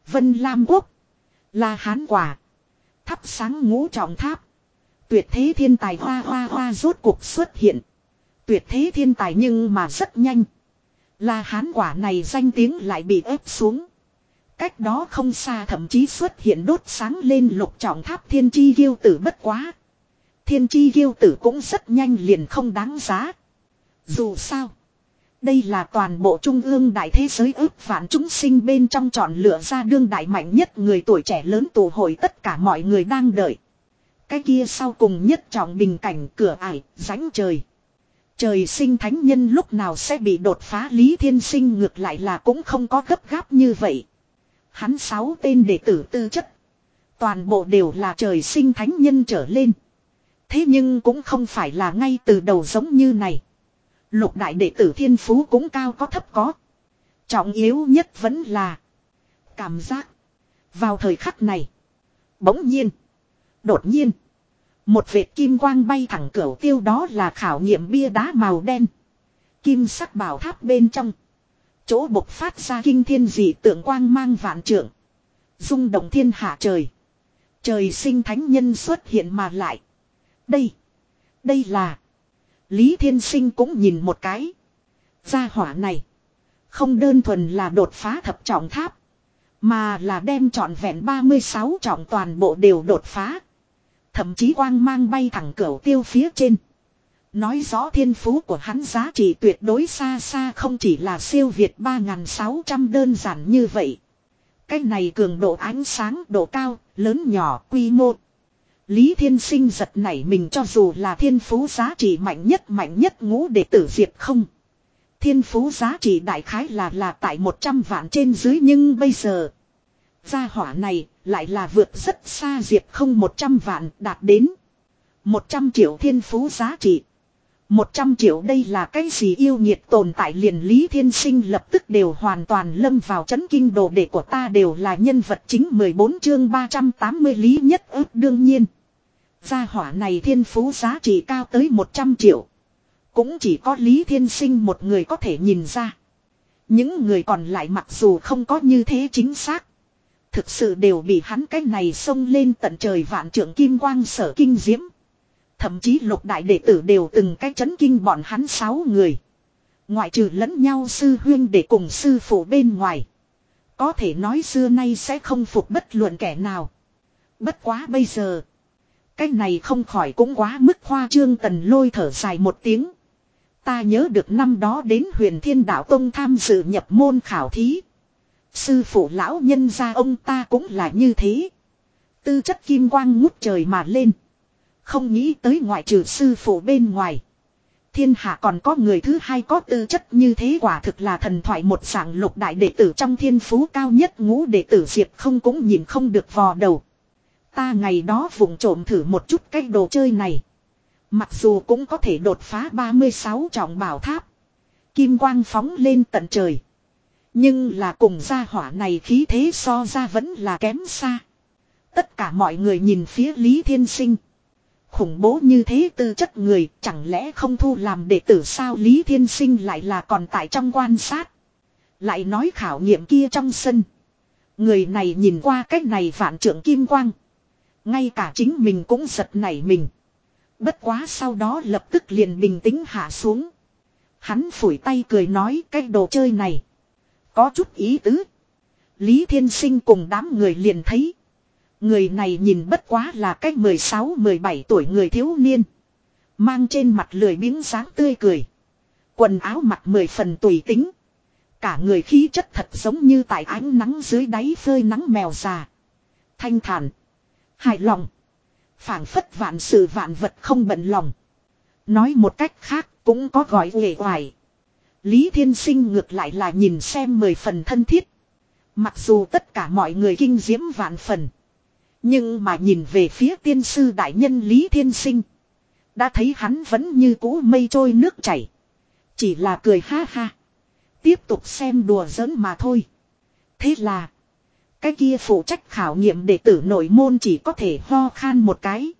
Vân Lam Quốc. Là hán quả. Thắp sáng ngũ trọng tháp. Tuyệt thế thiên tài hoa hoa hoa rốt cuộc xuất hiện. Tuyệt thế thiên tài nhưng mà rất nhanh. Là hán quả này danh tiếng lại bị ép xuống. Cách đó không xa thậm chí xuất hiện đốt sáng lên lục trọng tháp thiên chi ghiêu tử bất quá. Thiên chi ghiêu tử cũng rất nhanh liền không đáng giá. Dù sao. Đây là toàn bộ trung ương đại thế giới ước vạn chúng sinh bên trong chọn lựa ra đương đại mạnh nhất người tuổi trẻ lớn tụ hội tất cả mọi người đang đợi. Cái kia sau cùng nhất trọng bình cảnh cửa ải, ránh trời. Trời sinh thánh nhân lúc nào sẽ bị đột phá Lý Thiên Sinh ngược lại là cũng không có gấp gáp như vậy. Hắn sáu tên đệ tử tư chất. Toàn bộ đều là trời sinh thánh nhân trở lên. Thế nhưng cũng không phải là ngay từ đầu giống như này. Lục đại đệ tử thiên phú cũng cao có thấp có. Trọng yếu nhất vẫn là cảm giác. Vào thời khắc này. Bỗng nhiên. Đột nhiên. Một vệt kim quang bay thẳng cửa tiêu đó là khảo nghiệm bia đá màu đen. Kim sắc bảo tháp bên trong. Chỗ bộc phát ra kinh thiên dị tượng quang mang vạn trượng. rung động thiên hạ trời. Trời sinh thánh nhân xuất hiện mà lại. Đây. Đây là. Lý Thiên Sinh cũng nhìn một cái. Gia hỏa này. Không đơn thuần là đột phá thập trọng tháp. Mà là đem trọn vẹn 36 trọng toàn bộ đều đột phá. Thậm chí quang mang bay thẳng cửa tiêu phía trên. Nói rõ thiên phú của hắn giá trị tuyệt đối xa xa không chỉ là siêu việt 3.600 đơn giản như vậy. Cái này cường độ ánh sáng độ cao, lớn nhỏ, quy mô. Lý Thiên Sinh giật nảy mình cho dù là thiên phú giá trị mạnh nhất mạnh nhất ngũ đệ tử Diệp không. Thiên phú giá trị đại khái là là tại 100 vạn trên dưới nhưng bây giờ. Gia hỏa này lại là vượt rất xa Diệp không 100 vạn đạt đến. 100 triệu thiên phú giá trị. 100 triệu đây là cái gì yêu nhiệt tồn tại liền Lý Thiên Sinh lập tức đều hoàn toàn lâm vào chấn kinh đồ đệ của ta đều là nhân vật chính 14 chương 380 Lý nhất ước đương nhiên. Gia hỏa này thiên phú giá trị cao tới 100 triệu. Cũng chỉ có Lý Thiên Sinh một người có thể nhìn ra. Những người còn lại mặc dù không có như thế chính xác. Thực sự đều bị hắn cái này xông lên tận trời vạn trưởng kim quang sở kinh diễm. Thậm chí lục đại đệ tử đều từng cái chấn kinh bọn hắn sáu người. Ngoại trừ lẫn nhau sư huyên để cùng sư phụ bên ngoài. Có thể nói xưa nay sẽ không phục bất luận kẻ nào. Bất quá bây giờ. Cái này không khỏi cũng quá mức hoa trương tần lôi thở dài một tiếng. Ta nhớ được năm đó đến huyền thiên đạo tông tham dự nhập môn khảo thí. Sư phụ lão nhân gia ông ta cũng là như thế. Tư chất kim quang ngút trời mà lên. Không nghĩ tới ngoại trừ sư phụ bên ngoài. Thiên hạ còn có người thứ hai có tư chất như thế quả thực là thần thoại một dạng lục đại đệ tử trong thiên phú cao nhất ngũ đệ tử Diệp không cũng nhìn không được vò đầu. Ta ngày đó vùng trộm thử một chút cái đồ chơi này. Mặc dù cũng có thể đột phá 36 trọng bảo tháp. Kim quang phóng lên tận trời. Nhưng là cùng gia hỏa này khí thế so ra vẫn là kém xa. Tất cả mọi người nhìn phía Lý Thiên Sinh. Khủng bố như thế tư chất người, chẳng lẽ không thu làm đệ tử sao Lý Thiên Sinh lại là còn tại trong quan sát. Lại nói khảo nghiệm kia trong sân. Người này nhìn qua cách này vạn trưởng kim quang. Ngay cả chính mình cũng giật nảy mình. Bất quá sau đó lập tức liền bình tĩnh hạ xuống. Hắn phủi tay cười nói cái đồ chơi này. Có chút ý tứ. Lý Thiên Sinh cùng đám người liền thấy. Người này nhìn bất quá là cái 16-17 tuổi người thiếu niên. Mang trên mặt lười biếng sáng tươi cười. Quần áo mặc mười phần tùy tính. Cả người khí chất thật giống như tại ánh nắng dưới đáy phơi nắng mèo già. Thanh thản. Hài lòng. phảng phất vạn sự vạn vật không bận lòng. Nói một cách khác cũng có gọi nghề hoài. Lý Thiên Sinh ngược lại là nhìn xem mười phần thân thiết. Mặc dù tất cả mọi người kinh diễm vạn phần. Nhưng mà nhìn về phía tiên sư đại nhân Lý Thiên Sinh. Đã thấy hắn vẫn như cũ mây trôi nước chảy. Chỉ là cười ha ha. Tiếp tục xem đùa giỡn mà thôi. Thế là. Cái kia phụ trách khảo nghiệm đệ tử nội môn chỉ có thể ho khan một cái.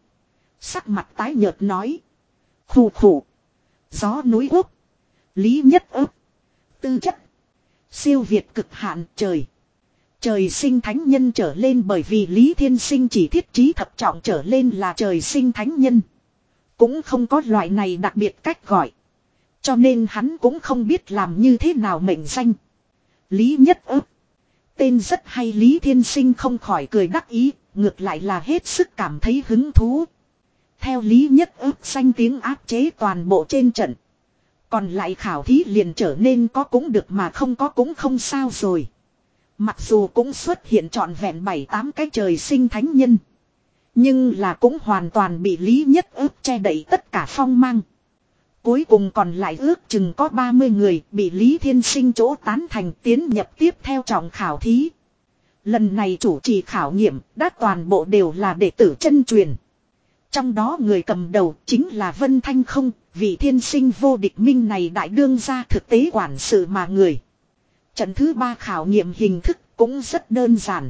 Sắc mặt tái nhợt nói. Khủ khủ. Gió núi quốc. Lý nhất ức. Tư chất. Siêu việt cực hạn trời. Trời sinh thánh nhân trở lên bởi vì Lý Thiên Sinh chỉ thiết trí thập trọng trở lên là trời sinh thánh nhân. Cũng không có loại này đặc biệt cách gọi. Cho nên hắn cũng không biết làm như thế nào mệnh danh. Lý nhất ức. Tên rất hay Lý Thiên Sinh không khỏi cười đắc ý, ngược lại là hết sức cảm thấy hứng thú. Theo Lý nhất Ước xanh tiếng áp chế toàn bộ trên trận. Còn lại khảo thí liền trở nên có cũng được mà không có cũng không sao rồi. Mặc dù cũng xuất hiện trọn vẹn bảy tám cái trời sinh thánh nhân. Nhưng là cũng hoàn toàn bị Lý Nhất ước che đậy tất cả phong mang. Cuối cùng còn lại ước chừng có 30 người bị Lý Thiên Sinh chỗ tán thành tiến nhập tiếp theo trọng khảo thí. Lần này chủ trì khảo nghiệm đã toàn bộ đều là đệ tử chân truyền. Trong đó người cầm đầu chính là Vân Thanh không, vị thiên sinh vô địch minh này đại đương ra thực tế quản sự mà người. Trận thứ ba khảo nghiệm hình thức cũng rất đơn giản.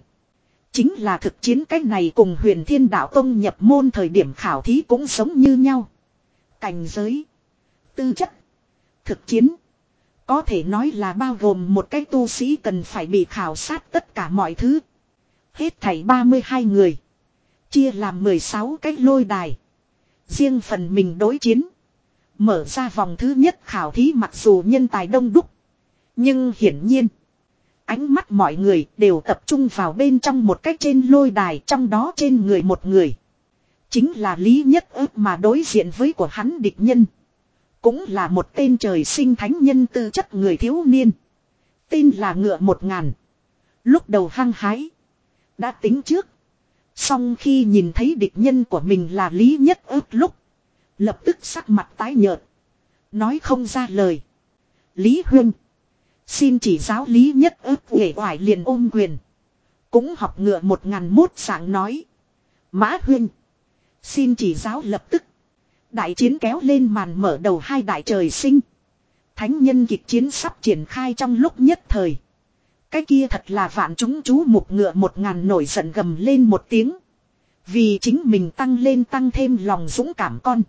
Chính là thực chiến cách này cùng huyền thiên đạo tông nhập môn thời điểm khảo thí cũng giống như nhau. Cảnh giới. Tư chất. Thực chiến. Có thể nói là bao gồm một cái tu sĩ cần phải bị khảo sát tất cả mọi thứ. Hết thảy 32 người. Chia làm 16 cái lôi đài. Riêng phần mình đối chiến. Mở ra vòng thứ nhất khảo thí mặc dù nhân tài đông đúc. Nhưng hiển nhiên. Ánh mắt mọi người đều tập trung vào bên trong một cách trên lôi đài trong đó trên người một người. Chính là Lý Nhất ước mà đối diện với của hắn địch nhân. Cũng là một tên trời sinh thánh nhân tư chất người thiếu niên. Tên là ngựa một ngàn. Lúc đầu hăng hái. Đã tính trước. Xong khi nhìn thấy địch nhân của mình là Lý Nhất ước lúc. Lập tức sắc mặt tái nhợt. Nói không ra lời. Lý Huynh. Xin chỉ giáo Lý Nhất ước nghệ oải liền ôm quyền. Cũng học ngựa một ngàn mốt sáng nói. Mã Huynh. Xin chỉ giáo lập tức. Đại chiến kéo lên màn mở đầu hai đại trời sinh. Thánh nhân kịch chiến sắp triển khai trong lúc nhất thời. Cái kia thật là vạn chúng chú mục ngựa một ngàn nổi giận gầm lên một tiếng. Vì chính mình tăng lên tăng thêm lòng dũng cảm con.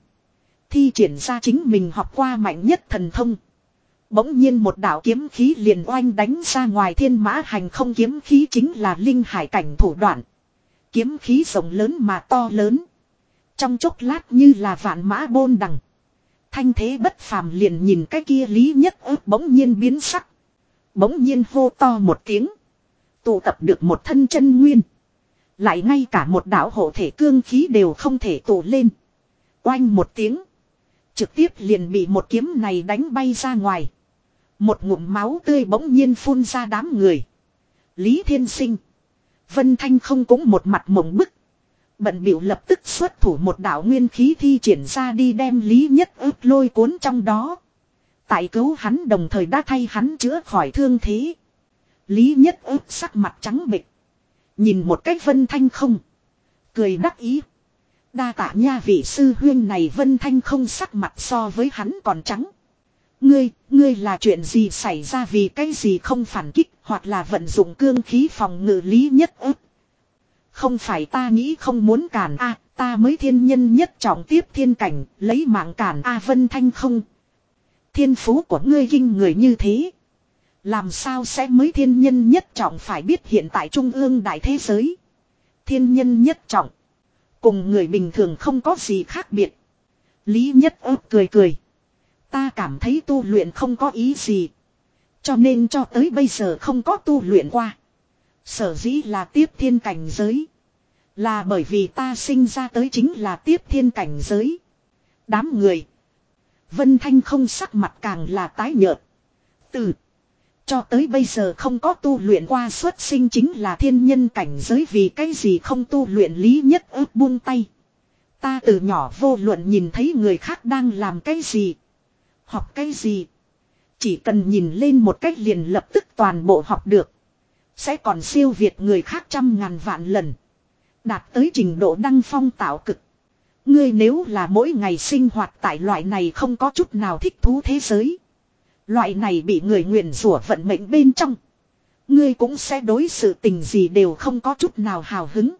Thi triển ra chính mình học qua mạnh nhất thần thông. Bỗng nhiên một đạo kiếm khí liền oanh đánh ra ngoài thiên mã hành không kiếm khí chính là linh hải cảnh thủ đoạn. Kiếm khí rộng lớn mà to lớn. Trong chốc lát như là vạn mã bôn đằng. Thanh thế bất phàm liền nhìn cái kia lý nhất ớt bỗng nhiên biến sắc. Bỗng nhiên hô to một tiếng. Tụ tập được một thân chân nguyên. Lại ngay cả một đạo hộ thể cương khí đều không thể tụ lên. Oanh một tiếng. Trực tiếp liền bị một kiếm này đánh bay ra ngoài. Một ngụm máu tươi bỗng nhiên phun ra đám người. Lý Thiên Sinh. Vân Thanh không cũng một mặt mộng bức. Bận biểu lập tức xuất thủ một đạo nguyên khí thi triển ra đi đem Lý Nhất ước lôi cuốn trong đó. Tại cứu hắn đồng thời đã thay hắn chữa khỏi thương thế. Lý Nhất ước sắc mặt trắng bệch. Nhìn một cách Vân Thanh không. Cười đắc ý. Đa tạ nha vị sư huyên này Vân Thanh không sắc mặt so với hắn còn trắng. Ngươi, ngươi là chuyện gì xảy ra vì cái gì không phản kích hoặc là vận dụng cương khí phòng ngự lý nhất ức. Không phải ta nghĩ không muốn cản a ta mới thiên nhân nhất trọng tiếp thiên cảnh, lấy mạng cản a Vân Thanh không. Thiên phú của ngươi kinh người như thế. Làm sao sẽ mới thiên nhân nhất trọng phải biết hiện tại trung ương đại thế giới. Thiên nhân nhất trọng. Cùng người bình thường không có gì khác biệt. Lý nhất ớt cười cười. Ta cảm thấy tu luyện không có ý gì. Cho nên cho tới bây giờ không có tu luyện qua. Sở dĩ là tiếp thiên cảnh giới. Là bởi vì ta sinh ra tới chính là tiếp thiên cảnh giới. Đám người. Vân Thanh không sắc mặt càng là tái nhợt. Từ. Cho tới bây giờ không có tu luyện qua xuất sinh chính là thiên nhân cảnh giới vì cái gì không tu luyện lý nhất ước buông tay. Ta từ nhỏ vô luận nhìn thấy người khác đang làm cái gì. Học cái gì. Chỉ cần nhìn lên một cách liền lập tức toàn bộ học được. Sẽ còn siêu việt người khác trăm ngàn vạn lần. Đạt tới trình độ đăng phong tạo cực. Ngươi nếu là mỗi ngày sinh hoạt tại loại này không có chút nào thích thú thế giới. Loại này bị người nguyền rủa vận mệnh bên trong. Ngươi cũng sẽ đối sự tình gì đều không có chút nào hào hứng.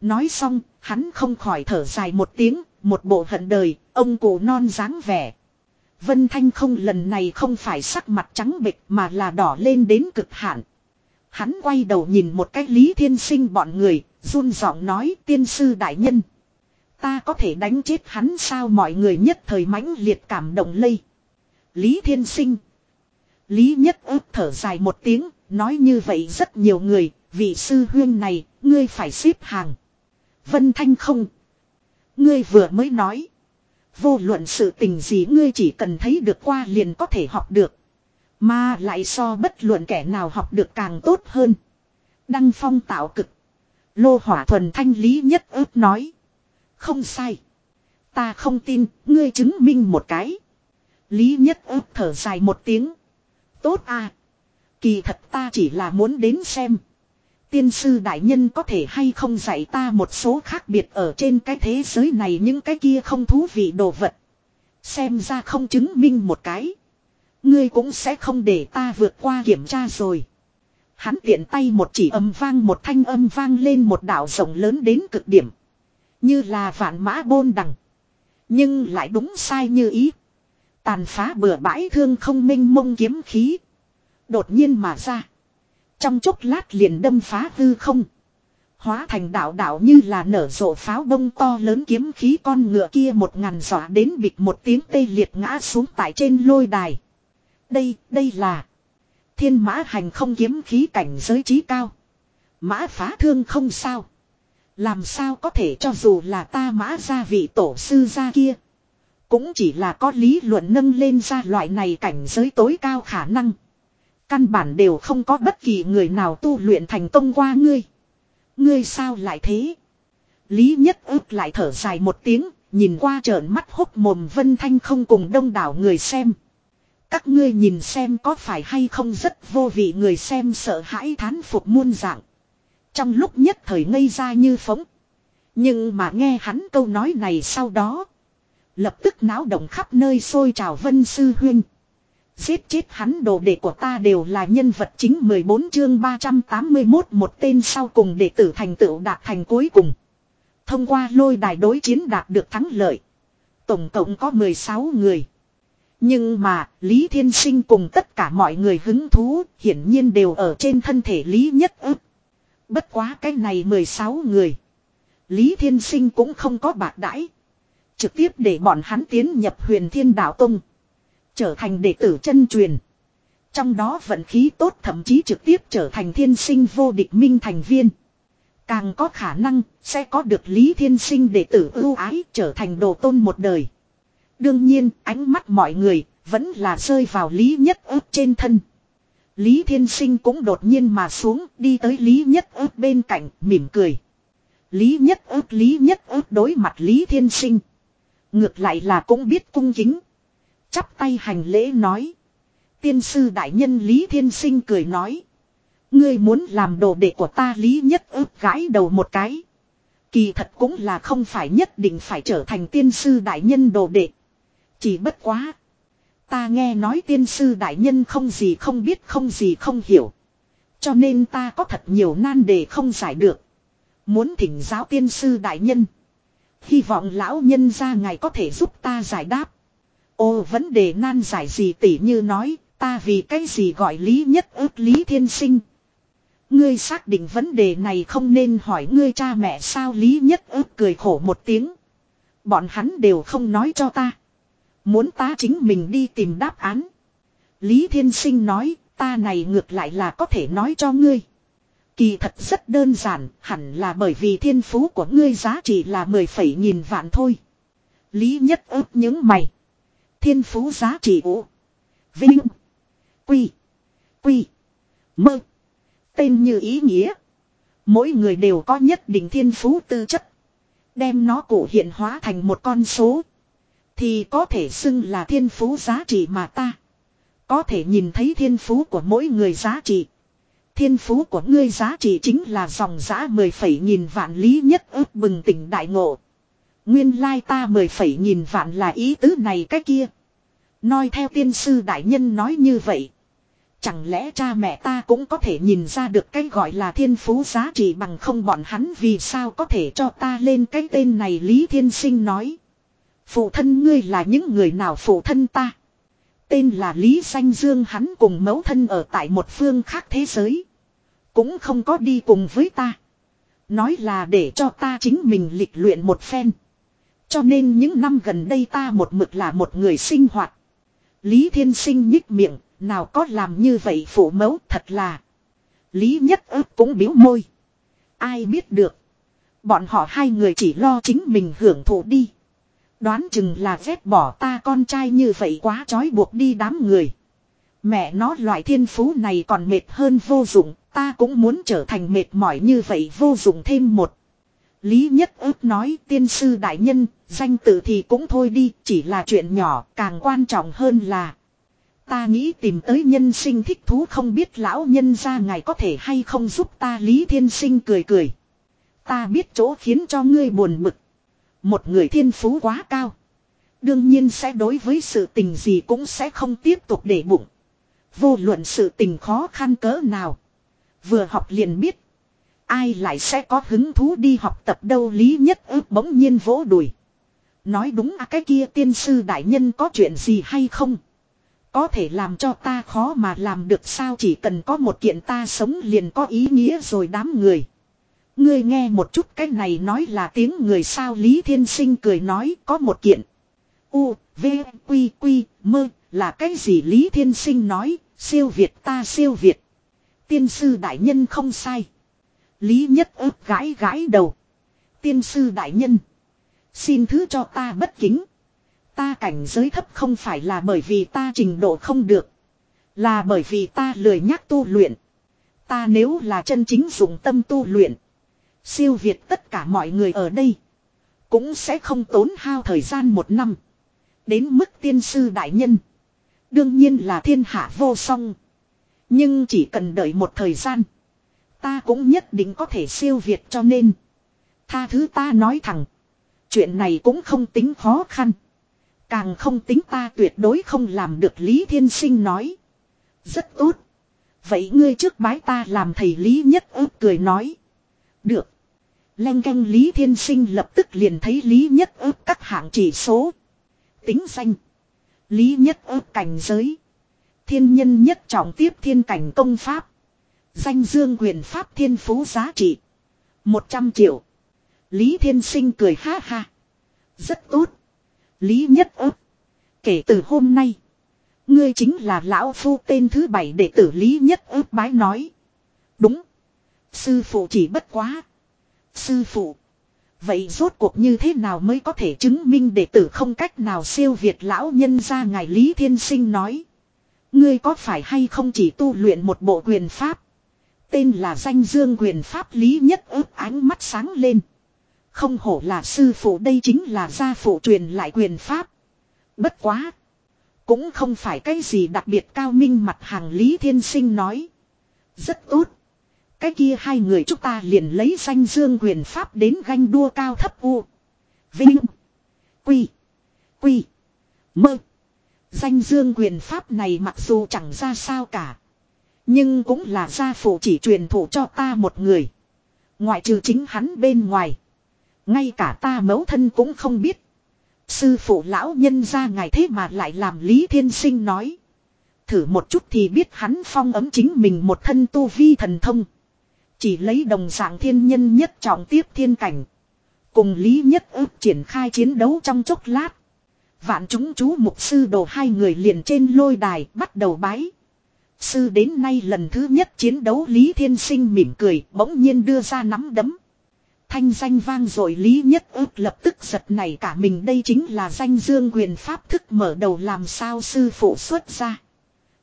Nói xong, hắn không khỏi thở dài một tiếng, một bộ hận đời, ông cụ non dáng vẻ. Vân Thanh không lần này không phải sắc mặt trắng bệch mà là đỏ lên đến cực hạn. Hắn quay đầu nhìn một cách Lý Thiên Sinh bọn người, run giọng nói tiên sư đại nhân. Ta có thể đánh chết hắn sao mọi người nhất thời mãnh liệt cảm động lây. Lý Thiên Sinh. Lý Nhất ước thở dài một tiếng, nói như vậy rất nhiều người, vị sư huyên này, ngươi phải xếp hàng. Vân Thanh không. Ngươi vừa mới nói. Vô luận sự tình gì ngươi chỉ cần thấy được qua liền có thể học được. Mà lại so bất luận kẻ nào học được càng tốt hơn. Đăng phong tạo cực. Lô hỏa thuần thanh lý nhất ước nói. Không sai. Ta không tin, ngươi chứng minh một cái. Lý nhất ước thở dài một tiếng. Tốt à. Kỳ thật ta chỉ là muốn đến xem. Tiên sư đại nhân có thể hay không dạy ta một số khác biệt ở trên cái thế giới này những cái kia không thú vị đồ vật. Xem ra không chứng minh một cái. Ngươi cũng sẽ không để ta vượt qua kiểm tra rồi. Hắn tiện tay một chỉ âm vang, một thanh âm vang lên, một đảo rộng lớn đến cực điểm. Như là vạn mã bôn đằng. Nhưng lại đúng sai như ý. Tàn phá bừa bãi thương không minh mông kiếm khí. Đột nhiên mà ra. Trong chốc lát liền đâm phá hư không. Hóa thành đạo đạo như là nở rộ pháo bông to lớn kiếm khí con ngựa kia một ngàn giỏ đến bịch một tiếng tê liệt ngã xuống tại trên lôi đài. Đây, đây là thiên mã hành không kiếm khí cảnh giới trí cao. Mã phá thương không sao. Làm sao có thể cho dù là ta mã ra vị tổ sư ra kia. Cũng chỉ là có lý luận nâng lên ra loại này cảnh giới tối cao khả năng. Căn bản đều không có bất kỳ người nào tu luyện thành công qua ngươi. Ngươi sao lại thế? Lý nhất ước lại thở dài một tiếng, nhìn qua trợn mắt hốc mồm vân thanh không cùng đông đảo người xem. Các ngươi nhìn xem có phải hay không rất vô vị người xem sợ hãi thán phục muôn dạng. Trong lúc nhất thời ngây ra như phóng. Nhưng mà nghe hắn câu nói này sau đó. Lập tức náo động khắp nơi sôi trào vân sư huynh. Giết chết hắn đồ đệ của ta đều là nhân vật chính 14 chương 381 một tên sau cùng đệ tử thành tựu đạt thành cuối cùng. Thông qua lôi đài đối chiến đạt được thắng lợi. Tổng cộng có 16 người. Nhưng mà, Lý Thiên Sinh cùng tất cả mọi người hứng thú, hiển nhiên đều ở trên thân thể Lý Nhất ức. Bất quá cái này 16 người. Lý Thiên Sinh cũng không có bạc đãi. Trực tiếp để bọn hắn tiến nhập huyền thiên đạo tông. Trở thành đệ tử chân truyền. Trong đó vận khí tốt thậm chí trực tiếp trở thành thiên sinh vô địch minh thành viên. Càng có khả năng sẽ có được Lý Thiên Sinh đệ tử ưu ái trở thành đồ tôn một đời. Đương nhiên, ánh mắt mọi người vẫn là rơi vào Lý Nhất ước trên thân. Lý Thiên Sinh cũng đột nhiên mà xuống, đi tới Lý Nhất ước bên cạnh, mỉm cười. Lý Nhất ước, Lý Nhất ước đối mặt Lý Thiên Sinh. Ngược lại là cũng biết cung kính. Chắp tay hành lễ nói. Tiên sư đại nhân Lý Thiên Sinh cười nói. Ngươi muốn làm đồ đệ của ta Lý Nhất ước gãi đầu một cái. Kỳ thật cũng là không phải nhất định phải trở thành tiên sư đại nhân đồ đệ. Chỉ bất quá. Ta nghe nói tiên sư đại nhân không gì không biết không gì không hiểu. Cho nên ta có thật nhiều nan đề không giải được. Muốn thỉnh giáo tiên sư đại nhân. Hy vọng lão nhân ra ngài có thể giúp ta giải đáp. Ô vấn đề nan giải gì tỉ như nói, ta vì cái gì gọi lý nhất ước lý thiên sinh. Ngươi xác định vấn đề này không nên hỏi ngươi cha mẹ sao lý nhất ước cười khổ một tiếng. Bọn hắn đều không nói cho ta. Muốn ta chính mình đi tìm đáp án. Lý thiên sinh nói, ta này ngược lại là có thể nói cho ngươi. Kỳ thật rất đơn giản, hẳn là bởi vì thiên phú của ngươi giá trị là mười phẩy nghìn vạn thôi. Lý nhất ước những mày. Thiên phú giá trị ủ. Vinh. Quy. Quy. Mơ. Tên như ý nghĩa. Mỗi người đều có nhất định thiên phú tư chất. Đem nó cụ hiện hóa thành một con số. Thì có thể xưng là thiên phú giá trị mà ta. Có thể nhìn thấy thiên phú của mỗi người giá trị. Thiên phú của ngươi giá trị chính là dòng giã mười phẩy nghìn vạn lý nhất ước bừng tỉnh đại ngộ. Nguyên lai ta mười phẩy nghìn vạn là ý tứ này cái kia. Nói theo tiên sư đại nhân nói như vậy. Chẳng lẽ cha mẹ ta cũng có thể nhìn ra được cái gọi là thiên phú giá trị bằng không bọn hắn vì sao có thể cho ta lên cái tên này Lý Thiên Sinh nói. Phụ thân ngươi là những người nào phụ thân ta. Tên là Lý Xanh Dương hắn cùng mẫu thân ở tại một phương khác thế giới. Cũng không có đi cùng với ta. Nói là để cho ta chính mình lịch luyện một phen. Cho nên những năm gần đây ta một mực là một người sinh hoạt. Lý Thiên Sinh nhích miệng, nào có làm như vậy phụ mẫu thật là. Lý Nhất ước cũng biếu môi. Ai biết được. Bọn họ hai người chỉ lo chính mình hưởng thụ đi. Đoán chừng là ghét bỏ ta con trai như vậy quá trói buộc đi đám người. Mẹ nó loại thiên phú này còn mệt hơn vô dụng, ta cũng muốn trở thành mệt mỏi như vậy vô dụng thêm một. Lý Nhất ước nói tiên sư đại nhân, danh tự thì cũng thôi đi, chỉ là chuyện nhỏ, càng quan trọng hơn là. Ta nghĩ tìm tới nhân sinh thích thú không biết lão nhân ra ngài có thể hay không giúp ta Lý Thiên Sinh cười cười. Ta biết chỗ khiến cho ngươi buồn bực. Một người thiên phú quá cao. Đương nhiên sẽ đối với sự tình gì cũng sẽ không tiếp tục để bụng. Vô luận sự tình khó khăn cỡ nào. Vừa học liền biết. Ai lại sẽ có hứng thú đi học tập đâu lý nhất ước bỗng nhiên vỗ đùi. Nói đúng à cái kia tiên sư đại nhân có chuyện gì hay không? Có thể làm cho ta khó mà làm được sao chỉ cần có một kiện ta sống liền có ý nghĩa rồi đám người. Ngươi nghe một chút cái này nói là tiếng người sao Lý Thiên Sinh cười nói có một kiện. U, V, Quy, Quy, Mơ, là cái gì Lý Thiên Sinh nói, siêu Việt ta siêu Việt. Tiên sư đại nhân không sai. Lý nhất ớt gãi gãi đầu. Tiên sư đại nhân. Xin thứ cho ta bất kính. Ta cảnh giới thấp không phải là bởi vì ta trình độ không được. Là bởi vì ta lười nhắc tu luyện. Ta nếu là chân chính dùng tâm tu luyện. Siêu việt tất cả mọi người ở đây. Cũng sẽ không tốn hao thời gian một năm. Đến mức tiên sư đại nhân. Đương nhiên là thiên hạ vô song. Nhưng chỉ cần đợi một thời gian. Ta cũng nhất định có thể siêu việt cho nên. Tha thứ ta nói thẳng. Chuyện này cũng không tính khó khăn. Càng không tính ta tuyệt đối không làm được Lý Thiên Sinh nói. Rất tốt. Vậy ngươi trước bái ta làm thầy Lý nhất ước cười nói. Được. Lanh canh Lý Thiên Sinh lập tức liền thấy Lý nhất ước các hạng chỉ số. Tính danh. Lý nhất ước cảnh giới. Thiên nhân nhất trọng tiếp thiên cảnh công pháp. Danh dương quyền pháp thiên phú giá trị. 100 triệu. Lý Thiên Sinh cười ha ha. Rất tốt. Lý Nhất ước Kể từ hôm nay. Ngươi chính là lão phu tên thứ bảy đệ tử Lý Nhất ước bái nói. Đúng. Sư phụ chỉ bất quá. Sư phụ. Vậy rốt cuộc như thế nào mới có thể chứng minh đệ tử không cách nào siêu việt lão nhân ra ngài Lý Thiên Sinh nói. Ngươi có phải hay không chỉ tu luyện một bộ quyền pháp. Tên là danh dương quyền pháp Lý Nhất ước ánh mắt sáng lên. Không hổ là sư phụ đây chính là gia phụ truyền lại quyền pháp. Bất quá. Cũng không phải cái gì đặc biệt cao minh mặt hàng Lý Thiên Sinh nói. Rất tốt. Cái kia hai người chúng ta liền lấy danh dương quyền pháp đến ganh đua cao thấp u. Vinh. Quy. Quy. Mơ. Danh dương quyền pháp này mặc dù chẳng ra sao cả. Nhưng cũng là gia phụ chỉ truyền thụ cho ta một người. Ngoại trừ chính hắn bên ngoài. Ngay cả ta mẫu thân cũng không biết. Sư phụ lão nhân ra ngài thế mà lại làm Lý Thiên Sinh nói. Thử một chút thì biết hắn phong ấm chính mình một thân tu vi thần thông. Chỉ lấy đồng dạng thiên nhân nhất trọng tiếp thiên cảnh. Cùng Lý Nhất ước triển khai chiến đấu trong chốc lát. Vạn chúng chú mục sư đồ hai người liền trên lôi đài bắt đầu bái. Sư đến nay lần thứ nhất chiến đấu Lý Thiên Sinh mỉm cười, bỗng nhiên đưa ra nắm đấm. Thanh danh vang rồi, Lý Nhất ước lập tức giật này, cả mình đây chính là danh dương quyền pháp thức mở đầu làm sao sư phụ xuất ra.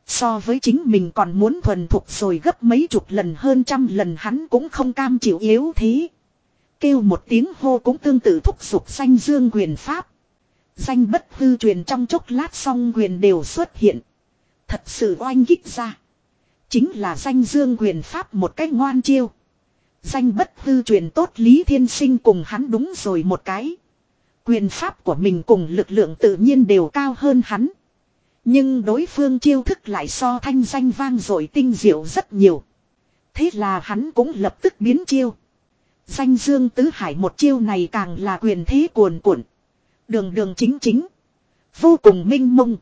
So với chính mình còn muốn thuần thục rồi gấp mấy chục lần hơn trăm lần hắn cũng không cam chịu yếu thế. kêu một tiếng hô cũng tương tự thúc giục danh dương quyền pháp. Danh bất hư truyền trong chốc lát xong quyền đều xuất hiện. Thật sự oanh kích ra. Chính là danh dương quyền pháp một cách ngoan chiêu. Danh bất hư truyền tốt Lý Thiên Sinh cùng hắn đúng rồi một cái. Quyền pháp của mình cùng lực lượng tự nhiên đều cao hơn hắn. Nhưng đối phương chiêu thức lại so thanh danh vang dội tinh diệu rất nhiều. Thế là hắn cũng lập tức biến chiêu. Danh dương tứ hải một chiêu này càng là quyền thế cuồn cuộn. Đường đường chính chính. Vô cùng minh mông.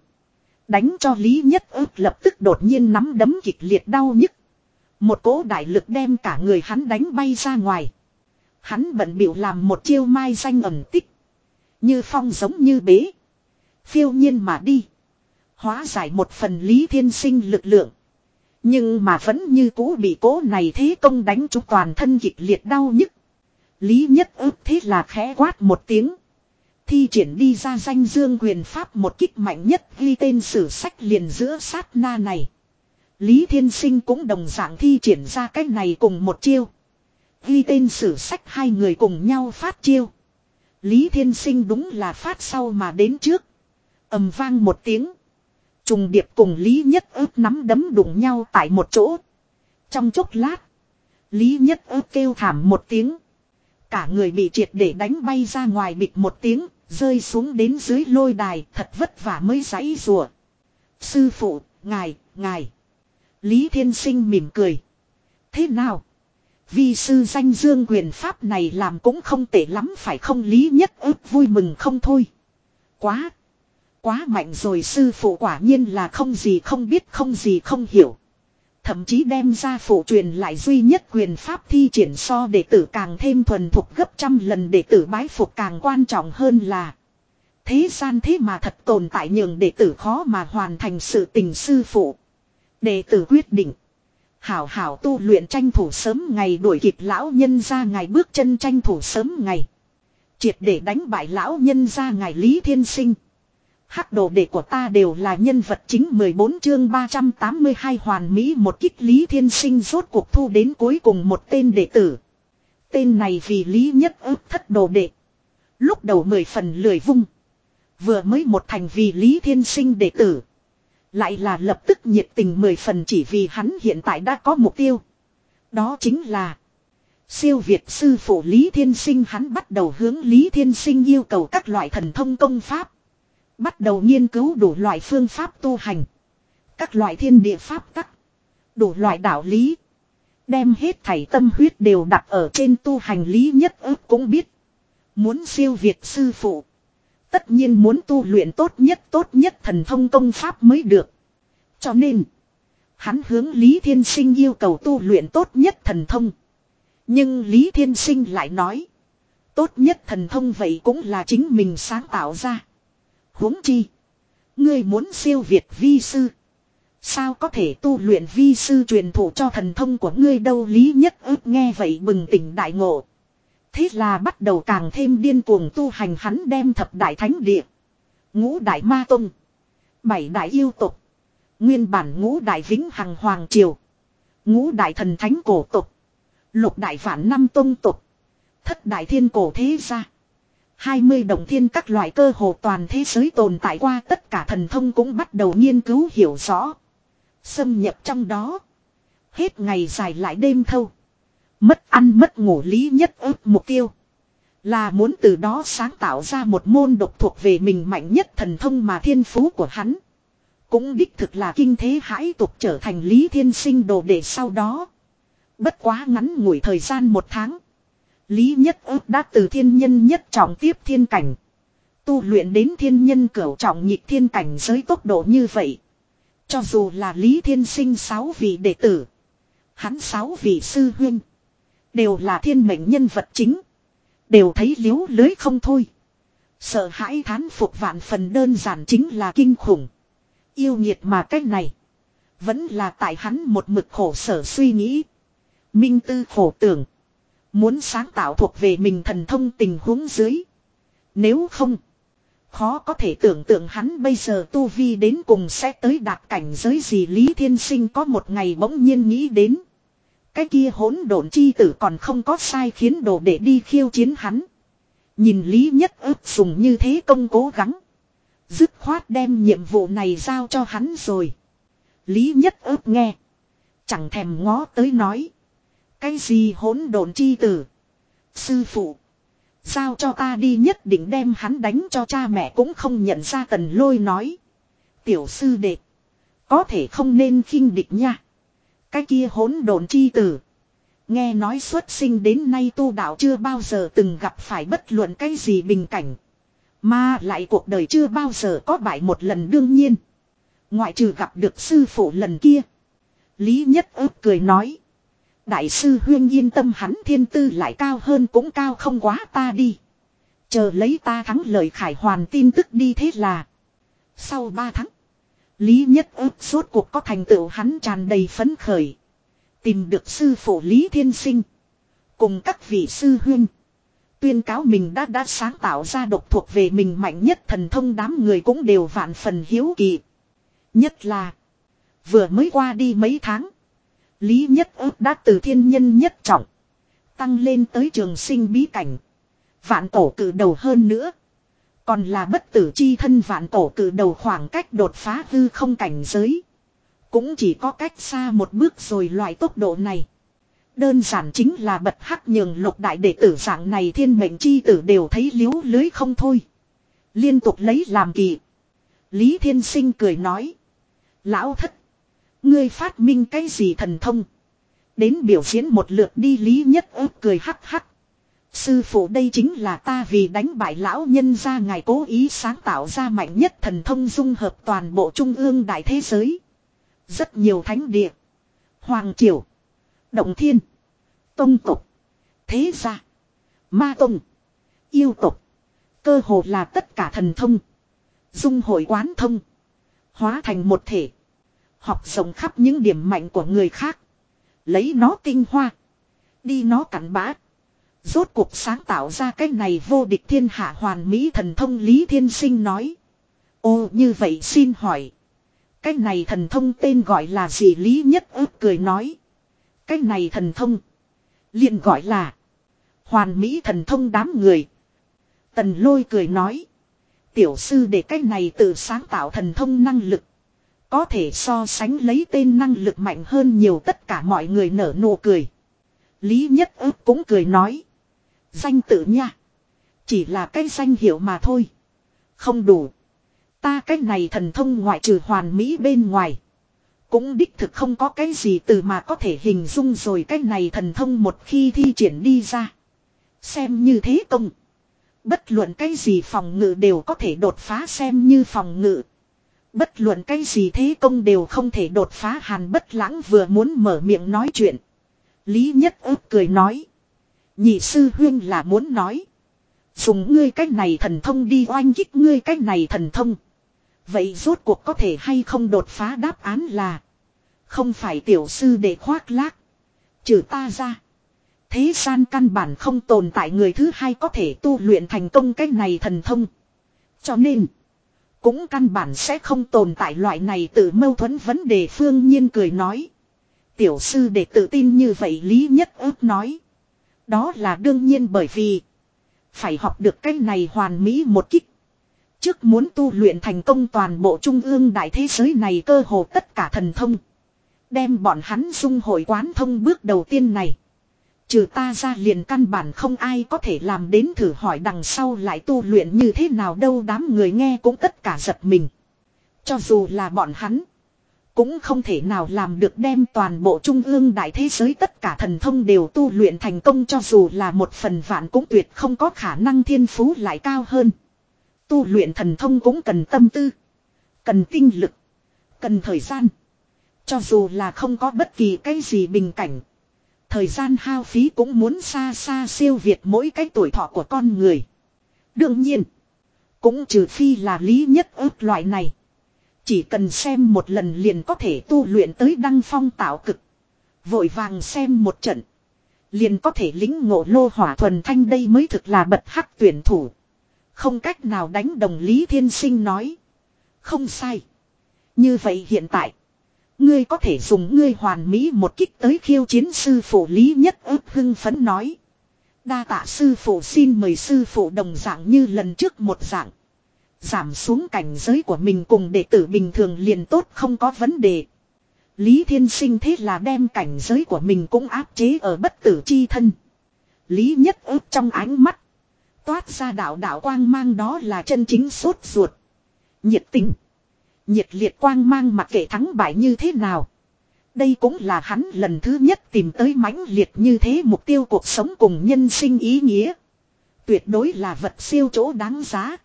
Đánh cho Lý Nhất ước lập tức đột nhiên nắm đấm kịch liệt đau nhức. Một cỗ đại lực đem cả người hắn đánh bay ra ngoài. Hắn bận biểu làm một chiêu mai danh ẩn tích. Như phong giống như bế. Phiêu nhiên mà đi. Hóa giải một phần Lý Thiên Sinh lực lượng. Nhưng mà vẫn như cũ bị cố này thế công đánh trúng toàn thân kịch liệt đau nhức. Lý nhất ức thế là khẽ quát một tiếng. Thi triển đi ra danh dương quyền pháp một kích mạnh nhất ghi tên sử sách liền giữa sát na này. Lý Thiên Sinh cũng đồng dạng thi triển ra cách này cùng một chiêu. Ghi tên sử sách hai người cùng nhau phát chiêu. Lý Thiên Sinh đúng là phát sau mà đến trước. ầm vang một tiếng. Trùng điệp cùng Lý Nhất ước nắm đấm đụng nhau tại một chỗ. Trong chốc lát. Lý Nhất ước kêu thảm một tiếng. Cả người bị triệt để đánh bay ra ngoài bịch một tiếng. Rơi xuống đến dưới lôi đài thật vất vả mới giãy rùa. Sư phụ, ngài, ngài. Lý Thiên Sinh mỉm cười. Thế nào? Vi sư danh dương quyền pháp này làm cũng không tệ lắm phải không Lý Nhất ước vui mừng không thôi. Quá. Quá mạnh rồi sư phụ quả nhiên là không gì không biết không gì không hiểu. Thậm chí đem ra phụ truyền lại duy nhất quyền pháp thi triển so đệ tử càng thêm thuần thục gấp trăm lần đệ tử bái phục càng quan trọng hơn là. Thế gian thế mà thật tồn tại nhường đệ tử khó mà hoàn thành sự tình sư phụ. Đệ tử quyết định. Hảo hảo tu luyện tranh thủ sớm ngày đuổi kịp lão nhân ra ngày bước chân tranh thủ sớm ngày. Triệt để đánh bại lão nhân ra ngày Lý Thiên Sinh. Hắc đồ đệ của ta đều là nhân vật chính 14 chương 382 hoàn mỹ một kích Lý Thiên Sinh rốt cuộc thu đến cuối cùng một tên đệ tử. Tên này vì Lý Nhất ước thất đồ đệ. Lúc đầu mười phần lười vung. Vừa mới một thành vì Lý Thiên Sinh đệ tử. Lại là lập tức nhiệt tình mười phần chỉ vì hắn hiện tại đã có mục tiêu. Đó chính là Siêu Việt sư phụ Lý Thiên Sinh hắn bắt đầu hướng Lý Thiên Sinh yêu cầu các loại thần thông công pháp. Bắt đầu nghiên cứu đủ loại phương pháp tu hành. Các loại thiên địa pháp tắc. Đủ loại đạo lý. Đem hết thảy tâm huyết đều đặt ở trên tu hành lý nhất ước cũng biết. Muốn siêu việt sư phụ. Tất nhiên muốn tu luyện tốt nhất tốt nhất thần thông công pháp mới được. Cho nên. Hắn hướng Lý Thiên Sinh yêu cầu tu luyện tốt nhất thần thông. Nhưng Lý Thiên Sinh lại nói. Tốt nhất thần thông vậy cũng là chính mình sáng tạo ra huống chi. Ngươi muốn siêu việt vi sư. Sao có thể tu luyện vi sư truyền thụ cho thần thông của ngươi đâu lý nhất ước nghe vậy bừng tỉnh đại ngộ. Thế là bắt đầu càng thêm điên cuồng tu hành hắn đem thập đại thánh địa. Ngũ đại ma tông. Bảy đại yêu tục. Nguyên bản ngũ đại vĩnh hằng hoàng triều. Ngũ đại thần thánh cổ tục. Lục đại vạn năm tông tục. Thất đại thiên cổ thế gia. 20 đồng thiên các loại cơ hồ toàn thế giới tồn tại qua, tất cả thần thông cũng bắt đầu nghiên cứu hiểu rõ. Xâm nhập trong đó. Hết ngày dài lại đêm thâu. Mất ăn, mất ngủ lý nhất ước mục tiêu. Là muốn từ đó sáng tạo ra một môn độc thuộc về mình mạnh nhất thần thông mà thiên phú của hắn. Cũng đích thực là kinh thế hãi tục trở thành lý thiên sinh đồ để sau đó. Bất quá ngắn ngủi thời gian một tháng. Lý nhất ước đã từ thiên nhân nhất trọng tiếp thiên cảnh. Tu luyện đến thiên nhân cửu trọng nhịp thiên cảnh giới tốc độ như vậy. Cho dù là Lý Thiên Sinh sáu vị đệ tử. Hắn sáu vị sư huynh. Đều là thiên mệnh nhân vật chính. Đều thấy liếu lưới không thôi. Sợ hãi thán phục vạn phần đơn giản chính là kinh khủng. Yêu nghiệt mà cách này. Vẫn là tại hắn một mực khổ sở suy nghĩ. Minh tư khổ tưởng. Muốn sáng tạo thuộc về mình thần thông tình huống dưới. Nếu không. Khó có thể tưởng tượng hắn bây giờ tu vi đến cùng sẽ tới đạt cảnh giới gì Lý Thiên Sinh có một ngày bỗng nhiên nghĩ đến. Cái kia hỗn độn chi tử còn không có sai khiến đồ để đi khiêu chiến hắn. Nhìn Lý Nhất ước dùng như thế công cố gắng. Dứt khoát đem nhiệm vụ này giao cho hắn rồi. Lý Nhất ước nghe. Chẳng thèm ngó tới nói. Cái gì hỗn độn chi tử. Sư phụ. Giao cho ta đi nhất định đem hắn đánh cho cha mẹ cũng không nhận ra tần lôi nói. Tiểu sư đệ. Có thể không nên khinh địch nha. Cái kia hỗn độn chi tử. Nghe nói xuất sinh đến nay tu đạo chưa bao giờ từng gặp phải bất luận cái gì bình cảnh. Mà lại cuộc đời chưa bao giờ có bại một lần đương nhiên. Ngoại trừ gặp được sư phụ lần kia. Lý nhất ước cười nói. Đại sư huyên yên tâm hắn thiên tư lại cao hơn cũng cao không quá ta đi. Chờ lấy ta thắng lời khải hoàn tin tức đi thế là. Sau ba tháng. Lý nhất ước suốt cuộc có thành tựu hắn tràn đầy phấn khởi. Tìm được sư phụ Lý Thiên Sinh. Cùng các vị sư huyên. Tuyên cáo mình đã đã sáng tạo ra độc thuộc về mình mạnh nhất thần thông đám người cũng đều vạn phần hiếu kỳ. Nhất là. Vừa mới qua đi mấy tháng. Lý nhất ước đã từ thiên nhân nhất trọng. Tăng lên tới trường sinh bí cảnh. Vạn tổ cử đầu hơn nữa. Còn là bất tử chi thân vạn tổ cử đầu khoảng cách đột phá hư không cảnh giới. Cũng chỉ có cách xa một bước rồi loại tốc độ này. Đơn giản chính là bật hắc nhường lục đại đệ tử dạng này thiên mệnh chi tử đều thấy liếu lưới không thôi. Liên tục lấy làm kỳ. Lý Thiên Sinh cười nói. Lão thất. Ngươi phát minh cái gì thần thông. Đến biểu diễn một lượt đi Lý Nhất ớt cười hắc hắc. Sư phụ đây chính là ta vì đánh bại lão nhân ra ngài cố ý sáng tạo ra mạnh nhất thần thông dung hợp toàn bộ trung ương đại thế giới. Rất nhiều thánh địa. Hoàng triều. Động thiên. Tông tục. Thế gia. Ma tông. Yêu tục. Cơ hồ là tất cả thần thông. Dung hội quán thông. Hóa thành một thể. Học rộng khắp những điểm mạnh của người khác. Lấy nó tinh hoa. Đi nó cắn bã. Rốt cuộc sáng tạo ra cái này vô địch thiên hạ hoàn mỹ thần thông Lý Thiên Sinh nói. Ô, như vậy xin hỏi. Cái này thần thông tên gọi là gì Lý Nhất ước cười nói. Cái này thần thông. liền gọi là. Hoàn mỹ thần thông đám người. Tần lôi cười nói. Tiểu sư để cái này tự sáng tạo thần thông năng lực. Có thể so sánh lấy tên năng lực mạnh hơn nhiều tất cả mọi người nở nụ cười. Lý Nhất ước cũng cười nói. Danh tự nha. Chỉ là cái danh hiệu mà thôi. Không đủ. Ta cái này thần thông ngoại trừ hoàn mỹ bên ngoài. Cũng đích thực không có cái gì từ mà có thể hình dung rồi cái này thần thông một khi thi triển đi ra. Xem như thế công. Bất luận cái gì phòng ngự đều có thể đột phá xem như phòng ngự. Bất luận cái gì thế công đều không thể đột phá hàn bất lãng vừa muốn mở miệng nói chuyện. Lý nhất ước cười nói. Nhị sư huyên là muốn nói. Dùng ngươi cách này thần thông đi oanh kích ngươi cách này thần thông. Vậy rốt cuộc có thể hay không đột phá đáp án là. Không phải tiểu sư để khoác lác. Trừ ta ra. Thế gian căn bản không tồn tại người thứ hai có thể tu luyện thành công cách này thần thông. Cho nên. Cũng căn bản sẽ không tồn tại loại này tự mâu thuẫn vấn đề phương nhiên cười nói. Tiểu sư để tự tin như vậy lý nhất ước nói. Đó là đương nhiên bởi vì. Phải học được cách này hoàn mỹ một kích. Trước muốn tu luyện thành công toàn bộ trung ương đại thế giới này cơ hồ tất cả thần thông. Đem bọn hắn dung hội quán thông bước đầu tiên này. Trừ ta ra liền căn bản không ai có thể làm đến thử hỏi đằng sau lại tu luyện như thế nào đâu, đám người nghe cũng tất cả giật mình. Cho dù là bọn hắn. Cũng không thể nào làm được đem toàn bộ trung ương đại thế giới tất cả thần thông đều tu luyện thành công, cho dù là một phần vạn cũng tuyệt không có khả năng thiên phú lại cao hơn. Tu luyện thần thông cũng cần tâm tư. Cần tinh lực. Cần thời gian. Cho dù là không có bất kỳ cái gì bình cảnh. Thời gian hao phí cũng muốn xa xa siêu việt mỗi cái tuổi thọ của con người. Đương nhiên. Cũng trừ phi là lý nhất ước loại này. Chỉ cần xem một lần liền có thể tu luyện tới đăng phong tạo cực. Vội vàng xem một trận. Liền có thể lính ngộ lô hỏa thuần thanh đây mới thực là bật hắc tuyển thủ. Không cách nào đánh đồng Lý Thiên Sinh nói. Không sai. Như vậy hiện tại. Ngươi có thể dùng ngươi hoàn mỹ một kích tới khiêu chiến sư phụ lý nhất ước hưng phấn nói. Đa tạ sư phụ xin mời sư phụ đồng dạng như lần trước một dạng. Giảm xuống cảnh giới của mình cùng đệ tử bình thường liền tốt không có vấn đề. Lý Thiên Sinh thế là đem cảnh giới của mình cũng áp chế ở bất tử chi thân. Lý nhất ước trong ánh mắt. Toát ra đạo đạo quang mang đó là chân chính sốt ruột. Nhiệt tình. Nhiệt liệt quang mang mặc kệ thắng bại như thế nào. Đây cũng là hắn lần thứ nhất tìm tới mãnh liệt như thế mục tiêu cuộc sống cùng nhân sinh ý nghĩa. Tuyệt đối là vật siêu chỗ đáng giá.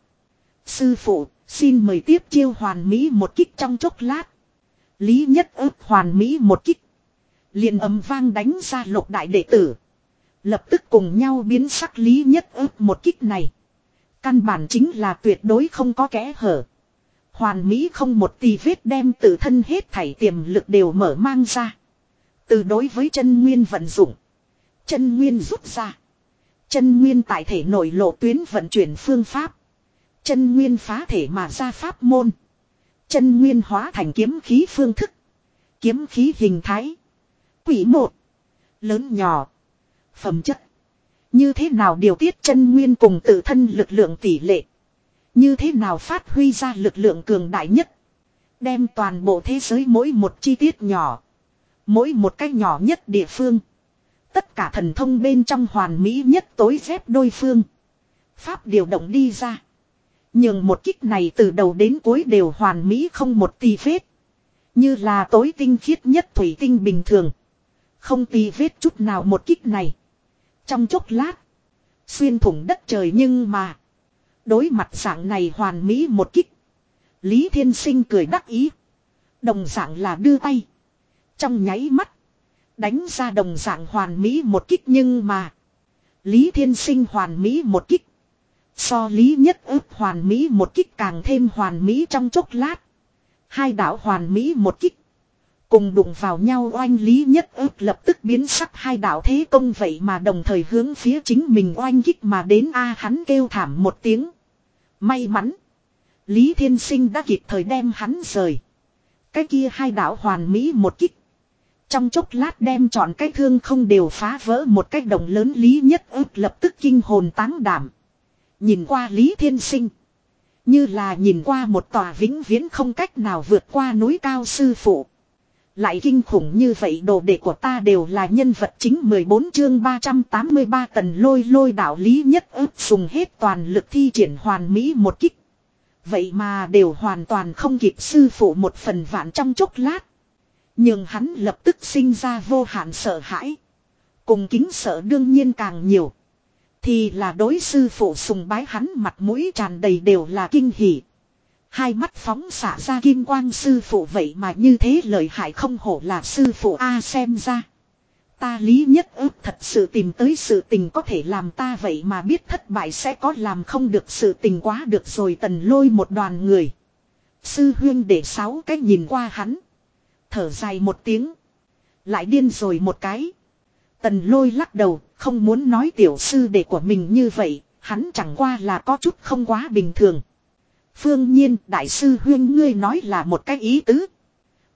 Sư phụ, xin mời tiếp chiêu hoàn mỹ một kích trong chốc lát. Lý nhất ước hoàn mỹ một kích. liền âm vang đánh ra lục đại đệ tử. Lập tức cùng nhau biến sắc lý nhất ước một kích này. Căn bản chính là tuyệt đối không có kẽ hở. Hoàn mỹ không một tì vết đem tự thân hết thảy tiềm lực đều mở mang ra. Từ đối với chân nguyên vận dụng. Chân nguyên rút ra. Chân nguyên tại thể nội lộ tuyến vận chuyển phương pháp. Chân nguyên phá thể mà ra pháp môn. Chân nguyên hóa thành kiếm khí phương thức. Kiếm khí hình thái. Quỷ một. Lớn nhỏ. Phẩm chất. Như thế nào điều tiết chân nguyên cùng tự thân lực lượng tỷ lệ. Như thế nào phát huy ra lực lượng cường đại nhất. Đem toàn bộ thế giới mỗi một chi tiết nhỏ. Mỗi một cách nhỏ nhất địa phương. Tất cả thần thông bên trong hoàn mỹ nhất tối dép đôi phương. Pháp điều động đi ra. Nhưng một kích này từ đầu đến cuối đều hoàn mỹ không một tì vết. Như là tối tinh khiết nhất thủy tinh bình thường. Không tì vết chút nào một kích này. Trong chốc lát. Xuyên thủng đất trời nhưng mà. Đối mặt dạng này hoàn mỹ một kích. Lý Thiên Sinh cười đắc ý. Đồng dạng là đưa tay. Trong nháy mắt. Đánh ra đồng dạng hoàn mỹ một kích nhưng mà. Lý Thiên Sinh hoàn mỹ một kích. So lý nhất ước hoàn mỹ một kích càng thêm hoàn mỹ trong chốc lát. Hai đạo hoàn mỹ một kích. Cùng đụng vào nhau oanh lý nhất ước lập tức biến sắc hai đạo thế công vậy mà đồng thời hướng phía chính mình oanh kích mà đến a à, hắn kêu thảm một tiếng. May mắn. Lý Thiên Sinh đã kịp thời đem hắn rời. Cái kia hai đạo hoàn mỹ một kích. Trong chốc lát đem chọn cái thương không đều phá vỡ một cách đồng lớn Lý Nhất ước lập tức kinh hồn táng đảm. Nhìn qua Lý Thiên Sinh. Như là nhìn qua một tòa vĩnh viễn không cách nào vượt qua núi cao sư phụ. Lại kinh khủng như vậy, đồ đệ của ta đều là nhân vật chính 14 chương 383 tần lôi lôi đạo lý nhất ức dùng hết toàn lực thi triển hoàn mỹ một kích. Vậy mà đều hoàn toàn không kịp sư phụ một phần vạn trong chốc lát. Nhưng hắn lập tức sinh ra vô hạn sợ hãi. Cùng kính sợ đương nhiên càng nhiều. Thì là đối sư phụ sùng bái hắn mặt mũi tràn đầy đều là kinh hỉ. Hai mắt phóng xả ra kim quang sư phụ vậy mà như thế lợi hại không hổ là sư phụ A xem ra. Ta lý nhất ước thật sự tìm tới sự tình có thể làm ta vậy mà biết thất bại sẽ có làm không được sự tình quá được rồi tần lôi một đoàn người. Sư huyên để sáu cái nhìn qua hắn. Thở dài một tiếng. Lại điên rồi một cái. Tần lôi lắc đầu, không muốn nói tiểu sư đệ của mình như vậy, hắn chẳng qua là có chút không quá bình thường. Phương nhiên, đại sư huyên ngươi nói là một cái ý tứ.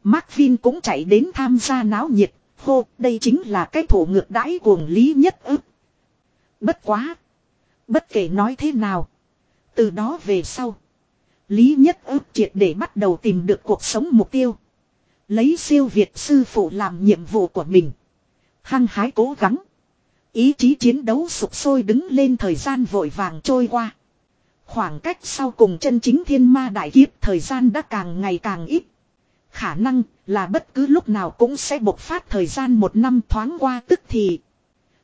Mark Vin cũng chạy đến tham gia náo nhiệt, hô, đây chính là cái thủ ngược đãi cuồng lý nhất ức. Bất quá. Bất kể nói thế nào. Từ đó về sau. Lý nhất ức triệt để bắt đầu tìm được cuộc sống mục tiêu. Lấy siêu Việt sư phụ làm nhiệm vụ của mình. Hăng hái cố gắng. Ý chí chiến đấu sụp sôi đứng lên thời gian vội vàng trôi qua. Khoảng cách sau cùng chân chính thiên ma đại kiếp, thời gian đã càng ngày càng ít. Khả năng là bất cứ lúc nào cũng sẽ bộc phát thời gian một năm thoáng qua, tức thì.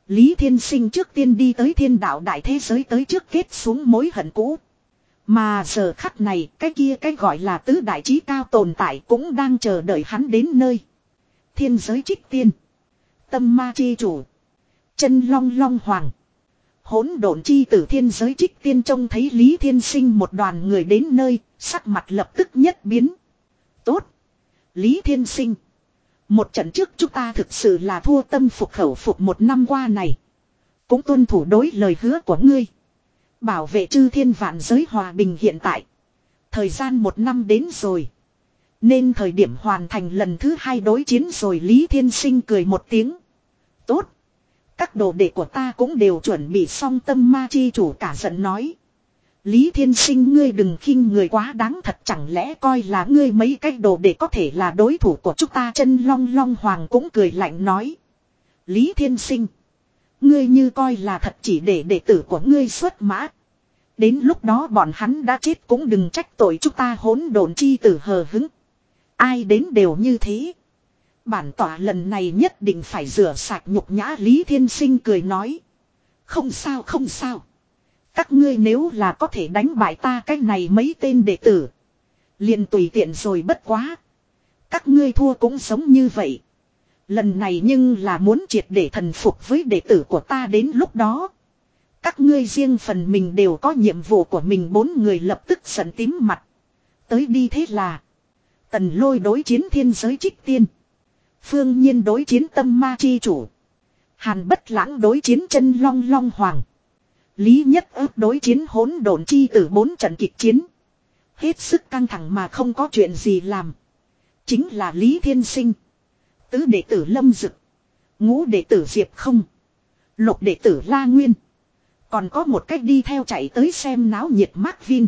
Lý Thiên Sinh trước tiên đi tới thiên đạo đại thế giới tới trước kết xuống mối hận cũ. Mà giờ khắc này, cái kia cái gọi là tứ đại trí cao tồn tại cũng đang chờ đợi hắn đến nơi. Thiên giới trích tiên. Tâm ma chi chủ. Chân long long hoàng. Hỗn độn chi tử thiên giới trích tiên trông thấy Lý Thiên Sinh một đoàn người đến nơi, sắc mặt lập tức nhất biến. Tốt. Lý Thiên Sinh. Một trận trước chúng ta thực sự là thua tâm phục khẩu phục một năm qua này. Cũng tuân thủ đối lời hứa của ngươi. Bảo vệ chư thiên vạn giới hòa bình hiện tại. Thời gian một năm đến rồi. Nên thời điểm hoàn thành lần thứ hai đối chiến rồi Lý Thiên Sinh cười một tiếng. Tốt. Các đồ đệ của ta cũng đều chuẩn bị xong tâm ma chi chủ cả giận nói. Lý Thiên Sinh, ngươi đừng khinh người quá đáng thật, chẳng lẽ coi là ngươi mấy cái đồ để có thể là đối thủ của chúng ta chân long long hoàng cũng cười lạnh nói. Lý Thiên Sinh. Ngươi như coi là thật chỉ để đệ tử của ngươi xuất mã. Đến lúc đó bọn hắn đã chết cũng đừng trách tội chúng ta hỗn độn chi tử hờ hứng. Ai đến đều như thế. Bản tỏa lần này nhất định phải rửa sạch nhục nhã Lý Thiên Sinh cười nói. Không sao không sao. Các ngươi nếu là có thể đánh bại ta cái này mấy tên đệ tử. liền tùy tiện rồi bất quá. Các ngươi thua cũng sống như vậy. Lần này nhưng là muốn triệt để thần phục với đệ tử của ta đến lúc đó. Các ngươi riêng phần mình đều có nhiệm vụ của mình bốn người lập tức giận tím mặt. Tới đi thế là. Tần lôi đối chiến thiên giới trích tiên. Phương nhiên đối chiến tâm ma chi chủ. Hàn bất lãng đối chiến chân long long hoàng. Lý nhất ước đối chiến hỗn độn chi từ bốn trận kịch chiến. Hết sức căng thẳng mà không có chuyện gì làm. Chính là Lý Thiên Sinh. Tứ đệ tử Lâm Dực. Ngũ đệ tử Diệp Không. Lục đệ tử La Nguyên. Còn có một cách đi theo chạy tới xem náo nhiệt Mark Vin.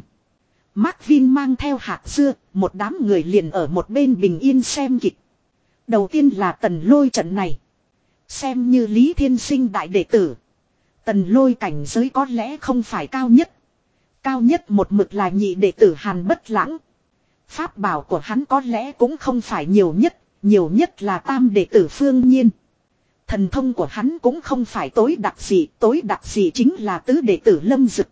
Mark Vin mang theo hạt dưa, một đám người liền ở một bên bình yên xem kịch. Đầu tiên là tần lôi trận này. Xem như Lý Thiên Sinh đại đệ tử. Tần lôi cảnh giới có lẽ không phải cao nhất. Cao nhất một mực là nhị đệ tử Hàn Bất Lãng. Pháp bảo của hắn có lẽ cũng không phải nhiều nhất, nhiều nhất là tam đệ tử Phương Nhiên. Thần thông của hắn cũng không phải tối đặc gì, tối đặc gì chính là tứ đệ tử Lâm Dực.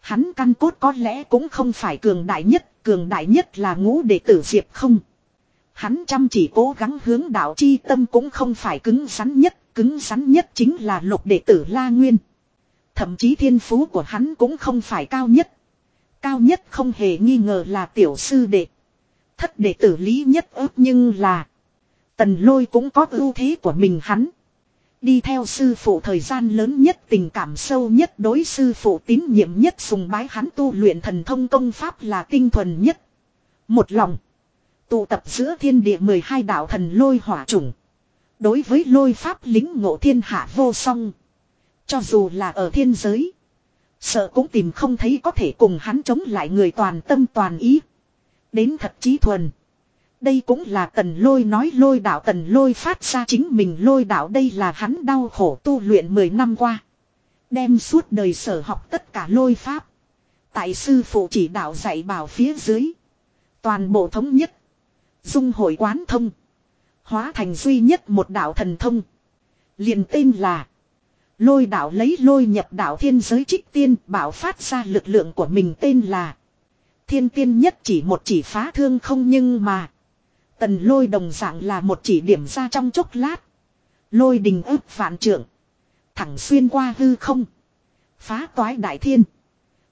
Hắn căn cốt có lẽ cũng không phải cường đại nhất, cường đại nhất là ngũ đệ tử Diệp không. Hắn chăm chỉ cố gắng hướng đạo chi tâm cũng không phải cứng rắn nhất, cứng rắn nhất chính là lục đệ tử La Nguyên. Thậm chí thiên phú của hắn cũng không phải cao nhất. Cao nhất không hề nghi ngờ là tiểu sư đệ. Thất đệ tử lý nhất ước nhưng là. Tần lôi cũng có ưu thế của mình hắn. Đi theo sư phụ thời gian lớn nhất tình cảm sâu nhất đối sư phụ tín nhiệm nhất sùng bái hắn tu luyện thần thông công pháp là tinh thuần nhất. Một lòng. Tụ tập giữa thiên địa 12 đạo thần lôi hỏa chủng. Đối với lôi pháp lính ngộ thiên hạ vô song. Cho dù là ở thiên giới. Sợ cũng tìm không thấy có thể cùng hắn chống lại người toàn tâm toàn ý. Đến thật trí thuần. Đây cũng là tần lôi nói lôi đạo tần lôi phát ra chính mình lôi đạo đây là hắn đau khổ tu luyện 10 năm qua. Đem suốt đời sở học tất cả lôi pháp. Tại sư phụ chỉ đạo dạy bảo phía dưới. Toàn bộ thống nhất. Dung hội quán thông. Hóa thành duy nhất một đạo thần thông. liền tên là. Lôi đạo lấy lôi nhập đạo thiên giới trích tiên, bảo phát ra lực lượng của mình tên là. Thiên tiên nhất chỉ một chỉ phá thương không nhưng mà. Tần lôi đồng dạng là một chỉ điểm ra trong chốc lát. Lôi đình ức vạn trượng. Thẳng xuyên qua hư không. Phá toái đại thiên.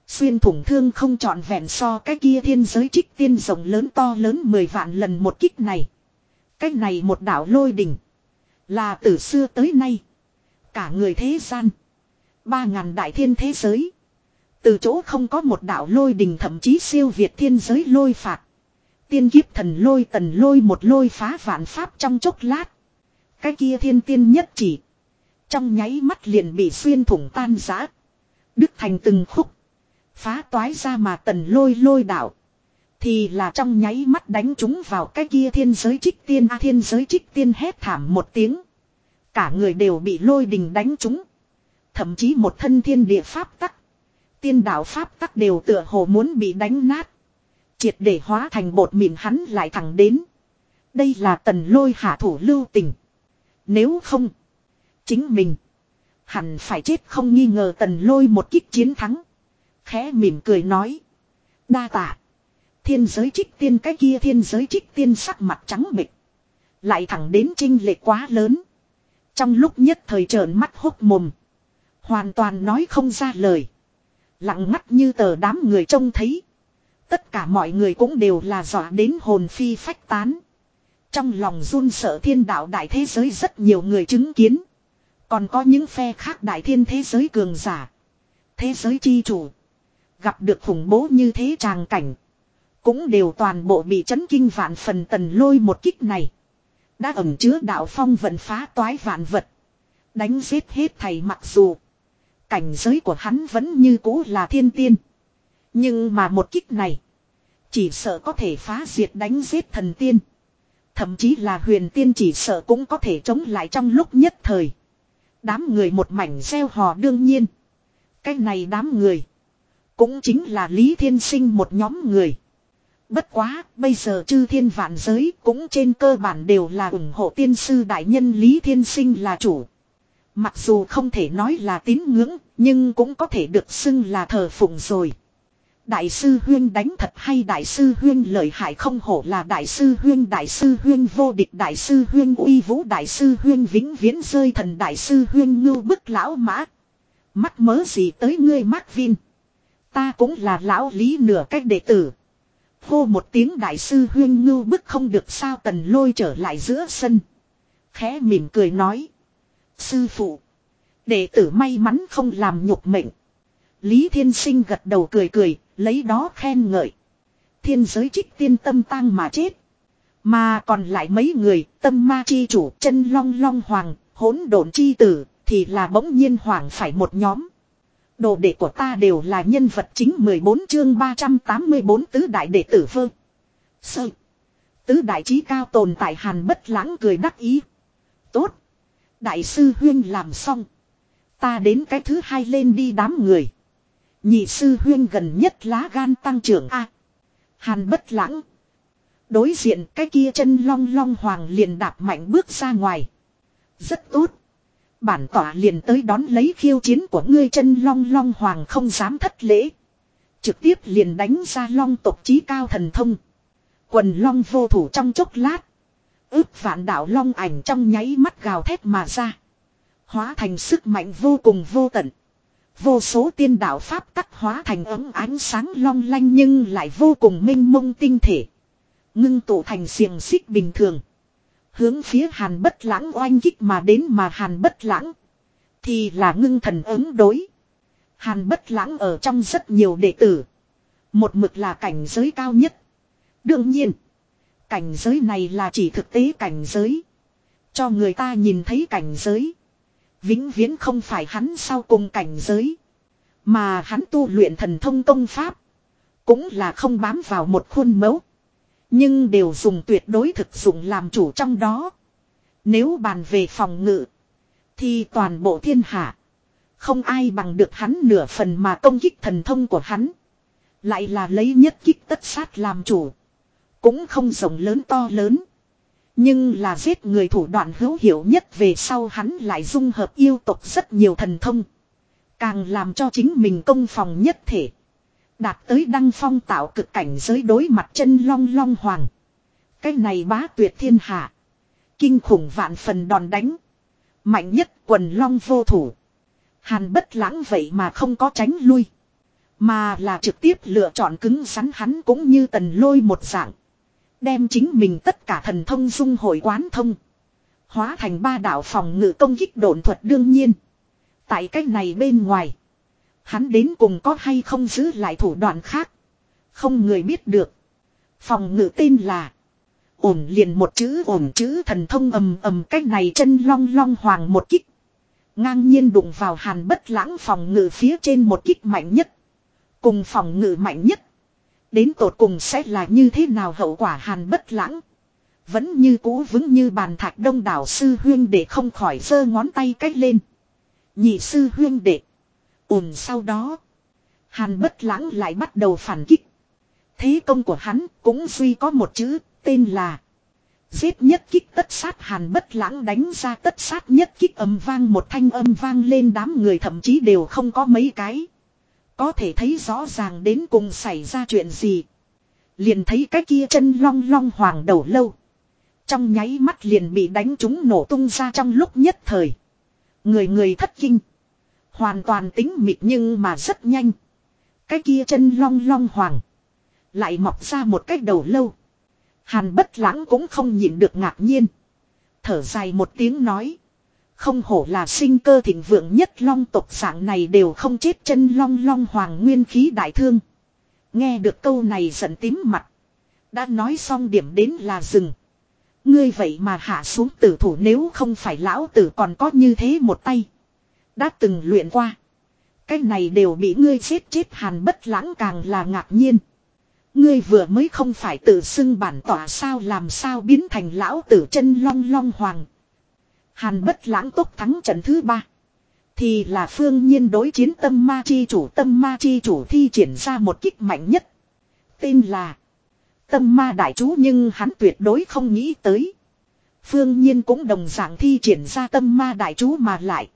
Xuyên thủng thương không trọn vẹn so cái kia thiên giới trích tiên rộng lớn to lớn mười vạn lần một kích này. Cái này một đảo lôi đỉnh. Là từ xưa tới nay. Cả người thế gian. Ba ngàn đại thiên thế giới. Từ chỗ không có một đảo lôi đỉnh thậm chí siêu việt thiên giới lôi phạt. Tiên kiếp thần lôi tần lôi một lôi phá vạn pháp trong chốc lát. Cái kia thiên tiên nhất chỉ. Trong nháy mắt liền bị xuyên thủng tan giã. Đứt thành từng khúc. Phá toái ra mà tần lôi lôi đạo. Thì là trong nháy mắt đánh chúng vào cái kia thiên giới trích tiên À, thiên giới trích tiên hét thảm một tiếng. Cả người đều bị lôi đình đánh chúng. Thậm chí một thân thiên địa pháp tắc. Tiên đạo pháp tắc đều tựa hồ muốn bị đánh nát. Triệt để hóa thành bột mịn hắn lại thẳng đến. Đây là tần lôi hạ thủ lưu tình. Nếu không. Chính mình. Hẳn phải chết không nghi ngờ tần lôi một kích chiến thắng. Khẽ mỉm cười nói. Đa tạ. Thiên giới trích tiên, cái kia thiên giới trích tiên sắc mặt trắng bịch. Lại thẳng đến trinh lệ quá lớn. Trong lúc nhất thời trợn mắt hốc mồm. Hoàn toàn nói không ra lời. Lặng ngắt như tờ đám người trông thấy. Tất cả mọi người cũng đều là dọa đến hồn phi phách tán. Trong lòng run sợ thiên đạo đại thế giới rất nhiều người chứng kiến. Còn có những phe khác đại thiên thế giới cường giả. Thế giới chi chủ. Gặp được khủng bố như thế tràng cảnh. Cũng đều toàn bộ bị chấn kinh vạn phần tần lôi một kích này. Đã ẩm chứa đạo phong vận phá toái vạn vật. Đánh giết hết thầy mặc dù. Cảnh giới của hắn vẫn như cũ là thiên tiên. Nhưng mà một kích này. Chỉ sợ có thể phá diệt đánh giết thần tiên. Thậm chí là huyền tiên chỉ sợ cũng có thể chống lại trong lúc nhất thời. Đám người một mảnh gieo hò đương nhiên. Cái này đám người. Cũng chính là Lý Thiên Sinh một nhóm người. Bất quá, bây giờ chư thiên vạn giới cũng trên cơ bản đều là ủng hộ tiên sư đại nhân Lý Thiên Sinh là chủ. Mặc dù không thể nói là tín ngưỡng, nhưng cũng có thể được xưng là thờ phụng rồi. Đại sư Huyên đánh thật hay Đại sư Huyên lợi hại không hổ là Đại sư Huyên Đại sư Huyên vô địch Đại sư Huyên uy vũ Đại sư Huyên vĩnh viễn rơi thần Đại sư Huyên ngưu bức lão mã. Mắt mớ gì tới ngươi Mark Vin. Ta cũng là lão lý nửa cách đệ tử. Hô một tiếng Đại sư Huyên ngưu bức không được sao tần lôi trở lại giữa sân. Khẽ mỉm cười nói. Sư phụ. Đệ tử may mắn không làm nhục mệnh. Lý Thiên Sinh gật đầu cười cười, lấy đó khen ngợi. Thiên giới trích tiên tâm tang mà chết. Mà còn lại mấy người, tâm ma chi chủ, chân long long hoàng, hỗn độn chi tử, thì là bỗng nhiên hoàng phải một nhóm. Đồ đệ của ta đều là nhân vật chính 14 chương 384 tứ đại đệ tử vơ. Sơ. Tứ đại trí cao tồn tại hàn bất lãng cười đắc ý. Tốt. Đại sư Huyên làm xong. Ta đến cái thứ hai lên đi đám người. Nhị sư Huyên gần nhất lá gan tăng trưởng A. Hàn bất lãng. Đối diện cái kia chân long long hoàng liền đạp mạnh bước ra ngoài. Rất tốt. Bản tỏa liền tới đón lấy khiêu chiến của ngươi chân long long hoàng không dám thất lễ. Trực tiếp liền đánh ra long tộc chí cao thần thông. Quần long vô thủ trong chốc lát. Ước vạn đạo long ảnh trong nháy mắt gào thét mà ra. Hóa thành sức mạnh vô cùng vô tận. Vô số tiên đạo pháp tắc hóa thành ấm ánh sáng long lanh nhưng lại vô cùng minh mông tinh thể. Ngưng tụ thành xiềng xích bình thường. Hướng phía hàn bất lãng oanh kích mà đến mà hàn bất lãng. Thì là ngưng thần ứng đối. Hàn bất lãng ở trong rất nhiều đệ tử. Một mực là cảnh giới cao nhất. Đương nhiên. Cảnh giới này là chỉ thực tế cảnh giới. Cho người ta nhìn thấy cảnh giới. Vĩnh viễn không phải hắn sau cùng cảnh giới. Mà hắn tu luyện thần thông công pháp. Cũng là không bám vào một khuôn mẫu. Nhưng đều dùng tuyệt đối thực dụng làm chủ trong đó. Nếu bàn về phòng ngự. Thì toàn bộ thiên hạ. Không ai bằng được hắn nửa phần mà công kích thần thông của hắn. Lại là lấy nhất kích tất sát làm chủ. Cũng không rộng lớn to lớn. Nhưng là giết người thủ đoạn hữu hiệu nhất về sau hắn lại dung hợp yêu tộc rất nhiều thần thông. Càng làm cho chính mình công phòng nhất thể. Đạt tới đăng phong tạo cực cảnh giới đối mặt chân long long hoàng. Cái này bá tuyệt thiên hạ. Kinh khủng vạn phần đòn đánh. Mạnh nhất quần long vô thủ. Hàn bất lãng vậy mà không có tránh lui. Mà là trực tiếp lựa chọn cứng rắn hắn cũng như tần lôi một dạng. Đem chính mình tất cả thần thông dung hội quán thông. Hóa thành ba đạo phòng ngự công kích độn thuật đương nhiên. Tại cách này bên ngoài. Hắn đến cùng có hay không giữ lại thủ đoạn khác. Không người biết được. Phòng ngự tên là. Ổn liền một chữ ổn chữ thần thông ầm ầm cách này chân long long hoàng một kích. Ngang nhiên đụng vào hàn bất lãng phòng ngự phía trên một kích mạnh nhất. Cùng phòng ngự mạnh nhất. Đến tột cùng sẽ là như thế nào hậu quả hàn bất lãng. Vẫn như cũ vững như bàn thạch đông đảo sư huyên để không khỏi giơ ngón tay cách lên. Nhị sư huyên đệ. Ùn sau đó. Hàn bất lãng lại bắt đầu phản kích. Thế công của hắn cũng duy có một chữ, tên là. Giết nhất kích tất sát hàn bất lãng đánh ra tất sát nhất kích âm vang, một thanh âm vang lên, đám người thậm chí đều không có mấy cái. Có thể thấy rõ ràng đến cùng xảy ra chuyện gì. Liền thấy cái kia chân long long hoàng đầu lâu. Trong nháy mắt liền bị đánh trúng nổ tung ra trong lúc nhất thời. Người người thất kinh. Hoàn toàn tính mịt nhưng mà rất nhanh. Cái kia chân long long hoàng. Lại mọc ra một cái đầu lâu. Hàn bất lãng cũng không nhịn được ngạc nhiên. Thở dài một tiếng nói. Không hổ là sinh cơ thịnh vượng nhất long tộc dạng này đều không chết chân long long hoàng nguyên khí đại thương. Nghe được câu này giận tím mặt. Đã nói xong điểm đến là dừng. Ngươi vậy mà hạ xuống tử thủ nếu không phải lão tử còn có như thế một tay. Đã từng luyện qua. Cái này đều bị ngươi giết chết hàn bất lãng càng là ngạc nhiên. Ngươi vừa mới không phải tự xưng bản tỏa sao làm sao biến thành lão tử chân long long hoàng. Hàn bất lãng tốt thắng trận thứ ba. Thì là phương nhiên đối chiến tâm ma chi chủ, tâm ma chi chủ thi triển ra một kích mạnh nhất. Tên là tâm ma đại chú nhưng hắn tuyệt đối không nghĩ tới. Phương nhiên cũng đồng dạng thi triển ra tâm ma đại chú mà lại.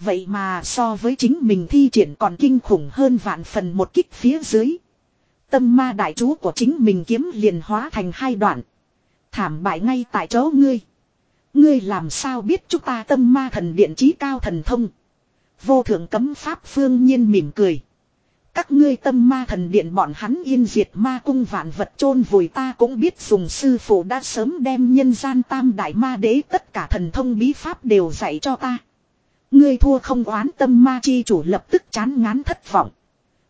Vậy mà so với chính mình thi triển còn kinh khủng hơn vạn phần một kích phía dưới. Tâm ma đại chú của chính mình kiếm liền hóa thành hai đoạn. Thảm bại ngay tại chỗ ngươi. Ngươi làm sao biết chúng ta tâm ma thần điện trí cao thần thông. Vô thượng cấm pháp phương nhiên mỉm cười. Các ngươi tâm ma thần điện bọn hắn yên diệt ma cung vạn vật chôn vùi ta cũng biết dùng sư phụ đã sớm đem nhân gian tam đại ma đế tất cả thần thông bí pháp đều dạy cho ta. Ngươi thua không oán tâm ma chi chủ lập tức chán ngán thất vọng.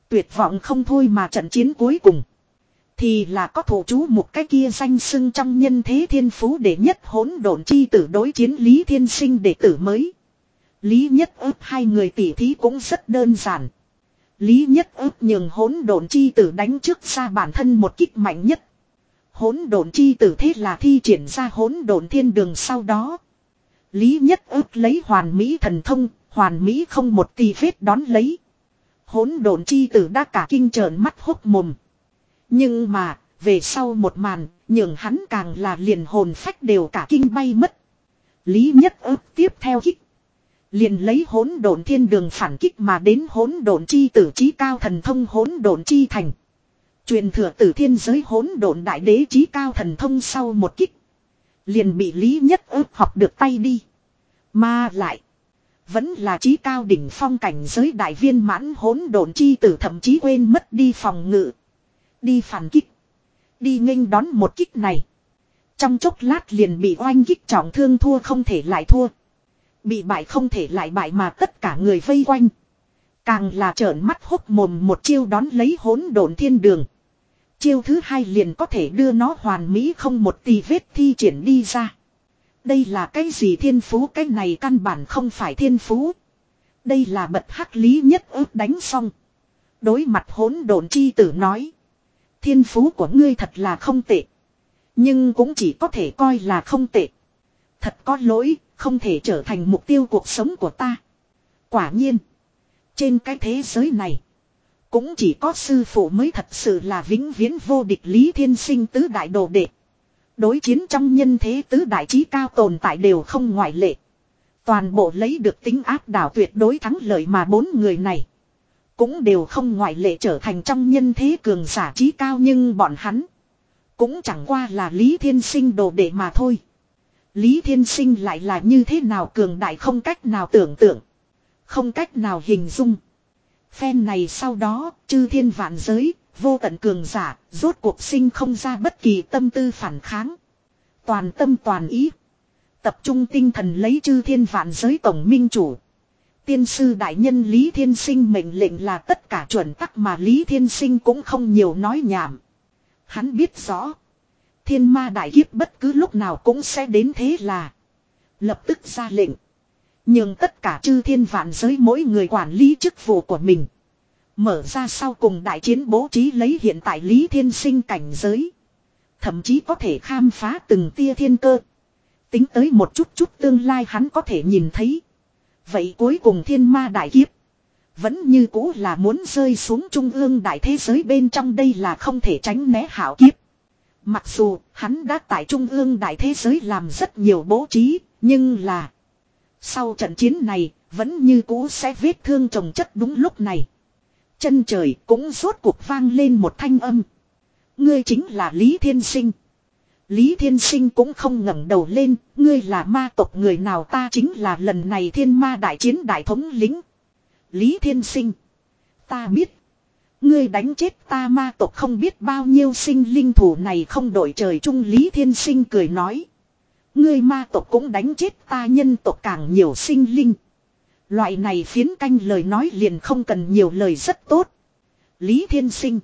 Tuyệt vọng không thôi mà trận chiến cuối cùng. Thì là có thủ chú một cái kia danh sưng trong nhân thế thiên phú để nhất hỗn độn chi tử đối chiến Lý Thiên Sinh đệ tử mới. Lý nhất ước hai người tỷ thí cũng rất đơn giản. Lý nhất ước nhường hỗn độn chi tử đánh trước ra bản thân một kích mạnh nhất. Hỗn độn chi tử thế là thi triển ra hỗn độn thiên đường sau đó. Lý nhất ước lấy hoàn mỹ thần thông, hoàn mỹ không một tì vết đón lấy. Hỗn độn chi tử đã cả kinh trợn mắt hốc mồm. Nhưng mà, về sau một màn, nhường hắn càng là liền hồn phách đều cả kinh bay mất. Lý nhất ước tiếp theo kích. Liền lấy hỗn độn thiên đường phản kích mà đến hỗn độn chi tử trí cao thần thông hỗn độn chi thành. Truyền thừa tử thiên giới hỗn độn đại đế trí cao thần thông sau một kích. Liền bị Lý Nhất ước học được tay đi. Mà lại. Vẫn là trí cao đỉnh phong cảnh giới đại viên mãn hỗn độn chi tử thậm chí quên mất đi phòng ngự. Đi phản kích. Đi nghênh đón một kích này. Trong chốc lát liền bị oanh kích trọng thương thua không thể lại thua. Bị bại không thể lại bại mà tất cả người vây quanh. Càng là trợn mắt hốc mồm một chiêu đón lấy hỗn độn thiên đường. Chiêu thứ hai liền có thể đưa nó hoàn mỹ không một tì vết thi triển đi ra. Đây là cái gì thiên phú cái này căn bản không phải thiên phú. Đây là bật hắc lý nhất ước đánh xong. Đối mặt hỗn độn chi tử nói. Thiên phú của ngươi thật là không tệ. Nhưng cũng chỉ có thể coi là không tệ. Thật có lỗi, không thể trở thành mục tiêu cuộc sống của ta. Quả nhiên. Trên cái thế giới này. Cũng chỉ có sư phụ mới thật sự là vĩnh viễn vô địch Lý Thiên Sinh tứ đại đồ đệ. Đối chiến trong nhân thế tứ đại trí cao tồn tại đều không ngoại lệ. Toàn bộ lấy được tính áp đảo tuyệt đối thắng lợi mà bốn người này. Cũng đều không ngoại lệ trở thành trong nhân thế cường giả trí cao nhưng bọn hắn. Cũng chẳng qua là Lý Thiên Sinh đồ đệ mà thôi. Lý Thiên Sinh lại là như thế nào cường đại không cách nào tưởng tượng. Không cách nào hình dung. Phen này sau đó, chư thiên vạn giới, vô tận cường giả, rốt cuộc sinh không ra bất kỳ tâm tư phản kháng. Toàn tâm toàn ý. Tập trung tinh thần lấy chư thiên vạn giới tổng minh chủ. Tiên sư đại nhân Lý Thiên Sinh mệnh lệnh là tất cả chuẩn tắc mà Lý Thiên Sinh cũng không nhiều nói nhảm. Hắn biết rõ. Thiên ma đại kiếp bất cứ lúc nào cũng sẽ đến thế là. Lập tức ra lệnh. Nhưng tất cả chư thiên vạn giới mỗi người quản lý chức vụ của mình. Mở ra sau cùng đại chiến bố trí lấy hiện tại Lý Thiên Sinh cảnh giới. Thậm chí có thể khám phá từng tia thiên cơ. Tính tới một chút chút tương lai hắn có thể nhìn thấy. Vậy cuối cùng thiên ma đại kiếp. Vẫn như cũ là muốn rơi xuống trung ương đại thế giới bên trong đây là không thể tránh né hảo kiếp. Mặc dù hắn đã tại trung ương đại thế giới làm rất nhiều bố trí, nhưng là sau trận chiến này vẫn như cũ sẽ vết thương trồng chất đúng lúc này. Chân trời cũng rốt cuộc vang lên một thanh âm. Ngươi chính là Lý Thiên Sinh. Lý Thiên Sinh cũng không ngẩng đầu lên, ngươi là ma tộc người nào ta chính là lần này thiên ma đại chiến đại thống lính. Lý Thiên Sinh. Ta biết. Ngươi đánh chết ta ma tộc không biết bao nhiêu sinh linh thủ này không đổi trời chung Lý Thiên Sinh cười nói. Ngươi ma tộc cũng đánh chết ta nhân tộc càng nhiều sinh linh. Loại này phiến canh lời nói liền không cần nhiều lời rất tốt. Lý Thiên Sinh.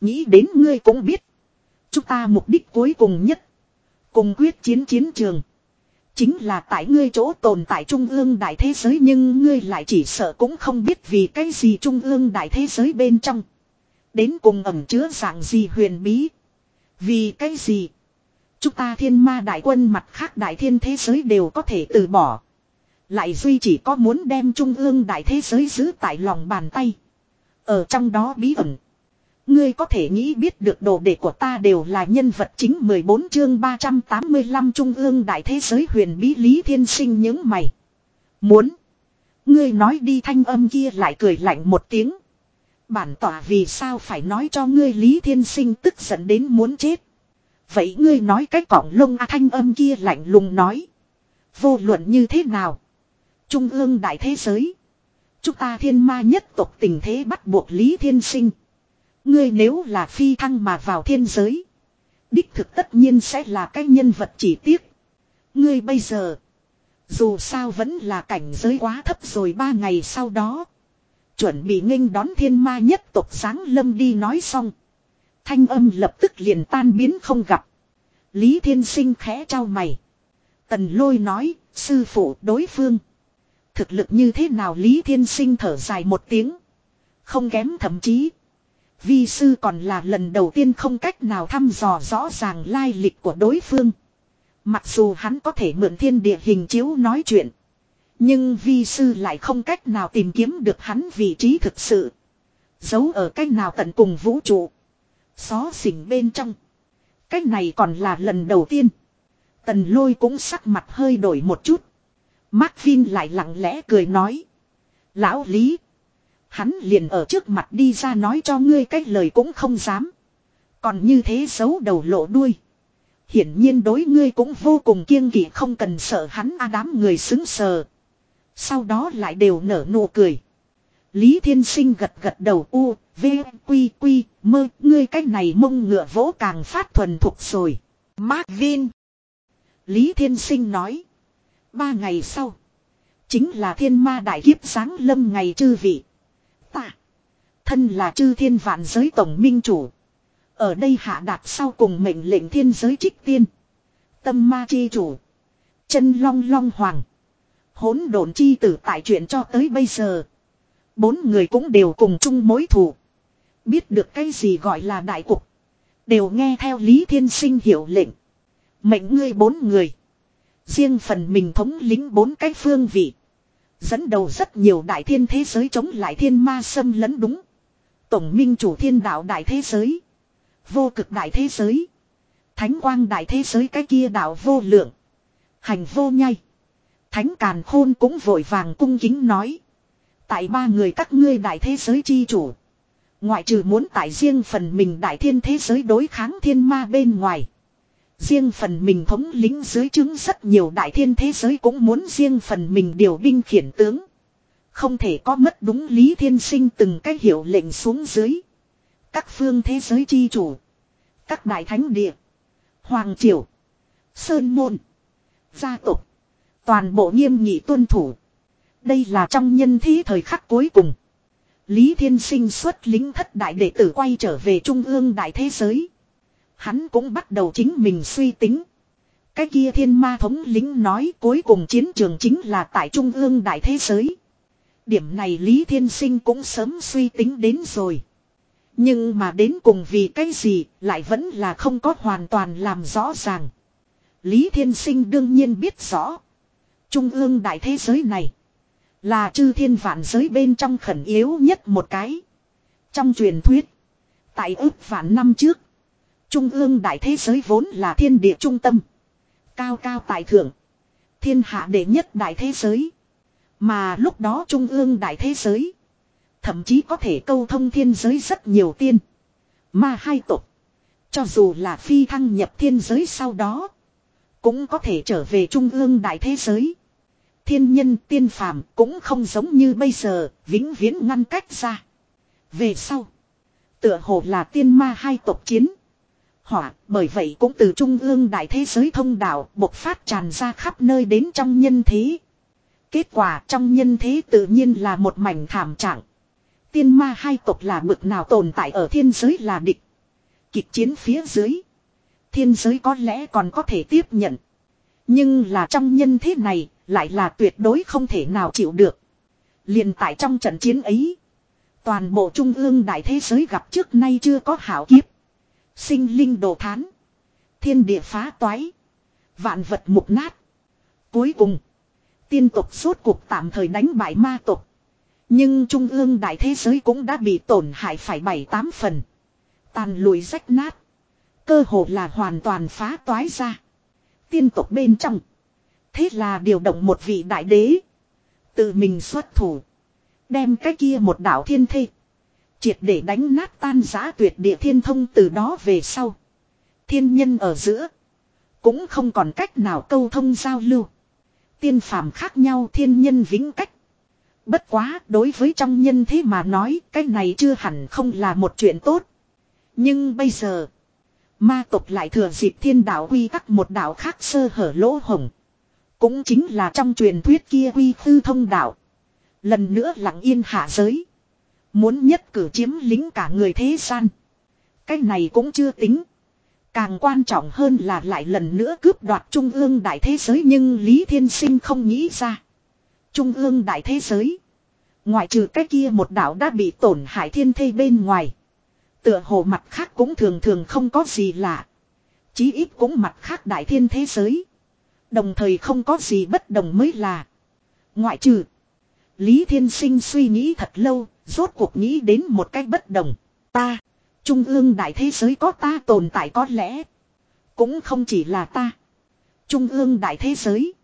Nghĩ đến ngươi cũng biết. Chúng ta mục đích cuối cùng nhất. Cùng quyết chiến chiến trường. Chính là tại ngươi chỗ tồn tại trung ương đại thế giới nhưng ngươi lại chỉ sợ cũng không biết vì cái gì trung ương đại thế giới bên trong. Đến cùng ẩm chứa dạng gì huyền bí. Vì cái gì? Chúng ta thiên ma đại quân mặt khác đại thiên thế giới đều có thể từ bỏ. Lại duy chỉ có muốn đem trung ương đại thế giới giữ tại lòng bàn tay. Ở trong đó bí ẩn. Ngươi có thể nghĩ biết được đồ đệ của ta đều là nhân vật chính 14 chương 385 trung ương đại thế giới huyền bí lý thiên sinh những mày. Muốn. Ngươi nói đi thanh âm kia lại cười lạnh một tiếng. Bản tỏa vì sao phải nói cho ngươi lý thiên sinh tức giận đến muốn chết. Vậy ngươi nói cái cọng lông a thanh âm kia lạnh lùng nói. Vô luận như thế nào. Trung ương đại thế giới. Chúng ta thiên ma nhất tộc tình thế bắt buộc Lý Thiên Sinh. Ngươi nếu là phi thăng mà vào thiên giới. Đích thực tất nhiên sẽ là cái nhân vật chỉ tiếc. Ngươi bây giờ. Dù sao vẫn là cảnh giới quá thấp rồi ba ngày sau đó. Chuẩn bị nghênh đón thiên ma nhất tộc sáng lâm đi nói xong. Thanh âm lập tức liền tan biến không gặp. Lý Thiên Sinh khẽ trao mày. Tần lôi nói, sư phụ đối phương. Thực lực như thế nào Lý Thiên Sinh thở dài một tiếng. Không kém thậm chí. Vi sư còn là lần đầu tiên không cách nào thăm dò rõ ràng lai lịch của đối phương. Mặc dù hắn có thể mượn thiên địa hình chiếu nói chuyện. Nhưng vi sư lại không cách nào tìm kiếm được hắn vị trí thực sự. Giấu ở cách nào tận cùng vũ trụ. Xó xỉnh bên trong. Cách này còn là lần đầu tiên. Tần lôi cũng sắc mặt hơi đổi một chút. Mark Vin lại lặng lẽ cười nói. Lão Lý. Hắn liền ở trước mặt đi ra nói cho ngươi cái lời cũng không dám. Còn như thế xấu đầu lộ đuôi. Hiển nhiên đối ngươi cũng vô cùng kiêng kỵ không cần sợ hắn a đám người xứng sờ. Sau đó lại đều nở nụ cười. Lý Thiên Sinh gật gật đầu u, v, quy quy, mơ, ngươi cái này mông ngựa vỗ càng phát thuần thục rồi. Mark Vin. Lý Thiên Sinh nói. Ba ngày sau. Chính là thiên ma đại kiếp sáng lâm ngày chư vị. Ta. Thân là chư thiên vạn giới tổng minh chủ. Ở đây hạ đạt sau cùng mệnh lệnh thiên giới trích tiên. Tâm ma chi chủ. Chân long long hoàng. Hỗn độn chi tử tại chuyện cho tới bây giờ. Bốn người cũng đều cùng chung mối thù. Biết được cái gì gọi là đại cục. Đều nghe theo Lý Thiên Sinh hiệu lệnh. Mệnh ngươi bốn người. Riêng phần mình thống lính bốn cái phương vị. Dẫn đầu rất nhiều đại thiên thế giới chống lại thiên ma xâm lấn đúng. Tổng minh chủ thiên đạo đại thế giới. Vô cực đại thế giới. Thánh quang đại thế giới cái kia đạo vô lượng. Hành vô nhai. Thánh càn khôn cũng vội vàng cung kính nói. Tại ba người các ngươi đại thế giới chi chủ. Ngoại trừ muốn tại riêng phần mình đại thiên thế giới đối kháng thiên ma bên ngoài. Riêng phần mình thống lính dưới chứng rất nhiều đại thiên thế giới cũng muốn riêng phần mình điều binh khiển tướng. Không thể có mất đúng lý thiên sinh từng cái hiệu lệnh xuống dưới. Các phương thế giới chi chủ. Các đại thánh địa. Hoàng triều. Sơn môn. Gia tộc. Toàn bộ nghiêm nghị tuân thủ. Đây là trong nhân thế thời khắc cuối cùng. Lý Thiên Sinh xuất lính thất đại đệ tử quay trở về trung ương đại thế giới. Hắn cũng bắt đầu chính mình suy tính. Cái kia thiên ma thống lính nói cuối cùng chiến trường chính là tại trung ương đại thế giới. Điểm này Lý Thiên Sinh cũng sớm suy tính đến rồi. Nhưng mà đến cùng vì cái gì lại vẫn là không có hoàn toàn làm rõ ràng. Lý Thiên Sinh đương nhiên biết rõ. Trung ương đại thế giới này. Là chư thiên vạn giới bên trong khẩn yếu nhất một cái. Trong truyền thuyết. Tại ước vạn năm trước. Trung ương đại thế giới vốn là thiên địa trung tâm. Cao cao tại thượng. Thiên hạ đệ nhất đại thế giới. Mà lúc đó trung ương đại thế giới. Thậm chí có thể câu thông thiên giới rất nhiều tiên. Mà hai tục. Cho dù là phi thăng nhập thiên giới sau đó. Cũng có thể trở về trung ương đại thế giới. Thiên nhân tiên phàm cũng không giống như bây giờ, vĩnh viễn ngăn cách ra. Về sau. Tựa hồ là tiên ma hai tộc chiến. Hỏa, bởi vậy cũng từ trung ương đại thế giới thông đạo bộc phát tràn ra khắp nơi đến trong nhân thế. Kết quả trong nhân thế tự nhiên là một mảnh thảm trạng. Tiên ma hai tộc là bực nào tồn tại ở thiên giới là địch. Kịch chiến phía dưới. Thiên giới có lẽ còn có thể tiếp nhận. Nhưng là trong nhân thế này, lại là tuyệt đối không thể nào chịu được. liền tại trong trận chiến ấy. Toàn bộ trung ương đại thế giới gặp trước nay chưa có hảo kiếp. Sinh linh đồ thán. Thiên địa phá toái. Vạn vật mục nát. Cuối cùng. Tiên tục suốt cuộc tạm thời đánh bại ma tục. Nhưng trung ương đại thế giới cũng đã bị tổn hại phải bảy tám phần. Tàn lùi rách nát. Cơ hồ là hoàn toàn phá toái ra. Tiên tục bên trong. Thế là điều động một vị đại đế. Tự mình xuất thủ. Đem cái kia một đảo thiên thê. Triệt để đánh nát tan giã tuyệt địa thiên thông từ đó về sau. Thiên nhân ở giữa. Cũng không còn cách nào câu thông giao lưu. Tiên phàm khác nhau thiên nhân vĩnh cách. Bất quá đối với trong nhân thế mà nói, cái này chưa hẳn không là một chuyện tốt. Nhưng bây giờ. Ma tộc lại thừa dịp thiên đạo quy tắc một đạo khác sơ hở lỗ hồng. Cũng chính là trong truyền thuyết kia quy tư thông đạo. Lần nữa lặng yên hạ giới. Muốn nhất cử chiếm lính cả người thế gian. Cái này cũng chưa tính. Càng quan trọng hơn là lại lần nữa cướp đoạt trung ương đại thế giới nhưng Lý Thiên Sinh không nghĩ ra. Trung ương đại thế giới. Ngoại trừ cái kia một đảo đã bị tổn hại thiên thê bên ngoài. Tựa hồ mặt khác cũng thường thường không có gì lạ. Chí ít cũng mặt khác đại thiên thế giới. Đồng thời không có gì bất đồng mới là. Ngoại trừ. Lý Thiên Sinh suy nghĩ thật lâu, rốt cuộc nghĩ đến một cách bất đồng. Ta. Trung ương đại thế giới có ta tồn tại có lẽ. Cũng không chỉ là ta. Trung ương đại thế giới.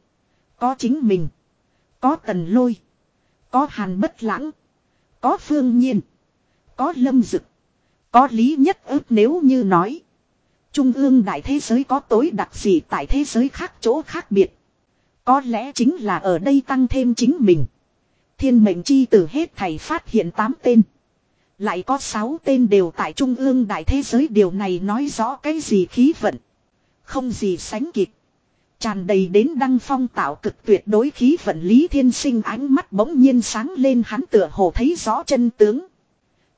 Có chính mình. Có tần lôi. Có hàn bất lãng. Có phương nhiên. Có lâm dực. Có lý nhất ước nếu như nói. Trung ương đại thế giới có tối đặc gì tại thế giới khác chỗ khác biệt. Có lẽ chính là ở đây tăng thêm chính mình. Thiên mệnh chi từ hết thầy phát hiện 8 tên. Lại có 6 tên đều tại trung ương đại thế giới điều này nói rõ cái gì khí vận. Không gì sánh kịp. Tràn đầy đến đăng phong tạo cực tuyệt đối khí vận Lý Thiên Sinh ánh mắt bỗng nhiên sáng lên hắn tựa hồ thấy rõ chân tướng.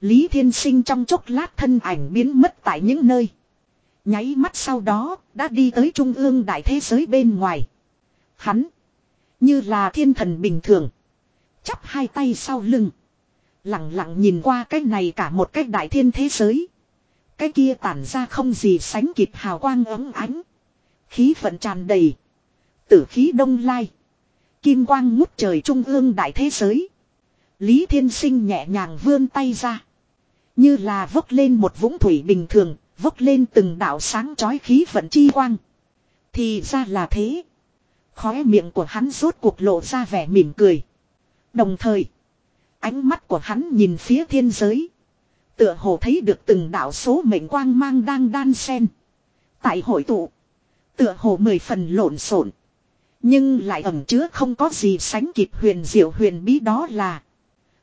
Lý Thiên Sinh trong chốc lát thân ảnh biến mất tại những nơi. Nháy mắt sau đó, đã đi tới trung ương đại thế giới bên ngoài. Hắn, như là thiên thần bình thường. Chắp hai tay sau lưng. Lặng lặng nhìn qua cái này cả một cái đại thiên thế giới. Cái kia tản ra không gì sánh kịp hào quang ấm ánh. Khí vận tràn đầy. Tử khí đông lai. Kim quang ngút trời trung ương đại thế giới. Lý Thiên Sinh nhẹ nhàng vươn tay ra. Như là vốc lên một vũng thủy bình thường, vốc lên từng đạo sáng chói khí vận chi quang. Thì ra là thế. Khóe miệng của hắn rốt cuộc lộ ra vẻ mỉm cười. Đồng thời, ánh mắt của hắn nhìn phía thiên giới. Tựa hồ thấy được từng đạo số mệnh quang mang đang đan xen. Tại hội tụ, tựa hồ mười phần lộn xộn, nhưng lại ẩn chứa không có gì sánh kịp huyền diệu huyền bí đó là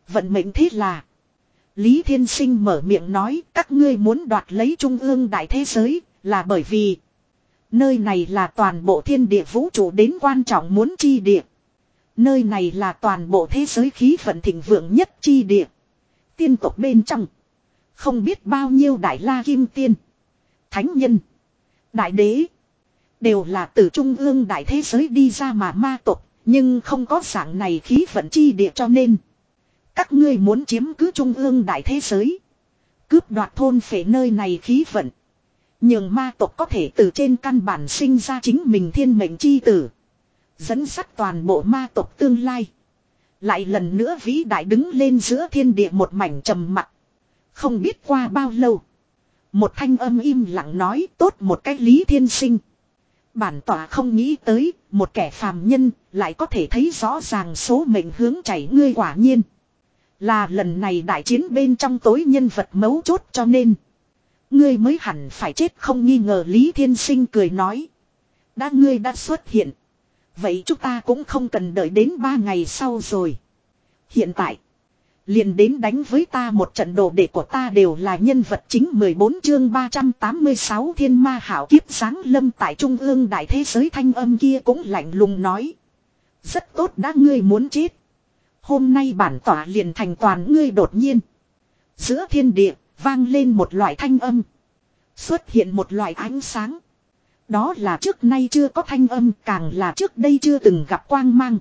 vận mệnh thế là Lý Thiên Sinh mở miệng nói, các ngươi muốn đoạt lấy trung ương đại thế giới, là bởi vì, nơi này là toàn bộ thiên địa vũ trụ đến quan trọng muốn chi địa. Nơi này là toàn bộ thế giới khí vận thịnh vượng nhất chi địa. Tiên tộc bên trong. Không biết bao nhiêu đại la kim tiên. Thánh nhân. Đại đế. Đều là từ trung ương đại thế giới đi ra mà ma tộc. Nhưng không có dạng này khí vận chi địa cho nên. Các ngươi muốn chiếm cứ trung ương đại thế giới. Cướp đoạt thôn phệ nơi này khí vận. nhường ma tộc có thể từ trên căn bản sinh ra chính mình thiên mệnh chi tử. Dẫn sắt toàn bộ ma tộc tương lai. Lại lần nữa vĩ đại đứng lên giữa thiên địa một mảnh trầm mặc. Không biết qua bao lâu. Một thanh âm im lặng nói tốt một cách lý thiên sinh. Bản tỏa không nghĩ tới, một kẻ phàm nhân, lại có thể thấy rõ ràng số mệnh hướng chảy ngươi quả nhiên. Là lần này đại chiến bên trong tối nhân vật mấu chốt cho nên. Ngươi mới hẳn phải chết không nghi ngờ Lý Thiên Sinh cười nói. Đã ngươi đã xuất hiện. Vậy chúng ta cũng không cần đợi đến ba ngày sau rồi. Hiện tại. Liền đến đánh với ta một trận đồ đệ của ta đều là nhân vật chính 14 chương 386 thiên ma hảo kiếp sáng lâm tại trung ương đại thế giới thanh âm kia cũng lạnh lùng nói. Rất tốt đã ngươi muốn chết. Hôm nay bản tỏa liền thành toàn ngươi đột nhiên. Giữa thiên địa, vang lên một loại thanh âm. Xuất hiện một loại ánh sáng. Đó là trước nay chưa có thanh âm càng là trước đây chưa từng gặp quang mang.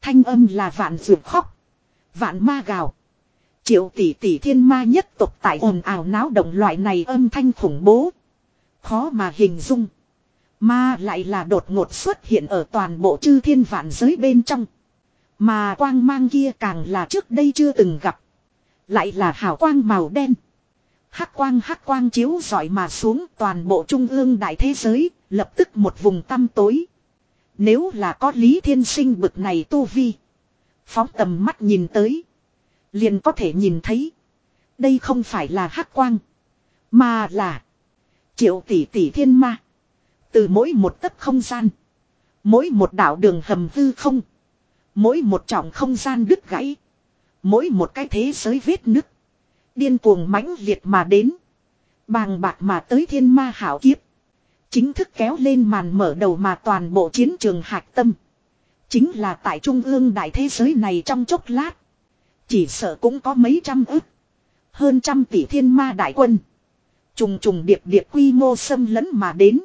Thanh âm là vạn ruột khóc. Vạn ma gào. Triệu tỷ tỷ thiên ma nhất tục tại ồn ào náo động loại này âm thanh khủng bố. Khó mà hình dung. ma lại là đột ngột xuất hiện ở toàn bộ chư thiên vạn giới bên trong. Mà quang mang kia càng là trước đây chưa từng gặp. Lại là hào quang màu đen. Hắc quang hắc quang chiếu rọi mà xuống toàn bộ trung ương đại thế giới, lập tức một vùng tăm tối. Nếu là có Lý Thiên Sinh bực này tu vi. Phóng tầm mắt nhìn tới. Liền có thể nhìn thấy. Đây không phải là hắc quang. Mà là. Triệu tỷ tỷ thiên ma. Từ mỗi một tấc không gian. Mỗi một đảo đường hầm hư không. Mỗi một trọng không gian đứt gãy. Mỗi một cái thế giới vết nứt. Điên cuồng mãnh liệt mà đến. Bàng bạc mà tới thiên ma hảo kiếp. Chính thức kéo lên màn mở đầu mà toàn bộ chiến trường hạch tâm. Chính là tại trung ương đại thế giới này trong chốc lát. Chỉ sợ cũng có mấy trăm ức. Hơn trăm tỷ thiên ma đại quân. Trùng trùng điệp điệp quy mô xâm lấn mà đến.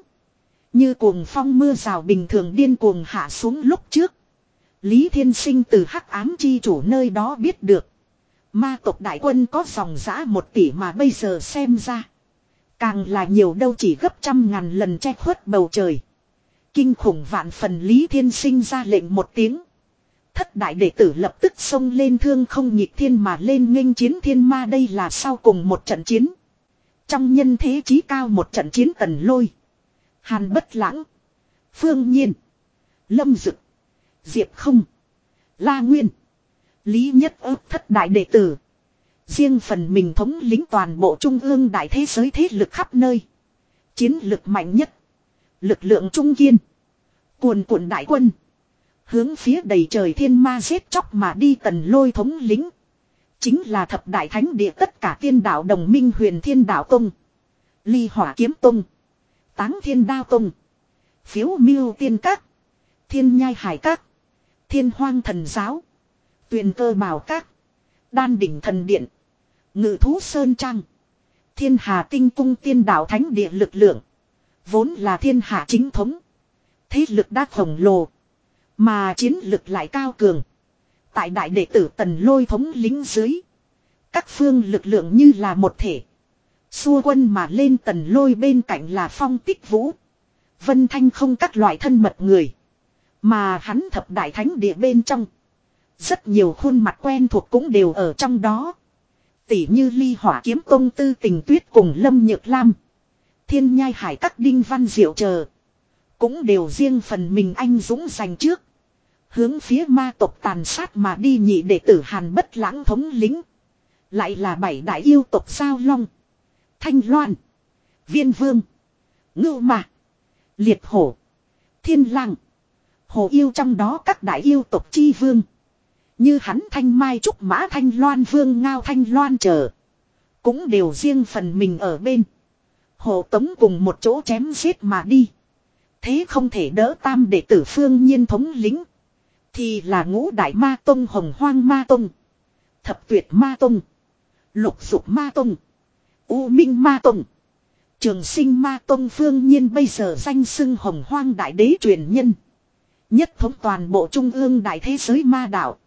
Như cuồng phong mưa rào bình thường điên cuồng hạ xuống lúc trước. Lý Thiên Sinh từ hắc ám chi chủ nơi đó biết được. Ma tộc đại quân có dòng giã một tỷ mà bây giờ xem ra. Càng là nhiều đâu chỉ gấp trăm ngàn lần che khuất bầu trời. Kinh khủng vạn phần Lý Thiên Sinh ra lệnh một tiếng. Thất đại đệ tử lập tức xông lên thương không nhịp thiên mà lên nghênh chiến thiên ma đây là sau cùng một trận chiến. Trong nhân thế chí cao một trận chiến tần lôi. Hàn bất lãng. Phương nhiên. Lâm dực. Diệp không. La nguyên. Lý nhất ước thất đại đệ tử. Riêng phần mình thống lĩnh toàn bộ trung ương đại thế giới thế lực khắp nơi. Chiến lực mạnh nhất. Lực lượng trung kiên. Cuồn cuộn đại quân. Hướng phía đầy trời thiên ma giết chóc mà đi tần lôi thống lính. Chính là thập đại thánh địa tất cả tiên đạo đồng minh huyền thiên đạo tông. Ly hỏa kiếm tông. Táng thiên đao tông. Phiếu miêu tiên các. Thiên nhai hải các. Thiên hoang thần giáo. Tuyền cơ bảo các. Đan đỉnh thần điện. Ngự thú sơn trang. Thiên hà tinh cung tiên đạo thánh địa lực lượng. Vốn là thiên hạ chính thống. Thế lực đã khổng lồ. Mà chiến lực lại cao cường. Tại đại đệ tử tần lôi thống lính dưới. Các phương lực lượng như là một thể. Xua quân mà lên tần lôi bên cạnh là phong tích vũ. Vân thanh không các loại thân mật người. Mà hắn thập đại thánh địa bên trong. Rất nhiều khuôn mặt quen thuộc cũng đều ở trong đó. Tỷ như ly hỏa kiếm công tư tình tuyết cùng lâm nhược lam. Thiên nhai hải các đinh văn diệu chờ. Cũng đều riêng phần mình anh dũng giành trước. Hướng phía ma tộc tàn sát mà đi nhị đệ tử hàn bất lãng thống lính. Lại là bảy đại yêu tộc sao long. Thanh loan. Viên vương. Ngưu mạc. Liệt hổ. Thiên lang. Hồ yêu trong đó các đại yêu tộc chi vương. Như hắn thanh mai trúc mã thanh loan vương ngao thanh loan chờ. Cũng đều riêng phần mình ở bên. Hồ tống cùng một chỗ chém giết mà đi. Thế không thể đỡ tam đệ tử phương nhiên thống lính. Thì là ngũ đại ma tông hồng hoang ma tông. Thập tuyệt ma tông. Lục dục ma tông. U minh ma tông. Trường sinh ma tông phương nhiên bây giờ danh xưng hồng hoang đại đế truyền nhân. Nhất thống toàn bộ trung ương đại thế giới ma đạo.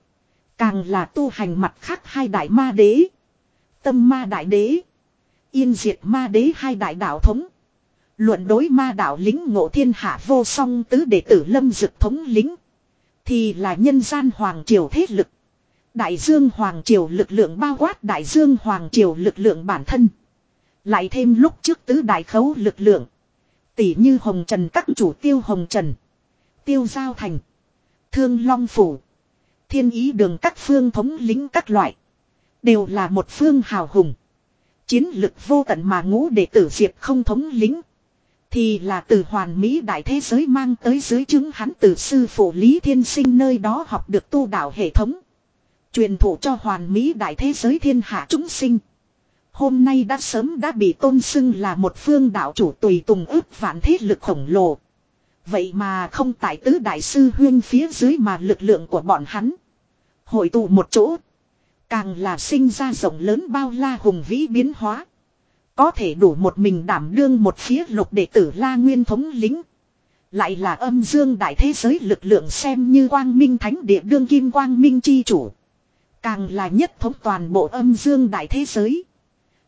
Càng là tu hành mặt khác hai đại ma đế. Tâm ma đại đế. Yên diệt ma đế hai đại đạo thống. Luận đối ma đạo lính ngộ thiên hạ vô song tứ đệ tử lâm dực thống lính. Thì là nhân gian hoàng triều thế lực. Đại dương hoàng triều lực lượng bao quát đại dương hoàng triều lực lượng bản thân. Lại thêm lúc trước tứ đại khấu lực lượng. Tỷ như hồng trần các chủ tiêu hồng trần. Tiêu giao thành. Thương long phủ. Thiên ý đường các phương thống lính các loại. Đều là một phương hào hùng. Chiến lực vô tận mà ngũ đệ tử diệp không thống lính. Thì là từ hoàn mỹ đại thế giới mang tới dưới chứng hắn từ sư phụ Lý Thiên Sinh nơi đó học được tu đạo hệ thống. Truyền thụ cho hoàn mỹ đại thế giới thiên hạ chúng sinh. Hôm nay đã sớm đã bị tôn xưng là một phương đạo chủ tùy tùng ước vạn thế lực khổng lồ. Vậy mà không tại tứ đại sư huyên phía dưới mà lực lượng của bọn hắn. Hội tụ một chỗ. Càng là sinh ra rộng lớn bao la hùng vĩ biến hóa. Có thể đủ một mình đảm đương một phía lục đệ tử la nguyên thống lính. Lại là âm dương đại thế giới lực lượng xem như quang minh thánh địa đương kim quang minh chi chủ. Càng là nhất thống toàn bộ âm dương đại thế giới.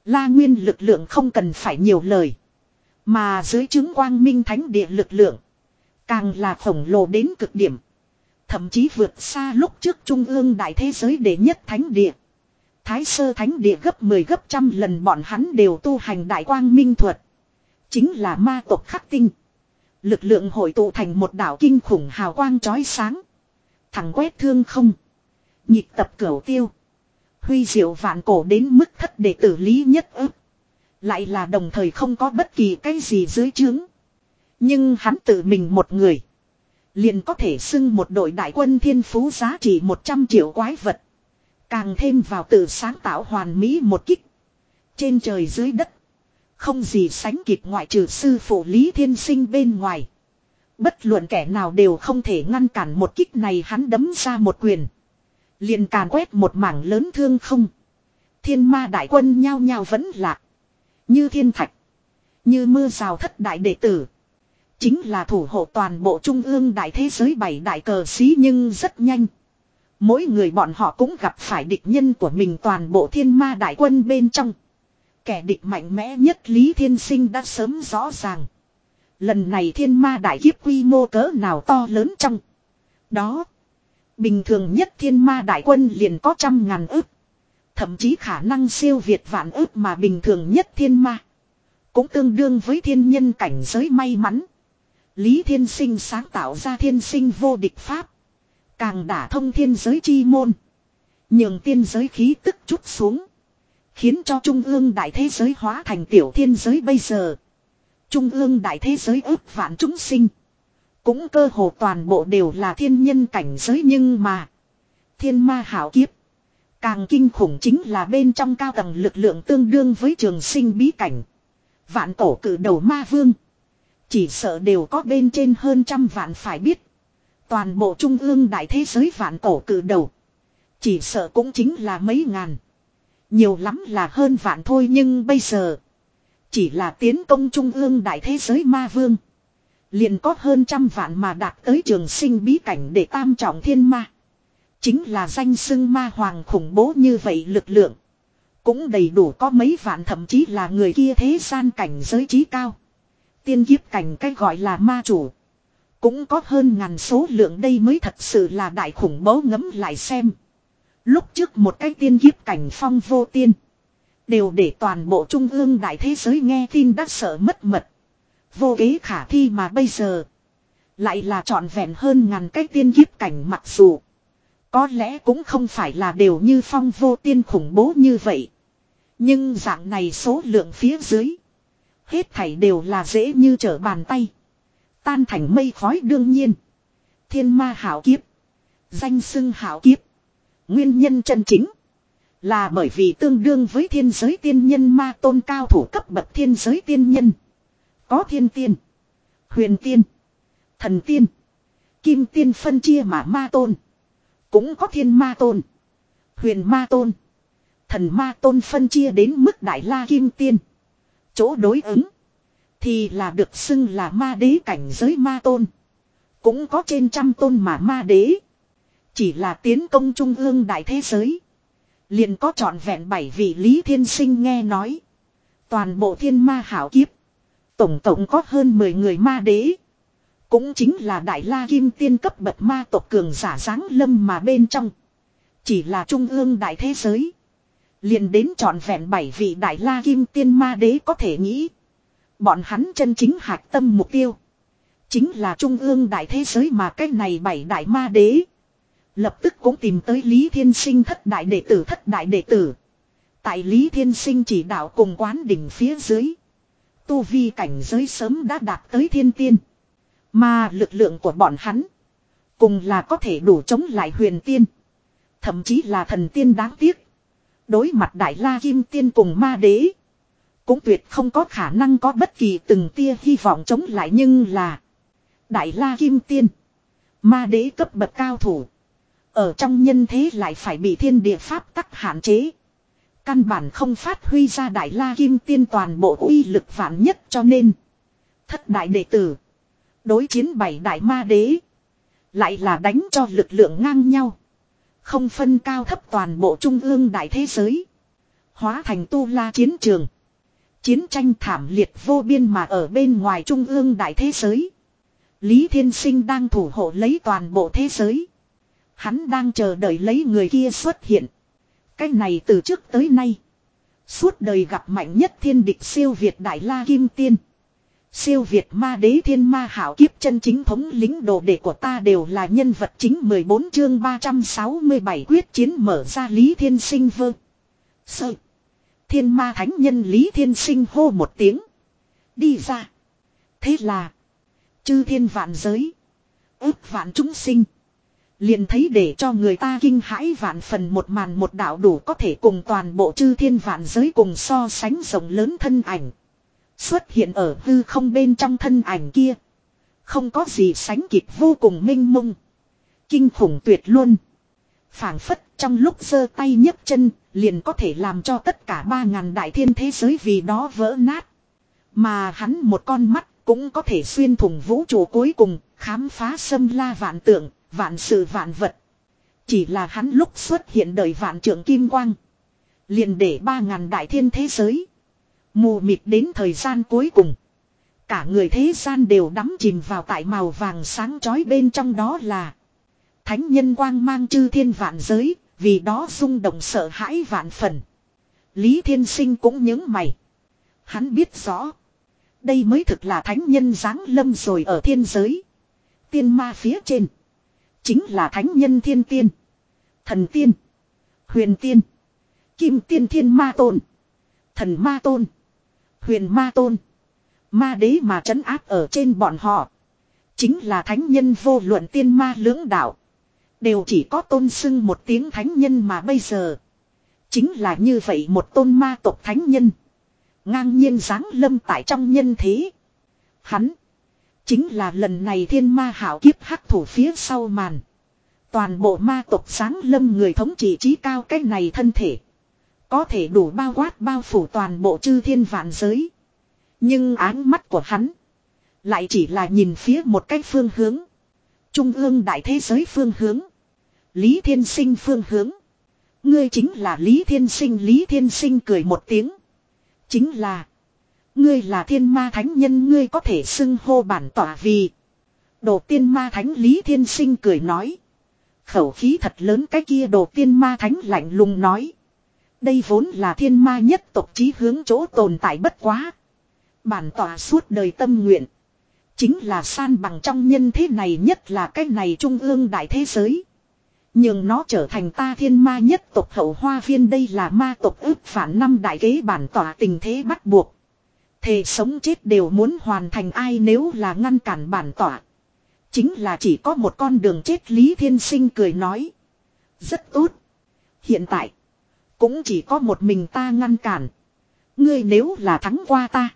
La nguyên lực lượng không cần phải nhiều lời. Mà dưới chứng quang minh thánh địa lực lượng. Càng là khổng lồ đến cực điểm. Thậm chí vượt xa lúc trước trung ương đại thế giới đệ nhất thánh địa. Thái sơ thánh địa gấp 10 gấp trăm lần bọn hắn đều tu hành đại quang minh thuật. Chính là ma tộc khắc tinh. Lực lượng hội tụ thành một đảo kinh khủng hào quang chói sáng. Thằng quét thương không. Nhịp tập cửu tiêu. Huy diệu vạn cổ đến mức thất đệ tử lý nhất ức. Lại là đồng thời không có bất kỳ cái gì dưới chướng. Nhưng hắn tự mình một người. Liền có thể xưng một đội đại quân thiên phú giá trị 100 triệu quái vật. Càng thêm vào tự sáng tạo hoàn mỹ một kích. Trên trời dưới đất. Không gì sánh kịp ngoại trừ sư phụ Lý Thiên Sinh bên ngoài. Bất luận kẻ nào đều không thể ngăn cản một kích này hắn đấm ra một quyền. liền càn quét một mảng lớn thương không. Thiên ma đại quân nhao nhao vẫn lạc. Như thiên thạch. Như mưa rào thất đại đệ tử. Chính là thủ hộ toàn bộ trung ương đại thế giới bảy đại cờ xí nhưng rất nhanh. Mỗi người bọn họ cũng gặp phải địch nhân của mình toàn bộ thiên ma đại quân bên trong. Kẻ địch mạnh mẽ nhất Lý Thiên Sinh đã sớm rõ ràng. Lần này thiên ma đại kiếp quy mô cỡ nào to lớn trong. Đó. Bình thường nhất thiên ma đại quân liền có trăm ngàn ức. Thậm chí khả năng siêu việt vạn ức mà bình thường nhất thiên ma. Cũng tương đương với thiên nhân cảnh giới may mắn. Lý Thiên Sinh sáng tạo ra thiên sinh vô địch pháp. Càng đả thông thiên giới chi môn. Nhường tiên giới khí tức chút xuống. Khiến cho trung ương đại thế giới hóa thành tiểu thiên giới bây giờ. Trung ương đại thế giới ước vạn chúng sinh. Cũng cơ hồ toàn bộ đều là thiên nhân cảnh giới nhưng mà. Thiên ma hảo kiếp. Càng kinh khủng chính là bên trong cao tầng lực lượng tương đương với trường sinh bí cảnh. Vạn cổ cử đầu ma vương. Chỉ sợ đều có bên trên hơn trăm vạn phải biết. Toàn bộ trung ương đại thế giới vạn cổ cử đầu. Chỉ sợ cũng chính là mấy ngàn. Nhiều lắm là hơn vạn thôi nhưng bây giờ. Chỉ là tiến công trung ương đại thế giới ma vương. Liền có hơn trăm vạn mà đạt tới trường sinh bí cảnh để tam trọng thiên ma. Chính là danh xưng ma hoàng khủng bố như vậy lực lượng. Cũng đầy đủ có mấy vạn thậm chí là người kia thế gian cảnh giới trí cao. Tiên kiếp cảnh cái gọi là ma chủ. Cũng có hơn ngàn số lượng đây mới thật sự là đại khủng bố ngấm lại xem. Lúc trước một cái tiên kiếp cảnh phong vô tiên. Đều để toàn bộ trung ương đại thế giới nghe tin đã sợ mất mật. Vô kế khả thi mà bây giờ. Lại là trọn vẹn hơn ngàn cái tiên kiếp cảnh mặc dù. Có lẽ cũng không phải là đều như phong vô tiên khủng bố như vậy. Nhưng dạng này số lượng phía dưới. Hết thảy đều là dễ như trở bàn tay. Tan thành mây khói đương nhiên. Thiên ma hảo kiếp. Danh xưng hảo kiếp. Nguyên nhân chân chính. Là bởi vì tương đương với thiên giới tiên nhân ma tôn cao thủ cấp bậc thiên giới tiên nhân. Có thiên tiên. Huyền tiên. Thần tiên. Kim tiên phân chia mà ma tôn. Cũng có thiên ma tôn. Huyền ma tôn. Thần ma tôn phân chia đến mức đại la kim tiên. Chỗ đối ứng. Thì là được xưng là ma đế cảnh giới ma tôn. Cũng có trên trăm tôn mà ma đế. Chỉ là tiến công trung ương đại thế giới. Liền có trọn vẹn bảy vị Lý Thiên Sinh nghe nói. Toàn bộ thiên ma hảo kiếp. Tổng tổng có hơn 10 người ma đế. Cũng chính là đại la kim tiên cấp bậc ma tộc cường giả dáng lâm mà bên trong. Chỉ là trung ương đại thế giới. Liền đến trọn vẹn bảy vị đại la kim tiên ma đế có thể nghĩ. Bọn hắn chân chính hạc tâm mục tiêu. Chính là trung ương đại thế giới mà cái này bảy đại ma đế. Lập tức cũng tìm tới Lý Thiên Sinh thất đại đệ tử, thất đại đệ tử. Tại Lý Thiên Sinh chỉ đạo cùng quán đỉnh phía dưới. Tu vi cảnh giới sớm đã đạt tới thiên tiên. Mà lực lượng của bọn hắn. Cùng là có thể đủ chống lại huyền tiên. Thậm chí là thần tiên đáng tiếc. Đối mặt đại la kim tiên cùng ma đế. Cũng tuyệt không có khả năng có bất kỳ từng tia hy vọng chống lại nhưng là. Đại la kim tiên. Ma đế cấp bậc cao thủ. Ở trong nhân thế lại phải bị thiên địa pháp tắc hạn chế. Căn bản không phát huy ra đại la kim tiên toàn bộ uy lực vạn nhất cho nên. Thất đại đệ tử. Đối chiến bảy đại ma đế. Lại là đánh cho lực lượng ngang nhau. Không phân cao thấp toàn bộ trung ương đại thế giới. Hóa thành tu la chiến trường. Chiến tranh thảm liệt vô biên mà ở bên ngoài trung ương đại thế giới. Lý Thiên Sinh đang thủ hộ lấy toàn bộ thế giới. Hắn đang chờ đợi lấy người kia xuất hiện. Cái này từ trước tới nay. Suốt đời gặp mạnh nhất thiên địch siêu Việt Đại La Kim Tiên. Siêu Việt ma đế thiên ma hảo kiếp chân chính thống lính đồ đệ của ta đều là nhân vật chính 14 chương 367 quyết chiến mở ra Lý Thiên Sinh vơ. Sợ. Thiên ma thánh nhân Lý Thiên Sinh hô một tiếng. Đi ra. Thế là. Chư thiên vạn giới. ước vạn chúng sinh. Liền thấy để cho người ta kinh hãi vạn phần một màn một đạo đủ có thể cùng toàn bộ chư thiên vạn giới cùng so sánh rộng lớn thân ảnh. Xuất hiện ở hư không bên trong thân ảnh kia. Không có gì sánh kịp vô cùng minh mông. Kinh khủng tuyệt luôn. phảng phất trong lúc giơ tay nhấc chân liền có thể làm cho tất cả ba ngàn đại thiên thế giới vì đó vỡ nát. Mà hắn một con mắt cũng có thể xuyên thủng vũ trụ cuối cùng, khám phá xâm la vạn tượng, vạn sự vạn vật. Chỉ là hắn lúc xuất hiện đời vạn trưởng kim quang. Liền để ba ngàn đại thiên thế giới. Mù mịt đến thời gian cuối cùng. Cả người thế gian đều đắm chìm vào tại màu vàng sáng chói bên trong đó là. Thánh nhân quang mang chư thiên vạn giới, vì đó rung động sợ hãi vạn phần. Lý Thiên Sinh cũng nhớ mày. Hắn biết rõ. Đây mới thực là thánh nhân giáng lâm rồi ở thiên giới. Tiên ma phía trên. Chính là thánh nhân thiên tiên. Thần tiên. Huyền tiên. Kim tiên thiên ma tôn. Thần ma tôn. Huyền ma tôn. Ma đế mà trấn áp ở trên bọn họ. Chính là thánh nhân vô luận tiên ma lưỡng đạo. Đều chỉ có tôn xưng một tiếng thánh nhân mà bây giờ. Chính là như vậy một tôn ma tộc thánh nhân. Ngang nhiên giáng lâm tại trong nhân thế. Hắn. Chính là lần này thiên ma hảo kiếp hắc thủ phía sau màn. Toàn bộ ma tộc sáng lâm người thống trị trí cao cái này thân thể. Có thể đủ bao quát bao phủ toàn bộ chư thiên vạn giới. Nhưng áng mắt của hắn. Lại chỉ là nhìn phía một cách phương hướng. Trung ương đại thế giới phương hướng. Lý thiên sinh phương hướng. Ngươi chính là Lý thiên sinh Lý thiên sinh cười một tiếng. Chính là. Ngươi là thiên ma thánh nhân ngươi có thể xưng hô bản tỏa vì. Đồ tiên ma thánh Lý Thiên Sinh cười nói. Khẩu khí thật lớn cái kia đồ tiên ma thánh lạnh lùng nói. Đây vốn là thiên ma nhất tộc chí hướng chỗ tồn tại bất quá. Bản tỏa suốt đời tâm nguyện. Chính là san bằng trong nhân thế này nhất là cái này trung ương đại thế giới. Nhưng nó trở thành ta thiên ma nhất tộc hậu hoa viên đây là ma tộc ước phản năm đại kế bản tỏa tình thế bắt buộc. Thề sống chết đều muốn hoàn thành ai nếu là ngăn cản bản tỏa. Chính là chỉ có một con đường chết Lý Thiên Sinh cười nói. Rất tốt. Hiện tại. Cũng chỉ có một mình ta ngăn cản. Ngươi nếu là thắng qua ta.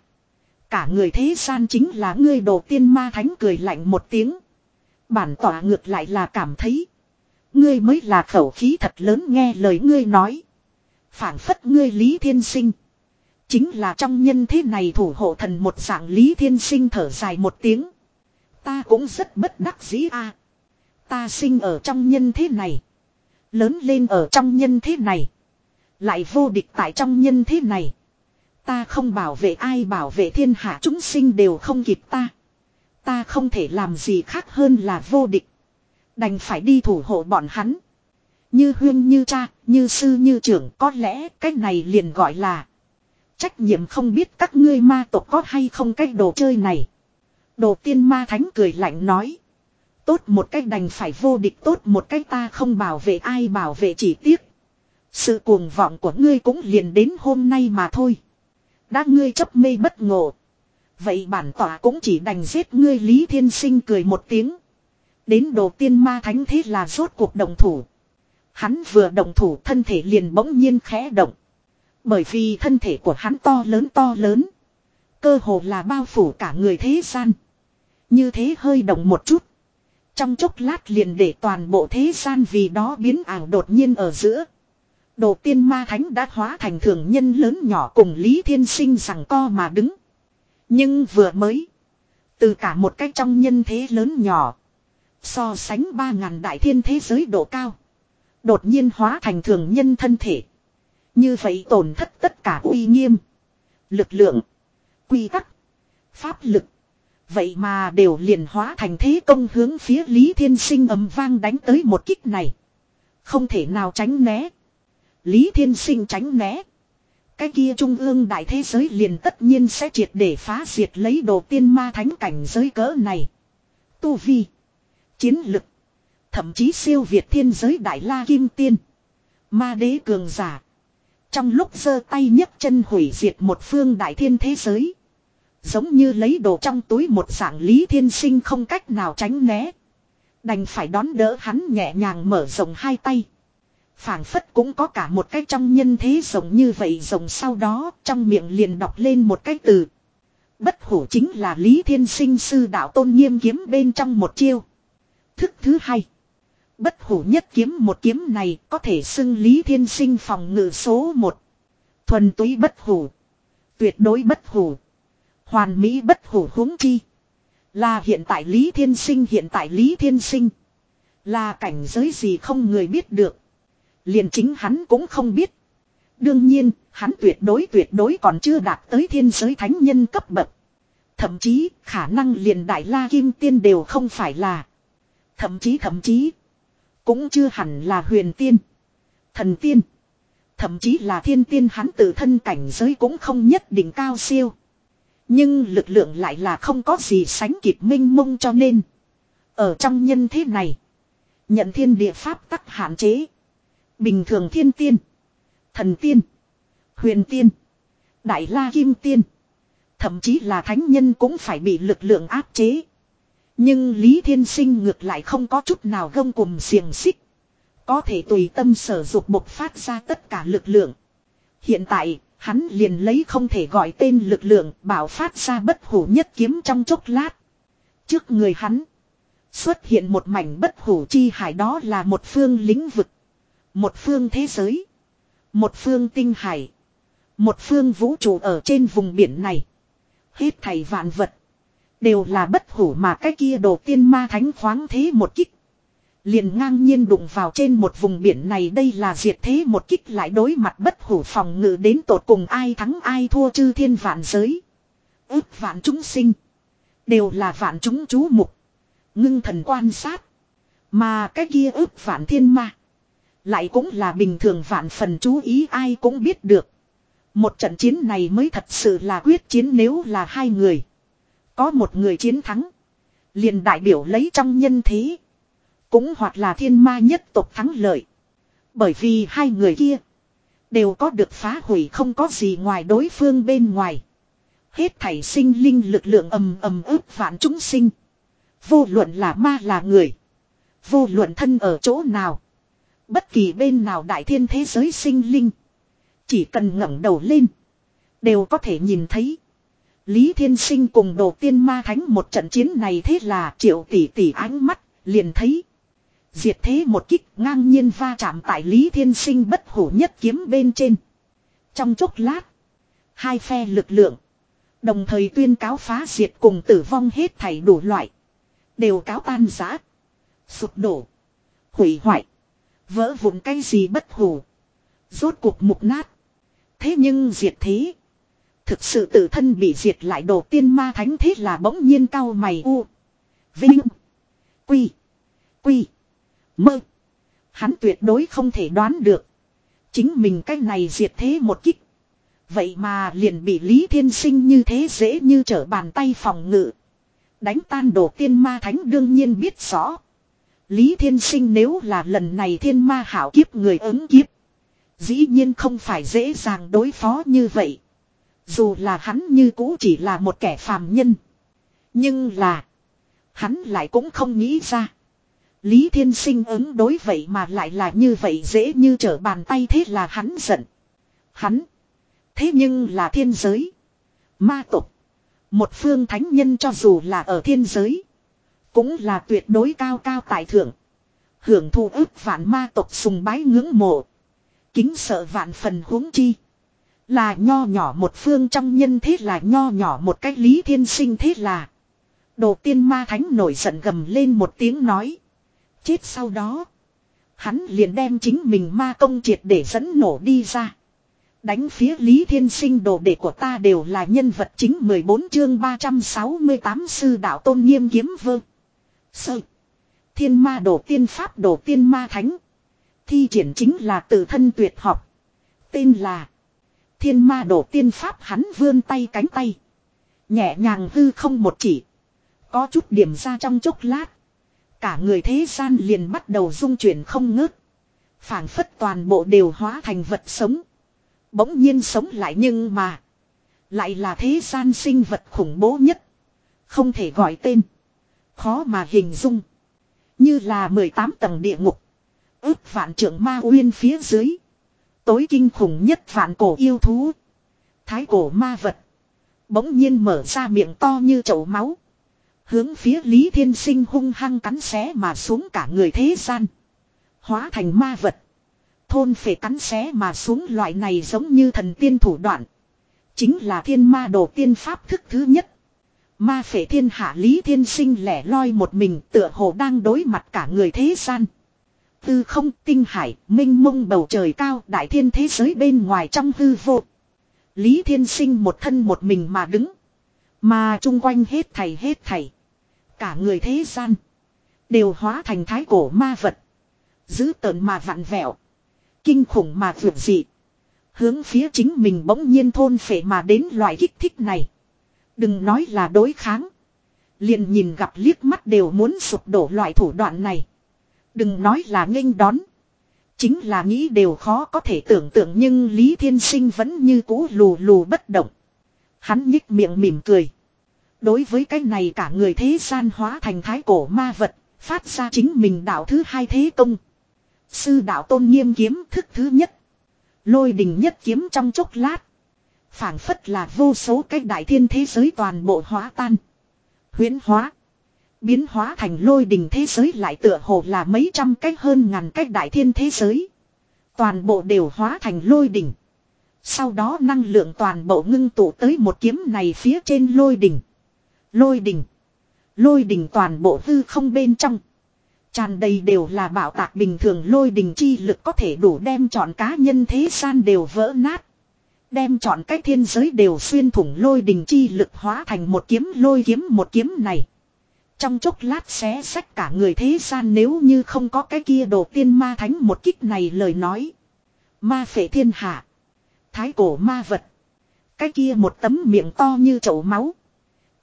Cả người thế gian chính là ngươi đồ tiên ma thánh cười lạnh một tiếng. Bản tỏa ngược lại là cảm thấy. Ngươi mới là khẩu khí thật lớn nghe lời ngươi nói. phản phất ngươi Lý Thiên Sinh. Chính là trong nhân thế này thủ hộ thần một dạng Lý Thiên Sinh thở dài một tiếng. Ta cũng rất bất đắc dĩ a. Ta sinh ở trong nhân thế này. Lớn lên ở trong nhân thế này. Lại vô địch tại trong nhân thế này. Ta không bảo vệ ai bảo vệ thiên hạ chúng sinh đều không kịp ta. Ta không thể làm gì khác hơn là vô địch. Đành phải đi thủ hộ bọn hắn. Như huyên như cha, như sư như trưởng có lẽ cái này liền gọi là. Trách nhiệm không biết các ngươi ma tộc có hay không cái đồ chơi này. Đồ tiên ma thánh cười lạnh nói. Tốt một cách đành phải vô địch tốt một cách ta không bảo vệ ai bảo vệ chỉ tiếc. Sự cuồng vọng của ngươi cũng liền đến hôm nay mà thôi. Đã ngươi chấp mê bất ngộ. Vậy bản tỏa cũng chỉ đành giết ngươi Lý Thiên Sinh cười một tiếng. Đến đầu tiên ma thánh thế là rốt cuộc động thủ. Hắn vừa động thủ thân thể liền bỗng nhiên khẽ động. Bởi vì thân thể của hắn to lớn to lớn. Cơ hồ là bao phủ cả người thế gian. Như thế hơi động một chút. Trong chốc lát liền để toàn bộ thế gian vì đó biến ảo đột nhiên ở giữa. Đồ tiên ma thánh đã hóa thành thường nhân lớn nhỏ cùng Lý Thiên Sinh rằng co mà đứng. Nhưng vừa mới. Từ cả một cách trong nhân thế lớn nhỏ. So sánh ba ngàn đại thiên thế giới độ cao. Đột nhiên hóa thành thường nhân thân thể. Như vậy tổn thất tất cả uy nghiêm. Lực lượng. Quy tắc. Pháp lực. Vậy mà đều liền hóa thành thế công hướng phía Lý Thiên Sinh ầm vang đánh tới một kích này. Không thể nào tránh né. Lý Thiên Sinh tránh né. Cái kia trung ương đại thế giới liền tất nhiên sẽ triệt để phá diệt lấy đồ tiên ma thánh cảnh giới cỡ này. Tu vi. Chiến lực. Thậm chí siêu việt thiên giới đại la kim tiên. Ma đế cường giả. Trong lúc giơ tay nhấc chân hủy diệt một phương đại thiên thế giới. Giống như lấy đồ trong túi một dạng lý thiên sinh không cách nào tránh né. Đành phải đón đỡ hắn nhẹ nhàng mở rộng hai tay phảng phất cũng có cả một cái trong nhân thế rồng như vậy rồng sau đó trong miệng liền đọc lên một cái từ. Bất hủ chính là Lý Thiên Sinh sư đạo tôn nghiêm kiếm bên trong một chiêu. Thức thứ hai. Bất hủ nhất kiếm một kiếm này có thể xưng Lý Thiên Sinh phòng ngự số một. Thuần túy bất hủ. Tuyệt đối bất hủ. Hoàn mỹ bất hủ huống chi. Là hiện tại Lý Thiên Sinh, hiện tại Lý Thiên Sinh. Là cảnh giới gì không người biết được. Liền chính hắn cũng không biết. Đương nhiên, hắn tuyệt đối tuyệt đối còn chưa đạt tới thiên giới thánh nhân cấp bậc. Thậm chí, khả năng liền đại la kim tiên đều không phải là. Thậm chí thậm chí, cũng chưa hẳn là huyền tiên, thần tiên. Thậm chí là thiên tiên hắn tự thân cảnh giới cũng không nhất định cao siêu. Nhưng lực lượng lại là không có gì sánh kịp minh mông cho nên. Ở trong nhân thế này, nhận thiên địa pháp tắc hạn chế. Bình thường thiên tiên. Thần tiên. Huyền tiên. Đại la kim tiên. Thậm chí là thánh nhân cũng phải bị lực lượng áp chế. Nhưng Lý Thiên Sinh ngược lại không có chút nào gông cùng xiềng xích. Có thể tùy tâm sở dục bộc phát ra tất cả lực lượng. Hiện tại, hắn liền lấy không thể gọi tên lực lượng bảo phát ra bất hủ nhất kiếm trong chốc lát. Trước người hắn, xuất hiện một mảnh bất hủ chi hải đó là một phương lĩnh vực. Một phương thế giới. Một phương tinh hải. Một phương vũ trụ ở trên vùng biển này. Hết thảy vạn vật. Đều là bất hủ mà cái kia đồ tiên ma thánh khoáng thế một kích. Liền ngang nhiên đụng vào trên một vùng biển này đây là diệt thế một kích lại đối mặt bất hủ phòng ngự đến tột cùng ai thắng ai thua chư thiên vạn giới. Ước vạn chúng sinh. Đều là vạn chúng chú mục. Ngưng thần quan sát. Mà cái kia ước vạn thiên ma. Lại cũng là bình thường vạn phần chú ý ai cũng biết được. Một trận chiến này mới thật sự là quyết chiến nếu là hai người. Có một người chiến thắng. liền đại biểu lấy trong nhân thế. Cũng hoặc là thiên ma nhất tộc thắng lợi. Bởi vì hai người kia. Đều có được phá hủy không có gì ngoài đối phương bên ngoài. Hết thảy sinh linh lực lượng ầm ầm ướp vạn chúng sinh. Vô luận là ma là người. Vô luận thân ở chỗ nào. Bất kỳ bên nào đại thiên thế giới sinh linh. Chỉ cần ngẩng đầu lên. Đều có thể nhìn thấy. Lý Thiên Sinh cùng đồ tiên ma thánh một trận chiến này thế là triệu tỷ tỷ ánh mắt, liền thấy. Diệt thế một kích ngang nhiên va chạm tại Lý Thiên Sinh bất hủ nhất kiếm bên trên. Trong chốc lát, hai phe lực lượng. Đồng thời tuyên cáo phá diệt cùng tử vong hết thảy đủ loại. Đều cáo tan giá, Sụp đổ. Hủy hoại. Vỡ vụn cái gì bất hủ. Rốt cuộc mục nát. Thế nhưng diệt thế. Thực sự tự thân bị diệt lại đồ tiên ma thánh thế là bỗng nhiên cao mày u. Vinh. Quy. Quy. Mơ. Hắn tuyệt đối không thể đoán được. Chính mình cái này diệt thế một kích. Vậy mà liền bị Lý Thiên Sinh như thế dễ như trở bàn tay phòng ngự. Đánh tan đồ tiên ma thánh đương nhiên biết rõ. Lý Thiên Sinh nếu là lần này thiên ma hảo kiếp người ứng kiếp. Dĩ nhiên không phải dễ dàng đối phó như vậy. Dù là hắn như cũ chỉ là một kẻ phàm nhân. Nhưng là. Hắn lại cũng không nghĩ ra. Lý Thiên Sinh ứng đối vậy mà lại là như vậy dễ như trở bàn tay thế là hắn giận. Hắn. Thế nhưng là thiên giới. Ma tục. Một phương thánh nhân cho dù là ở thiên giới. Cũng là tuyệt đối cao cao tại thượng. Hưởng thụ ước vạn ma tộc sùng bái ngưỡng mộ. Kính sợ vạn phần huống chi. Là nho nhỏ một phương trong nhân thế là nho nhỏ một cách lý thiên sinh thế là. Đồ tiên ma thánh nổi giận gầm lên một tiếng nói. Chết sau đó. Hắn liền đem chính mình ma công triệt để dẫn nổ đi ra. Đánh phía Lý Thiên Sinh đồ đệ của ta đều là nhân vật chính 14 chương 368 sư đạo tôn nghiêm kiếm vương. Sơ. Thiên ma đổ tiên pháp đổ tiên ma thánh. Thi triển chính là tự thân tuyệt học. Tên là. Thiên ma đổ tiên pháp hắn vươn tay cánh tay. Nhẹ nhàng hư không một chỉ. Có chút điểm ra trong chốc lát. Cả người thế gian liền bắt đầu dung chuyển không ngớt. phảng phất toàn bộ đều hóa thành vật sống. Bỗng nhiên sống lại nhưng mà. Lại là thế gian sinh vật khủng bố nhất. Không thể gọi tên. Khó mà hình dung. Như là 18 tầng địa ngục. ước vạn trưởng ma uyên phía dưới. Tối kinh khủng nhất vạn cổ yêu thú. Thái cổ ma vật. Bỗng nhiên mở ra miệng to như chậu máu. Hướng phía Lý Thiên Sinh hung hăng cắn xé mà xuống cả người thế gian. Hóa thành ma vật. Thôn phải cắn xé mà xuống loại này giống như thần tiên thủ đoạn. Chính là thiên ma đồ tiên pháp thức thứ nhất. Ma phệ thiên hạ Lý Thiên Sinh lẻ loi một mình tựa hồ đang đối mặt cả người thế gian. Tư không tinh hải, minh mông bầu trời cao, đại thiên thế giới bên ngoài trong hư vô. Lý Thiên Sinh một thân một mình mà đứng. Mà chung quanh hết thầy hết thầy. Cả người thế gian. Đều hóa thành thái cổ ma vật. Giữ tợn mà vặn vẹo. Kinh khủng mà vượt dị. Hướng phía chính mình bỗng nhiên thôn phệ mà đến loại kích thích này. Đừng nói là đối kháng. Liền nhìn gặp liếc mắt đều muốn sụp đổ loại thủ đoạn này. Đừng nói là nghênh đón. Chính là nghĩ đều khó có thể tưởng tượng nhưng Lý Thiên Sinh vẫn như cũ lù lù bất động. Hắn nhích miệng mỉm cười. Đối với cái này cả người thế gian hóa thành thái cổ ma vật, phát ra chính mình đạo thứ hai thế công. Sư đạo tôn nghiêm kiếm thức thứ nhất. Lôi đình nhất kiếm trong chốc lát phảng phất là vô số cái đại thiên thế giới toàn bộ hóa tan. Huyến hóa. Biến hóa thành lôi đình thế giới lại tựa hồ là mấy trăm cách hơn ngàn cách đại thiên thế giới. Toàn bộ đều hóa thành lôi đỉnh. Sau đó năng lượng toàn bộ ngưng tụ tới một kiếm này phía trên lôi đỉnh. Lôi đỉnh. Lôi đỉnh toàn bộ hư không bên trong. Tràn đầy đều là bảo tạc bình thường lôi đình chi lực có thể đủ đem chọn cá nhân thế gian đều vỡ nát. Đem chọn cái thiên giới đều xuyên thủng lôi đình chi lực hóa thành một kiếm lôi kiếm một kiếm này. Trong chốc lát xé sách cả người thế gian nếu như không có cái kia đồ tiên ma thánh một kích này lời nói. Ma phệ thiên hạ. Thái cổ ma vật. Cái kia một tấm miệng to như chậu máu.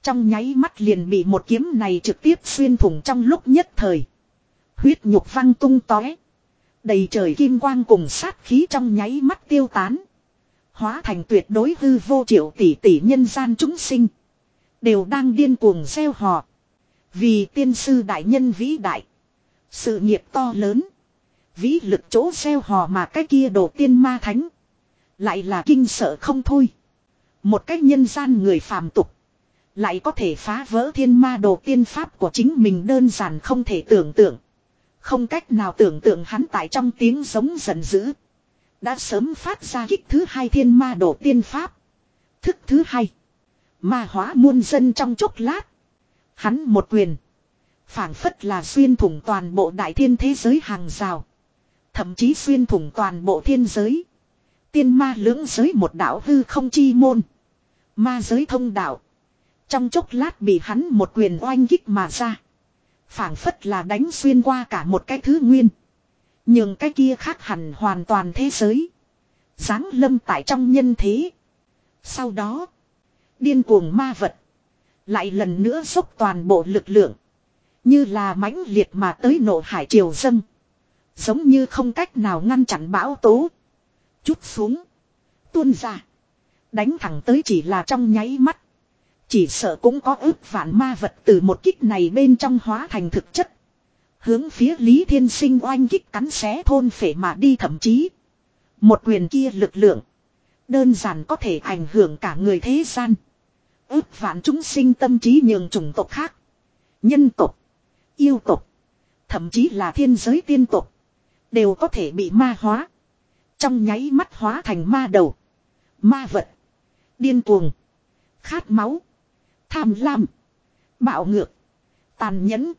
Trong nháy mắt liền bị một kiếm này trực tiếp xuyên thủng trong lúc nhất thời. Huyết nhục văng tung tóe. Đầy trời kim quang cùng sát khí trong nháy mắt tiêu tán. Hóa thành tuyệt đối hư vô triệu tỷ tỷ nhân gian chúng sinh. Đều đang điên cuồng gieo họ. Vì tiên sư đại nhân vĩ đại. Sự nghiệp to lớn. Vĩ lực chỗ gieo hò mà cái kia đồ tiên ma thánh. Lại là kinh sợ không thôi. Một cách nhân gian người phàm tục. Lại có thể phá vỡ thiên ma đồ tiên pháp của chính mình đơn giản không thể tưởng tượng. Không cách nào tưởng tượng hắn tại trong tiếng giống giận dữ. Đã sớm phát ra kích thứ hai thiên ma đổ tiên pháp. Thức thứ hai. Ma hóa muôn dân trong chốc lát. Hắn một quyền. phảng phất là xuyên thủng toàn bộ đại thiên thế giới hàng rào. Thậm chí xuyên thủng toàn bộ thiên giới. Tiên ma lưỡng giới một đạo hư không chi môn. Ma giới thông đạo. Trong chốc lát bị hắn một quyền oanh kích mà ra phảng phất là đánh xuyên qua cả một cái thứ nguyên. Nhưng cái kia khác hẳn hoàn toàn thế giới. Giáng lâm tại trong nhân thế. Sau đó, điên cuồng ma vật. Lại lần nữa dốc toàn bộ lực lượng. Như là mãnh liệt mà tới nổ hải triều dâng. Giống như không cách nào ngăn chặn bão tố. Chút xuống. Tuôn ra. Đánh thẳng tới chỉ là trong nháy mắt. Chỉ sợ cũng có ước vạn ma vật từ một kích này bên trong hóa thành thực chất. Hướng phía Lý Thiên Sinh oanh kích cắn xé thôn phể mà đi thậm chí. Một quyền kia lực lượng. Đơn giản có thể ảnh hưởng cả người thế gian. Ước vạn chúng sinh tâm trí nhường chủng tộc khác. Nhân tộc. Yêu tộc. Thậm chí là thiên giới tiên tộc. Đều có thể bị ma hóa. Trong nháy mắt hóa thành ma đầu. Ma vật. Điên cuồng. Khát máu. Tham lam. Bạo ngược. Tàn nhẫn.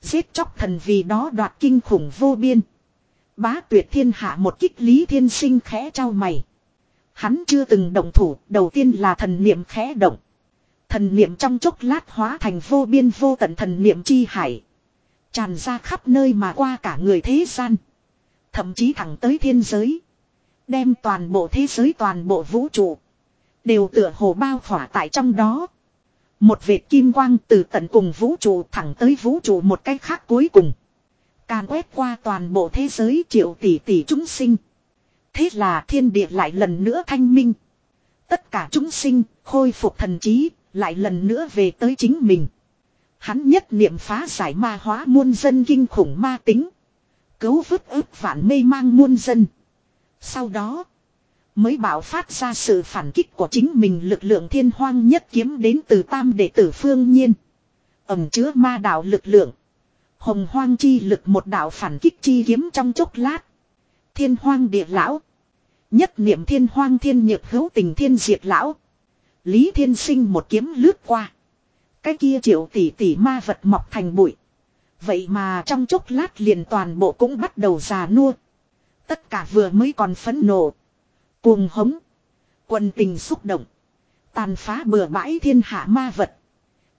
Giết chóc thần vì đó đoạt kinh khủng vô biên. Bá tuyệt thiên hạ một kích lý thiên sinh khẽ trao mày. Hắn chưa từng động thủ, đầu tiên là thần niệm khẽ động. Thần niệm trong chốc lát hóa thành vô biên vô tận thần niệm chi hải. Tràn ra khắp nơi mà qua cả người thế gian. Thậm chí thẳng tới thiên giới. Đem toàn bộ thế giới toàn bộ vũ trụ. Đều tựa hồ bao khỏa tại trong đó. Một vệt kim quang từ tận cùng vũ trụ thẳng tới vũ trụ một cách khác cuối cùng. Càn quét qua toàn bộ thế giới triệu tỷ tỷ chúng sinh. Thế là thiên địa lại lần nữa thanh minh. Tất cả chúng sinh khôi phục thần trí, lại lần nữa về tới chính mình. Hắn nhất niệm phá giải ma hóa muôn dân kinh khủng ma tính. Cấu vứt ức vạn mê mang muôn dân. Sau đó, mới bảo phát ra sự phản kích của chính mình lực lượng thiên hoang nhất kiếm đến từ tam đệ tử phương nhiên. Ẩm chứa ma đạo lực lượng. Hồng hoang chi lực một đạo phản kích chi kiếm trong chốc lát. Thiên hoang địa lão. Nhất niệm thiên hoang thiên nhược hữu tình thiên diệt lão. Lý thiên sinh một kiếm lướt qua. Cái kia triệu tỷ tỷ ma vật mọc thành bụi. Vậy mà trong chốc lát liền toàn bộ cũng bắt đầu già nua. Tất cả vừa mới còn phấn nộ. Cuồng hống. Quân tình xúc động. Tàn phá bừa bãi thiên hạ ma vật.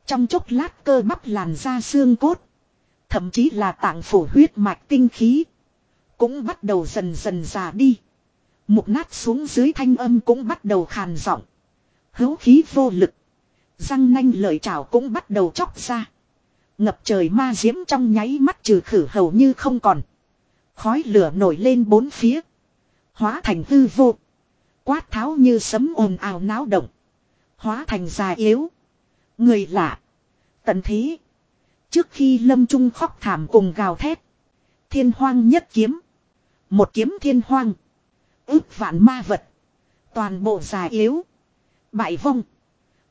Trong chốc lát cơ bắp làn da xương cốt. Thậm chí là tạng phủ huyết mạch tinh khí. Cũng bắt đầu dần dần già đi. Mục nát xuống dưới thanh âm cũng bắt đầu khàn giọng. Hữu khí vô lực. Răng nanh lợi chào cũng bắt đầu chóc ra. Ngập trời ma diễm trong nháy mắt trừ khử hầu như không còn. Khói lửa nổi lên bốn phía. Hóa thành hư vô. Quát tháo như sấm ồn ào náo động. Hóa thành già yếu. Người lạ. Tận thế. Trước khi lâm trung khóc thảm cùng gào thét. Thiên hoang nhất kiếm. Một kiếm thiên hoang. Ước vạn ma vật. Toàn bộ già yếu. Bại vong.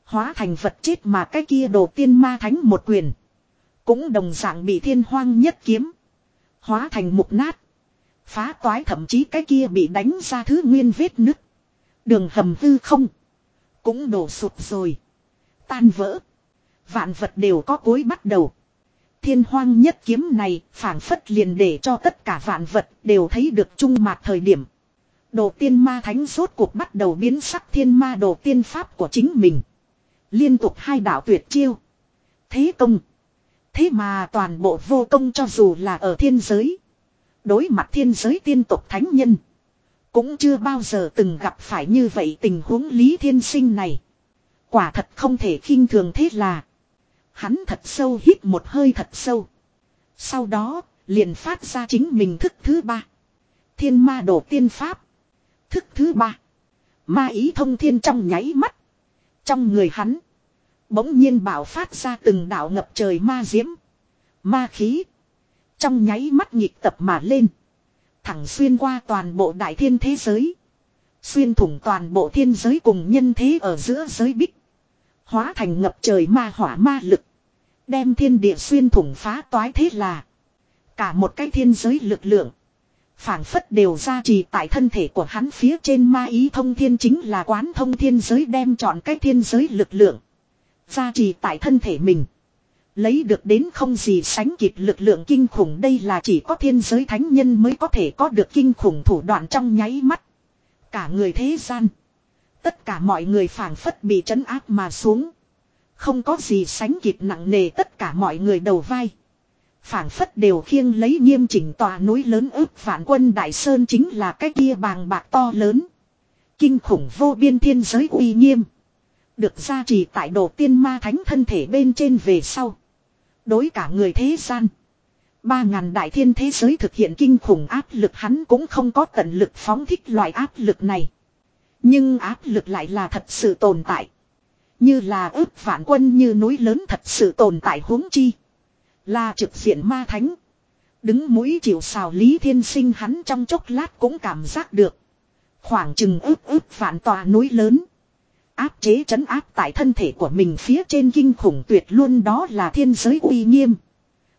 Hóa thành vật chết mà cái kia đồ tiên ma thánh một quyền. Cũng đồng dạng bị thiên hoang nhất kiếm. Hóa thành mục nát. Phá toái thậm chí cái kia bị đánh ra thứ nguyên vết nứt. Đường hầm hư không. Cũng đổ sụp rồi. Tan vỡ. Vạn vật đều có cối bắt đầu. Thiên hoang nhất kiếm này phản phất liền để cho tất cả vạn vật đều thấy được trung mạc thời điểm. Đồ tiên ma thánh rốt cuộc bắt đầu biến sắc thiên ma đồ tiên pháp của chính mình. Liên tục hai đạo tuyệt chiêu. Thế công. Thế mà toàn bộ vô công cho dù là ở thiên giới. Đối mặt thiên giới tiên tục thánh nhân. Cũng chưa bao giờ từng gặp phải như vậy tình huống lý thiên sinh này. Quả thật không thể khinh thường thế là. Hắn thật sâu hít một hơi thật sâu. Sau đó, liền phát ra chính mình thức thứ ba. Thiên ma đổ tiên pháp. Thức thứ ba. Ma ý thông thiên trong nháy mắt. Trong người hắn. Bỗng nhiên bảo phát ra từng đạo ngập trời ma diễm. Ma khí. Trong nháy mắt nhịp tập mà lên. Thẳng xuyên qua toàn bộ đại thiên thế giới. Xuyên thủng toàn bộ thiên giới cùng nhân thế ở giữa giới bích. Hóa thành ngập trời ma hỏa ma lực. Đem thiên địa xuyên thủng phá toái thế là. Cả một cái thiên giới lực lượng. phảng phất đều ra trì tại thân thể của hắn phía trên ma ý thông thiên chính là quán thông thiên giới đem chọn cái thiên giới lực lượng. Ra trì tại thân thể mình. Lấy được đến không gì sánh kịp lực lượng kinh khủng đây là chỉ có thiên giới thánh nhân mới có thể có được kinh khủng thủ đoạn trong nháy mắt. Cả người thế gian. Tất cả mọi người phảng phất bị trấn áp mà xuống. Không có gì sánh kịp nặng nề tất cả mọi người đầu vai. phảng phất đều khiêng lấy nghiêm chỉnh tòa núi lớn ước vạn quân Đại Sơn chính là cái kia bàng bạc to lớn. Kinh khủng vô biên thiên giới uy nghiêm. Được gia trì tại đồ tiên ma thánh thân thể bên trên về sau. Đối cả người thế gian. Ba ngàn đại thiên thế giới thực hiện kinh khủng áp lực hắn cũng không có tận lực phóng thích loại áp lực này. Nhưng áp lực lại là thật sự tồn tại. Như là ước vạn quân như núi lớn thật sự tồn tại huống chi. Là trực diện ma thánh. Đứng mũi chịu xào Lý Thiên Sinh hắn trong chốc lát cũng cảm giác được. Khoảng chừng ước ước vạn tòa núi lớn. Áp chế chấn áp tại thân thể của mình phía trên kinh khủng tuyệt luôn đó là thiên giới uy nghiêm.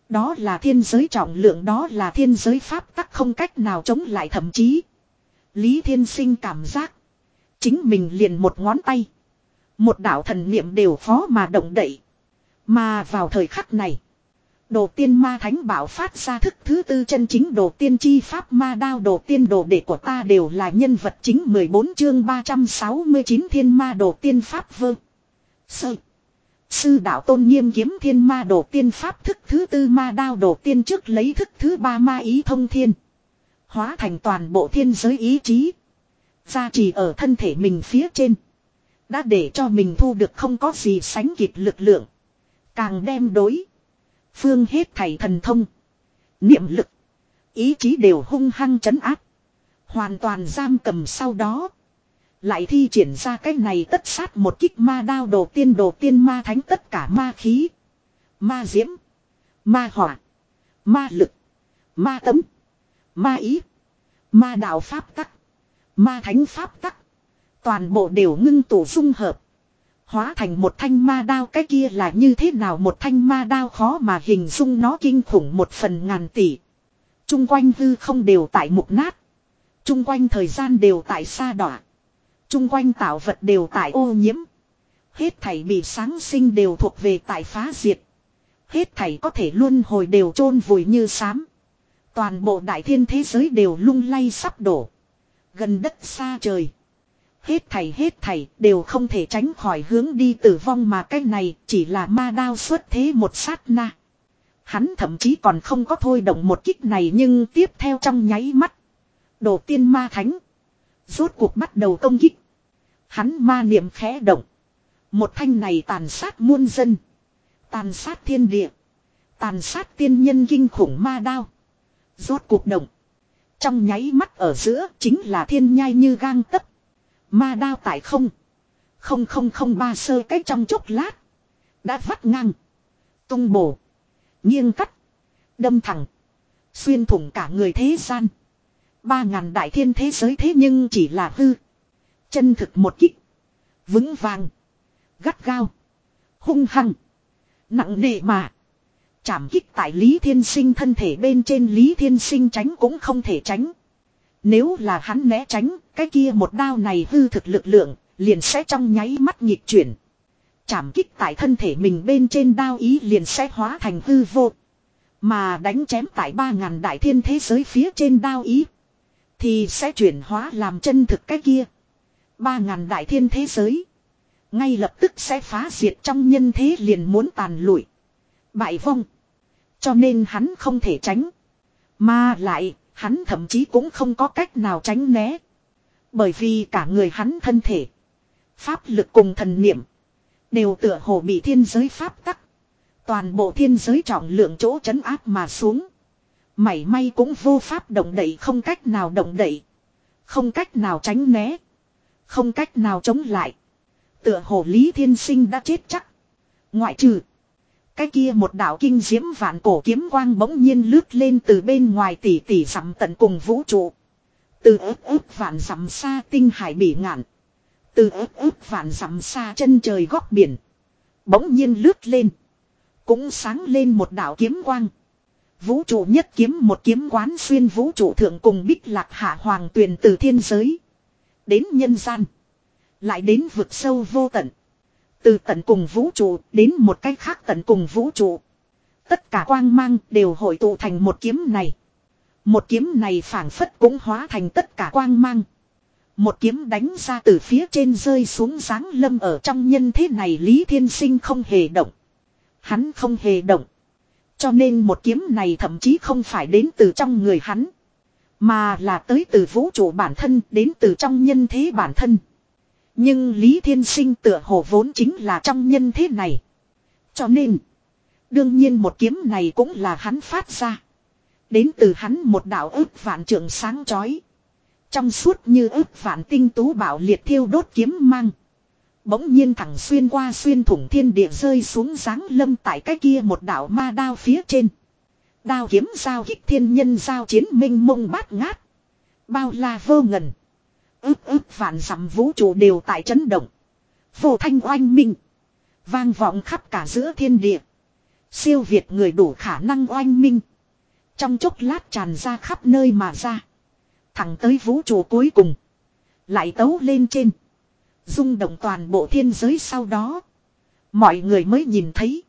Đó là thiên giới trọng lượng, đó là thiên giới pháp tắc không cách nào chống lại thậm chí. Lý Thiên Sinh cảm giác. Chính mình liền một ngón tay. Một đạo thần niệm đều phó mà động đậy. Mà vào thời khắc này. Đồ tiên ma thánh bảo phát ra thức thứ tư chân chính đồ tiên chi pháp ma đao đồ tiên đồ đệ của ta đều là nhân vật chính 14 chương 369 thiên ma đồ tiên pháp vương sư Sư đạo tôn nghiêm kiếm thiên ma đồ tiên pháp thức thứ tư ma đao đồ tiên trước lấy thức thứ ba ma ý thông thiên. Hóa thành toàn bộ thiên giới ý chí. Gia trì ở thân thể mình phía trên. Đã để cho mình thu được không có gì sánh kịp lực lượng. Càng đem đối. Phương hết thảy thần thông. Niệm lực. Ý chí đều hung hăng chấn áp. Hoàn toàn giam cầm sau đó. Lại thi triển ra cái này tất sát một kích ma đao đồ tiên đồ tiên ma thánh tất cả ma khí. Ma diễm. Ma hỏa. Ma lực. Ma tấm. Ma ý. Ma đạo pháp tắc. Ma thánh pháp tắc. Toàn bộ đều ngưng tụ dung hợp. Hóa thành một thanh ma đao cái kia là như thế nào một thanh ma đao khó mà hình dung nó kinh khủng một phần ngàn tỷ. Trung quanh hư không đều tại mục nát. Trung quanh thời gian đều tại xa đỏ. Trung quanh tạo vật đều tại ô nhiễm. Hết thảy bị sáng sinh đều thuộc về tại phá diệt. Hết thảy có thể luôn hồi đều chôn vùi như sám. Toàn bộ đại thiên thế giới đều lung lay sắp đổ. Gần đất xa trời. Hết thảy hết thảy đều không thể tránh khỏi hướng đi tử vong mà cái này chỉ là ma đao xuất thế một sát na. Hắn thậm chí còn không có thôi động một kích này nhưng tiếp theo trong nháy mắt. Đồ tiên ma thánh. Rốt cuộc bắt đầu công kích. Hắn ma niệm khẽ động. Một thanh này tàn sát muôn dân. Tàn sát thiên địa. Tàn sát tiên nhân kinh khủng ma đao. Rốt cuộc động. Trong nháy mắt ở giữa chính là thiên nhai như gang tấc. Ma đao tại không. Không không không ba sơ cách trong chốc lát. Đã vắt ngang. Tung bổ. Nghiêng cắt. Đâm thẳng. Xuyên thủng cả người thế gian. Ba ngàn đại thiên thế giới thế nhưng chỉ là hư. Chân thực một kích. Vững vàng. Gắt gao. Hung hăng. Nặng nề mà. Chảm kích tại Lý Thiên Sinh thân thể bên trên Lý Thiên Sinh tránh cũng không thể tránh. Nếu là hắn né tránh, cái kia một đao này hư thực lực lượng, liền sẽ trong nháy mắt nhịp chuyển. Chảm kích tại thân thể mình bên trên đao ý liền sẽ hóa thành hư vô. Mà đánh chém tại ba ngàn đại thiên thế giới phía trên đao ý. Thì sẽ chuyển hóa làm chân thực cái kia. Ba ngàn đại thiên thế giới. Ngay lập tức sẽ phá diệt trong nhân thế liền muốn tàn lụi. Bại vong. Cho nên hắn không thể tránh. Mà lại, hắn thậm chí cũng không có cách nào tránh né. Bởi vì cả người hắn thân thể. Pháp lực cùng thần niệm. Đều tựa hồ bị thiên giới pháp tắc. Toàn bộ thiên giới trọng lượng chỗ chấn áp mà xuống. Mảy may cũng vô pháp động đậy, không cách nào động đậy. Không cách nào tránh né. Không cách nào chống lại. Tựa hồ Lý Thiên Sinh đã chết chắc. Ngoại trừ. Cái kia một đạo kinh diễm vạn cổ kiếm quang bỗng nhiên lướt lên từ bên ngoài tỷ tỷ dặm tận cùng vũ trụ. Từ ớt ớt vạn dặm xa tinh hải bị ngạn. Từ ớt ớt vạn dặm xa chân trời góc biển. Bỗng nhiên lướt lên. Cũng sáng lên một đạo kiếm quang. Vũ trụ nhất kiếm một kiếm quán xuyên vũ trụ thượng cùng bích lạc hạ hoàng tuyền từ thiên giới. Đến nhân gian. Lại đến vực sâu vô tận. Từ tận cùng vũ trụ đến một cách khác tận cùng vũ trụ. Tất cả quang mang đều hội tụ thành một kiếm này. Một kiếm này phản phất cũng hóa thành tất cả quang mang. Một kiếm đánh ra từ phía trên rơi xuống dáng lâm ở trong nhân thế này Lý Thiên Sinh không hề động. Hắn không hề động. Cho nên một kiếm này thậm chí không phải đến từ trong người hắn. Mà là tới từ vũ trụ bản thân, đến từ trong nhân thế bản thân. Nhưng Lý Thiên Sinh tựa hồ vốn chính là trong nhân thế này. Cho nên, đương nhiên một kiếm này cũng là hắn phát ra. Đến từ hắn một đạo ức vạn trường sáng chói. Trong suốt như ức vạn tinh tú bảo liệt thiêu đốt kiếm mang. Bỗng nhiên thẳng xuyên qua xuyên thủng thiên địa rơi xuống dáng lâm tại cái kia một đạo ma đao phía trên. Đao kiếm giao kích thiên nhân giao chiến minh mông bát ngát. Bao la vô ngần. Ước ước vạn dặm vũ trụ đều tại chấn động. Vô thanh oanh minh. Vang vọng khắp cả giữa thiên địa. Siêu việt người đủ khả năng oanh minh. Trong chốc lát tràn ra khắp nơi mà ra. Thẳng tới vũ trụ cuối cùng. Lại tấu lên trên. rung động toàn bộ thiên giới sau đó. Mọi người mới nhìn thấy.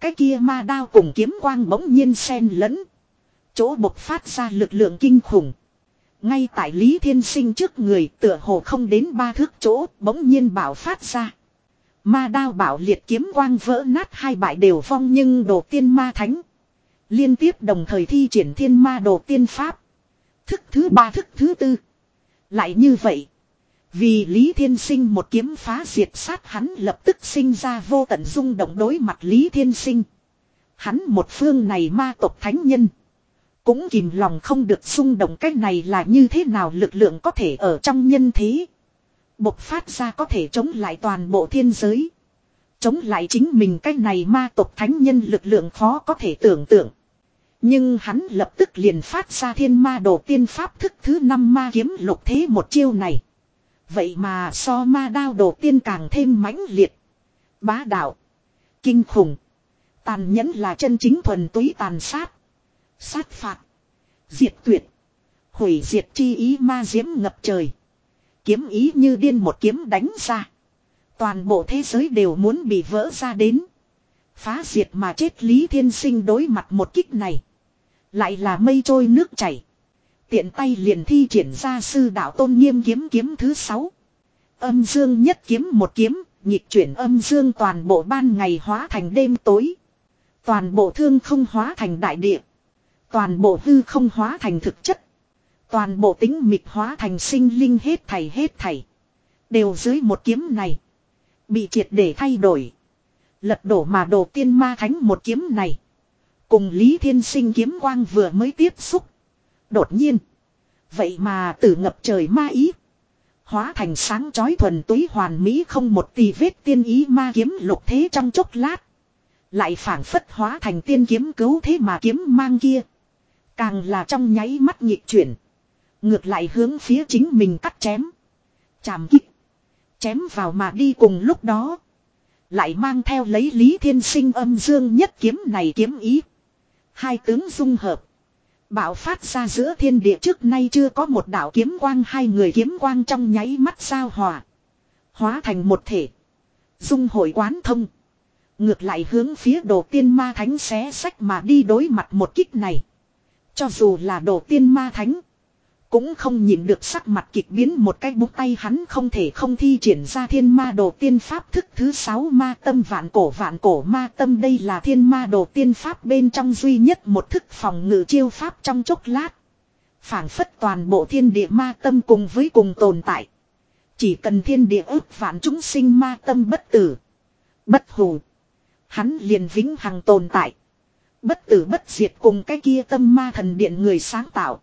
Cái kia ma đao cùng kiếm quang bỗng nhiên xen lẫn. Chỗ bộc phát ra lực lượng kinh khủng. Ngay tại Lý Thiên Sinh trước người tựa hồ không đến ba thước chỗ, bỗng nhiên bảo phát ra. Ma đao bảo liệt kiếm quang vỡ nát hai bại đều vong nhưng đồ tiên ma thánh. Liên tiếp đồng thời thi triển thiên ma đồ tiên pháp. Thức thứ ba, thức thứ tư. Lại như vậy. Vì Lý Thiên Sinh một kiếm phá diệt sát hắn lập tức sinh ra vô tận rung động đối mặt Lý Thiên Sinh. Hắn một phương này ma tộc thánh nhân. Cũng kìm lòng không được xung động cái này là như thế nào lực lượng có thể ở trong nhân thế. Bộc phát ra có thể chống lại toàn bộ thiên giới. Chống lại chính mình cái này ma tộc thánh nhân lực lượng khó có thể tưởng tượng. Nhưng hắn lập tức liền phát ra thiên ma đồ tiên pháp thức thứ năm ma kiếm lục thế một chiêu này. Vậy mà so ma đao đồ tiên càng thêm mãnh liệt. Bá đạo. Kinh khủng. Tàn nhẫn là chân chính thuần túy tàn sát. Sát phạt. Diệt tuyệt. Hủy diệt chi ý ma diễm ngập trời. Kiếm ý như điên một kiếm đánh ra. Toàn bộ thế giới đều muốn bị vỡ ra đến. Phá diệt mà chết Lý Thiên Sinh đối mặt một kích này. Lại là mây trôi nước chảy. Tiện tay liền thi triển ra sư đạo tôn nghiêm kiếm kiếm thứ sáu. Âm dương nhất kiếm một kiếm, nhịp chuyển âm dương toàn bộ ban ngày hóa thành đêm tối. Toàn bộ thương không hóa thành đại địa. Toàn bộ hư không hóa thành thực chất. Toàn bộ tính mịch hóa thành sinh linh hết thảy hết thảy. Đều dưới một kiếm này. Bị triệt để thay đổi. Lật đổ mà đồ tiên ma thánh một kiếm này. Cùng Lý Thiên Sinh kiếm quang vừa mới tiếp xúc. Đột nhiên. Vậy mà tử ngập trời ma ý. Hóa thành sáng chói thuần túy hoàn mỹ không một tì vết tiên ý ma kiếm lục thế trong chốc lát. Lại phản phất hóa thành tiên kiếm cứu thế mà kiếm mang kia. Càng là trong nháy mắt nhịp chuyển. Ngược lại hướng phía chính mình cắt chém. Chàm kích. Chém vào mà đi cùng lúc đó. Lại mang theo lấy Lý Thiên Sinh âm dương nhất kiếm này kiếm ý. Hai tướng dung hợp. bạo phát ra giữa thiên địa trước nay chưa có một đạo kiếm quang hai người kiếm quang trong nháy mắt sao hòa. Hóa thành một thể. Dung hội quán thông. Ngược lại hướng phía đồ tiên ma thánh xé sách mà đi đối mặt một kích này. Cho dù là đồ tiên ma thánh. Cũng không nhìn được sắc mặt kịch biến một cái bút tay hắn không thể không thi triển ra thiên ma đồ tiên pháp thức thứ sáu ma tâm vạn cổ vạn cổ ma tâm đây là thiên ma đồ tiên pháp bên trong duy nhất một thức phòng ngự chiêu pháp trong chốc lát. phảng phất toàn bộ thiên địa ma tâm cùng với cùng tồn tại. Chỉ cần thiên địa ước vạn chúng sinh ma tâm bất tử. Bất hủ. Hắn liền vĩnh hằng tồn tại. Bất tử bất diệt cùng cái kia tâm ma thần điện người sáng tạo.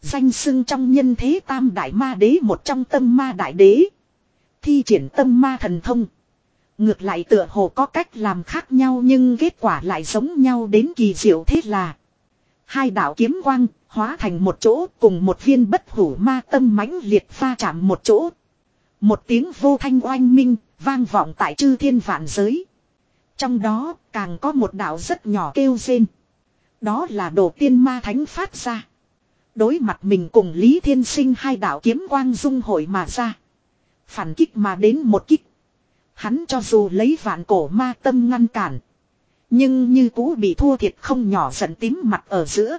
Danh xưng trong nhân thế tam đại ma đế một trong tâm ma đại đế. Thi triển tâm ma thần thông. Ngược lại tựa hồ có cách làm khác nhau nhưng kết quả lại giống nhau đến kỳ diệu thế là. Hai đạo kiếm quang hóa thành một chỗ cùng một viên bất hủ ma tâm mãnh liệt pha chạm một chỗ. Một tiếng vô thanh oanh minh vang vọng tại chư thiên vạn giới. Trong đó, càng có một đạo rất nhỏ kêu rên. Đó là đồ tiên ma thánh phát ra. Đối mặt mình cùng Lý Thiên Sinh hai đạo kiếm quang dung hội mà ra. Phản kích mà đến một kích. Hắn cho dù lấy vạn cổ ma tâm ngăn cản. Nhưng như cũ bị thua thiệt không nhỏ giận tím mặt ở giữa.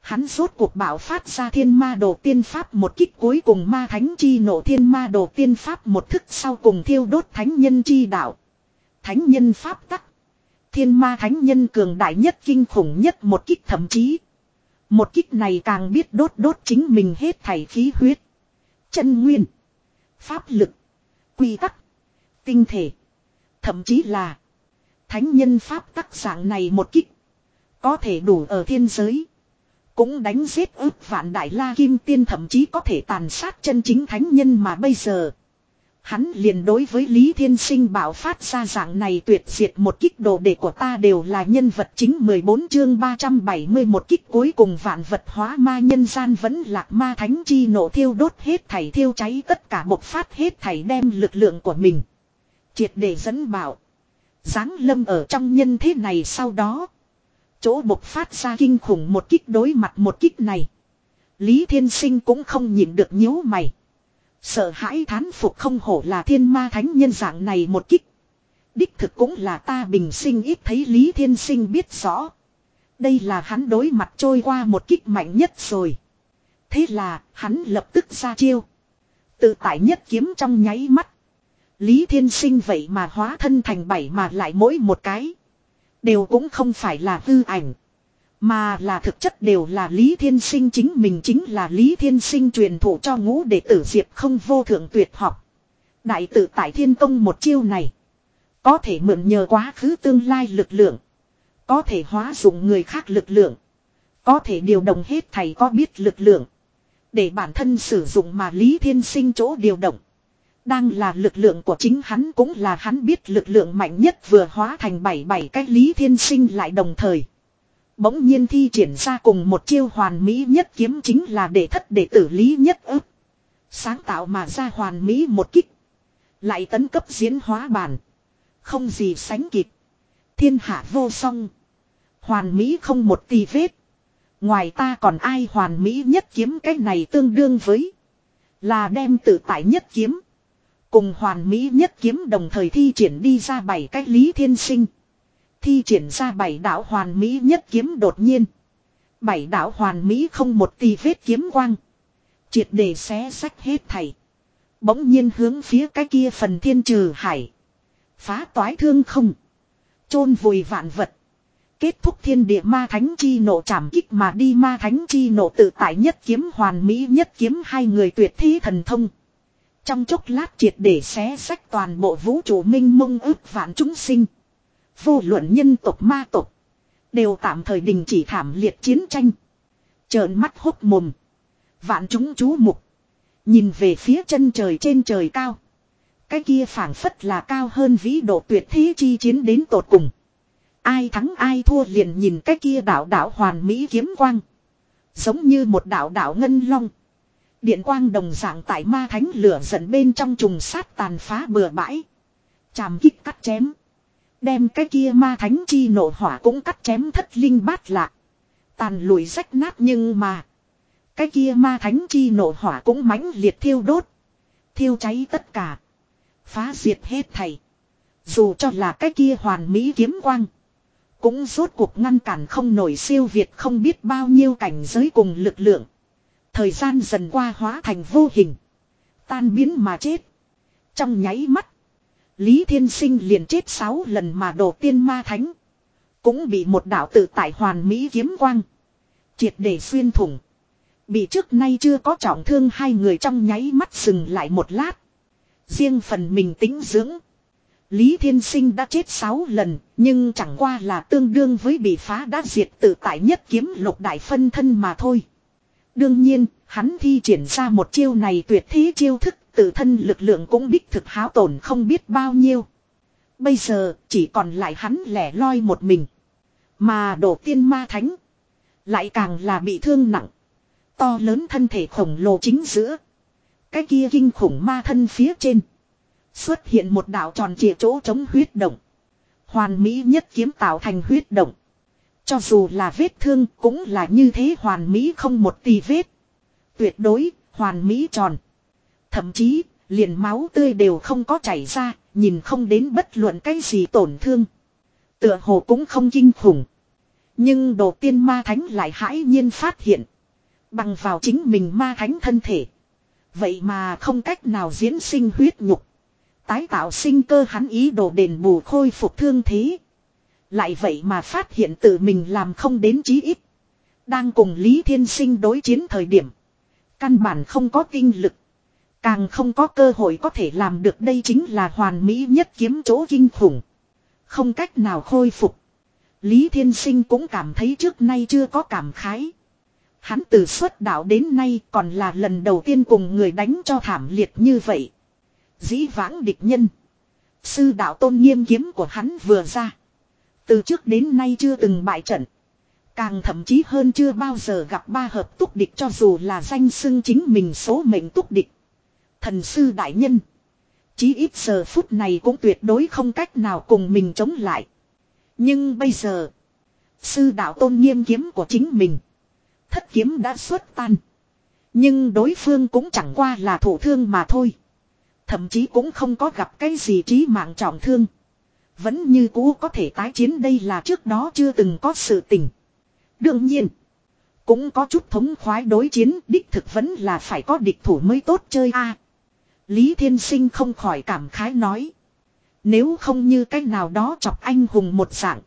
Hắn rốt cuộc bảo phát ra thiên ma đồ tiên pháp một kích cuối cùng ma thánh chi nổ thiên ma đồ tiên pháp một thức sau cùng thiêu đốt thánh nhân chi đạo. Thánh nhân pháp tắc. Thiên ma thánh nhân cường đại nhất, kinh khủng nhất, một kích thậm chí. Một kích này càng biết đốt đốt chính mình hết thảy khí huyết. Chân nguyên. Pháp lực. Quy tắc. Tinh thể. Thậm chí là. Thánh nhân pháp tắc dạng này một kích. Có thể đủ ở thiên giới. Cũng đánh giết ước vạn đại la kim tiên, thậm chí có thể tàn sát chân chính thánh nhân mà bây giờ. Hắn liền đối với Lý Thiên Sinh bảo phát ra dạng này tuyệt diệt một kích đồ đệ của ta đều là nhân vật chính 14 chương 371 kích cuối cùng vạn vật hóa ma nhân gian vẫn lạc ma thánh chi nổ thiêu đốt hết thảy thiêu cháy tất cả bộc phát hết thảy đem lực lượng của mình. Triệt để dẫn bảo. Giáng lâm ở trong nhân thế này sau đó. Chỗ bộc phát ra kinh khủng một kích đối mặt một kích này. Lý Thiên Sinh cũng không nhịn được nhíu mày. Sợ hãi thán phục không hổ là thiên ma thánh nhân dạng này một kích. Đích thực cũng là ta bình sinh ít thấy Lý Thiên Sinh biết rõ. Đây là hắn đối mặt trôi qua một kích mạnh nhất rồi. Thế là, hắn lập tức ra chiêu. Tự tại nhất kiếm trong nháy mắt. Lý Thiên Sinh vậy mà hóa thân thành bảy mà lại mỗi một cái. Đều cũng không phải là hư ảnh. Mà là thực chất đều là Lý Thiên Sinh chính mình chính là Lý Thiên Sinh truyền thụ cho ngũ đệ tử Diệp không vô thượng tuyệt học. Đại tử tại thiên công một chiêu này. Có thể mượn nhờ quá khứ tương lai lực lượng. Có thể hóa dụng người khác lực lượng. Có thể điều động hết thầy có biết lực lượng. Để bản thân sử dụng mà Lý Thiên Sinh chỗ điều động. Đang là lực lượng của chính hắn cũng là hắn biết lực lượng mạnh nhất vừa hóa thành bảy bảy cái Lý Thiên Sinh lại đồng thời. Bỗng nhiên thi triển ra cùng một chiêu hoàn mỹ nhất kiếm chính là để thất để tử lý nhất ức. Sáng tạo mà ra hoàn mỹ một kích. Lại tấn cấp diễn hóa bản. Không gì sánh kịp. Thiên hạ vô song. Hoàn mỹ không một tì vết. Ngoài ta còn ai hoàn mỹ nhất kiếm cái này tương đương với. Là đem tự tại nhất kiếm. Cùng hoàn mỹ nhất kiếm đồng thời thi triển đi ra bảy cái lý thiên sinh. Thi triển ra bảy đạo hoàn mỹ nhất kiếm đột nhiên. Bảy đạo hoàn mỹ không một tì vết kiếm quang. Triệt để xé sách hết thầy. Bỗng nhiên hướng phía cái kia phần thiên trừ hải. Phá toái thương không. chôn vùi vạn vật. Kết thúc thiên địa ma thánh chi nộ chảm kích mà đi ma thánh chi nộ tự tại nhất kiếm hoàn mỹ nhất kiếm hai người tuyệt thi thần thông. Trong chốc lát triệt để xé sách toàn bộ vũ trụ minh mông ước vạn chúng sinh. Vô luận nhân tộc ma tộc. Đều tạm thời đình chỉ thảm liệt chiến tranh. Trợn mắt hốc mồm. Vạn chúng chú mục. Nhìn về phía chân trời trên trời cao. Cái kia phảng phất là cao hơn vĩ độ tuyệt thế chi chiến đến tột cùng. Ai thắng ai thua liền nhìn cái kia đảo đảo hoàn mỹ kiếm quang. Giống như một đảo đảo ngân long. Điện quang đồng dạng tại ma thánh lửa giận bên trong trùng sát tàn phá bừa bãi. Chàm kích cắt chém. Đem cái kia ma thánh chi nổ hỏa cũng cắt chém thất linh bát lạc. Tàn lùi rách nát nhưng mà. Cái kia ma thánh chi nổ hỏa cũng mãnh liệt thiêu đốt. Thiêu cháy tất cả. Phá diệt hết thầy. Dù cho là cái kia hoàn mỹ kiếm quang. Cũng rốt cuộc ngăn cản không nổi siêu việt không biết bao nhiêu cảnh giới cùng lực lượng. Thời gian dần qua hóa thành vô hình. Tan biến mà chết. Trong nháy mắt. Lý Thiên Sinh liền chết sáu lần mà đổ tiên ma thánh. Cũng bị một đạo tự tại hoàn mỹ kiếm quang. Triệt để xuyên thủng. Bị trước nay chưa có trọng thương hai người trong nháy mắt dừng lại một lát. Riêng phần mình tính dưỡng. Lý Thiên Sinh đã chết sáu lần, nhưng chẳng qua là tương đương với bị phá đã diệt tự tại nhất kiếm lục đại phân thân mà thôi. Đương nhiên, hắn thi triển ra một chiêu này tuyệt thế chiêu thức tự thân lực lượng cũng đích thực háo tổn không biết bao nhiêu. Bây giờ chỉ còn lại hắn lẻ loi một mình. Mà đổ tiên ma thánh. Lại càng là bị thương nặng. To lớn thân thể khổng lồ chính giữa. Cái kia kinh khủng ma thân phía trên. Xuất hiện một đạo tròn trịa chỗ chống huyết động. Hoàn mỹ nhất kiếm tạo thành huyết động. Cho dù là vết thương cũng là như thế hoàn mỹ không một tì vết. Tuyệt đối, hoàn mỹ tròn. Thậm chí, liền máu tươi đều không có chảy ra, nhìn không đến bất luận cái gì tổn thương. Tựa hồ cũng không kinh khủng. Nhưng đồ tiên ma thánh lại hãi nhiên phát hiện. Bằng vào chính mình ma thánh thân thể. Vậy mà không cách nào diễn sinh huyết nhục. Tái tạo sinh cơ hắn ý đồ đền bù khôi phục thương thế. Lại vậy mà phát hiện tự mình làm không đến chí ít. Đang cùng Lý Thiên Sinh đối chiến thời điểm. Căn bản không có kinh lực. Càng không có cơ hội có thể làm được đây chính là hoàn mỹ nhất kiếm chỗ kinh khủng. Không cách nào khôi phục. Lý Thiên Sinh cũng cảm thấy trước nay chưa có cảm khái. Hắn từ xuất đạo đến nay còn là lần đầu tiên cùng người đánh cho thảm liệt như vậy. Dĩ vãng địch nhân. Sư đạo tôn nghiêm kiếm của hắn vừa ra. Từ trước đến nay chưa từng bại trận. Càng thậm chí hơn chưa bao giờ gặp ba hợp túc địch cho dù là danh xưng chính mình số mệnh túc địch. Thần sư đại nhân. Chí ít giờ phút này cũng tuyệt đối không cách nào cùng mình chống lại. Nhưng bây giờ. Sư đạo tôn nghiêm kiếm của chính mình. Thất kiếm đã xuất tan. Nhưng đối phương cũng chẳng qua là thủ thương mà thôi. Thậm chí cũng không có gặp cái gì trí mạng trọng thương. Vẫn như cũ có thể tái chiến đây là trước đó chưa từng có sự tình. Đương nhiên. Cũng có chút thống khoái đối chiến, đích thực vẫn là phải có địch thủ mới tốt chơi a. Lý Thiên Sinh không khỏi cảm khái nói. Nếu không như cách nào đó chọc anh hùng một dạng.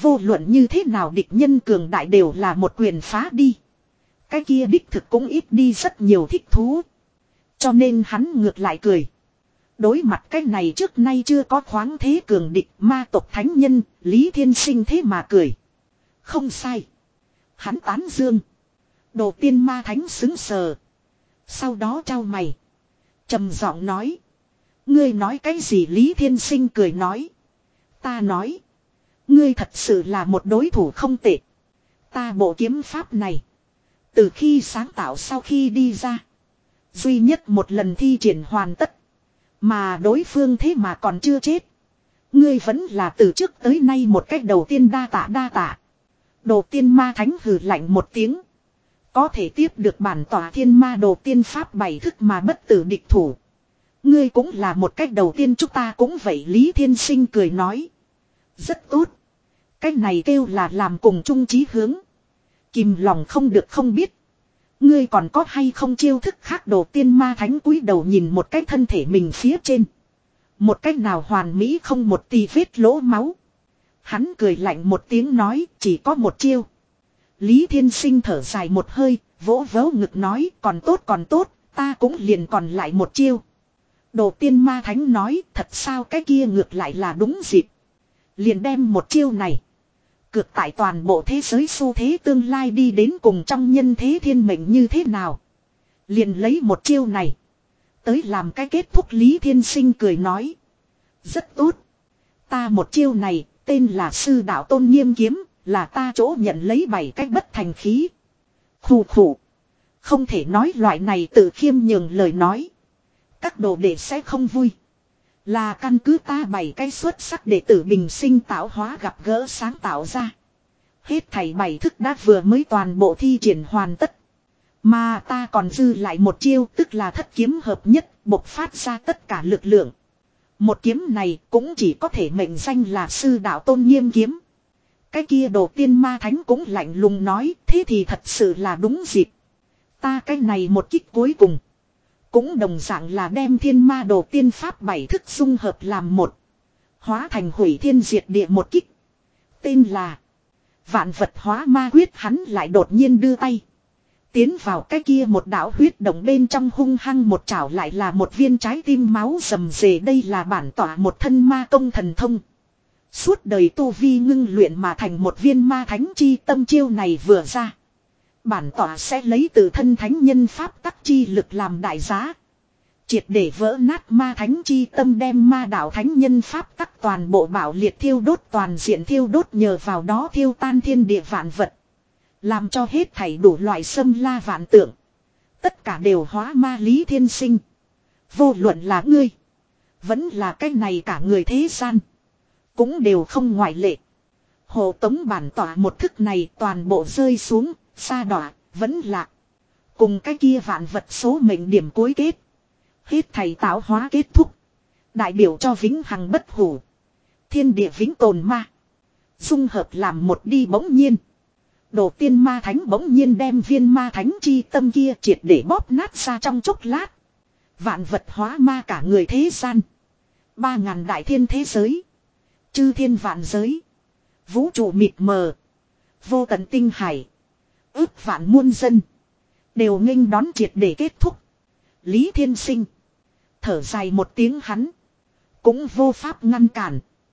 Vô luận như thế nào địch nhân cường đại đều là một quyền phá đi. Cái kia đích thực cũng ít đi rất nhiều thích thú. Cho nên hắn ngược lại cười. Đối mặt cái này trước nay chưa có khoáng thế cường địch ma tộc thánh nhân, Lý Thiên Sinh thế mà cười. Không sai. Hắn tán dương. Đồ tiên ma thánh xứng sờ. Sau đó trao mày trầm giọng nói. Ngươi nói cái gì Lý Thiên Sinh cười nói. Ta nói. Ngươi thật sự là một đối thủ không tệ. Ta bộ kiếm pháp này. Từ khi sáng tạo sau khi đi ra. Duy nhất một lần thi triển hoàn tất. Mà đối phương thế mà còn chưa chết. Ngươi vẫn là từ trước tới nay một cách đầu tiên đa tạ đa tạ. Đồ tiên ma thánh hừ lạnh một tiếng. Có thể tiếp được bản tỏa thiên ma đồ tiên pháp bảy thức mà bất tử địch thủ. Ngươi cũng là một cách đầu tiên chúng ta cũng vậy, Lý Thiên Sinh cười nói. Rất tốt. Cách này kêu là làm cùng chung chí hướng. Kìm lòng không được không biết. Ngươi còn có hay không chiêu thức khác đồ tiên ma thánh cúi đầu nhìn một cái thân thể mình phía trên. Một cách nào hoàn mỹ không một tì vết lỗ máu. Hắn cười lạnh một tiếng nói, chỉ có một chiêu. Lý Thiên Sinh thở dài một hơi, vỗ vỗ ngực nói còn tốt còn tốt, ta cũng liền còn lại một chiêu. Đồ tiên ma thánh nói thật sao cái kia ngược lại là đúng dịp. Liền đem một chiêu này. Cược tại toàn bộ thế giới xu thế tương lai đi đến cùng trong nhân thế thiên mệnh như thế nào. Liền lấy một chiêu này. Tới làm cái kết thúc Lý Thiên Sinh cười nói. Rất tốt. Ta một chiêu này tên là sư đạo tôn nghiêm kiếm là ta chỗ nhận lấy bảy cách bất thành khí. Khù khù. Không thể nói loại này tự khiêm nhường lời nói. Các đồ đệ sẽ không vui. Là căn cứ ta bảy cái xuất sắc để tử bình sinh tạo hóa gặp gỡ sáng tạo ra. Hết thảy bảy thức đã vừa mới toàn bộ thi triển hoàn tất. Mà ta còn dư lại một chiêu tức là thất kiếm hợp nhất, bộc phát ra tất cả lực lượng. Một kiếm này cũng chỉ có thể mệnh danh là sư đạo tôn nghiêm kiếm. Cái kia đồ tiên ma thánh cũng lạnh lùng nói, thế thì thật sự là đúng dịp. Ta cái này một kích cuối cùng. Cũng đồng dạng là đem thiên ma đồ tiên pháp bảy thức dung hợp làm một. Hóa thành hủy thiên diệt địa một kích. Tên là. Vạn vật hóa ma huyết hắn lại đột nhiên đưa tay. Tiến vào cái kia một đạo huyết động bên trong hung hăng một chảo lại là một viên trái tim máu rầm rề đây là bản tỏa một thân ma công thần thông. Suốt đời tu vi ngưng luyện mà thành một viên ma thánh chi tâm chiêu này vừa ra. Bản tỏa sẽ lấy từ thân thánh nhân pháp tắc chi lực làm đại giá. Triệt để vỡ nát ma thánh chi tâm đem ma đạo thánh nhân pháp tắc toàn bộ bảo liệt thiêu đốt toàn diện thiêu đốt nhờ vào đó thiêu tan thiên địa vạn vật. Làm cho hết thảy đủ loại sâm la vạn tượng. Tất cả đều hóa ma lý thiên sinh. Vô luận là ngươi. Vẫn là cái này cả người thế gian. Cũng đều không ngoại lệ. Hồ tống bản tỏa một thức này toàn bộ rơi xuống Xa đọa, vẫn lạc. Cùng cái kia vạn vật số mệnh điểm cuối kết. Hết thầy tạo hóa kết thúc. Đại biểu cho vĩnh hằng bất hủ. Thiên địa vĩnh tồn ma. Dung hợp làm một đi bỗng nhiên. Đồ tiên ma thánh bỗng nhiên đem viên ma thánh chi tâm kia triệt để bóp nát ra trong chốc lát. Vạn vật hóa ma cả người thế gian. Ba ngàn đại thiên thế giới. Chư thiên vạn giới. Vũ trụ mịt mờ. Vô tận tinh hải. Ước vạn muôn dân. Đều nghênh đón triệt để kết thúc. Lý Thiên Sinh. Thở dài một tiếng hắn. Cũng vô pháp ngăn cản.